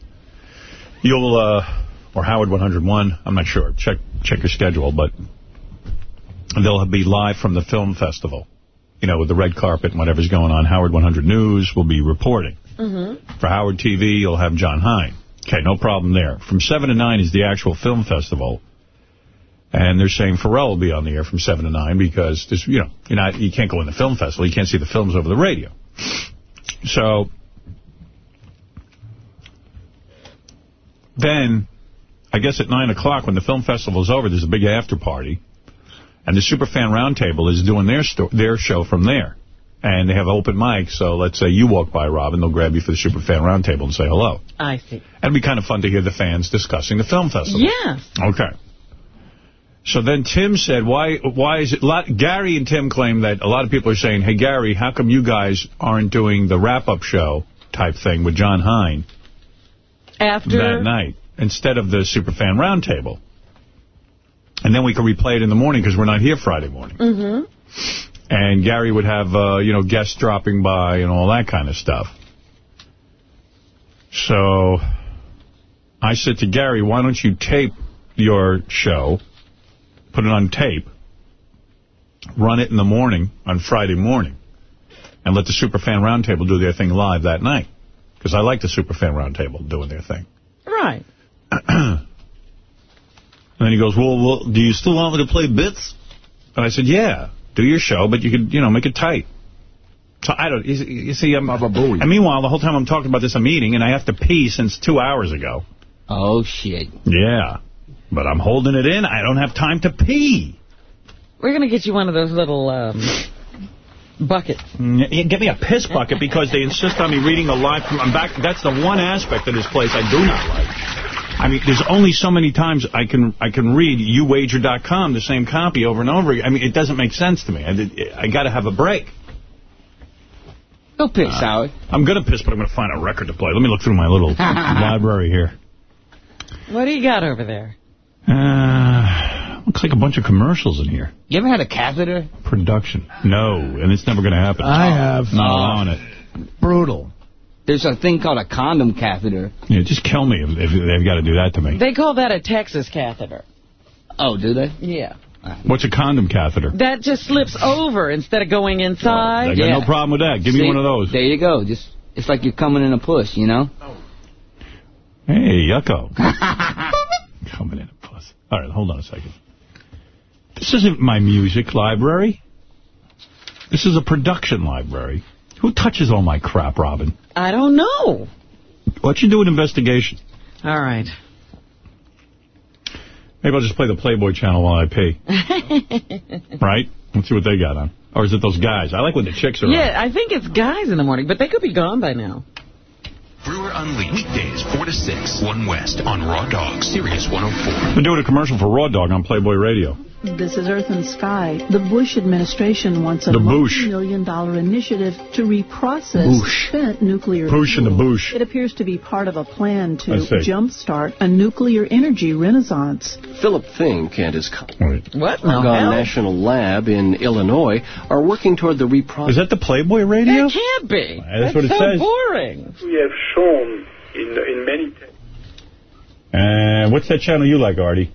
you'll, uh, or Howard 101, I'm not sure. Check check your schedule, but they'll be live from the film festival. You know, with the red carpet and whatever's going on. Howard 100 News will be reporting. Mm-hmm. For Howard TV, you'll have John Hein. Okay, no problem there. From 7 to 9 is the actual film festival. And they're saying Ferrall will be on the air from 7 to 9 because, there's, you know, you're not, you can't go in the film festival. You can't see the films over the radio. So, then, I guess at 9 o'clock when the film festival is over, there's a big after party. And the Superfan Roundtable is doing their their show from there. And they have open mic, so let's say you walk by, Robin, they'll grab you for the Superfan Roundtable and say hello. I see. It'd be kind of fun to hear the fans discussing the film festival. Yes. Okay. So then Tim said, why why is it... Lot, Gary and Tim claim that a lot of people are saying, hey, Gary, how come you guys aren't doing the wrap-up show type thing with John Hein After that night instead of the Superfan Roundtable? And then we can replay it in the morning because we're not here Friday morning. Mm-hmm. And Gary would have, uh, you know, guests dropping by and all that kind of stuff. So I said to Gary, why don't you tape your show, put it on tape, run it in the morning on Friday morning, and let the Superfan Roundtable do their thing live that night. Because I like the Superfan Roundtable doing their thing. Right. And then he goes, well, well, do you still want me to play bits? And I said, yeah, do your show, but you could, you know, make it tight. So I don't, you, you see, I'm, a blue. and meanwhile, the whole time I'm talking about this, I'm eating, and I have to pee since two hours ago. Oh, shit. Yeah. But I'm holding it in. I don't have time to pee. We're going to get you one of those little um, buckets. Mm, yeah, Give me a piss bucket because they insist on me reading the live. I'm back. That's the one aspect of this place I do not like. I mean, there's only so many times I can I can read uwager.com, the same copy over and over again. I mean, it doesn't make sense to me. I, I got to have a break. Go piss, Howard. I'm going to piss, but I'm going to find a record to play. Let me look through my little library here. What do you got over there? Uh, looks like a bunch of commercials in here. You ever had a catheter? Production. No, and it's never going to happen. I have. Not on it. Brutal. There's a thing called a condom catheter. Yeah, just kill me if, if they've got to do that to me. They call that a Texas catheter. Oh, do they? Yeah. What's a condom catheter? That just slips over instead of going inside. I got yeah. no problem with that. Give me one of those. There you go. Just It's like you're coming in a puss, you know? Hey, yucko. Coming in a puss. All right, hold on a second. This isn't my music library. This is a production library. Who touches all my crap, Robin? I don't know. Why don't you do an investigation? All right. Maybe I'll just play the Playboy channel while I pee. right? Let's see what they got on. Or is it those guys? I like when the chicks are on. yeah, I think it's guys in the morning, but they could be gone by now. Brewer Unleashed. Weekdays, 4 to 6, 1 West on Raw Dog, Sirius 104. We're doing a commercial for Raw Dog on Playboy Radio. This is Earth and Sky. The Bush administration wants a The Bush. multi-million dollar initiative to reprocess Bush. spent nuclear Bush and the Bush. It appears to be part of a plan to I see. jumpstart a nuclear energy renaissance. Phillip Finck and his colleagues What Argonne the hell? National Lab in Illinois are working toward the reprocessing. Is that the Playboy Radio? That can't be. That's what it so says. boring. We have shown in in many And what's that channel you like, Artie?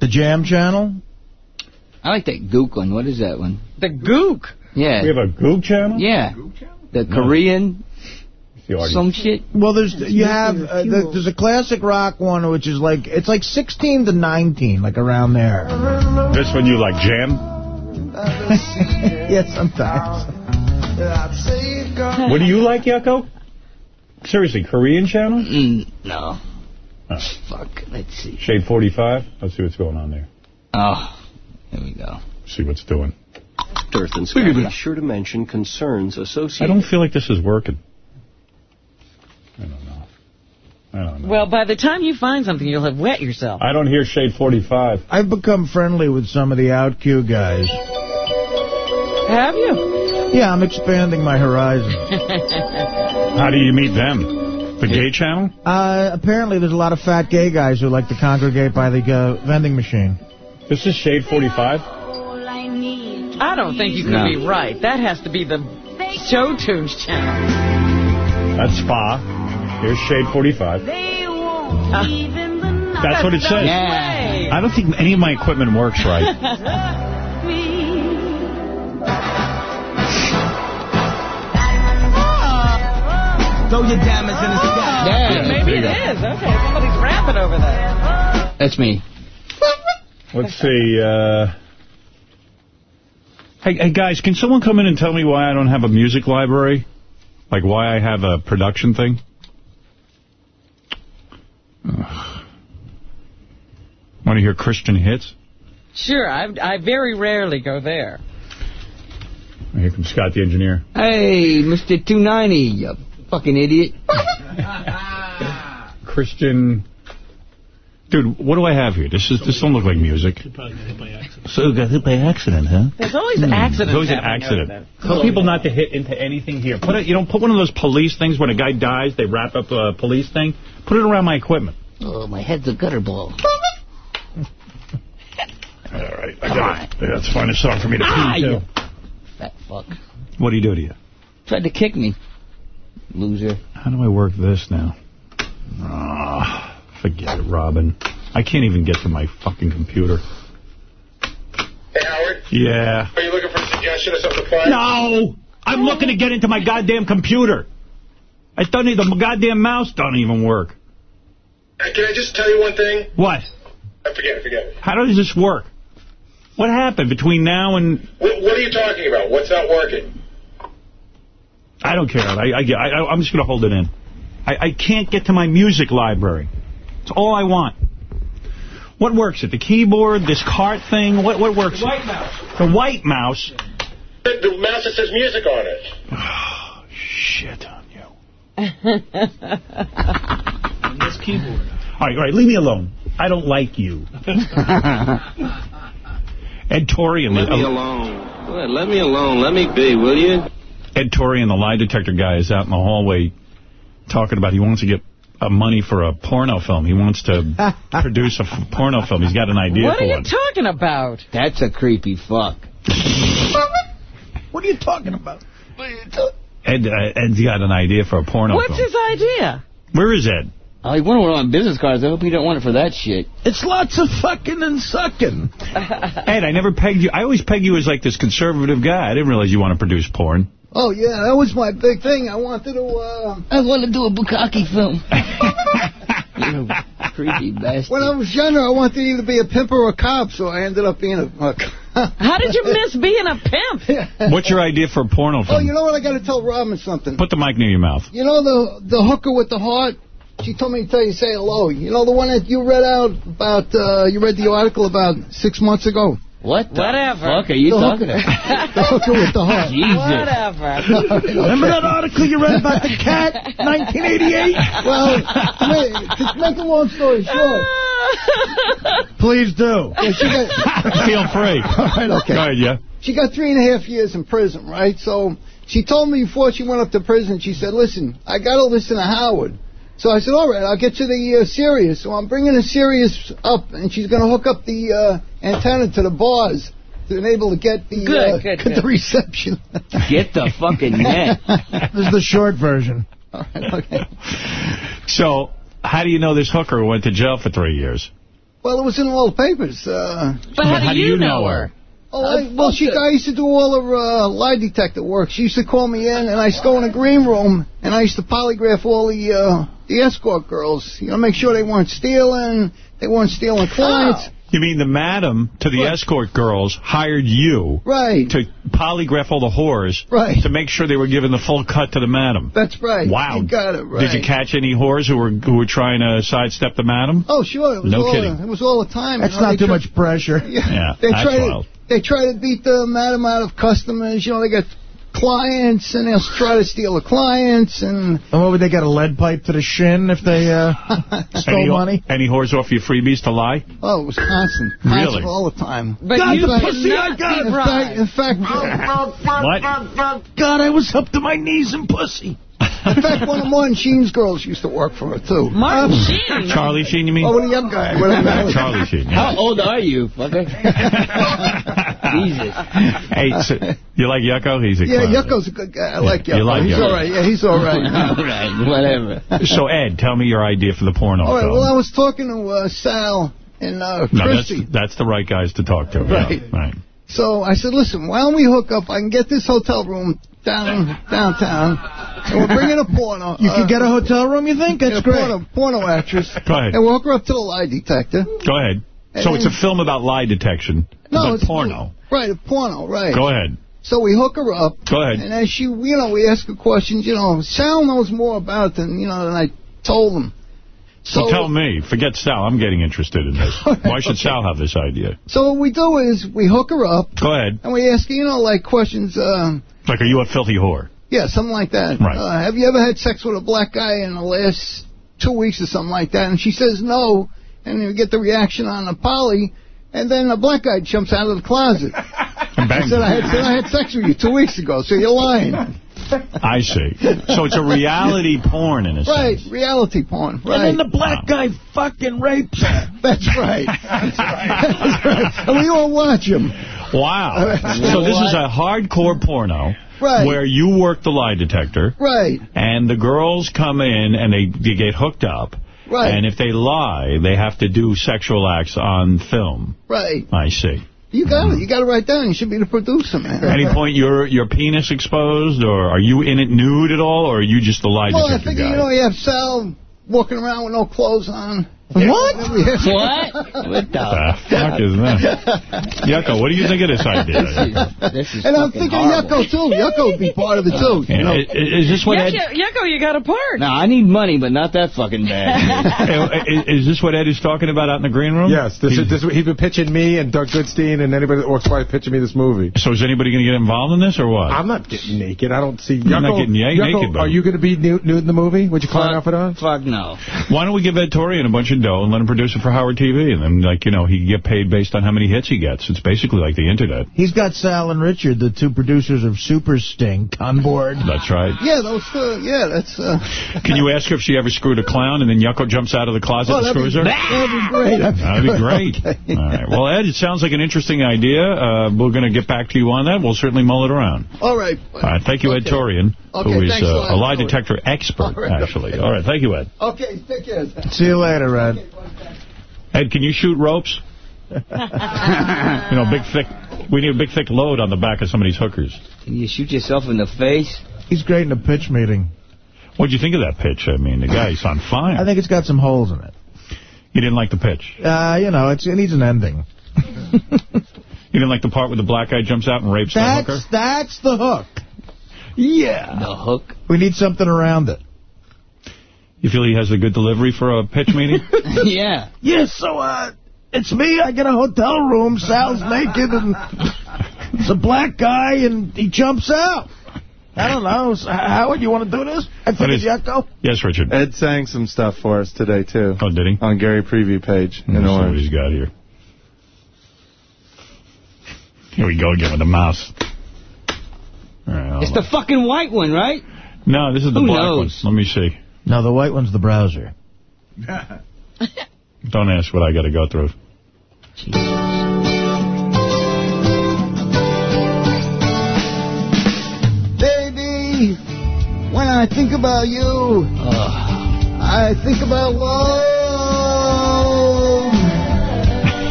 The Jam Channel? I like that Gook one. What is that one? The Gook? Yeah. We have a Gook channel? Yeah. The Korean some shit. Well, there's you have uh, the, there's a classic rock one which is like it's like 16 to 19, like around there. This one you like, Jam? yeah, sometimes. What do you like, Yucko? Seriously, Korean channel? Mm, no. Oh. Fuck. Let's see. Shade 45? Let's see what's going on there. Oh, here we go. See what's doing. Earth and Sky. Be sure to mention concerns associated. I don't feel like this is working. I don't know. I don't know. Well, by the time you find something, you'll have wet yourself. I don't hear Shade 45. I've become friendly with some of the out OutQ guys. Have you? Yeah, I'm expanding my horizon. How do you meet them? The gay channel? Uh, apparently, there's a lot of fat gay guys who like to congregate by the uh, vending machine. This is Shade 45? I don't think you could No. be right. That has to be the Show Tunes channel. That's Spa. Here's Shade 45. That's what it says. Yeah. I don't think any of my equipment works right. Throw your diamonds in the sky. Oh, yeah, Maybe it is. Okay, somebody's rapping over there. That's me. Let's see. Uh... Hey, hey, guys, can someone come in and tell me why I don't have a music library? Like why I have a production thing? Want to hear Christian hits? Sure, I, I very rarely go there. Here comes Scott the engineer. Hey, Mr. 290, you fucking idiot. Christian... Dude, what do I have here? This is this don't look like music. So got hit by accident, huh? There's always Hmm. accidents There's always an happening accident. Tell people not to hit into anything here. Put it, you know, put one of those police things when a guy dies, they wrap up a police thing. Put it around my equipment. Oh, my head's a gutter ball. All right, I got it. Let's find a song for me to Ah, pee you to. fat fuck. What do you do to you? Tried to kick me. Loser. How do I work this now? Ah, forget it, Robin. I can't even get to my fucking computer. Hey, Howard, Yeah. are you looking for a suggestion or something to play? No! I'm looking to get into my goddamn computer. I don't need the goddamn mouse don't even work. Can I just tell you one thing? What? I forget it, forget it. How does this work? What happened between now and... What, what are you talking about? What's not working? I don't care. I, I, I, I'm just going to hold it in. I, I can't get to my music library. It's all I want. What works it? The keyboard, this cart thing? What what works? The white mouse. The white mouse? The, the mouse that says music on it. Oh, Shit on you. And this keyboard. All right, all right, leave me alone. I don't like you. Ed Torian Let the, me alone. Go ahead, let me alone. Let me be, will you? Ed Torian the lie detector guy is out in the hallway talking about he wants to get uh, money for a porno film. He wants to produce a f- porno film. He's got an idea What for are you one. talking about? That's a creepy fuck. What are you talking about? Ed, uh, Ed's got an idea for a porno What's film. his idea? Where is Ed? I you want one on business cards. I hope you don't want it for that shit. It's lots of fucking and sucking. Ed, I never pegged you. I always pegged you as like this conservative guy. I didn't realize you want to produce porn. Oh, yeah, that was my big thing. I wanted to, uh... I want to do a bukkake film. you creepy bastard. When I was younger, I wanted to either be a pimp or a cop, so I ended up being a... a How did you miss being a pimp? What's your idea for a porno film? Oh, film? you know what? I got to tell Robin something. Put the mic near your mouth. You know the the hooker with the heart? She told me to tell you say hello. You know the one that you read out about, uh, you read the article about six months ago? What the Whatever. fuck are you The talking hooker- about? the hooker with the heart. Whatever. Remember that article you read about the cat, 1988? Well, to make, to make a long story short, Please do. yeah, she got, Feel free. all right, okay. Go ahead, yeah. She got three and a half years in prison, right? So she told me before she went up to prison, she said, listen, I got to listen to Howard. So I said, all right, I'll get you the uh, Sirius. So I'm bringing the Sirius up, and she's going to hook up the uh, antenna to the bars to enable to get the Good, uh, good, get good. the reception. Get the fucking net. This is the short version. all right, okay. So, how do you know this hooker went to jail for three years? Well, it was in all the papers. Uh, But how, do you know her? Oh, I, well, she, I used to do all her uh, lie detector work. She used to call me in, and I used to go in a green room, and I used to polygraph all the uh, the escort girls. You know, make sure they weren't stealing, they weren't stealing clients. Oh. You mean the madam to the escort girls hired you Right, to polygraph all the whores right. to make sure they were giving the full cut to the madam? That's right. Wow. You got it right. Did you catch any whores who were who were trying to sidestep the madam? Oh, sure. It was No all, kidding. It was all the time. That's you know, not too much pressure. Yeah, Yeah, they that's try wild. to they try to beat the madam out of customers. You know, they got clients, and they'll try to steal the clients, and... And what would they get, a lead pipe to the shin if they uh, stole any, money? Any whores offer you freebies to lie? Oh, it was constant. constant Really? all the time. But God, you the could pussy I got. be In fact, in fact, What? God, I was up to my knees in pussy. in fact, one of Martin Sheen's girls used to work for her, too. Martin Sheen. Charlie Sheen, you mean? Oh, what the other guy? Whatever. Charlie Sheen. yeah. How old are you, fucker? Jesus. Hey, so, you like Yucko? He's a Yeah, clown. Yucko's a good guy. I like you like he's Yucko. all right. Yeah, he's all right. All right, whatever. So, Ed, tell me your idea for the porno all right, film. well, I was talking to uh, Sal and uh, no, that's, Christy. that's the right guys to talk to. yeah, Right. right. So I said, listen, why don't we hook up? I can get this hotel room down downtown, and we'll bring in a porno. You uh, can get a hotel room, you think? That's a great. Porno, porno actress. Go ahead. And we'll hook her up to the lie detector. Go ahead. And So it's a film about lie detection. No, it's porno. Right, a porno, right. Go ahead. So we hook her up. Go ahead. And as she, you know, we ask her questions. You know, Sal knows more about it than, you know, than I told him. So, well, tell me. Forget Sal. I'm getting interested in this. Why should Sal have this idea? so what we do is we hook her up, Go ahead. and we ask her, you know, like questions, um, Like, are you a filthy whore? yeah, something like that. Right. Uh, have you ever had sex with a black guy in the last two weeks or something like that? And she says no, and you get the reaction on the poly, and then a black guy jumps out of the closet. And He said, I had, said, I had sex with you two weeks ago, so you're lying. I see. So it's a reality porn in a Right, sense. Right, reality porn, And right. then the black guy fucking rapes her. That's right. That's right. And we all watch him. Wow. So this is a hardcore porno Right. where you work the lie detector Right, and the girls come in and they, they get hooked up. Right, And if they lie, they have to do sexual acts on film. right. I see. You got it. Mm. You got it right down. You should be the producer, man. At any point your your penis exposed, or are you in it nude at all, or are you just the lie Well, I detector figure, guy? you know, you have Sal walking around with no clothes on. What? What? What the? the fuck is that? Yucko, what do you think of this idea? This is And I'm thinking horrible. Yucko, too. Yucko would be part of it, too. You know? I- i- Is this what Ed? Yucko, Yucko, you got a part. No, I need money, but not that fucking bad. Is is this what Ed is talking about out in the green room? Yes, this, is, this, he's been pitching me and Doug Goodstein and anybody that works by pitching me this movie. So is anybody going to get involved in this or what? I'm not getting naked. I don't see. You're not getting ya- Yucko, naked, but- Are you going to be nude, nude in the movie? Would you climb clown outfit on? Fuck no. Why don't we give Ed Torian a bunch of dough and let him produce it for Howard TV? And then, like, you know, he can get paid based on how many hits he gets. It's basically like the internet. He's got Sal and Richard, the two producers of Super Stink, on board. That's right. Yeah, those, uh, yeah, that's, uh, Can you ask her if she ever screwed a clown and then Yucko jumps out of the closet oh, and that'd be, screws her? that'd be great. That'd be great. Okay. All right. Well, Ed, it sounds like an interesting idea. Uh, we're going to get back to you on that. We'll certainly mull it around. All right. All right. Thank you, Ed Torian, Okay, who is a uh, a lie detector expert, All right, actually. All right. Thank you, Ed. Okay, take care. See you later, Ed. Ed, can you shoot ropes? you know, big, thick... We need a big, thick load on the back of some of these hookers. Can you shoot yourself in the face? He's great in a pitch meeting. What'd you think of that pitch? I mean, the guy's on fire. I think it's got some holes in it. You didn't like the pitch. Uh, you know, it's, it needs an ending. You didn't like the part where the black guy jumps out and rapes the hooker? That's, that's the hook. Yeah. The hook? We need something around it. You feel he has a good delivery for a pitch meeting? yeah. Yes, so, uh, it's me. I get a hotel room. Sal's naked, and it's a black guy, and he jumps out. I don't know. So, Howard, you want to do this? I think it's Yucko. Yes, Richard. Ed sang some stuff for us today, too. Oh, did he? On Gary Preview page in Let's see what he's got here. Here we go again with the mouse. All right, hold It's on. the fucking white one, right? No, this is the Who black knows? one. Let me see. No, the white one's the browser. Don't ask what I got to go through. Baby, when I think about you, I think about love.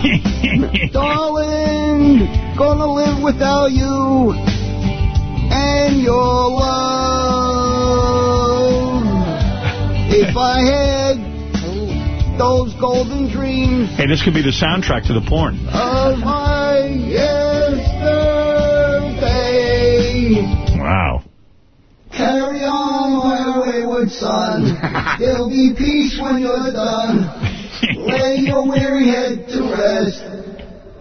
Darling, gonna live without you and your love. If I had those golden dreams Hey, this could be the soundtrack to the porn. of my yesterday. Wow. Carry on, my wayward son. There'll be peace when you're done. Lay your weary head to rest.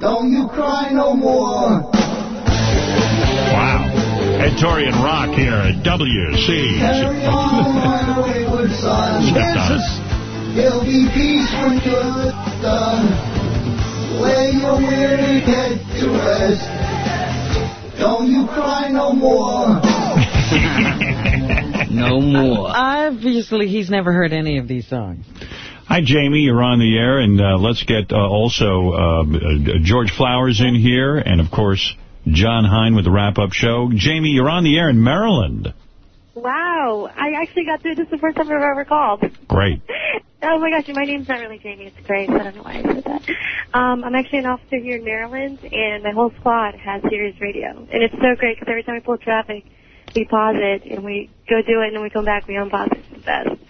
Don't you cry no more. Wow. Ed Torian Rock here at WC. Kansas. There'll be peace when you're done. Lay your weary head to rest. Don't you cry no more. no more. Obviously, he's never heard any of these songs. Hi, Jamie. You're on the air, and uh, let's get uh, also uh, uh, George Flowers in here, and, of course, John Hein with the wrap-up show. Jamie, you're on the air in Maryland. Wow. I actually got through. This is the first time I've ever called. Great. Oh, my gosh. My name's not really Jamie. It's Grace. I don't know why I said that. Um, I'm actually an officer here in Maryland, and my whole squad has Sirius Radio. And it's so great because every time we pull traffic, we pause it, and we go do it, and then we come back, we unpause it. It's the best.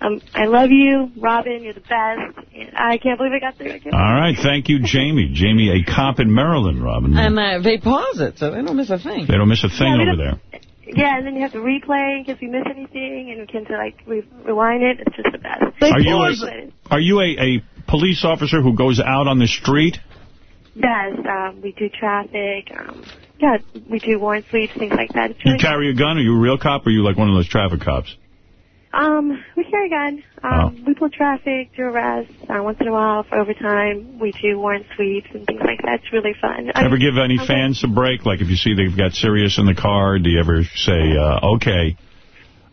Um, I love you, Robin. You're the best. I can't believe I got through. I can't All right. Thank you, Jamie. Jamie, a cop in Maryland, Robin. And uh, they pause it, so they don't miss a thing. They don't miss a thing Yeah, over there. Yeah, and then you have to replay in case you miss anything, and you can to like re- rewind it. It's just the best. Are you, a, are you a, a police officer who goes out on the street? Yes, um, we do traffic. Um, yeah, we do warrant sweeps, things like that. It's You carry a gun? Are you a real cop, or are you like one of those traffic cops? Um, we carry a gun. Um, We pull traffic, do arrests. Uh, once in a while for overtime, we do warrant sweeps and things like that. It's really fun. I Ever mean, give any I'm fans a break? Like if you see they've got Sirius in the car, do you ever say, uh, okay,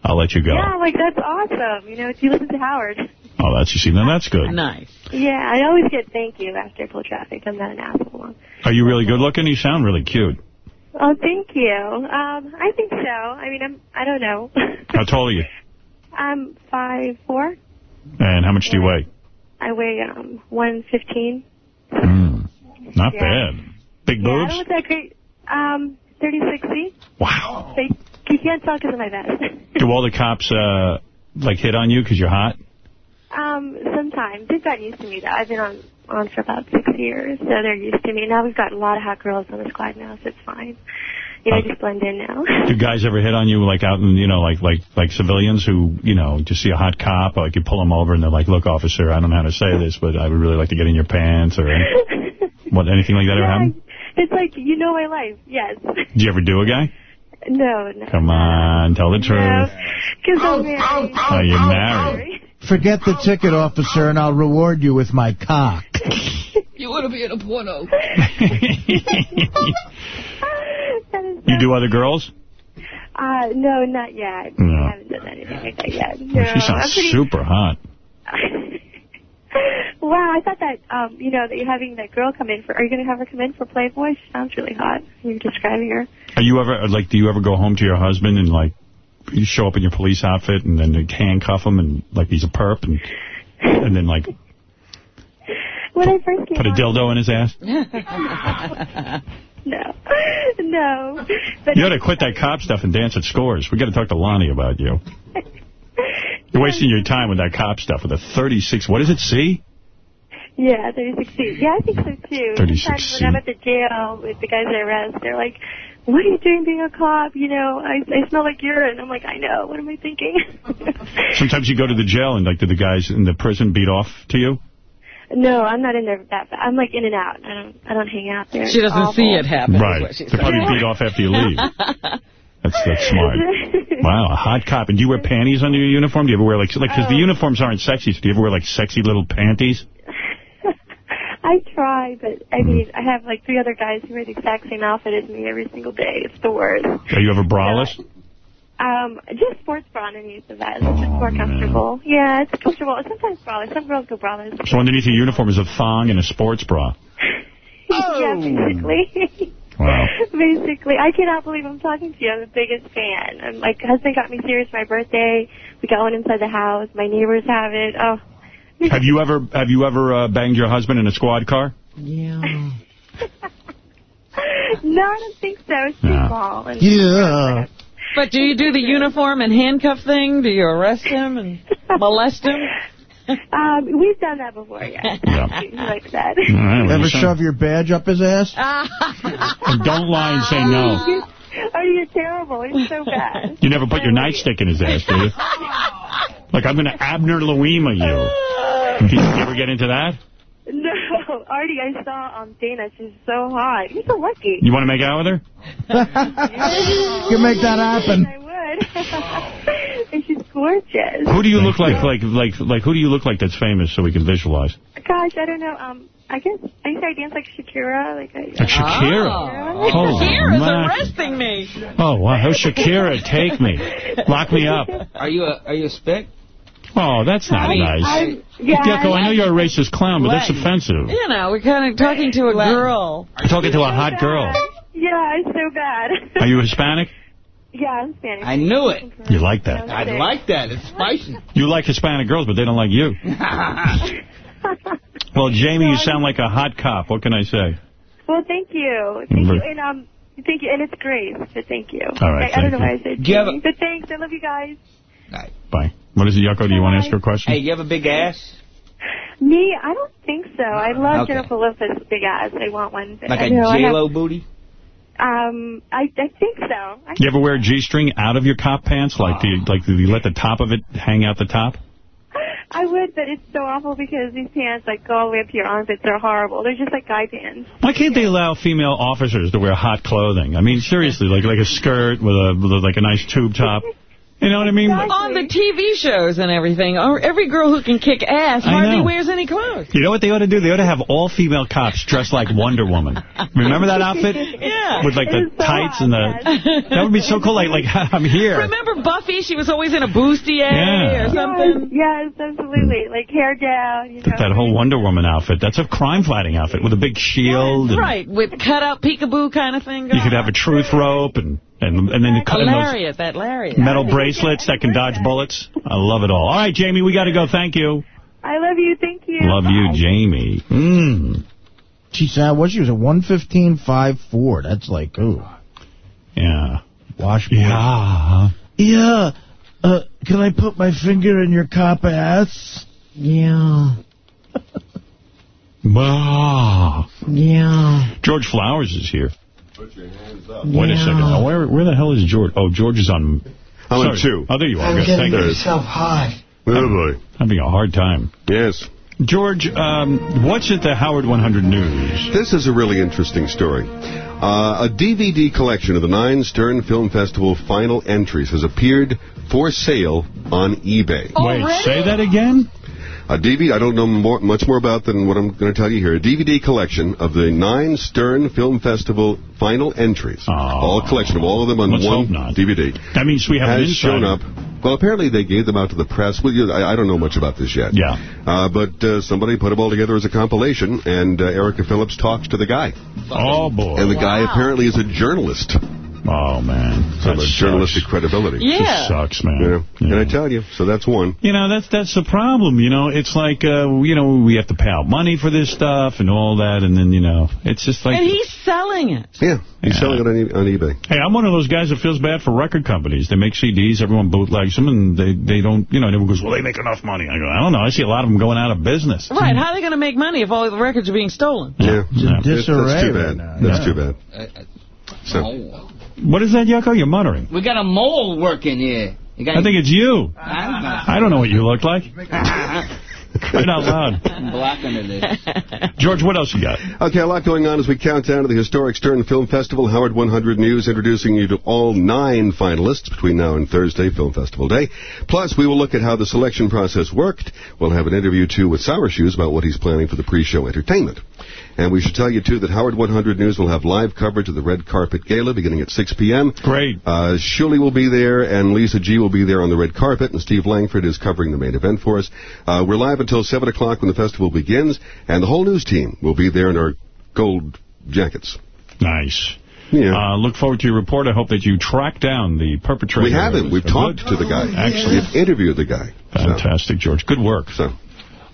I'll let you go? Yeah, like that's awesome. You know, do you listen to Howard. Oh, that's, you see, then that's good. Nice. Yeah, I always get thank you after I pull traffic. I'm not an asshole. Are you really good looking? You sound really cute. Oh, thank you. Um, I think so. I mean, I'm. I don't know. How tall are you? I'm five four. And how much do you weigh? I weigh um one fifteen. Mm, Not Yeah. bad. Big Yeah, I boobs? don't look that great. Um, thirty sixty. Wow. They, you can't tell because of my vest. Do all the cops, uh, like, hit on you because you're hot? um, sometimes they've gotten used to me though. I've been on on for about six years, so they're used to me. Now we've got a lot of hot girls on the squad now, so it's fine. You know, I uh, just blend in now. Do guys ever hit on you, like, out in, you know, like, like, like civilians who, you know, just see a hot cop, like, you pull them over and they're like, look, officer, I don't know how to say this, but I would really like to get in your pants or, what, anything like that ever happen? it's like you know my life. Yes. Do you ever do a guy? No, no. Come on, tell the truth. Because I'm married. Oh, oh, oh you're oh, married. Forget the ticket, officer, and I'll reward you with my cock. You want to be in a porno. You do other girls? Uh, no, not yet. No. I haven't done anything like that yet. No, she sounds pretty, super hot. Wow, I thought that, um, you know, that you're having that girl come in for, are you going to have her come in for Playboy? She sounds really hot. You're describing her. Are you ever, like, do you ever go home to your husband and, like, you show up in your police outfit and then they handcuff him and, like, he's a perp and, and then, like, When I first came put a dildo in his ass? No. no. But You ought to quit that cop stuff and dance at scores. We got to talk to Lonnie about you. You're wasting your time with that cop stuff with a 36, what is it, C? Yeah, 36 feet. Yeah, I think so too. 36 Sometimes when I'm at the jail with the guys I arrest, they're like, what are you doing being a cop? You know, I, I smell like urine. I'm like, I know. What am I thinking? Sometimes you go to the jail and, like, do the guys in the prison beat off to you? No, I'm not in there that bad. I'm like in and out. I don't, I don't hang out there. She doesn't It's see it happen. Right. what she They said. probably beat off after you leave. That's that's smart. Wow, a hot cop. And do you wear panties under your uniform? Do you ever wear, like, like, because the Oh. uniforms aren't sexy, so do you ever wear, like, sexy little panties? I try, but I mm-hmm. mean, I have like three other guys who wear the exact same outfit as me every single day. It's the worst. Are you ever braless? Um, just sports bra underneath the vest. It's just more comfortable. Yeah, it's comfortable. Sometimes braless. Some girls go braless. So underneath your uniform is a thong and a sports bra. yeah, basically. Wow. basically, I cannot believe I'm talking to you. I'm the biggest fan. And my husband got me serious for my birthday. We got one inside the house. My neighbors have it. Oh, Have you ever have you ever uh, banged your husband in a squad car? Yeah. no, I don't think so. It's too small. And Yeah. But do you do the uniform and handcuff thing? Do you arrest him and molest him? Um, we've done that before, yeah. He likes that. All right, well, Ever you shove your badge up his ass? And don't lie and say no. Oh, you're terrible. It's so bad. You never put your nightstick in his ass, do you? Like, I'm going to Abner Louima you. Did you ever get into that? No. Artie, I saw um, Dana. She's so hot. You're so lucky. You want to make out with her? You make that happen. I would. and she's gorgeous. Who do you look like? Like, like, like, who do you look like that's famous so we can visualize? Gosh, I don't know. Um, I guess I think I dance like Shakira. Like, I, Like Shakira? Oh. Holy Shakira's mackerel. arresting me. Oh, wow. How Shakira take me? Lock me up. Are you a are you a spick? Oh, that's not I- nice. I- yeah, Yucko, I know you're a racist clown, but that's offensive. You know, we're kind of talking to a girl. You're talking to a hot girl. Yeah, it's so bad. Are you Hispanic? yeah, I'm Spanish. I knew it. You like that. I like that. It's spicy. You like Hispanic girls, but they don't like you. Well, Jamie, you sound like a hot cop. What can I say? Well, thank you. Thank you. And, um, thank you. And it's Grace, but thank you. All right, I, I don't thank know you. why I said Do you have Jamie, but thanks. I love you guys. Bye. What is it, Yucko? Do you want to ask her a question? Hey, you have a big ass? Me, I don't think so. I love Okay. Jennifer Lopez's big ass. I want one. Like I a know I have- J-Lo booty? Um, I, I think so. I, You ever wear a G-string out of your cop pants? Like, do you, like, do you let the top of it hang out the top? I would, but it's so awful because these pants like go all the way up to your armpits. They're horrible. They're just like guy pants. Why can't they allow female officers to wear hot clothing? I mean, seriously, like like a skirt with a, with a like a nice tube top. You know what I mean? On the TV shows and everything, or every girl who can kick ass hardly wears any clothes. You know what they ought to do? They ought to have all female cops dressed like Wonder Woman. Remember that outfit? Yeah. With like the tights and the... That would be so cool. Like, like I'm here. Remember Buffy? She was always in a bustier eh, Yeah. or something. Yes, absolutely. Like hair down. You know. That whole Wonder Woman outfit. That's a crime-fighting outfit with a big shield. and Right, with cut-out peekaboo kind of thing. You could have a truth rope and and and then you A cut in those that lariat. metal bracelets that can dodge bullets. I love it all. All right, Jamie, we got to go. Thank you. I love you. Thank you. Love you, Jamie. Mm. She said, what, she was a 115.54. That's like, ooh. Yeah. Washboard. Yeah. Yeah. Uh, can I put my finger in your cop ass? Yeah. Wow. Yeah. George Flowers is here. Put your hands up. Wait a second. Where where the hell is George? Oh, George is on... I'm on two. Oh, there you are. I'm Good. getting Thank you. myself high. Oh, boy. Having a hard time. Yes. George, um, what's at the Howard 100 News? This is a really interesting story. Uh, a DVD collection of the Nine Stern Film Festival final entries has appeared for sale on eBay. Wait, say that again? A DVD, I don't know more, much more about than what I'm going to tell you here. A DVD collection of the Nine Stern Film Festival final entries. All collection of all of them on Let's one. DVD. That means we have an has shown up. Well, apparently they gave them out to the press. Well, you- I, I don't know much about this yet. Yeah. Uh, but uh, somebody put them all together as a compilation, and uh, Erica Phillips talks to the guy. Oh, boy. And the guy apparently is a journalist. Oh, man. So That the sucks. journalistic credibility. Yeah. Just sucks, man. Yeah. And I tell you, so that's one. You know, that's that's the problem. You know, it's like, uh, you know, we have to pay out money for this stuff and all that, and then, you know, it's just like... and he's selling it. Yeah, he's selling it on, e- on eBay. Hey, I'm one of those guys that feels bad for record companies. They make CDs, everyone bootlegs them, and they, they don't, you know, everyone goes, well, they make enough money. I go, I don't know. I see a lot of them going out of business. Right, how are they going to make money if all the records are being stolen? Yeah, Yeah. That's- that's too bad. now, That's yeah. too bad. So, What is that, Yucko? You're muttering. We got a mole working here. You got I think it's you. I'm don't know what you look like. Crying out loud. black under this. George, what else you got? Okay, a lot going on as we count down to the historic Stern Film Festival. Howard 100 News introducing you to all nine finalists between now and Thursday, Film Festival Day. Plus, we will look at how the selection process worked. We'll have an interview, too, with Sour Shoes about what he's planning for the pre-show entertainment. And we should tell you, too, that Howard 100 News will have live coverage of the Red Carpet Gala beginning at 6 p.m. Great. Uh, Shuli will be there, and Lisa G will be there on the red carpet, and Steve Langford is covering the main event for us. Uh, we're live until 7 o'clock when the festival begins, and the whole news team will be there in our gold jackets. Nice. Yeah. Uh, look forward to your report. I hope that you track down the perpetrator. We haven't. We've Good. talked to the guy. Excellent. We've interviewed the guy. Fantastic, George. Good work. So,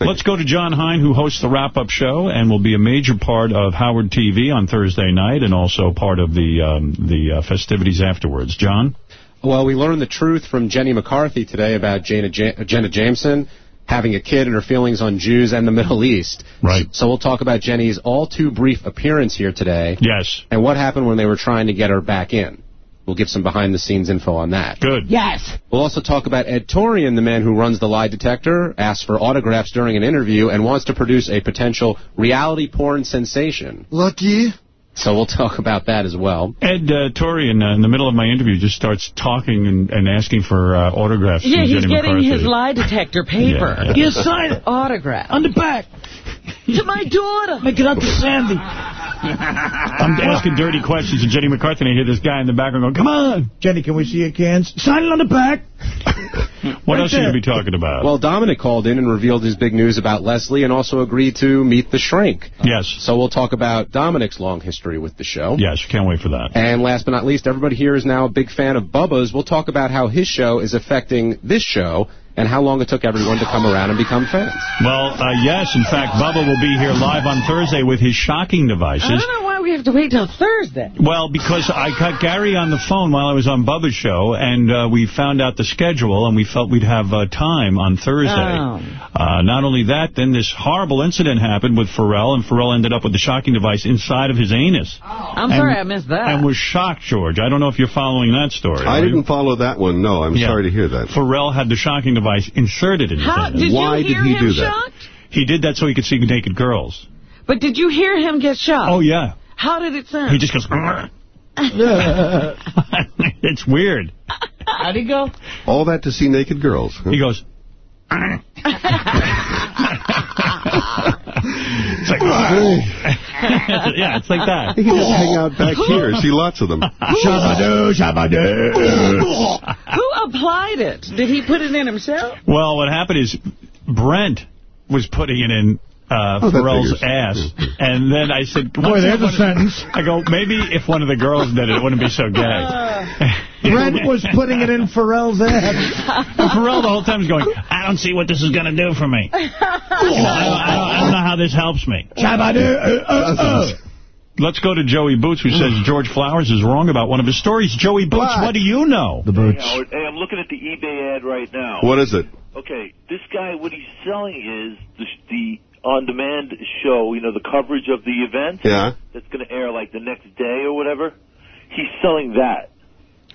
Let's go to John Hein, who hosts the wrap-up show and will be a major part of Howard TV on Thursday night and also part of the um, the uh, festivities afterwards. John? Well, we learned the truth from Jenny McCarthy today about Jana, Ja- Jenna Jameson having a kid and her feelings on Jews and the Middle East. Right. So we'll talk about Jenny's all too brief appearance here today. Yes. And what happened when they were trying to get her back in. We'll give some behind-the-scenes info on that. Good. Yes. We'll also talk about Ed Torian, the man who runs the lie detector, asks for autographs during an interview, and wants to produce a potential reality porn sensation. Lucky. So we'll talk about that as well. Ed uh, Torian, uh, in the middle of my interview, just starts talking and, and asking for uh, autographs Yeah, from he's Jenny getting McCarthy. his lie detector paper. Yeah, yeah. You sign it Autograph. on the back. to my daughter. Make it up to Sandy. I'm asking dirty questions to Jenny McCarthy, and I hear this guy in the background going, come on. Jenny, can we see your cans? Sign it on the back. What Right else are you going to be talking about? Well, Dominic called in and revealed his big news about Leslie and also agreed to meet the shrink. yes. So we'll talk about Dominic's long history with the show. Yes, you can't wait for that. And last but not least, everybody here is now a big fan of Bubba's. We'll talk about how his show is affecting this show and how long it took everyone to come around and become fans. Well, uh, yes, in fact, Bubba will be here live on Thursday with his shocking devices. I don't know why we have to wait till Thursday. Well, because I got Gary on the phone while I was on Bubba's show, and uh, we found out the schedule, and we felt we'd have uh, time on Thursday. Oh. Uh, not only that, then this horrible incident happened with Ferrall, and Ferrall ended up with the shocking device inside of his anus. I'm And- sorry I missed that. And was shocked, George. I don't know if you're following that story. I didn't follow that one. No, I'm Yeah. sorry to hear that. Ferrall had the shocking device inserted in his How anus. did Why did he do that? shocked? He did that so he could see naked girls. But did you hear him get shocked? Oh, yeah. How did it sound? He just goes... it's weird. How'd he go? All that to see naked girls. huh? He goes... it's like... yeah, it's like that. He can just hang out back here. See lots of them. Shabadoo, shabadoo. Who applied it? Did he put it in himself? Well, what happened is Brent was putting it in uh, Oh, Ferrall's ass. And then I said... Boy, there's a sentence. I go, maybe if one of the girls did it, it wouldn't be so gay. Brent was putting it in Ferrall's head. And Ferrall the whole time is going, I don't see what this is going to do for me. You know, I, don't, I, don't, I don't know how this helps me. Shabadoo. Uh, uh, uh. Let's go to Joey Boots, who says George Flowers is wrong about one of his stories. Joey Boots, what do you know? The boots. Howard, hey, I'm looking at the eBay ad right now. What is it? Okay, this guy, what he's selling is the, the on-demand show, you know, the coverage of the event Yeah. that's going to air like the next day or whatever. He's selling that.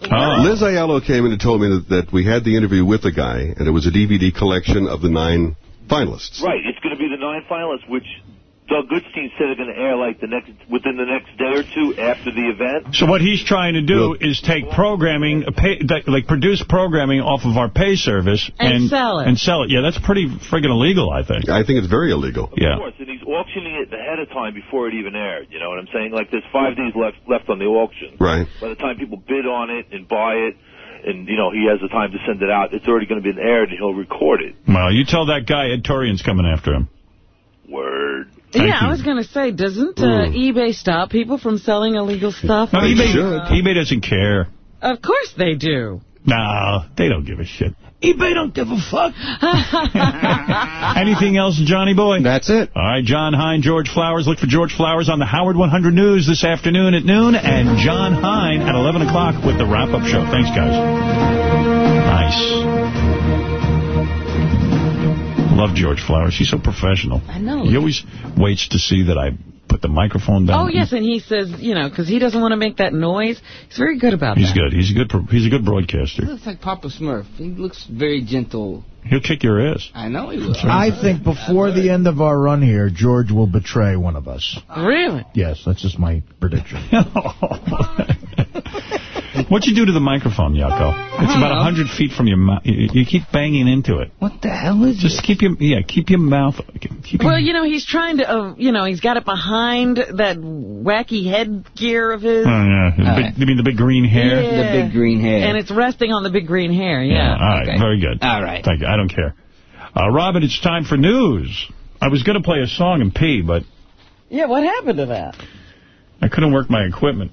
Oh. Liz Aiello came in and told me that, that we had the interview with the guy, and it was a DVD collection of the nine finalists. Right, it's going to be the nine finalists, which Doug Goodstein said are going to air like the next within the next day or two after the event. So what he's trying to do is take programming, pay, like produce programming off of our pay service And sell it. And sell it. Yeah, that's pretty friggin' illegal, I think. I think it's very illegal. Yeah. Of course, and he's auctioning it ahead of time before it even aired. You know what I'm saying? Like there's five days left left on the auction. Right. By the time people bid on it and buy it, and you know he has the time to send it out, it's already going to be aired, and he'll record it. Well, you tell that guy Ed Torian's coming after him. Word. Thank yeah, you. I was going to say, doesn't uh, Mm. eBay stop people from selling illegal stuff? No, eBay, Uh, eBay doesn't care. Of course they do. No, they don't give a shit. eBay don't give a fuck. Anything else, Johnny boy? That's it. All right, John Hein, George Flowers. Look for George Flowers on the Howard 100 News this afternoon at noon, and John Hein at 11 o'clock with the wrap-up show. Thanks, guys. Nice. Love George Flowers. He's so professional. I know. He always waits to see that I put the microphone down. Oh, yes, and he says, you know, because he doesn't want to make that noise. He's very good about He's that. good. He's a good. pro- He's a good broadcaster. He looks like Papa Smurf. He looks very gentle. He'll kick your ass. I know he will. I think before the end of our run here, George will betray one of us. Really? Yes, that's just my prediction. What'd you do to the microphone, Yucko? It's about know. 100 feet from your mouth. You, you keep banging into it. What the hell is Just keep your yeah, keep your mouth. Keep your, Well, you know, he's trying to, uh, you know, he's got it behind that wacky headgear of his. Oh, yeah. The big, you mean the big green hair? Yeah. The big green hair. And it's resting on the big green hair, yeah. all right. okay. Very good. All right. Thank you. I don't care. Uh, Robin, it's time for news. I was going to play a song and pee, but Yeah, what happened to that? I couldn't work my equipment.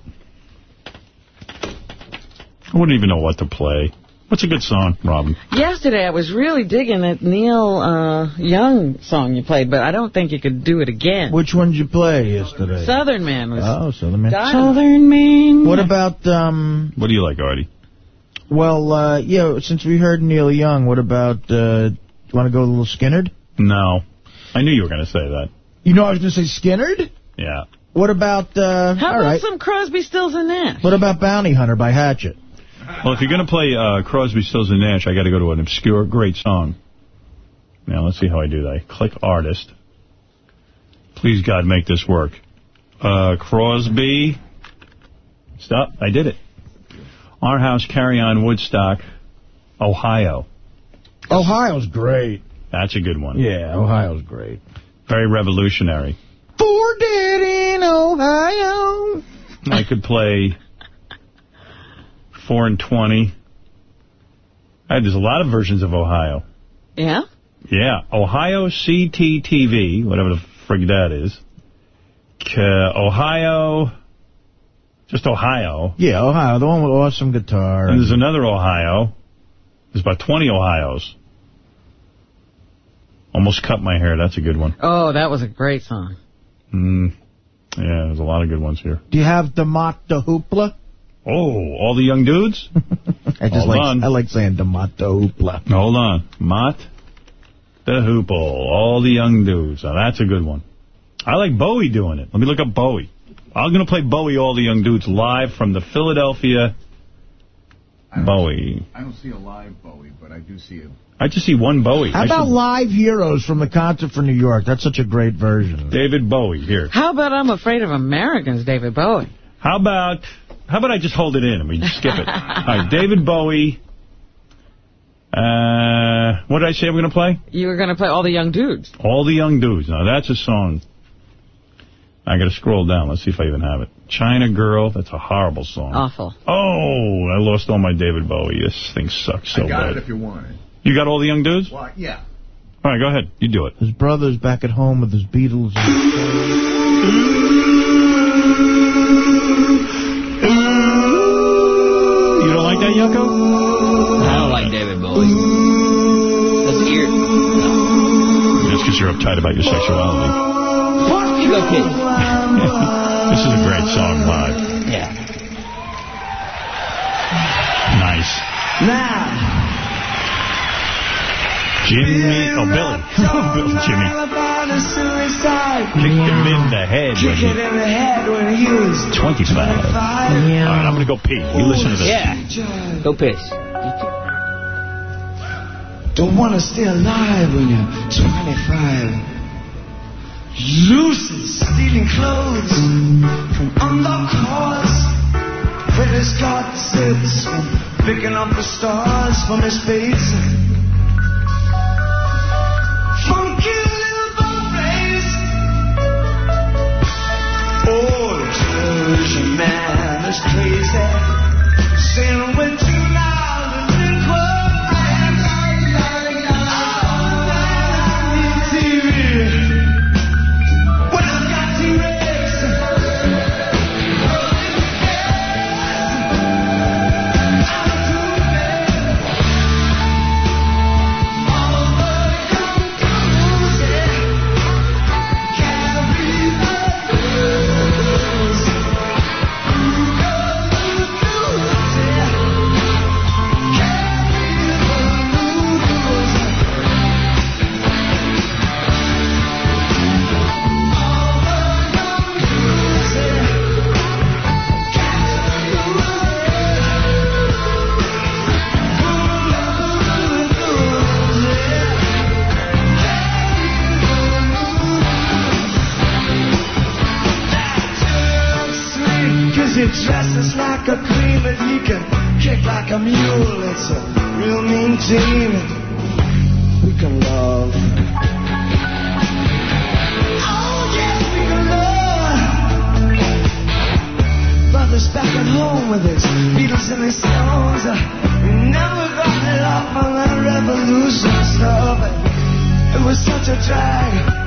I wouldn't even know what to play. What's a good song, Robin? Yesterday, I was really digging that Neil uh, Young song you played, but I don't think you could do it again. Which one did you play yesterday? Southern Man was... Oh, Southern Man. Dynamite. Southern Man. What about, um, What do you like, Artie? well, uh, yeah, since we heard Neil Young, what about, uh, do you want to go a little Skynyrd? No. I knew you were going to say that. You know I was going to say Skynyrd? Yeah. What about, uh, How all about right. some Crosby, Stills, and Nash? What about Bounty Hunter by Hatchet? Well, if you're going to play uh, Crosby, Stills, and Nash, I got to go to an obscure, great song. Now, let's see how I do that. I click Artist. Please, God, make this work. Uh, Crosby. Stop. I did it. Our House, Carry On, Woodstock, Ohio. Ohio's great. That's a good one. Yeah, Ohio's great. Very revolutionary. For dead in Ohio. I could play 4 and 20. Uh, there's a lot of versions of Ohio. Yeah? Yeah, Ohio CTTV, whatever the frig that is. K Ohio, just Ohio. Yeah, Ohio, the one with awesome guitar. And there's another Ohio. There's about 20 Ohios. Almost cut my hair. That's a good one. Oh, that was a great song. Mm. Yeah, there's a lot of good ones here. Do you have the Mott the Hoopla? Oh, all the young dudes? I just Hold like on. I like saying the Mott Hoopla. Hold on. Mott the Hoople. All the young dudes. Now, that's a good one. I like Bowie doing it. Let me look up Bowie. I'm going to play Bowie, All the Young Dudes, live from the Philadelphia Bowie. I don't see a live Bowie, but I do see a... I just see one Bowie. How I about should- Live Heroes from the concert for New York? That's such a great version. David Bowie here? How about I'm Afraid of Americans, David Bowie? How about how about I just hold it in and we just skip it? All right, David Bowie. Uh, what did I say I'm going to play? You were going to play All the Young Dudes. All the Young Dudes. Now, that's a song. I got to scroll down. Let's see if I even have it. China Girl. That's a horrible song. Awful. Oh, I lost all my David Bowie. This thing sucks so bad. I got bad. it if you want it. You got all the young dudes? Well, yeah. All right, go ahead. You do it. His brother's back at home with his Beatles. that, Yucko? I don't like David Bowie. That's weird. That's because you're uptight about your sexuality. Sugar Kid. this is a great song live. Yeah. Nice. Now. Jimmy, oh, Billy. Billy Jimmy. About a suicide. Kicked him in the head when Kick it he in the head when he was 25. All right, I'm going to go pee. You listen to this. Yeah. Go piss. Don't want to stay alive when you're 25. Lucy's stealing clothes from undercars. Where his God sits picking up the stars from his face. Television man is crazy. Saying we're dresses like a queen, but he can kick like a mule. It's a real mean team. We can love. Oh, yes, we can love. Brother's back at home with his Beatles and his Stones. Uh, never got it off on that revolution stuff. It was such a drag.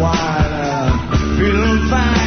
Wine. Uh, feeling fine.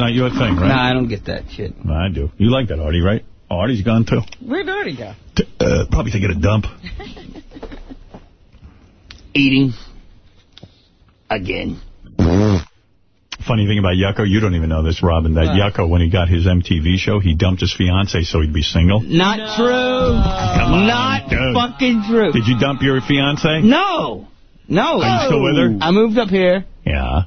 Not your thing, right? Nah, I don't get that shit. I do. You like that, Artie, right? Oh, Artie's gone, too. Where'd Artie go? Uh, probably taking a dump. Eating. Again. Funny thing about Yucko, you don't even know this, Robin, that Yucko, when he got his MTV show, he dumped his fiance so he'd be single. Not true. Come on, Not dude. fucking true. Did you dump your fiance? No. No. Are you still with her? I moved up here. Yeah.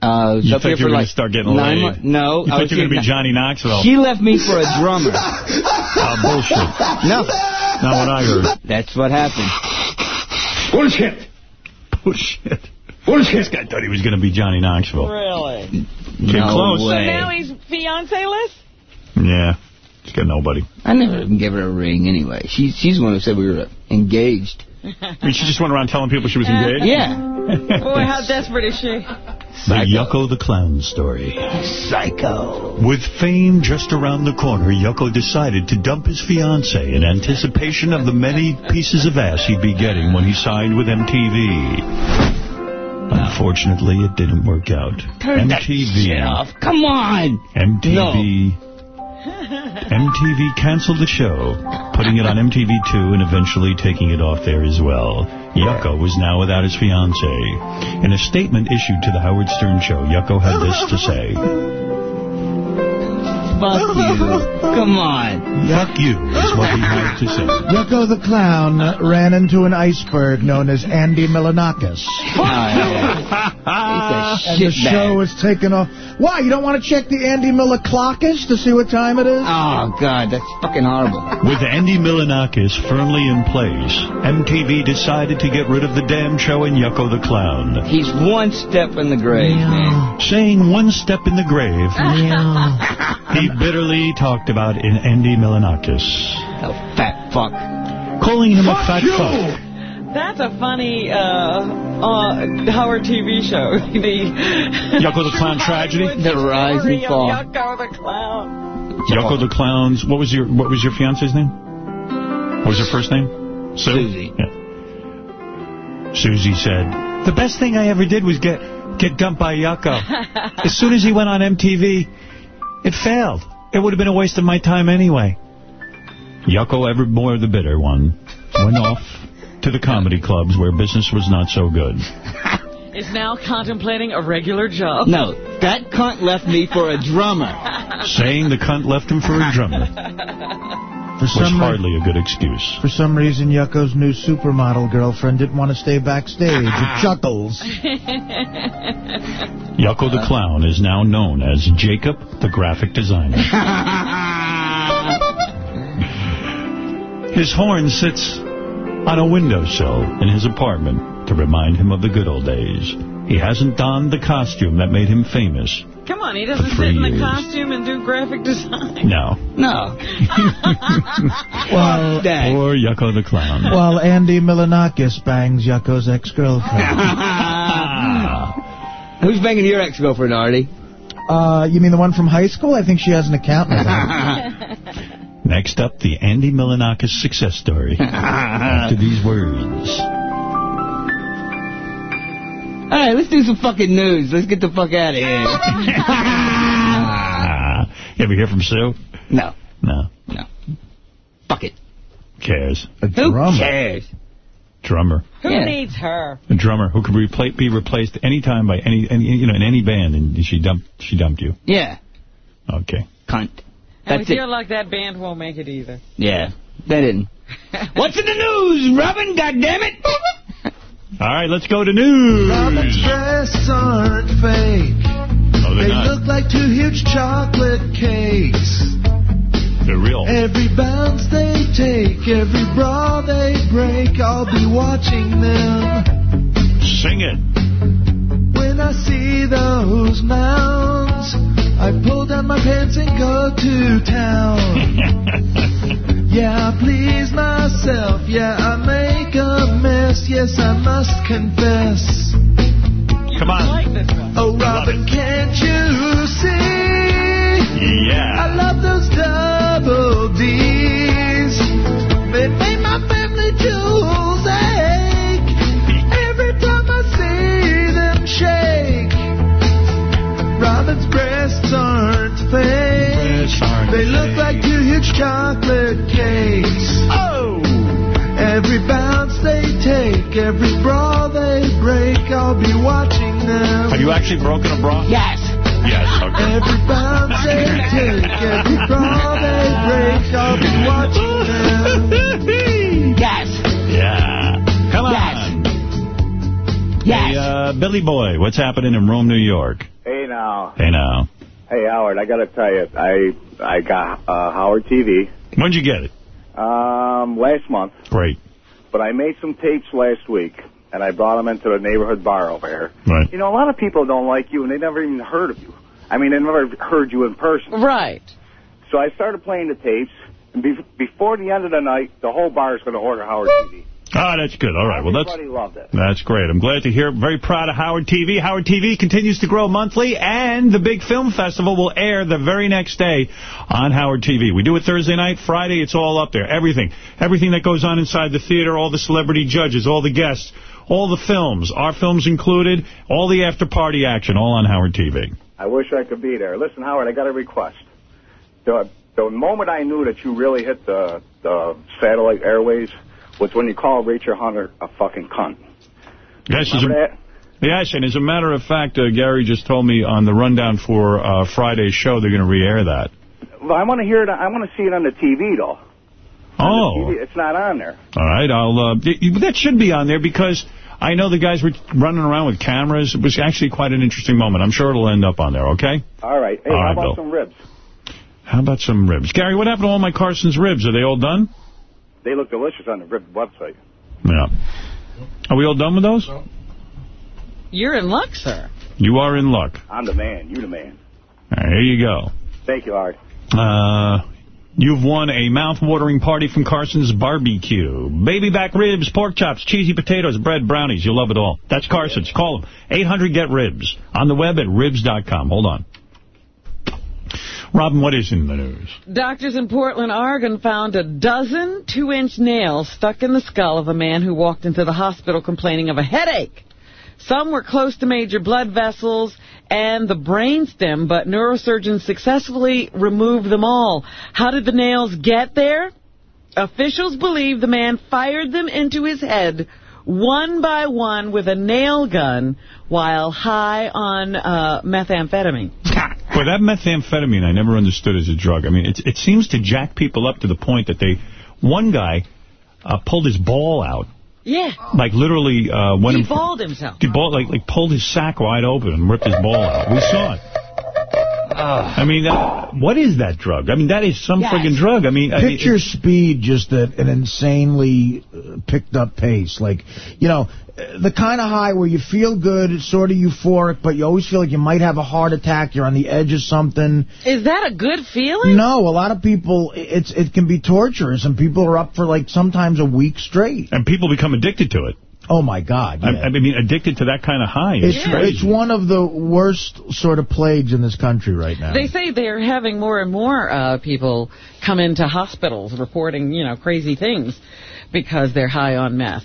Uh, I You up thought you for were going to start getting nine laid. months. No. You I thought you were going to be Johnny Knoxville. She left me for a drummer. Oh, bullshit. No. Not what I heard. That's what happened. Bullshit. Bullshit. Bullshit. This guy thought he was going to be Johnny Knoxville. Really? Came close. So now he's fiancé-less? Yeah. He's got nobody. I never even gave her a ring anyway. She, she's the one who said we were engaged. I mean, she just went around telling people she was uh, engaged? Yeah. Boy, how desperate is she? The Yucko the Clown story. Psycho. With fame just around the corner, Yucko decided to dump his fiancée in anticipation of the many pieces of ass he'd be getting when he signed with MTV. Unfortunately, it didn't work out. Turn that MTV. shit off. Come on. MTV. MTV canceled the show, putting it on MTV2 and eventually taking it off there as well. Yucko was now without his fiancée. In a statement issued to the Howard Stern show, Yucko had this to say. Fuck you. Come on. Fuck you is what he had to say. Yucko the Clown uh, ran into an iceberg known as Andy Milonakis. and the show is taken off. Why, you don't want to check the Andy Miller clockish to see what time it is? Oh, God, that's fucking horrible. With Andy Milonakis firmly in place, MTV decided to get rid of the damn show and Yucko the Clown. He's one step in the grave, man. Saying one step in the grave, he bitterly talked about in Andy Milonakis. Oh, fat fuck. Calling him a fat fuck. That's a funny uh, uh, Howard TV show. the Yucko the Clown tragedy? The rise and fall. Yucko the Clown. Yucko the Clown's, what was your what was your fiance's name? What was her first name? Sue? Susie. Yeah. Susie said, the best thing I ever did was get get dumped by Yucko. as soon as he went on MTV, it failed. It would have been a waste of my time anyway. Yucko, ever more the bitter one, went off to the comedy clubs where business was not so good. Is now contemplating a regular job. No, that cunt left me for a drummer. Saying the cunt left him for a drummer For some, hardly a good excuse. for some reason, Yucko's new supermodel girlfriend didn't want to stay backstage at Chuckles. Yucko the Clown is now known as Jacob the Graphic Designer. His horn sits on a windowsill in his apartment to remind him of the good old days. He hasn't donned the costume that made him famous. Come on, he doesn't For sit in the costume and do graphic design. No. No. Well, Dang. Poor Yucko the Clown. while Andy Milonakis bangs Yucko's ex-girlfriend. Who's banging your ex-girlfriend, Artie? Uh, you mean the one from high school? I think she has an account with him. Next up, the Andy Milonakis success story. After these words. All right, let's do some fucking news. Let's get the fuck out of here. Ah, you ever hear from Sue? no, No. no. Fuck it. Cares. A Who drummer. cares? Drummer. Who Yeah. needs her? A drummer who could repla be replaced anytime by any, any, you know, in any band, and she dumped, she dumped you. Yeah, Okay. cunt. And That's we it. feel like that band won't make it either. Yeah, they didn't. What's in the news, Robin? God damn it! All right, let's go to news. Robin's breasts aren't fake. They're They not. look like two huge chocolate cakes. They're real. Every bounce they take, every bra they break, I'll be watching them. Sing it. When I see those mounds, I pull down my pants and go to town. Yeah, I please myself. Yeah, I make a mess. Yes, I must confess. Come on. Like. Oh, Robin, can't you see? Yeah. I love those double things. They look like two huge chocolate cakes. Oh! Every bounce they take, every bra they break, I'll be watching them. Have you actually broken a bra? Yes. Yes, okay. Every bounce they take, every bra they break, I'll be watching them. Yes. Yeah. Come on. Yes. Yes. Hey, uh, Billy Boy, what's happening in Rome, New York? Hey, now. Hey, now. Hey Howard, I gotta tell you, I I got uh, Howard TV When'd you get it? um last month, Great. but I made some tapes last week, and I brought them into the neighborhood bar over here. Right. You know, a lot of people don't like you, and they never even heard of you. I mean, they never heard you in person. Right. So I started playing the tapes, and be- before the end of the night, the whole bar is going to order Howard TV. Ah, that's good. All right. Well, that's loved it. that's great. I'm glad to hear. Very proud of Howard TV. Howard TV continues to grow monthly, and the big film festival will air the very next day on Howard TV. We do it Thursday night, Friday. It's all up there. Everything, everything that goes on inside the theater, all the celebrity judges, all the guests, all the films, our films included, all the after party action, all on Howard TV. I wish I could be there. Listen, Howard, I got a request. The, the moment I knew that you really hit the, the satellite airways was when you called Rachel Hunter a fucking cunt. Yes, as a, yes, and as a matter of fact, uh, Gary just told me on the rundown for uh, Friday's show they're going to re-air that. Well, I want to hear it. I want to see it on the TV, though. Oh. TV, it's not on there. All right, I'll. Uh, that should be on there because I know the guys were running around with cameras. It was actually quite an interesting moment. I'm sure it'll end up on there. Okay. All right. Hey, All how right, about Bill. some ribs? How about some ribs, Gary? What happened to all my Carson's ribs? Are they all done? They look delicious on the rib website. Yeah. Are we all done with those? You're in luck, sir. You are in luck. I'm the man. You're the man. All right, here you go. Thank you, Art. Uh, you've won a mouth-watering party from Carson's Barbecue. Baby back ribs, pork chops, cheesy potatoes, bread, brownies. You'll love it all. That's Carson's. Call them. 800-GET-RIBS. On the web at ribs.com. Hold on. Robin, what is in the news? Doctors in Portland, Oregon found a dozen two-inch nails stuck in the skull of a man who walked into the hospital complaining of a headache. Some were close to major blood vessels and the brainstem, but neurosurgeons successfully removed them all. How did the nails get there? Officials believe the man fired them into his head one by one with a nail gun while high on uh, methamphetamine. Boy, that methamphetamine I never understood as a drug. I mean, it, it seems to jack people up to the point that they... One guy uh, pulled his ball out. Yeah. Like, literally... Uh, went He balled himself. He ball, like, like pulled his sack wide open and ripped his ball out. We saw it. I mean, that, what is that drug? I mean, that is some Yes. friggin' drug. I mean, I mean, Picture speed just at an insanely uh, picked up pace. Like, you know, uh, the kind of high where you feel good, it's sort of euphoric, but you always feel like you might have a heart attack, you're on the edge of something. Is that a good feeling? No, a lot of people, it's it can be torturous, and people are up for, like, sometimes a week straight. And people become addicted to it. Oh, my God, I, yeah. I mean, addicted to that kind of high. It's, It's, crazy. it's one of the worst sort of plagues in this country right now. They say they're having more and more uh, people come into hospitals reporting, you know, crazy things because they're high on meth.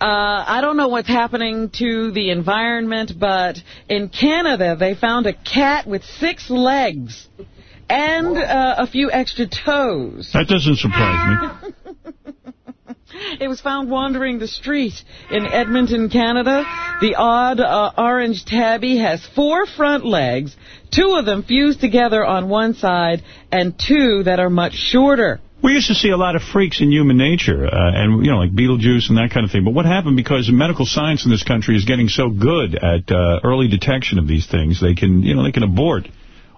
Uh, I don't know what's happening to the environment, but in Canada they found a cat with six legs and uh, a few extra toes. That doesn't surprise me. It was found wandering the street in Edmonton, Canada. The odd uh, orange tabby has four front legs, two of them fused together on one side, and two that are much shorter. We used to see a lot of freaks in human nature, uh, and you know, like Beetlejuice and that kind of thing. But what happened because medical science in this country is getting so good at uh, early detection of these things, they can, you know, they can abort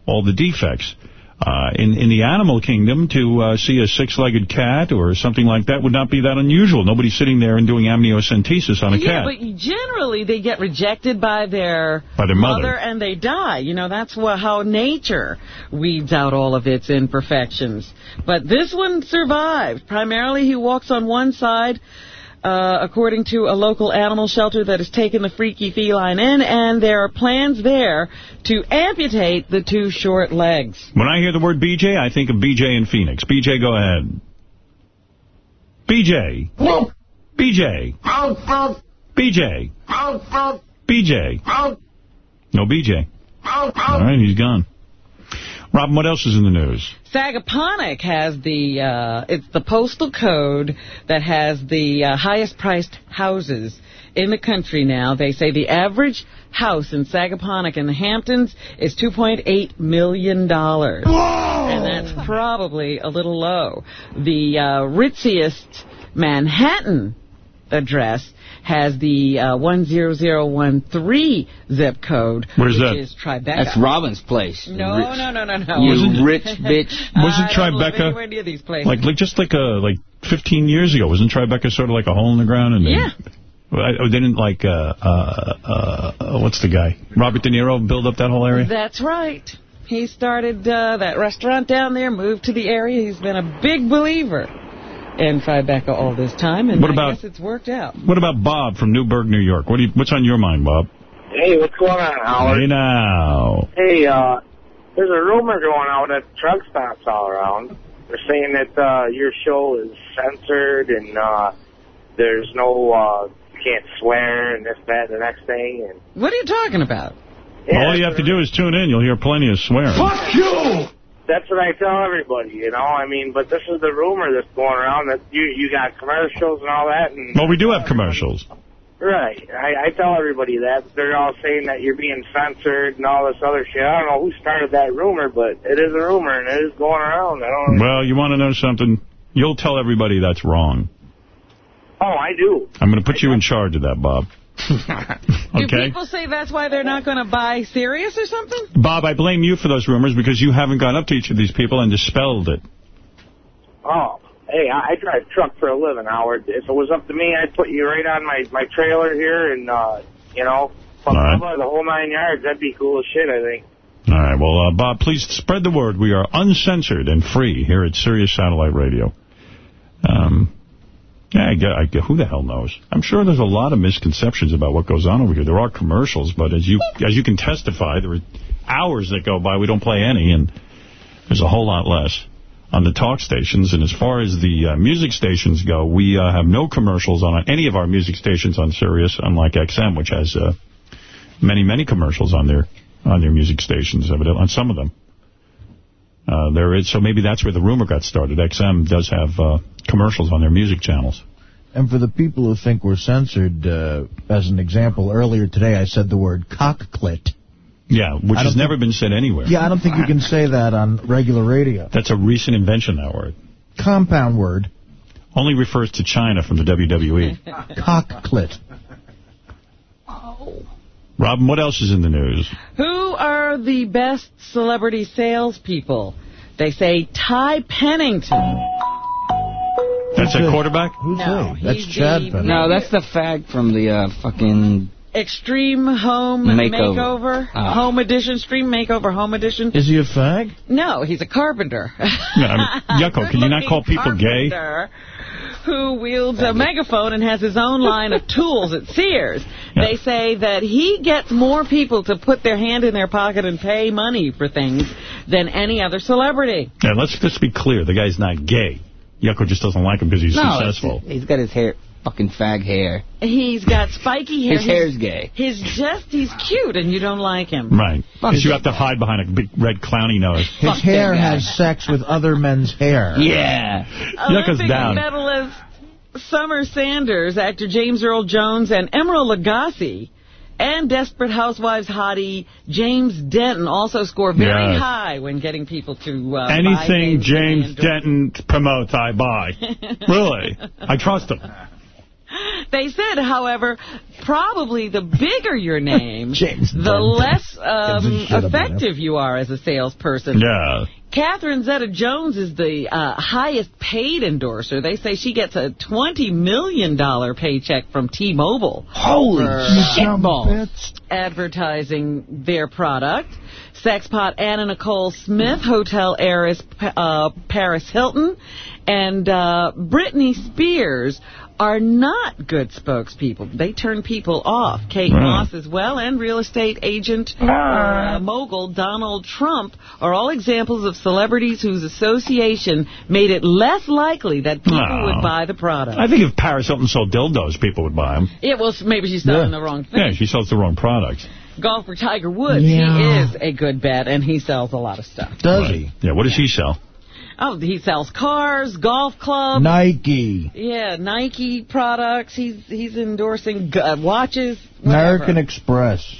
all the defects. Uh, in in the animal kingdom, to uh, see a six-legged cat or something like that would not be that unusual. Nobody's sitting there and doing amniocentesis on a yeah, cat. but generally they get rejected by their, By their mother. and they die. You know, that's wha how nature weeds out all of its imperfections. But this one survived. Primarily he walks on one side, uh, according to a local animal shelter that has taken the freaky feline in, and there are plans there to amputate the two short legs. When I hear the word BJ, I think of BJ in Phoenix. BJ, go ahead. BJ. BJ. BJ. BJ. No BJ. All right, he's gone. Robin, what else is in the news? Sagaponack has the, uh, it's the postal code that has the uh, highest priced houses in the country now. They say the average house in Sagaponack in the Hamptons is $2.8 million. dollars, And that's probably a little low. The uh, ritziest Manhattan address has the uh, 10013 zip code, Where's which that? is Tribeca. That's Robin's place. No, Rich- no, no, no, no. You rich bitch. Wasn't I don't live Tribeca anywhere near these places. like like just like a like 15 years ago? Wasn't Tribeca sort of like a hole in the ground? And Yeah. They, I, didn't like uh, uh uh what's the guy Robert De Niro build up that whole area? That's right. He started uh, that restaurant down there, moved to the area. He's been a big believer in Tribeca all this time, and What I about- guess it's worked out. What about Bob from Newburgh, New York? What do you, what's on your mind, Bob? Hey, what's going on, Howard? Hey now. Hey, uh, there's a rumor going out at truck stops all around. They're saying that uh, your show is censored and uh, there's no, uh, you can't swear and this, that, and the next thing. And What are you talking about? All you have to do is tune in. You'll hear plenty of swearing. Fuck you! That's what I tell everybody, you know. I mean, but this is the rumor that's going around that you you got commercials and all that. And Well, we do have commercials. Right. I, I tell everybody that. They're all saying that you're being censored and all this other shit. I don't know who started that rumor, but it is a rumor and it is going around. I don't Well, you want to know something? You'll tell everybody that's wrong. Oh, I do. I'm going to put you in charge of that, Bob. Do people say that's why they're not going to buy Sirius or something? Bob, I blame you for those rumors because you haven't gone up to each of these people and dispelled it. Oh, hey, I, I drive truck for a living, Howard. If it was up to me, I'd put you right on my, my trailer here and, uh, you know, fuck All right. The whole nine yards. That'd be cool as shit, I think. All right, well, uh, Bob, please spread the word. We are uncensored and free here at Sirius Satellite Radio. Um, yeah, I I who the hell knows? I'm sure there's a lot of misconceptions about what goes on over here. There are commercials, but as you as you can testify, there are hours that go by we don't play any, and there's a whole lot less on the talk stations. And as far as the uh, music stations go, we uh, have no commercials on any of our music stations on Sirius, unlike XM, which has uh, many, many commercials on their on their music stations, on some of them. Uh, there is so maybe that's where the rumor got started. XM does have uh, commercials on their music channels. And for the people who think we're censored, uh, as an example, earlier today I said the word cockclit. Yeah, which has never been said anywhere. Yeah, I don't think you can say that on regular radio. That's a recent invention, that word. Compound word, Only refers to Chyna from the WWE. cockclit. Robin, what else is in the news? Who are the best celebrity salespeople? They say Ty Pennington. That's a quarterback? Who's No, who? That's Chad the- Pennington. No, that's the fag from the uh, fucking... Extreme Home Makeover. Makeover, Ah. Home Edition, Stream Makeover Home Edition. Is he a fag? No, he's a carpenter. Yeah, I mean, Yucko, can you not call people gay? Carpenter Who wields a megaphone and has his own line of tools at Sears. They say that he gets more people to put their hand in their pocket and pay money for things than any other celebrity. Yeah, let's just be clear. The guy's not gay. Yucko just doesn't like him because he's no, successful. he's got his hair, fucking fag hair. He's got spiky hair. His hair's gay. He's just, he's cute and you don't like him. Right. Because you have to hide behind a big red clowny nose. His hair has sex with other men's hair. Yeah. Yucko's Olympic down. medalist Summer Sanders, actor James Earl Jones, and Emeril Lagasse, and Desperate Housewives hottie James Denton also score very Yes. high when getting people to uh, buy Anything James. Denton promotes, I buy. really. I trust him. They said, however, probably the bigger your name, the less um, effective you are as a salesperson. Yeah. Catherine Zeta-Jones is the uh, highest paid endorser. They say she gets a $20 million paycheck from T-Mobile. Holy shitballs. advertising their product. Sexpot Anna Nicole Smith, hotel heiress uh, Paris Hilton, and uh, Britney Spears are not good spokespeople. They turn people off. Kate Right. Moss as well, and real estate agent uh, ah. mogul Donald Trump are all examples of celebrities whose association made it less likely that people No. would buy the product. I think if Paris Hilton sold dildos, people would buy them. Yeah, well, maybe she's selling Yeah. the wrong thing. Yeah, she sells the wrong products. Golfer Tiger Woods, Yeah. he is a good bet, and he sells a lot of stuff. Does Right. he? Yeah, what does he sell? Oh, he sells cars, golf clubs. Nike. Yeah, Nike products. He's he's endorsing uh, watches. Whatever. American Express.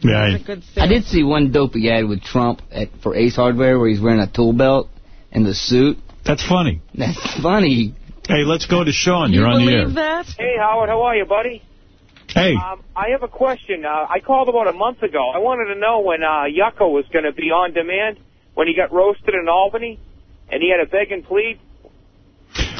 Yeah. He's I did see one dopey ad with Trump at, for Ace Hardware where he's wearing a tool belt and the suit. That's funny. That's funny. Hey, let's go to Sean. You You're on the air. believe that? Hey, Howard, how are you, buddy? Hey. Um, I have a question. Uh, I called about a month ago. I wanted to know when uh, Yucko was going to be on demand, when he got roasted in Albany, and he had a beg and plead.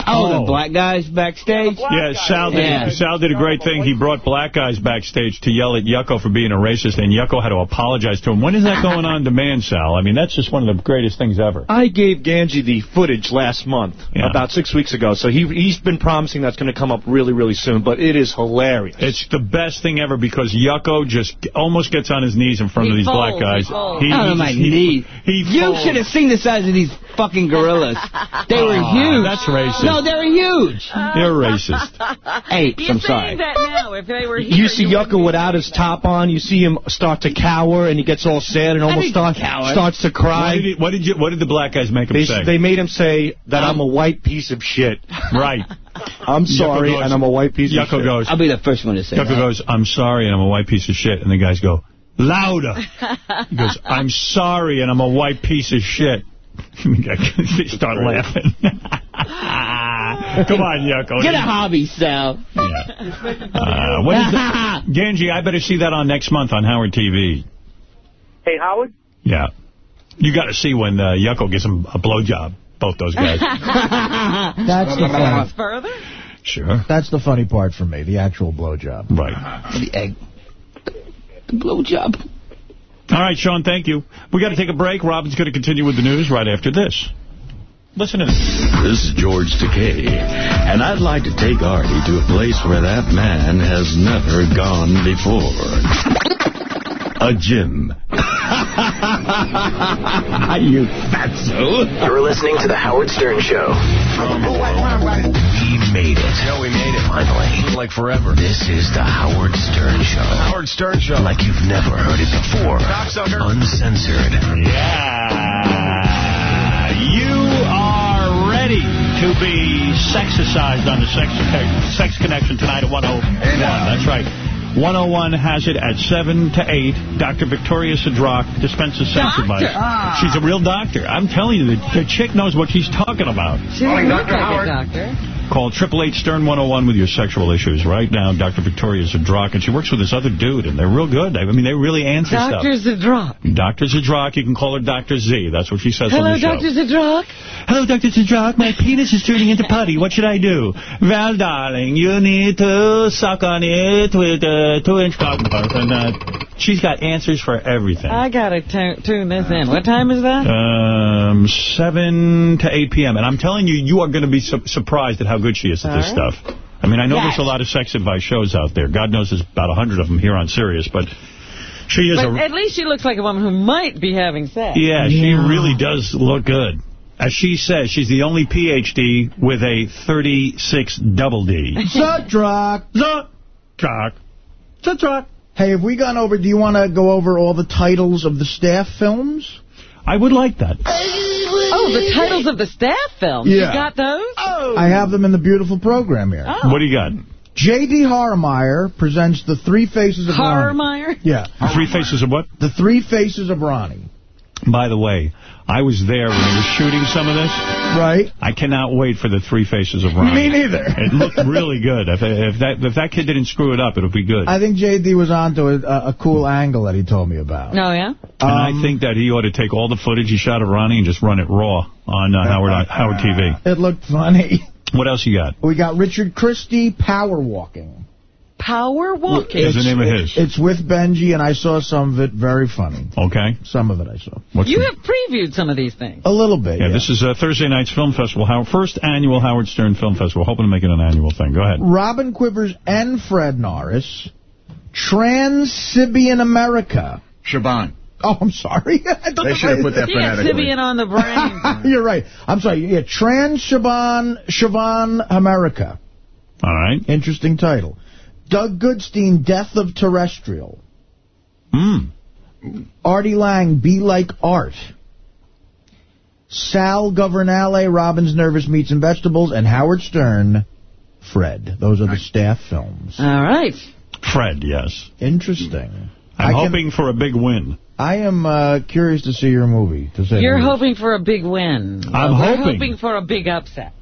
Oh, the oh. black guys backstage? Yeah, Sal did, Yeah. Sal did a great thing. He brought black guys backstage to yell at Yucko for being a racist, and Yucko had to apologize to him. When is that going on demand, Sal? I mean, that's just one of the greatest things ever. I gave Ganji the footage last month, about six weeks ago, so he, he's been promising that's going to come up really, really soon, but it is hilarious. It's the best thing ever because Yucko just almost gets on his knees in front of these black guys. He, on my knees. he you should have seen the size of these fucking gorillas. They were Aw, huge. that's racist. No, they were huge. You're racist. Hey, You're I'm saying sorry. that now. If they were here, You see Yucko without his top on, you see him start to cower, and he gets all sad and almost didn't start, starts to cry. What did, he, what, did you, what did the black guys make him They, say? they made him say that I'm a white piece of shit. Right. I'm sorry, goes- and I'm a white piece of Yucko shit. goes, I'll be the first one to say Yucko that. goes, I'm sorry and I'm a white piece of shit. And the guys go, louder. He goes, I'm sorry and I'm a white piece of shit. They start laughing. Come on, Yucko. Get a hobby, Sal. Uh, what is that? Ganji, I better see that on next month on Howard TV. Hey, Howard? Yeah. You got to see when uh, Yucko gives him a blowjob, both those guys. That's the funny. further? Sure. That's the funny part for me, the actual blowjob. Right. The egg. The blowjob. All right, Sean, thank you. We got to take a break. Robin's going to continue with the news right after this. Listen to this. This is George Takei, and I'd like to take Artie to a place where that man has never gone before. A gym. you fatso. You're listening to The Howard Stern Show. We made it. Yeah, we made it. Finally. Like forever. This is the Howard Stern Show. Howard Stern Show. Like you've never heard it before. Cocksucker. Uncensored. Yeah. You are ready to be sexicized on the Sex, sex Connection tonight at 101. That's right. 101 has it at 7 to 8. Dr. Victoria Zdrok dispenses sex Doctor? advice. Ah. She's a real doctor. I'm telling you, the, the chick knows what she's talking about. She doesn't look like a doctor. Call 888 Stern 101 with your sexual issues. Right now, Dr. Victoria Zdrok, and she works with this other dude, and they're real good. I mean, they really answer Dr. stuff. Zdrok. Dr. Zdrok, you can call her Dr. Z. That's what she says Hello, on the show. Hello, Dr. Zdrok. Hello, Dr. Zdrok. My penis is turning into putty. What should I do? Well, darling, you need to suck on it with a two-inch cotton bud. And uh, she's got answers for everything. I got to tune this in. What time is that? Um, 7 to 8 p.m. And I'm telling you, you are going to be su surprised at how good she is at this All stuff. I mean, I know Yes. there's a lot of sex advice shows out there. God knows there's about a 100 of them here on Sirius, but she is But a... at least she looks like a woman who might be having sex. Yeah, she really does look good. As she says, she's the only PhD with a 36 double D. Zdrok. Zdrok. Zdrok. Hey, have we gone over, do you want to go over all the titles of the staff films? I would like that. Oh, the titles of the staff films. Yeah. You got those? Oh. I have them in the beautiful program here. Oh. What do you got? J.D. Harmeyer presents The Three Faces of Ronnie. Harmeyer? Yeah. The Three Faces of what? The Three Faces of Ronnie. By the way, I was there when they were shooting some of this. Right. I cannot wait for the Three Faces of Ronnie. Me neither. It looked really good. If, if that if that kid didn't screw it up, it'll be good. I think J.D. was onto a, a cool angle that he told me about. Oh, yeah? and I Um, think that he ought to take all the footage he shot of Ronnie and just run it raw on uh, Howard Howard TV. It looked funny. What else you got? We got Richard Christie, Power Walking. Power walking. What's the name of his? It's with Benji, and I saw some of it. Very funny. Okay. Some of it I saw. What's You the- have previewed some of these things. A little bit, yeah, yeah. this is uh, Thursday night's film festival, Howard, first annual Howard Stern Film Festival. Hoping to make it an annual thing. Go ahead. Robin Quivers and Fred Norris. Trans-Sybian America. Shaban. Oh, I'm sorry. I thought They that should have was- put that He got phonetically. Sybian on the brain. You're right. I'm sorry. Yeah, Trans Shaban Shaban America. All right. Interesting title. Doug Goodstein, Death of Terrestrial. Hmm. Artie Lange, Be Like Art. Sal Governale, Robin's Nervous Meats and Vegetables, and Howard Stern, Fred. Those are the staff films. All right. Fred, yes. Interesting. I'm I can- hoping for a big win. I am uh, curious to see your movie. To say You're hoping for a big win. I'm We're hoping. hoping for a big upset.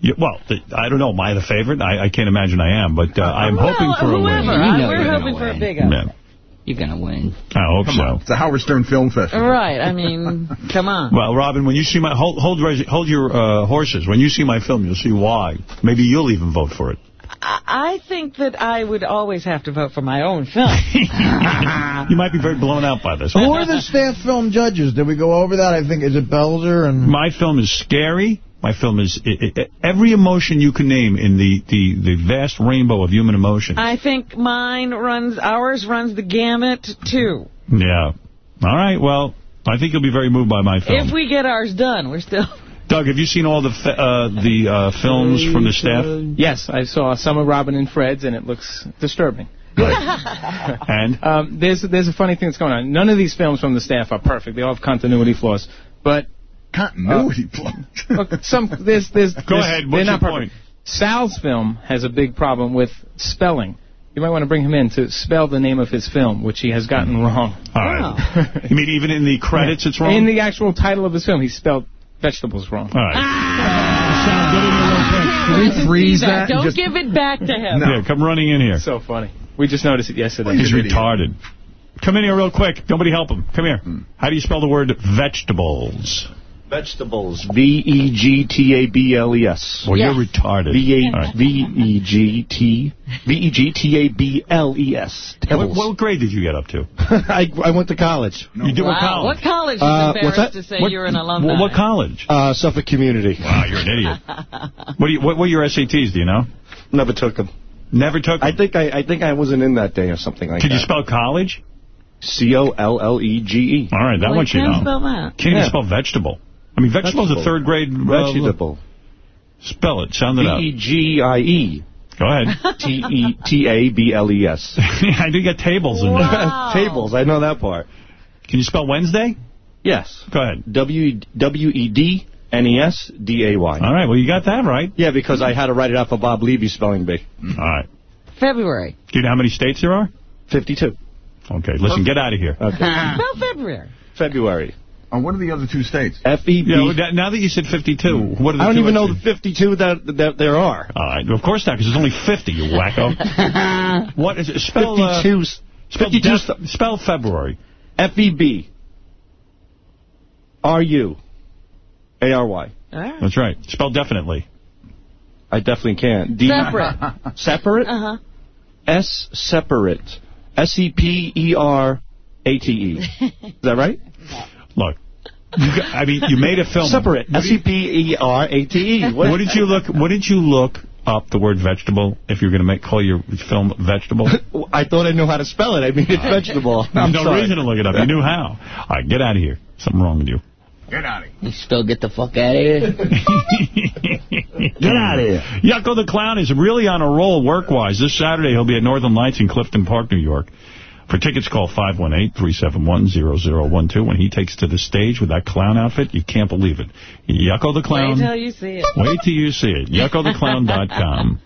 Yeah, well, th- I don't know. Am I the favorite? I, I can't imagine I am, but uh, I'm well, hoping for a win. whoever. I- we're hoping for a big upset. Yeah. You're going to win. I hope Come so. on. It's a Howard Stern Film Festival. Right. I mean, come on. Well, Robin, when you see my hold hold, hold your uh, horses. When you see my film, you'll see why. Maybe you'll even vote for it. I I think that I would always have to vote for my own film. You might be very blown out by this. Who are the staff film judges? Did we go over that? I think, is it Belzer and... My film is scary. My film is i i every emotion you can name in the, the, the vast rainbow of human emotion. I think mine runs, ours runs the gamut, too. Yeah. All right. Well, I think you'll be very moved by my film. If we get ours done, we're still... Doug, have you seen all the uh, the uh, films from the staff? Yes, I saw some of Robin and Fred's, and it looks disturbing. and um, there's there's a funny thing that's going on. None of these films from the staff are perfect. They all have continuity flaws, but continuity uh, flaws. Look, some there's there's Go there's- ahead. They're What's not your perfect. Sal's film has a big problem with spelling. You might want to bring him in to spell the name of his film, which he has gotten mm-hmm. wrong. All right. You mean even in the credits it's wrong? In the actual title of his film, he spelled vegetables wrong. All right. Ah! Can we freeze that? Don't just- give it back to him. Yeah, come running in here. So funny. We just noticed it yesterday. He's retarded. Come in here real quick. Nobody help him. Come here. How do you spell the word vegetables? Vegetables. V-E-G-T-A-B-L-E-S. Well, you're retarded. V-A- All right. V-E-G-T V-E-G-T-A-B-L-E-S. What, what grade did you get up to? I, I went to college. You did what Wow, college? what college is Uh, embarrassed to say What- you're an alumni? What, what college? Uh, Suffolk Community. Wow, you're an idiot. What do you? What were your SATs? Do you know? Never took them. Never took I think I, I think I wasn't in that day or something like Could that. you spell college? C-O-L-L-E-G-E. All right, that Well, one you you can know. spell that. Can't even Yeah. spell vegetable. I mean, vegetable's a third grade. Uh, Vegetable. Spell it. Sound it out. V-E-G-I-E. Go ahead. T-E-T-A-B-L-E-S. I do get tables in there. Tables, I know that part. Can you spell Wednesday? Yes. Go ahead. W W-E-D-N-E-S-D-A-Y. All right, well, you got that right. Yeah, because I had to write it out for Bob Levy's spelling bee. All right. February. Do you know how many states there are? 52. Okay, listen, get out of here. Okay. Spell February. February. And what are the other two states? F-E-B. Yeah, now that you said 52, what are the I don't even know the 52 that, that there are. All right, of course not, because there's only 50, you wacko. what is it? Spell, uh, 52. spell, 52 def- spell February. F-E-B. R-U-A-R-Y. That's right. Spell definitely. I definitely can. D- Separate. Separate? Uh-huh. S separate. S-E-P-E-R-A-T-E. Is that right? Look, you got, I mean, you made a film. Separate. What did you- S-E-P-E-R-A-T-E. What did you look? What did you look up the word vegetable if you're going to make call your film vegetable? I thought I knew how to spell it. I mean, it's vegetable. I'm no sorry. reason to look it up. You knew how. All right, get out of here. Something wrong with you. Get out of here. You still get the fuck out of here? Get out of here. Yucko the Clown is really on a roll work-wise. This Saturday, he'll be at Northern Lights in Clifton Park, New York. For tickets, call 518-371-0012. When he takes to the stage with that clown outfit, you can't believe it. Yucko the Clown. Wait till you see it. Wait till you see it. YuckoTheClown.com.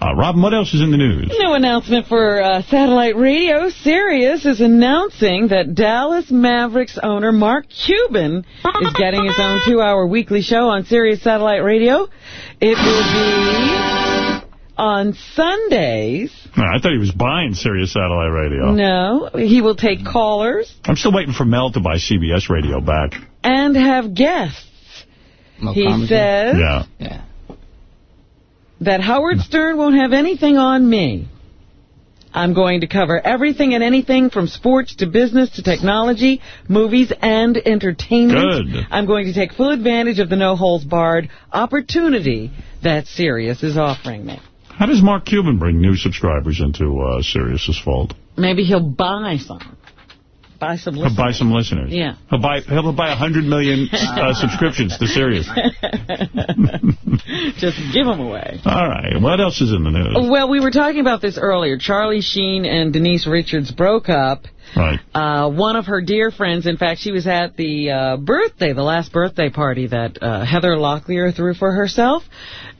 Uh, Robin, what else is in the news? New announcement for uh, satellite radio. Sirius is announcing that Dallas Mavericks owner Mark Cuban is getting his own two-hour weekly show on Sirius Satellite Radio. It will be on Sundays. No, I thought he was buying Sirius Satellite Radio. No, he will take callers I'm still waiting for Mel to buy CBS Radio back. and have guests. No he comedy? says Yeah. Yeah. that Howard Stern won't have anything on me. I'm going to cover everything and anything from sports to business to technology, movies, and entertainment. Good. I'm going to take full advantage of the no-holds-barred opportunity that Sirius is offering me. How does Mark Cuban bring new subscribers into uh, Sirius's fold? Maybe he'll buy some. Buy some He'll listeners. buy some listeners. Yeah. He'll buy he'll buy a hundred million uh, subscriptions to Sirius. Just give them away. All right. What else is in the news? Well, we were talking about this earlier. Charlie Sheen and Denise Richards broke up. Right. Uh, one of her dear friends, in fact, she was at the uh, birthday, the last birthday party that uh, Heather Locklear threw for herself.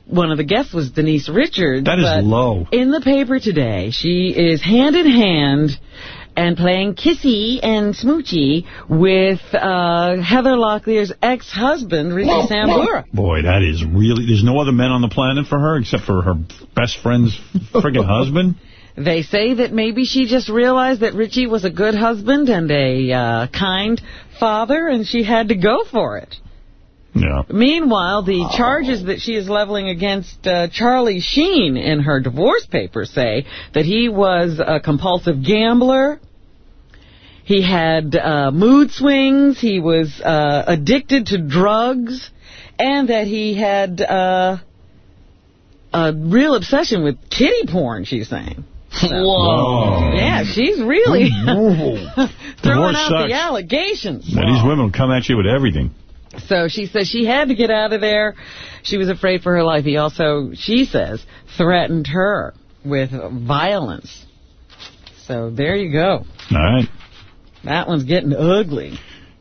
One of the guests was Denise Richards. That is but low. In the paper today, she is hand in hand and playing kissy and smoochy with uh, Heather Locklear's ex-husband, Ricky Sambora. Boy, that is really... There's no other men on the planet for her except for her best friend's friggin' husband? They say that maybe she just realized that Richie was a good husband and a uh, kind father, and she had to go for it. Yeah. Meanwhile, the charges that she is leveling against uh, Charlie Sheen in her divorce papers say that he was a compulsive gambler, he had uh, mood swings, he was uh, addicted to drugs, and that he had uh, a real obsession with kitty porn, she's saying. So- Whoa. Yeah, she's really throwing out sucks. the allegations. Yeah, these women come at you with everything. So she says she had to get out of there. She was afraid for her life. He also, she says, threatened her with violence. So there you go. All right. That one's getting ugly.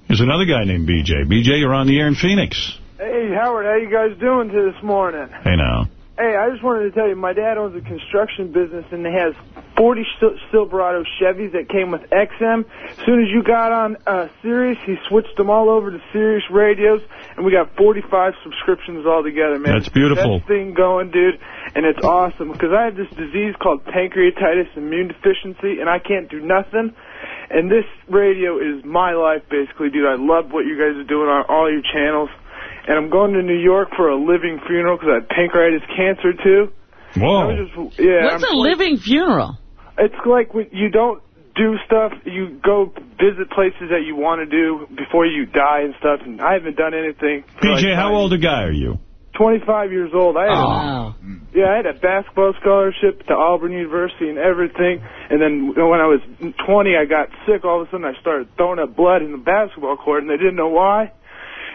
There's another guy named BJ. BJ, you're on the air in Phoenix. Hey, Howard, how you guys doing to this morning? Hey, now. Hey, I just wanted to tell you, my dad owns a construction business, and he has 40 Sil- Silverado Chevys that came with XM. As soon as you got on uh, Sirius, he switched them all over to Sirius radios, and we got 45 subscriptions altogether, man. That's beautiful. Best thing going, dude, and it's awesome, because I have this disease called pancreatitis immune deficiency, and I can't do nothing. And this radio is my life, basically, dude. I love what you guys are doing on all your channels. And I'm going to New York for a living funeral because I have pancreatic cancer, too. Whoa. Just, yeah, What's I'm a living funeral? It's like when you don't do stuff, you go visit places that you want to do before you die and stuff. And I haven't done anything. PJ, like how old a guy are you? 25 years old. I had Oh. a, yeah, I had a basketball scholarship to Auburn University and everything. And then when I was 20, I got sick. All of a sudden, I started throwing up blood in the basketball court, and they didn't know why.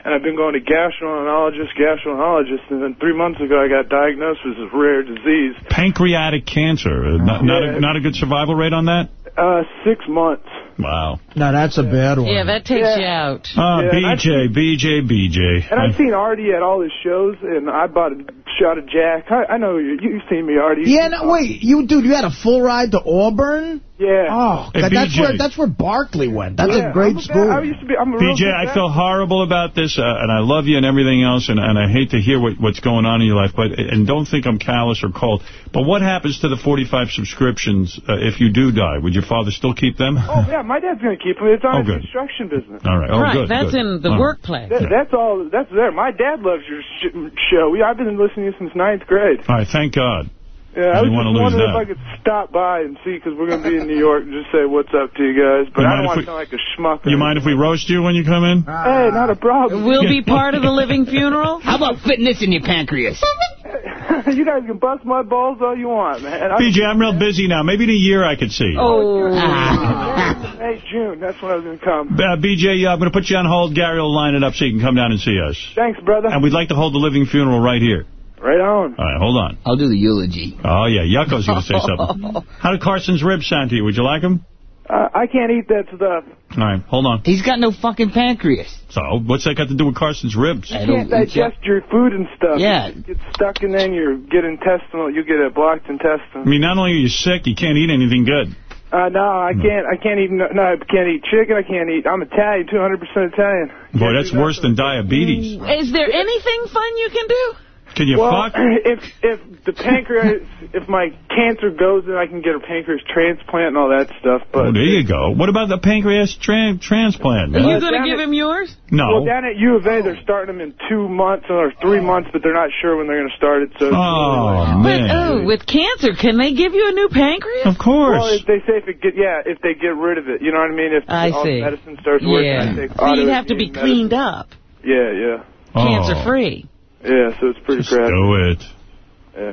And I've been going to gastroenterologist, gastroenterologist, and then three months ago, I got diagnosed with this rare disease. Pancreatic cancer. Uh, Not, not, a, not a good survival rate on that? Uh, six months. Wow. Now, that's a bad one. Yeah, that takes you out. Ah, Yeah, and I BJ, BJ, BJ. And I've seen Artie at all his shows, and I bought a shot of Jack. I, I know you. You've seen me, Artie. Yeah, no, wait, you dude, you had a full ride to Auburn? Yeah. Oh, Hey, that- that's where that's where Barkley went. That's Yeah, a great I'm school. I used to be. I'm a BJ, good I feel horrible about this, uh, and I love you and everything else, and, and I hate to hear what, what's going on in your life, but and don't think I'm callous or cold. But what happens to the 45 subscriptions uh, if you do die? Would your father still keep them? Oh yeah, my dad's gonna keep them. It's on Oh, his good. construction business. All right. Oh, right, good. that's good. in the All right. workplace. That, That's all. That's there. My dad loves your sh- show. We, I've been listening to you since ninth grade. All right, thank God. Yeah, I I was just wanna wondering that. if I could stop by and see because we're gonna be in New York and just say what's up to you guys. But You I mind don't if want we- to sound like a schmuck. You mind if we roast you when you come in? Hey, not a problem. We'll be part of the living funeral. How about fitting this in your pancreas? you guys can bust my balls all you want, man. I- BJ, I'm real busy now. Maybe in a year I could see you. Oh. hey, June. That's when I was gonna come. Uh, BJ, uh, I'm going to put you on hold. Gary will line it up so you can come down and see us. Thanks, brother. And we'd like to hold the living funeral right here. Right on. All right, hold on. I'll do the eulogy. Oh, yeah, Yucko's going to say something. How do Carson's ribs sound to you? Would you like them? Uh, I can't eat that stuff. All right, hold on. He's got no fucking pancreas. So, what's that got to do with Carson's ribs? You can't digest your food and stuff. Yeah. You get stuck and then you get intestinal. You get a blocked intestine. I mean, not only are you sick, you can't eat anything good. Uh, no, I can't. I can't eat. No, no, I can't eat chicken. I can't eat. I'm Italian, 200% Italian. Boy, that's worse than diabetes. Is there anything fun you can do? Can you well, fuck? if if the pancreas, if my cancer goes, then I can get a pancreas transplant and all that stuff. But Oh, there you go. What about the pancreas tran transplant? Are you Uh, going to give at- him yours? No. Well, down at U of A, they're starting them in two months or three months, but they're not sure when they're going to start it. So. it's Oh, But, oh, with cancer, can they give you a new pancreas? Of course. Well, if they say if it get yeah, if they get rid of it, you know what I mean. If I all see. the medicine starts working, Yeah. I take So you'd have to be medicine. cleaned up, Yeah, yeah, cancer-free. Yeah. So it's pretty Just crappy. do it. Yeah.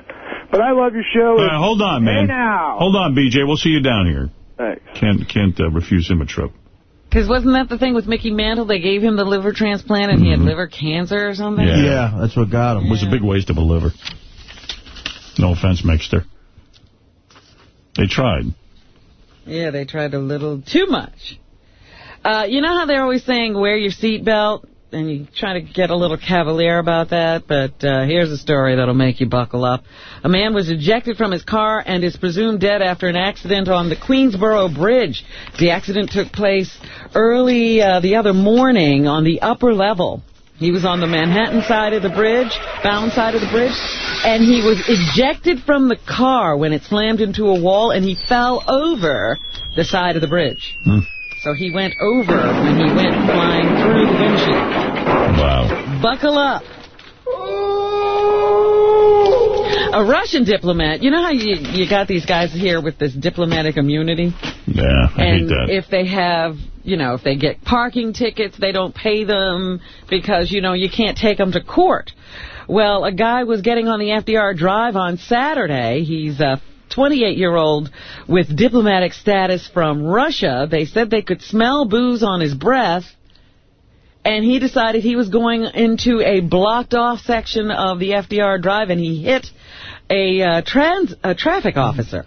But I love your show. All right, hold on, man. Hey now. Hold on, BJ. We'll see you down here. Thanks. Can't can't uh, refuse him a trip. Because wasn't that the thing with Mickey Mantle? They gave him the liver transplant and he had liver cancer or something? Yeah, that's what got him. It was a big waste of a liver. No offense, Mixter. They tried. Yeah, they tried a little too much. Uh, you know how they're always saying, wear your seatbelt? And you try to get a little cavalier about that, but uh, here's a story that'll make you buckle up. A man was ejected from his car and is presumed dead after an accident on the Queensboro Bridge. The accident took place early uh, the other morning on the upper level. He was on the Manhattan side of the bridge, bound side of the bridge, and he was ejected from the car when it slammed into a wall, and he fell over the side of the bridge. So he went over when he went flying through the windshield. Wow. Buckle up. A Russian diplomat, you know how you, you got these guys here with this diplomatic immunity? Yeah, I hate and that. if they have, you know, if they get parking tickets, they don't pay them because, you know, you can't take them to court. Well, a guy was getting on the FDR Drive on Saturday. He's a 28-year-old with diplomatic status from Russia. They said they could smell booze on his breath. And he decided he was going into a blocked-off section of the FDR Drive, and he hit a, uh, trans a traffic officer.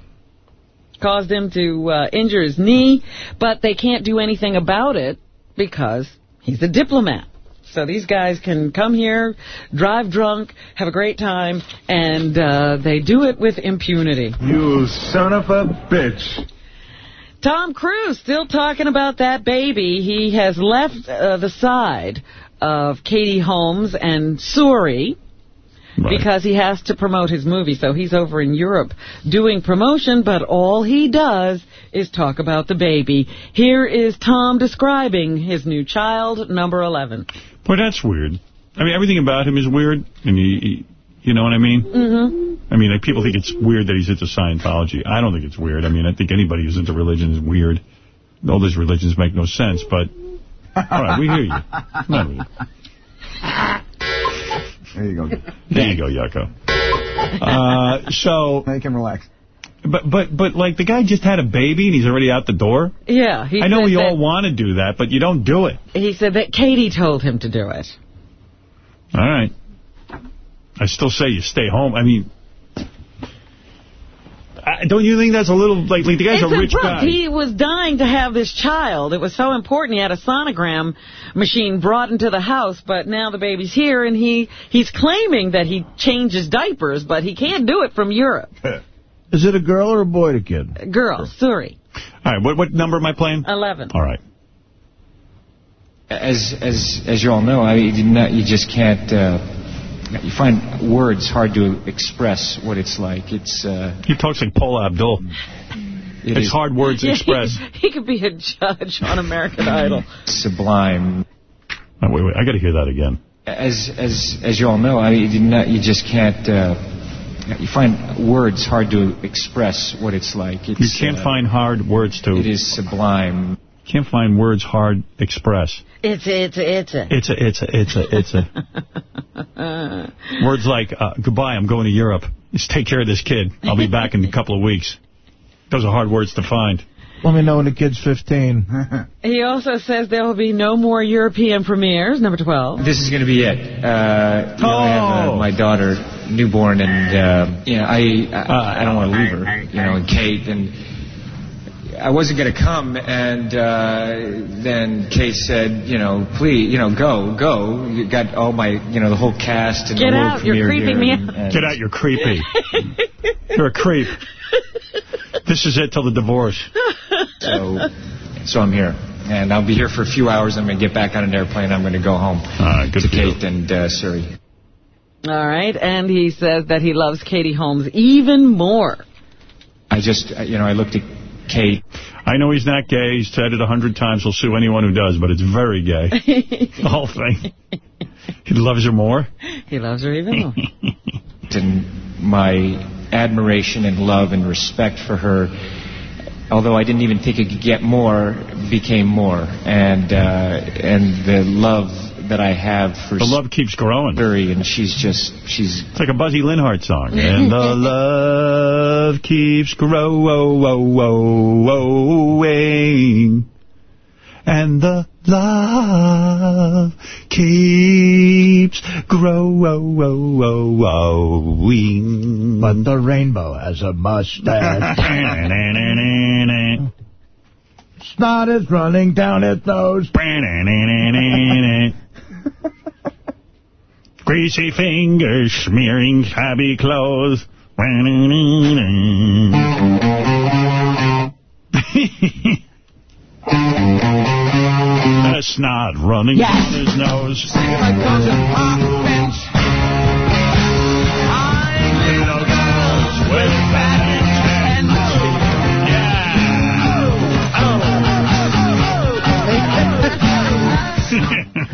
Caused him to uh, injure his knee, but they can't do anything about it because he's a diplomat. So these guys can come here, drive drunk, have a great time, and uh, they do it with impunity. You son of a bitch. Tom Cruise still talking about that baby. He has left uh, the side of Katie Holmes and Suri because he has to promote his movie. So he's over in Europe doing promotion, but all he does is talk about the baby. Here is Tom describing his new child, number 11. Boy, that's weird. I mean, everything about him is weird, and he, he you know what I mean? Mm-hmm. I mean, like, people think it's weird that he's into Scientology. I don't think it's weird. I mean, I think anybody who's into religion is weird. All these religions make no sense, but... All right, we hear you. No, we- There you go. there you go, Yucko. Uh, so... Make him relax. But, but, but, like, the guy just had a baby and he's already out the door? Yeah. He I know we all want to do that, but you don't do it. He said that Katie told him to do it. All right. I still say you stay home. I mean, I, don't you think that's a little, like, like the guy's it's a rich abrupt. guy. He was dying to have this child. It was so important. He had a sonogram machine brought into the house, but now the baby's here, and he he's claiming that he changes diapers, but he can't do it from Europe. Is it a girl or a boy to kid? Girl, Suri, All right, what, what number am I playing? 11. All right. As as as you all know, I mean, you, not, you just can't. Uh, you find words hard to express what it's like. It's. Uh, He talks like Paula Abdul. It it's is- hard words to Yeah, express. He, he could be a judge on American Idol. sublime. Oh, wait, wait, I got to hear that again. As as as you all know, I mean, you, not, you just can't. Uh, you find words hard to express what it's like. It's, You can't uh, find hard words to... It is sublime. Can't find words hard express. It's a, it's a, it's a. It's a, it's a, it's a, it's a. Words like, uh, goodbye, I'm going to Europe. Just take care of this kid. I'll be back in a couple of weeks. Those are hard words to find. Let me know when the kid's 15. He also says there will be no more European premieres, number 12. This is going to be it. Uh, you know, I have uh, my daughter, newborn, and uh, you know, I I, I don't want to leave her. You know, and Kate, and I wasn't going to come, and uh, then Kate said, you know, please, you know, go, go. You got all my, you know, the whole cast and Get the world out, you're premiere creeping me and- out. and- Get out, you're creepy. You're a creep. This is it till the divorce. So, so I'm here. And I'll be here for a few hours. I'm going to get back on an airplane. I'm going to go home good to for you. Kate and uh, Suri. All right, and he says that he loves Katie Holmes even more. I just, uh, you know, I looked at Kate. I know he's not gay. He's said it a hundred times. He'll sue anyone who does, but it's very gay. the whole thing. He loves her more. He loves her even more. and my admiration and love and respect for her, although I didn't even think it could get more, became more. And uh, and the love that I have for The love keeps growing. Suri, and she's just she's It's like a Buzzy Linhart song. and the love keeps growing. And and the love keeps growing. But the rainbow has a mustache. Snot is running down its nose. Greasy fingers smearing shabby clothes. the snot running Yes. down his nose. Little girls with bad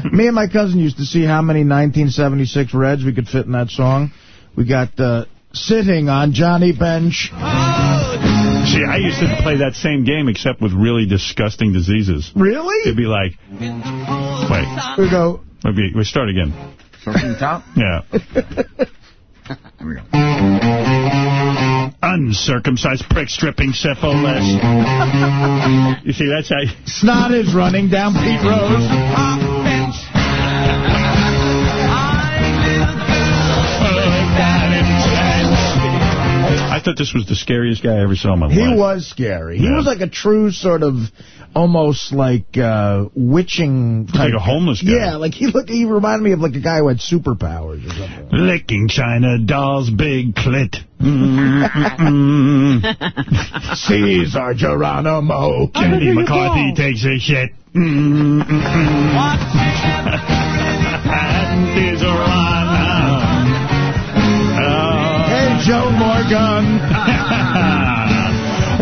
Me and my cousin used to see how many 1976 Reds we could fit in that song. We got uh, Sitting on Johnny Bench. See, I used to play that same game except with really disgusting diseases. Really? It'd be like, wait. We go. Maybe we start again. Start from the top? Yeah. Here we go. Uncircumcised prick stripping syphilis. you see, that's how. You... Snot is running down Pete Rose. I thought this was the scariest guy I ever saw in my He life. He was scary. He was like a true sort of almost like uh, witching type. Like a homeless guy. Yeah, like he looked. He reminded me of like a guy who had superpowers or something. Licking China doll's big clit. Cesar Geronimo. Kennedy McCarthy takes a shit. and Joe Morgan.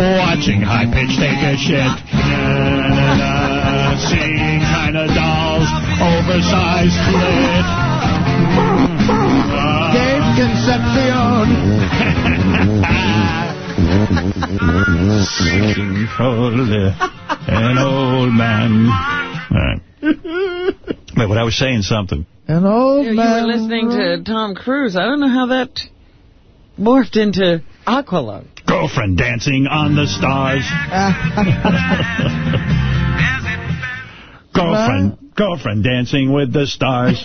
Watching high pitch take a shit. Seeing China dolls oversized clit. Dave Concepcion. Sitting for an old man. All right. Wait, what I was saying something. An old You man. were listening to Tom Cruise. I don't know how that morphed into Aqualung. Girlfriend dancing on the stars. girlfriend, girlfriend dancing with the stars.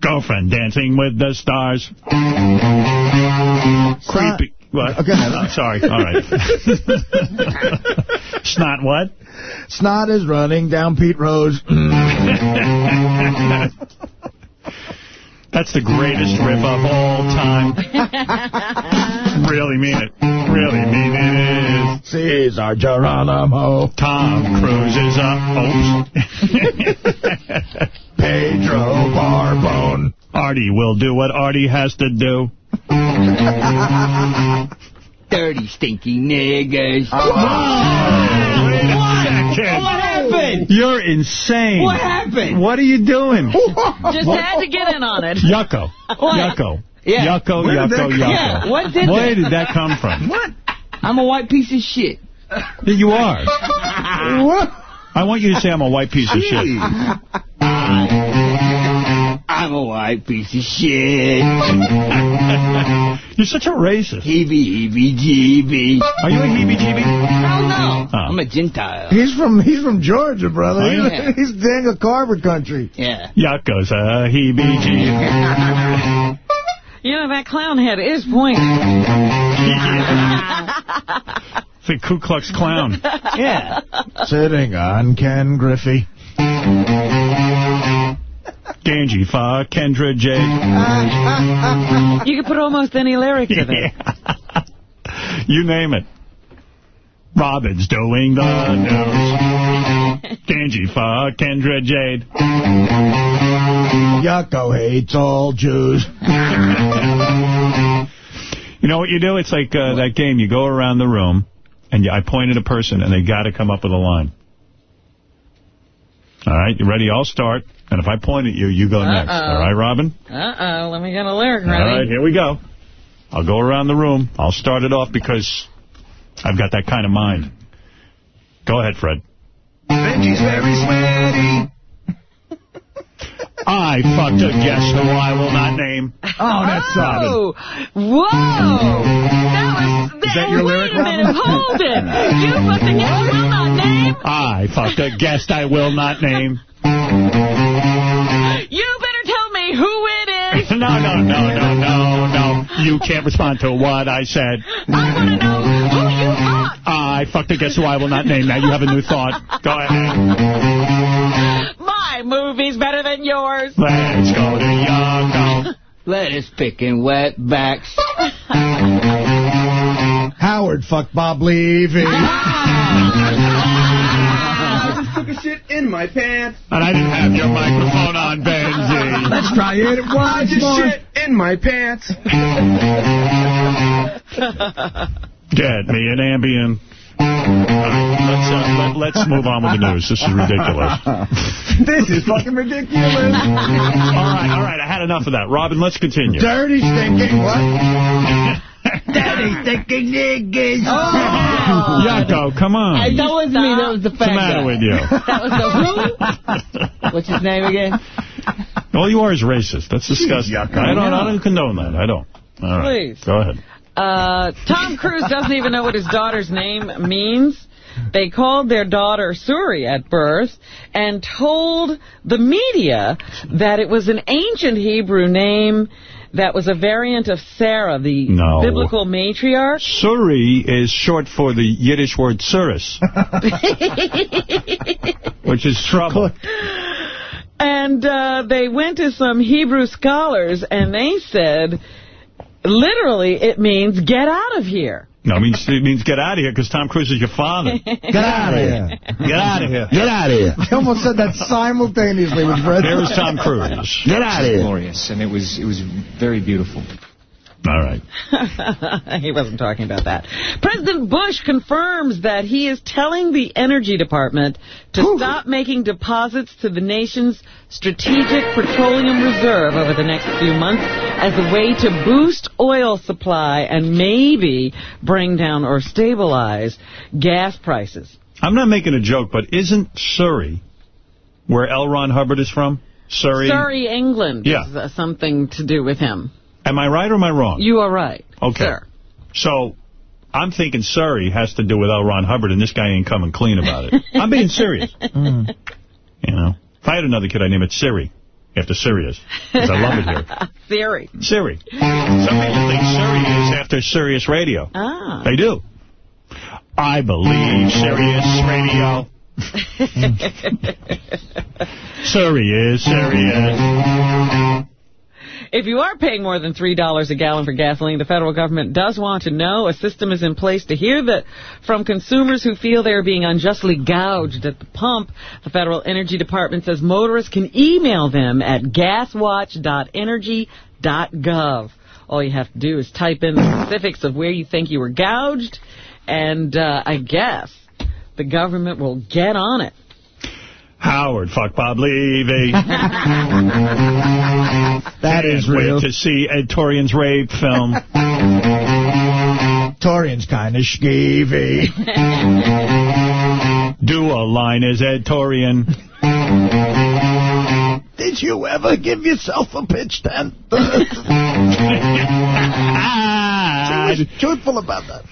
Girlfriend dancing with the stars. Creepy. What? Okay. Oh, sorry. All right. Snot what? Snot is running down Pete Rose. That's the greatest riff of all time. really mean it. Really mean it. Cesar Geronimo. Tom Cruise is a... Oops. Pedro Borbon. Artie will do what Artie has to do. Dirty, stinky niggers. What? What happened? You're insane. What happened? What are you doing? Just had to get in on it. Yucko. What? Yucko. Yeah. Yucko, Where yucko, yucko. Yeah, what did Where that- did that come from? What? I'm a white piece of shit. You are. I want you to say I'm a white piece of shit. I'm a white piece of shit. You're such a racist. Heebie-heebie-jeebie. Are you a heebie-jeebie? Hell no. Oh. I'm a Gentile. He's from he's from Georgia, brother. Oh, he's, yeah. he's Daniel Carver country. Yeah. Yucko's a heebie-jeebie. You know, that clown head is pointy. It's a Ku Klux Klan. Yeah. Sitting on Ken Griffey. Ganji Fa, Kendra J. You could put almost any lyric to that. You name it. Robin's doing the news. Ganji Fa, Kendra Jade. Yucko hates all Jews. You know what you do? It's like uh, that game. You go around the room, and you, I point at a person, and they got to come up with a line. All right, you ready? I'll start. And if I point at you, you go next. Uh-oh. All right, Robin? Uh-oh, let me get a lyric right. All right, here we go. I'll go around the room. I'll start it off because I've got that kind of mind. Go ahead, Fred. Benji's very sweaty. I fucked a guest who I will not name. Oh, that's Robin. Oh, whoa. That was... Is that your wait lyric, a minute, hold it. You fucked a guest who will not name? I fucked a guest I will not name. You better tell me who it is. No, no, no, no, no, no. You can't respond to what I said. I want to know who you fucked. I fucked a guest who I will not name. Now you have a new thought. Go ahead. My movie's better than yours. Let's go to Yucko. Lettuce picking wetbacks. Howard fucked Bob Levy. Ah! I just took a shit in my pants. And I didn't have your microphone on, Benji. Let's try it I just more. shit in my pants. Get me an Ambien. All right, let's, uh, let, let's move on with the news. This is ridiculous. this is fucking ridiculous. All right, all right. I had enough of that. Robin, let's continue. Dirty stinking what? Dirty stinking niggas. Oh. Yucko, come on. Hey, that wasn't me. That was the What's fat the matter guy. with you? That was the who? What's his name again? All you are is racist. That's disgusting. I don't, I don't condone that. I don't. All right. Please. Go ahead. Uh, Tom Cruise doesn't even know what his daughter's name means. They called their daughter Suri at birth and told the media that it was an ancient Hebrew name that was a variant of Sarah, the No. biblical matriarch. Suri is short for the Yiddish word surus, which is trouble. And uh, they went to some Hebrew scholars, and they said, literally, it means get out of here. No, it means, it means get out of here because Tom Cruise is your father. Get out of here. Get out of here. Get out of here. I almost said that simultaneously with Fred. There is Tom Cruise. Get out of here. Glorious, and it was it was very beautiful. All right. he wasn't talking about that. President Bush confirms that he is telling the Energy Department to stop making deposits to the nation's Strategic Petroleum Reserve over the next few months as a way to boost oil supply and maybe bring down or stabilize gas prices. I'm not making a joke, but isn't Surrey where L. Ron Hubbard is from? Surrey? Surrey, England Yeah. is uh, something to do with him. Am I right or am I wrong? You are right. Okay. Sir. So I'm thinking Surrey has to do with L. Ron Hubbard, and this guy ain't coming clean about it. I'm being serious. Mm. You know, if I had another kid, I'd name it Siri, after Sirius, because I love it here. Siri. Siri. Some people think Surrey is after Sirius Radio. Ah. They do. I believe Sirius Radio. Surrey is Sirius. If you are paying more than $3 a gallon for gasoline, the federal government does want to know. A system is in place to hear that from consumers who feel they are being unjustly gouged at the pump. The Federal Energy Department says motorists can email them at gaswatch.energy.gov. All you have to do is type in the specifics of where you think you were gouged, and uh, I guess the government will get on it. Howard, fuck Bob Levy. That is Can't real. Wait to see Ed Torian's rape film. Torian's kind of skeevy. Do a line as Ed Torian. Did you ever give yourself a pitch tent? she was truthful about that.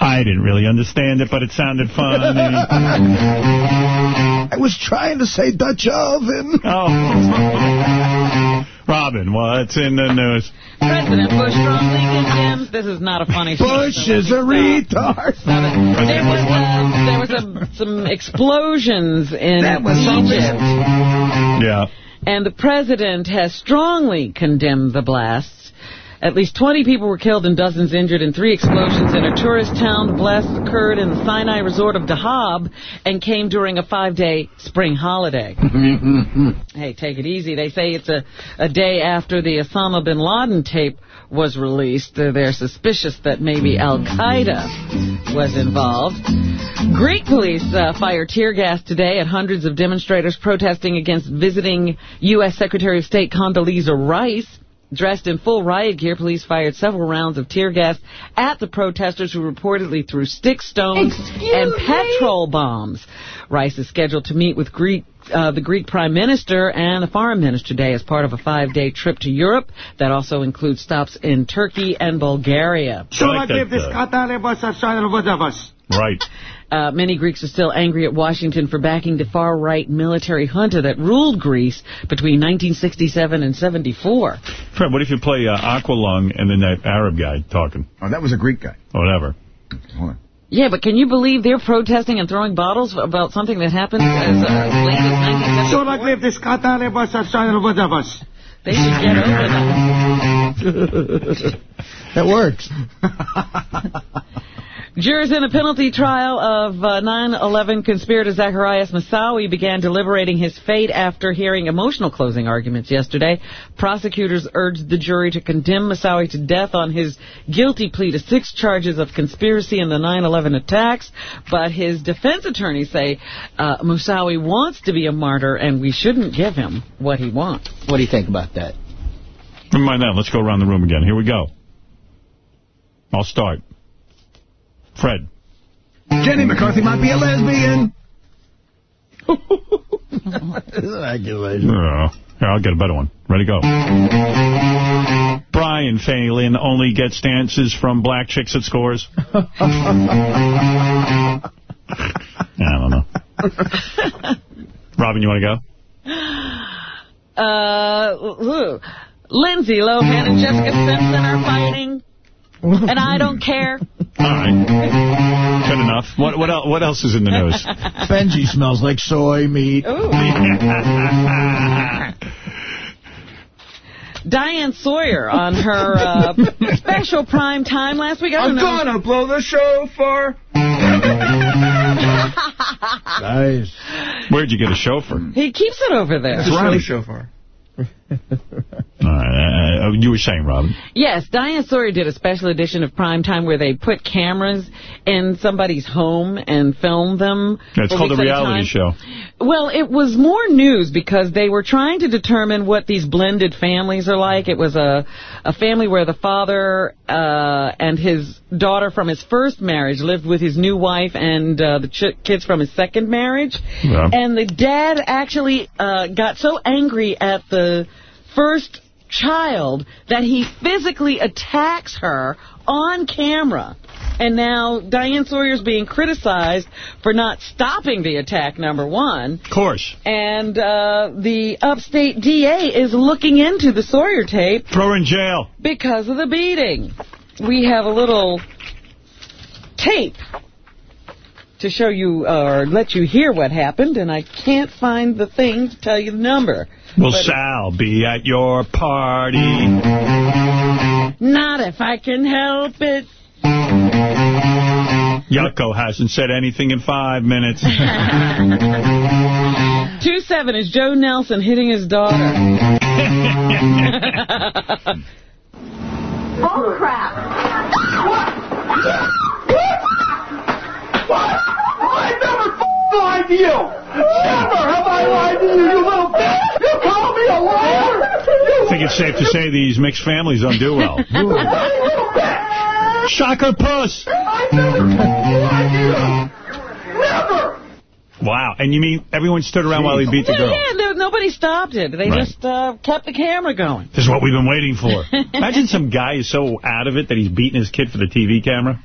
I didn't really understand it, but it sounded funny. I was trying to say Dutch oven. Oh. Robin, what's in the news? President Bush strongly condemns. This is not a funny Bush is a retard. There was, uh, there was a, some explosions in That was Egypt, Yeah. and the president has strongly condemned the blasts. At least 20 people were killed and dozens injured in three explosions in a tourist town. The blasts occurred in the Sinai resort of Dahab and came during a five-day spring holiday. hey, take it easy. They say it's a, a day after the Osama bin Laden tape was released. They're, they're suspicious that maybe Al-Qaeda was involved. Greek police uh, fired tear gas today at hundreds of demonstrators protesting against visiting U.S. Secretary of State Condoleezza Rice. Dressed in full riot gear, police fired several rounds of tear gas at the protesters who reportedly threw stick stones Excuse and me? petrol bombs. Rice is scheduled to meet with Greek, uh, the Greek Prime Minister and the Foreign Minister today as part of a five-day trip to Europe. That also includes stops in Turkey and Bulgaria. Right. Uh, many Greeks are still angry at Washington for backing the far-right military junta that ruled Greece between 1967 and 74. Fred, what if you play uh, Aqualung and then that Arab guy talking? Oh, that was a Greek guy. Whatever. Yeah, but can you believe they're protesting and throwing bottles about something that happened as uh, late as 1974? They should get over that. That works. Jurors in a penalty trial of uh, 9-11 conspirator Zacarias Moussaoui began deliberating his fate after hearing emotional closing arguments yesterday. Prosecutors urged the jury to condemn Moussaoui to death on his guilty plea to six charges of conspiracy in the 9-11 attacks, but his defense attorneys say uh, Moussaoui wants to be a martyr and we shouldn't give him what he wants. What do you think about that? Never mind that. Let's go around the room again. Here we go. I'll start. Fred. Jenny McCarthy might be a lesbian. Speculation. Uh, here, I'll get a better one. Ready, to go. Brian Phelan only gets dances from black chicks at scores. I don't know. Robin, you want to go? Uh, ooh. Lindsay Lohan and Jessica Simpson are fighting, and I don't care. All right. Good enough. What what else, what else is in the news? Benji smells like soy meat. Diane Sawyer on her uh, special prime time last week. I don't I'm know. gonna blow the shofar. Nice. Where'd you get a chauffeur? He keeps it over there. It's Ronnie shofar. All right. Uh, you were saying, Robin. Yes, Diane Sawyer did a special edition of Prime Time where they put cameras in somebody's home and filmed them. Yeah, it's called a reality show. Well, it was more news because they were trying to determine what these blended families are like. It was a a family where the father uh, and his daughter from his first marriage lived with his new wife and uh, the ch- kids from his second marriage. Yeah. And the dad actually uh, got so angry at the first child that he physically attacks her on camera. And now Diane Sawyer's being criticized for not stopping the attack, number one. Of course. And uh, the upstate DA is looking into the Sawyer tape Throw in jail. because of the beating. We have a little tape to show you or let you hear what happened, and I can't find the thing to tell you the number. Will But- Sal be at your party? Not if I can help it. Yucko hasn't said anything in five minutes. 2-7 is Joe Nelson hitting his daughter. Oh, crap. I never f- lied to you. Never have I lied to you, you little bitch. You call me a liar. I think it's safe to say these mixed families don't do well. Shocker puss. I never lied to you. Never. Wow. And you mean everyone stood around while he beat the girl? yeah, no, nobody stopped it. They Right. just uh, kept the camera going. This is what we've been waiting for. Imagine some guy is so out of it that he's beating his kid for the TV camera.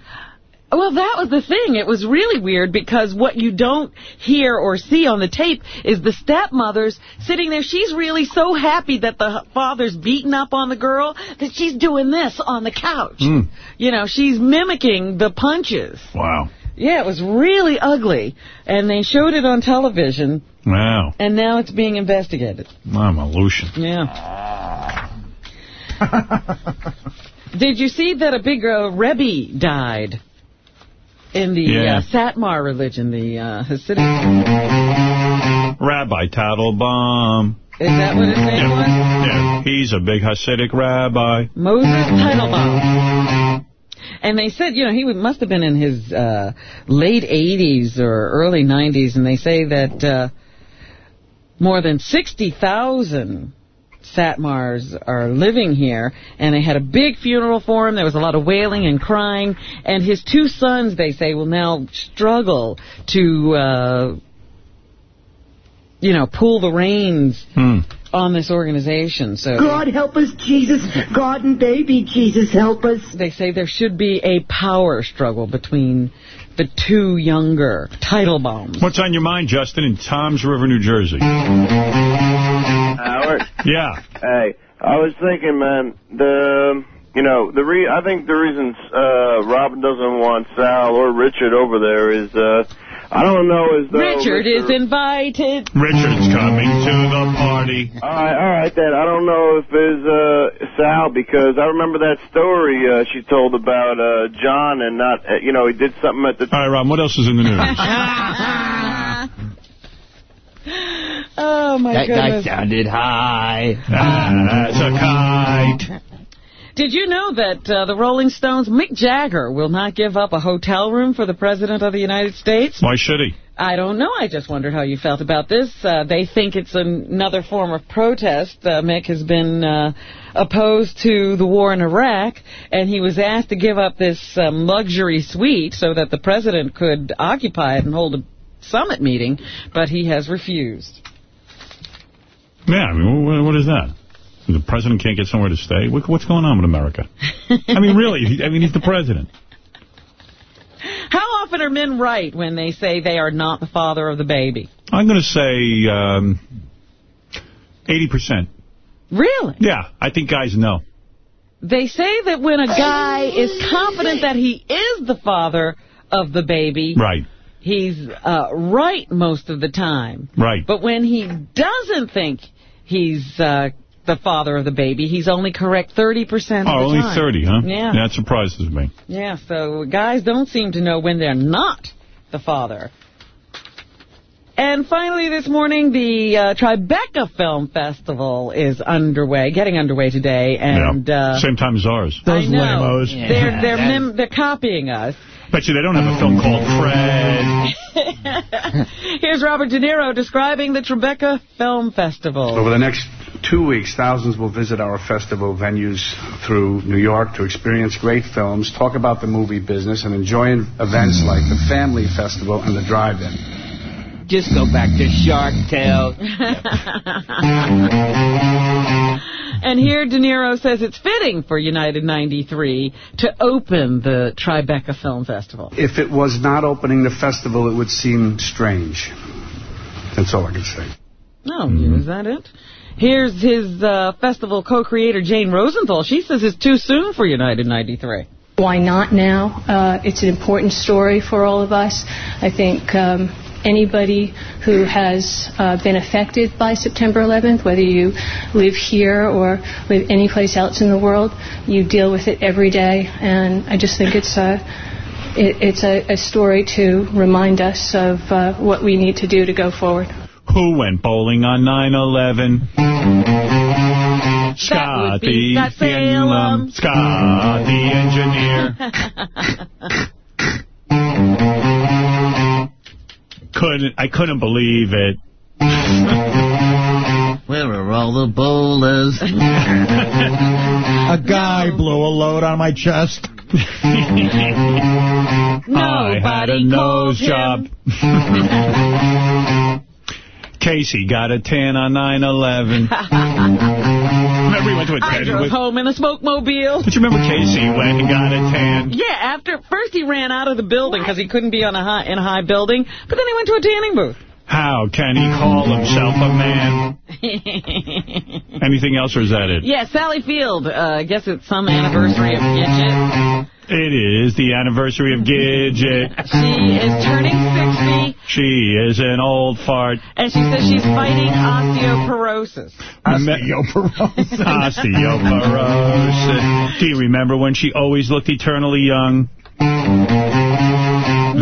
Well, that was the thing. It was really weird because what you don't hear or see on the tape is the stepmother's sitting there. She's really so happy that the father's beating up on the girl that she's doing this on the couch. You know, she's mimicking the punches. Wow. Yeah, it was really ugly. And they showed it on television, Wow. and now it's being investigated. I'm a Lucian. Yeah. Did you see that a big uh, Rebbe died in the Yeah. uh, Satmar religion, the uh, Hasidic? Rabbi Tattlebaum. Is that what his name was? Yeah, he's a big Hasidic rabbi. Moses Teitelbaum. And they said, you know, he must have been in his uh, late 80s or early 90s, and they say that uh, more than 60,000 Satmars are living here, and they had a big funeral for him. There was a lot of wailing and crying, and his two sons, they say, will now struggle to, uh, you know, pull the reins Hmm. on this organization. So God help us, Jesus. God and baby Jesus help us. they say there should be a power struggle between the two younger Teitelbaums. What's on your mind, Justin, in Toms River, New Jersey? Howard. Yeah. Hey, I was thinking, man, the you know the re I think the reason uh, Robin doesn't want Sal or Richard over there is uh, I don't know as though Richard is invited. Richard's coming to the party. All right, all right then. I don't know if it's uh, Sal because I remember that story uh, she told about uh, John and not uh, you know he did something at the. All right, Rob, what else is in the news? Oh, my God. that guy sounded high. That's a kite. Did you know that uh, the Rolling Stones, Mick Jagger, will not give up a hotel room for the President of the United States? Why should he? I don't know. I just wondered how you felt about this. Uh, they think it's an another form of protest. Uh, Mick has been uh, opposed to the war in Iraq, and he was asked to give up this um, luxury suite so that the president could occupy it and hold a summit meeting, but he has refused. Yeah, I mean, wh- what is that? The president can't get somewhere to stay? What- What's going on with America? I mean, really, I mean, he's the president. How often are men right when they say they are not the father of the baby? I'm going to say um, 80%. Really? Yeah, I think guys know. They say that when a guy is confident that he is the father of the baby, Right, he's uh, right most of the time. right. But when he doesn't think he's uh, the father of the baby, he's only correct 30% of the Oh, only time. 30, huh? Yeah. That surprises me. Yeah, so guys don't seem to know when they're not the father. And finally this morning, the uh, Tribeca Film Festival is underway, getting underway today. And yeah. uh, Same time as ours. I know. They're, they're, mim- they're copying us. Bet you they don't have a film called Fred. Here's Robert De Niro describing the Tribeca Film Festival. Over the next two weeks, thousands will visit our festival venues through New York to experience great films, talk about the movie business, and enjoy events like the Family Festival and the Drive-In. Just go back to Shark Tale. And here De Niro says it's fitting for United 93 to open the Tribeca Film Festival. If it was not opening the festival, it would seem strange. That's all I can say. Oh, is that it? Here's his uh, festival co-creator, Jane Rosenthal. She says it's too soon for United 93. Why not now? Uh, it's an important story for all of us. I think um, anybody who has uh, been affected by September 11th, whether you live here or live anyplace else in the world, you deal with it every day. And I just think it's a it, it's a, a story to remind us of uh, what we need to do to go forward. Who went bowling on 9/11? Scott be the Scott Salem. Scott the engineer. couldn't I couldn't believe it. Where are all the bowlers? A guy blew a load on my chest. I had a nose job. Casey got a tan on 9/11. remember he went to a I tan drove with... home in a smoke mobile. Don't you remember Casey went and got a tan? Yeah, after first he ran out of the building because he couldn't be on a high in a high building, but then he went to a tanning booth. How can he call himself a man? Anything else, or is that it? yeah, Sally Field. Uh, I guess it's some anniversary of Gidget. It is the anniversary of Gidget. She is turning 60, She is an old fart. and she says she's fighting osteoporosis. Osteoporosis. Osteoporosis. Do you remember when she always looked eternally young?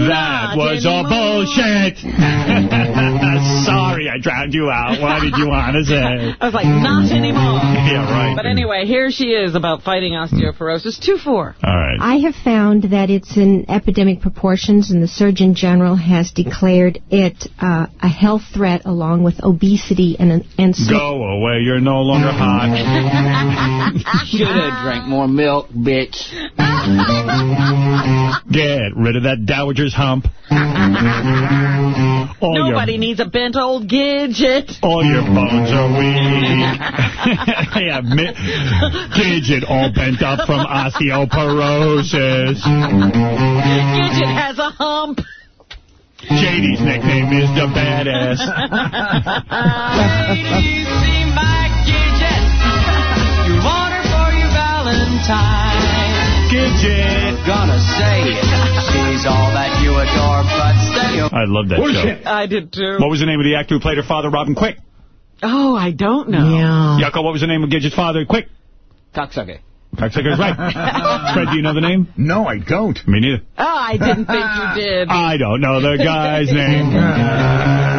That was all bullshit. Sorry, sorry I drowned you out. What did you want to say? I was like, not anymore. Yeah, right. But anyway, here she is about fighting osteoporosis. 2-4. All right. I have found that it's in epidemic proportions, and the Surgeon General has declared it uh, a health threat along with obesity and and Go away. You're no longer hot. Should have drank more milk, bitch. Get rid of that dowager's hump. All your Nobody needs a bent old gidget. All your bones are weak. yeah, Gidget all bent up from osteoporosis. Gidget has a hump. JD's nickname is the badass. Ladies, see my Gidget. You want her for your Valentine. Gidget. Gonna say it. She's all that you adore, but stay. I love that show. I did too. What was the name of the actor who played her father, Robin Quick? Oh, I don't know. Yucko, what was the name of Gidget's father? Quick. Cocksucker. Cocksucker's right. Fred, do you know the name? No, I don't. Me neither. Oh, I didn't think you did. I don't know the guy's name.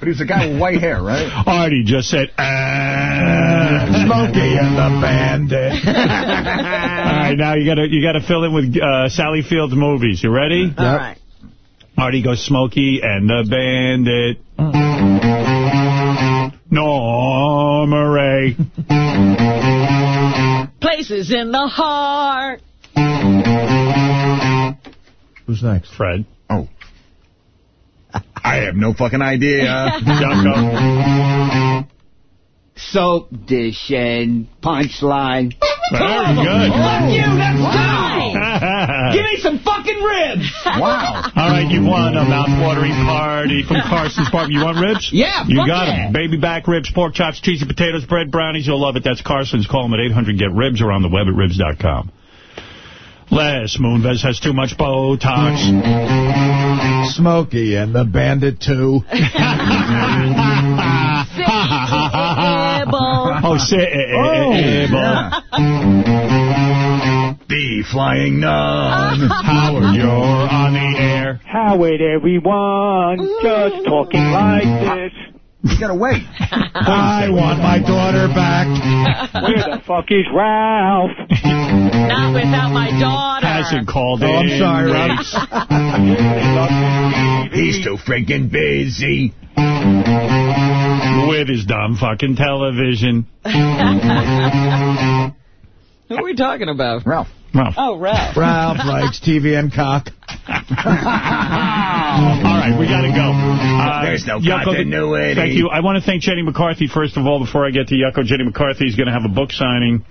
But he's a guy with white hair, right? Artie just said, ah. Smokey and the Bandit. All right, now you gotta you gotta fill in with uh, Sally Field's movies. You ready? All right. Artie goes Smokey and the Bandit. Norma Rae. Places in the heart. Who's next? Fred. I have no fucking idea. Soap dish and punchline. Very good. Fuck you, that's die! Give me some fucking ribs! Wow. All right, you won a mouth-watering party from Carson's Barbecue. You want ribs? Yeah, You fuck got yeah. them. Baby back ribs, pork chops, cheesy potatoes, bread brownies. You'll love it. That's Carson's. Call them at 800-GET-RIBS or on the web at ribs.com. Les Moonves has too much Botox. Smokey and the Bandit 2. oh, say, The Flying Nun. Howard, you're on the air. Howard, everyone, just talking like this. You gotta wait. I want my daughter back. Where the fuck is Ralph? Not without my daughter. Hasn't called Oh, in. I'm sorry, Ralph. He's too freaking busy. With his dumb fucking television. Who are we talking about? Ralph. Ralph. Oh, Ralph. Ralph likes TV and cock. All right, we got to go. Uh, There's no Yucko, continuity. Thank you. I want to thank Jenny McCarthy, first of all, before I get to Yucko. Jenny McCarthy is going to have a book signing.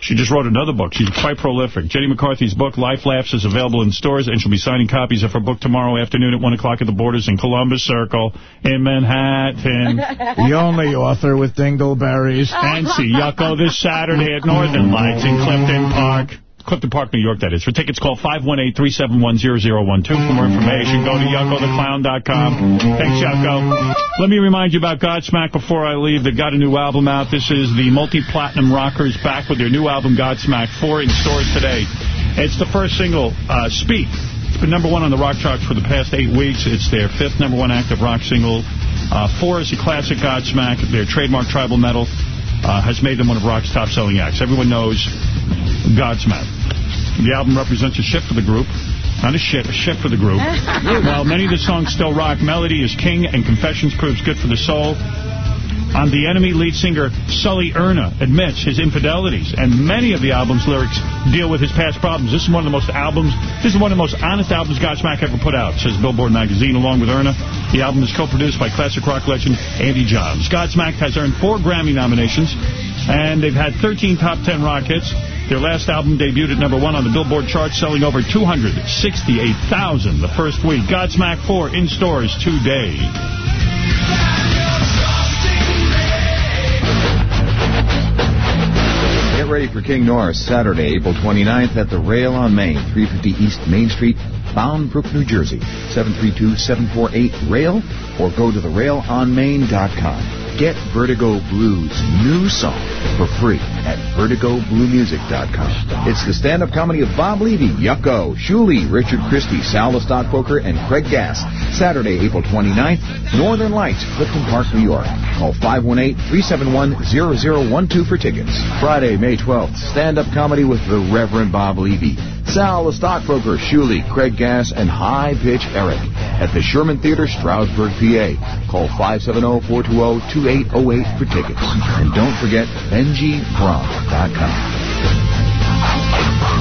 She just wrote another book. She's quite prolific. Jenny McCarthy's book, Life Laughs, is available in stores, and she'll be signing copies of her book tomorrow afternoon at 1 o'clock at the Borders in Columbus Circle in Manhattan. The only author with dingleberries. and see Yucko this Saturday at Northern Lights in Clifton Park. Clifton Park, New York, that is. For tickets, call 518-371-0012. For more information, go to yuckotheclown.com. Thanks, Yucko. Let me remind you about Godsmack before I leave. They've got a new album out. This is the multi-platinum rockers back with their new album, Godsmack, four in stores today. It's the first single, uh, Speak. It's been number one on the rock charts for the past eight weeks. It's their fifth number one active rock single. Uh, four is a classic Godsmack. Their trademark tribal metal uh, has made them one of rock's top-selling acts. Everyone knows Godsmack. The album represents a shift for the group. Not a shit, a shift for the group. While many of the songs still rock, melody is king and confessions proves good for the soul. On The Enemy, lead singer Sully Erna admits his infidelities, and many of the album's lyrics deal with his past problems. This is one of the most albums, this is one of the most honest albums Godsmack ever put out, says Billboard magazine, along with Erna. The album is co-produced by classic rock legend Andy Johns. Godsmack has earned four Grammy nominations, and they've had 13 top 10 rock hits. Their last album debuted at number one on the Billboard chart, selling over 268,000 the first week. Godsmack 4 in stores today. Ready for King Norris Saturday, April 29th at the Rail on Main, 350 East Main Street, Bound Brook, New Jersey. 732-748-RAIL or go to therailonmain.com. Get Vertigo Blues' new song for free at vertigobluemusic.com. It's the stand-up comedy of Bob Levy, Yucko, Shuli, Richard Christie, Sal the and Craig Gass. Saturday, April 29th, Northern Lights, Clifton Park, New York. Call 518-371-0012 for tickets. Friday, May 12th, stand-up comedy with the Reverend Bob Levy. Sal the stockbroker, Shuli, Craig Gass, and High Pitch Eric at the Sherman Theater, Stroudsburg, PA. Call 570-420-2808 for tickets. And don't forget BenjiBrom.com.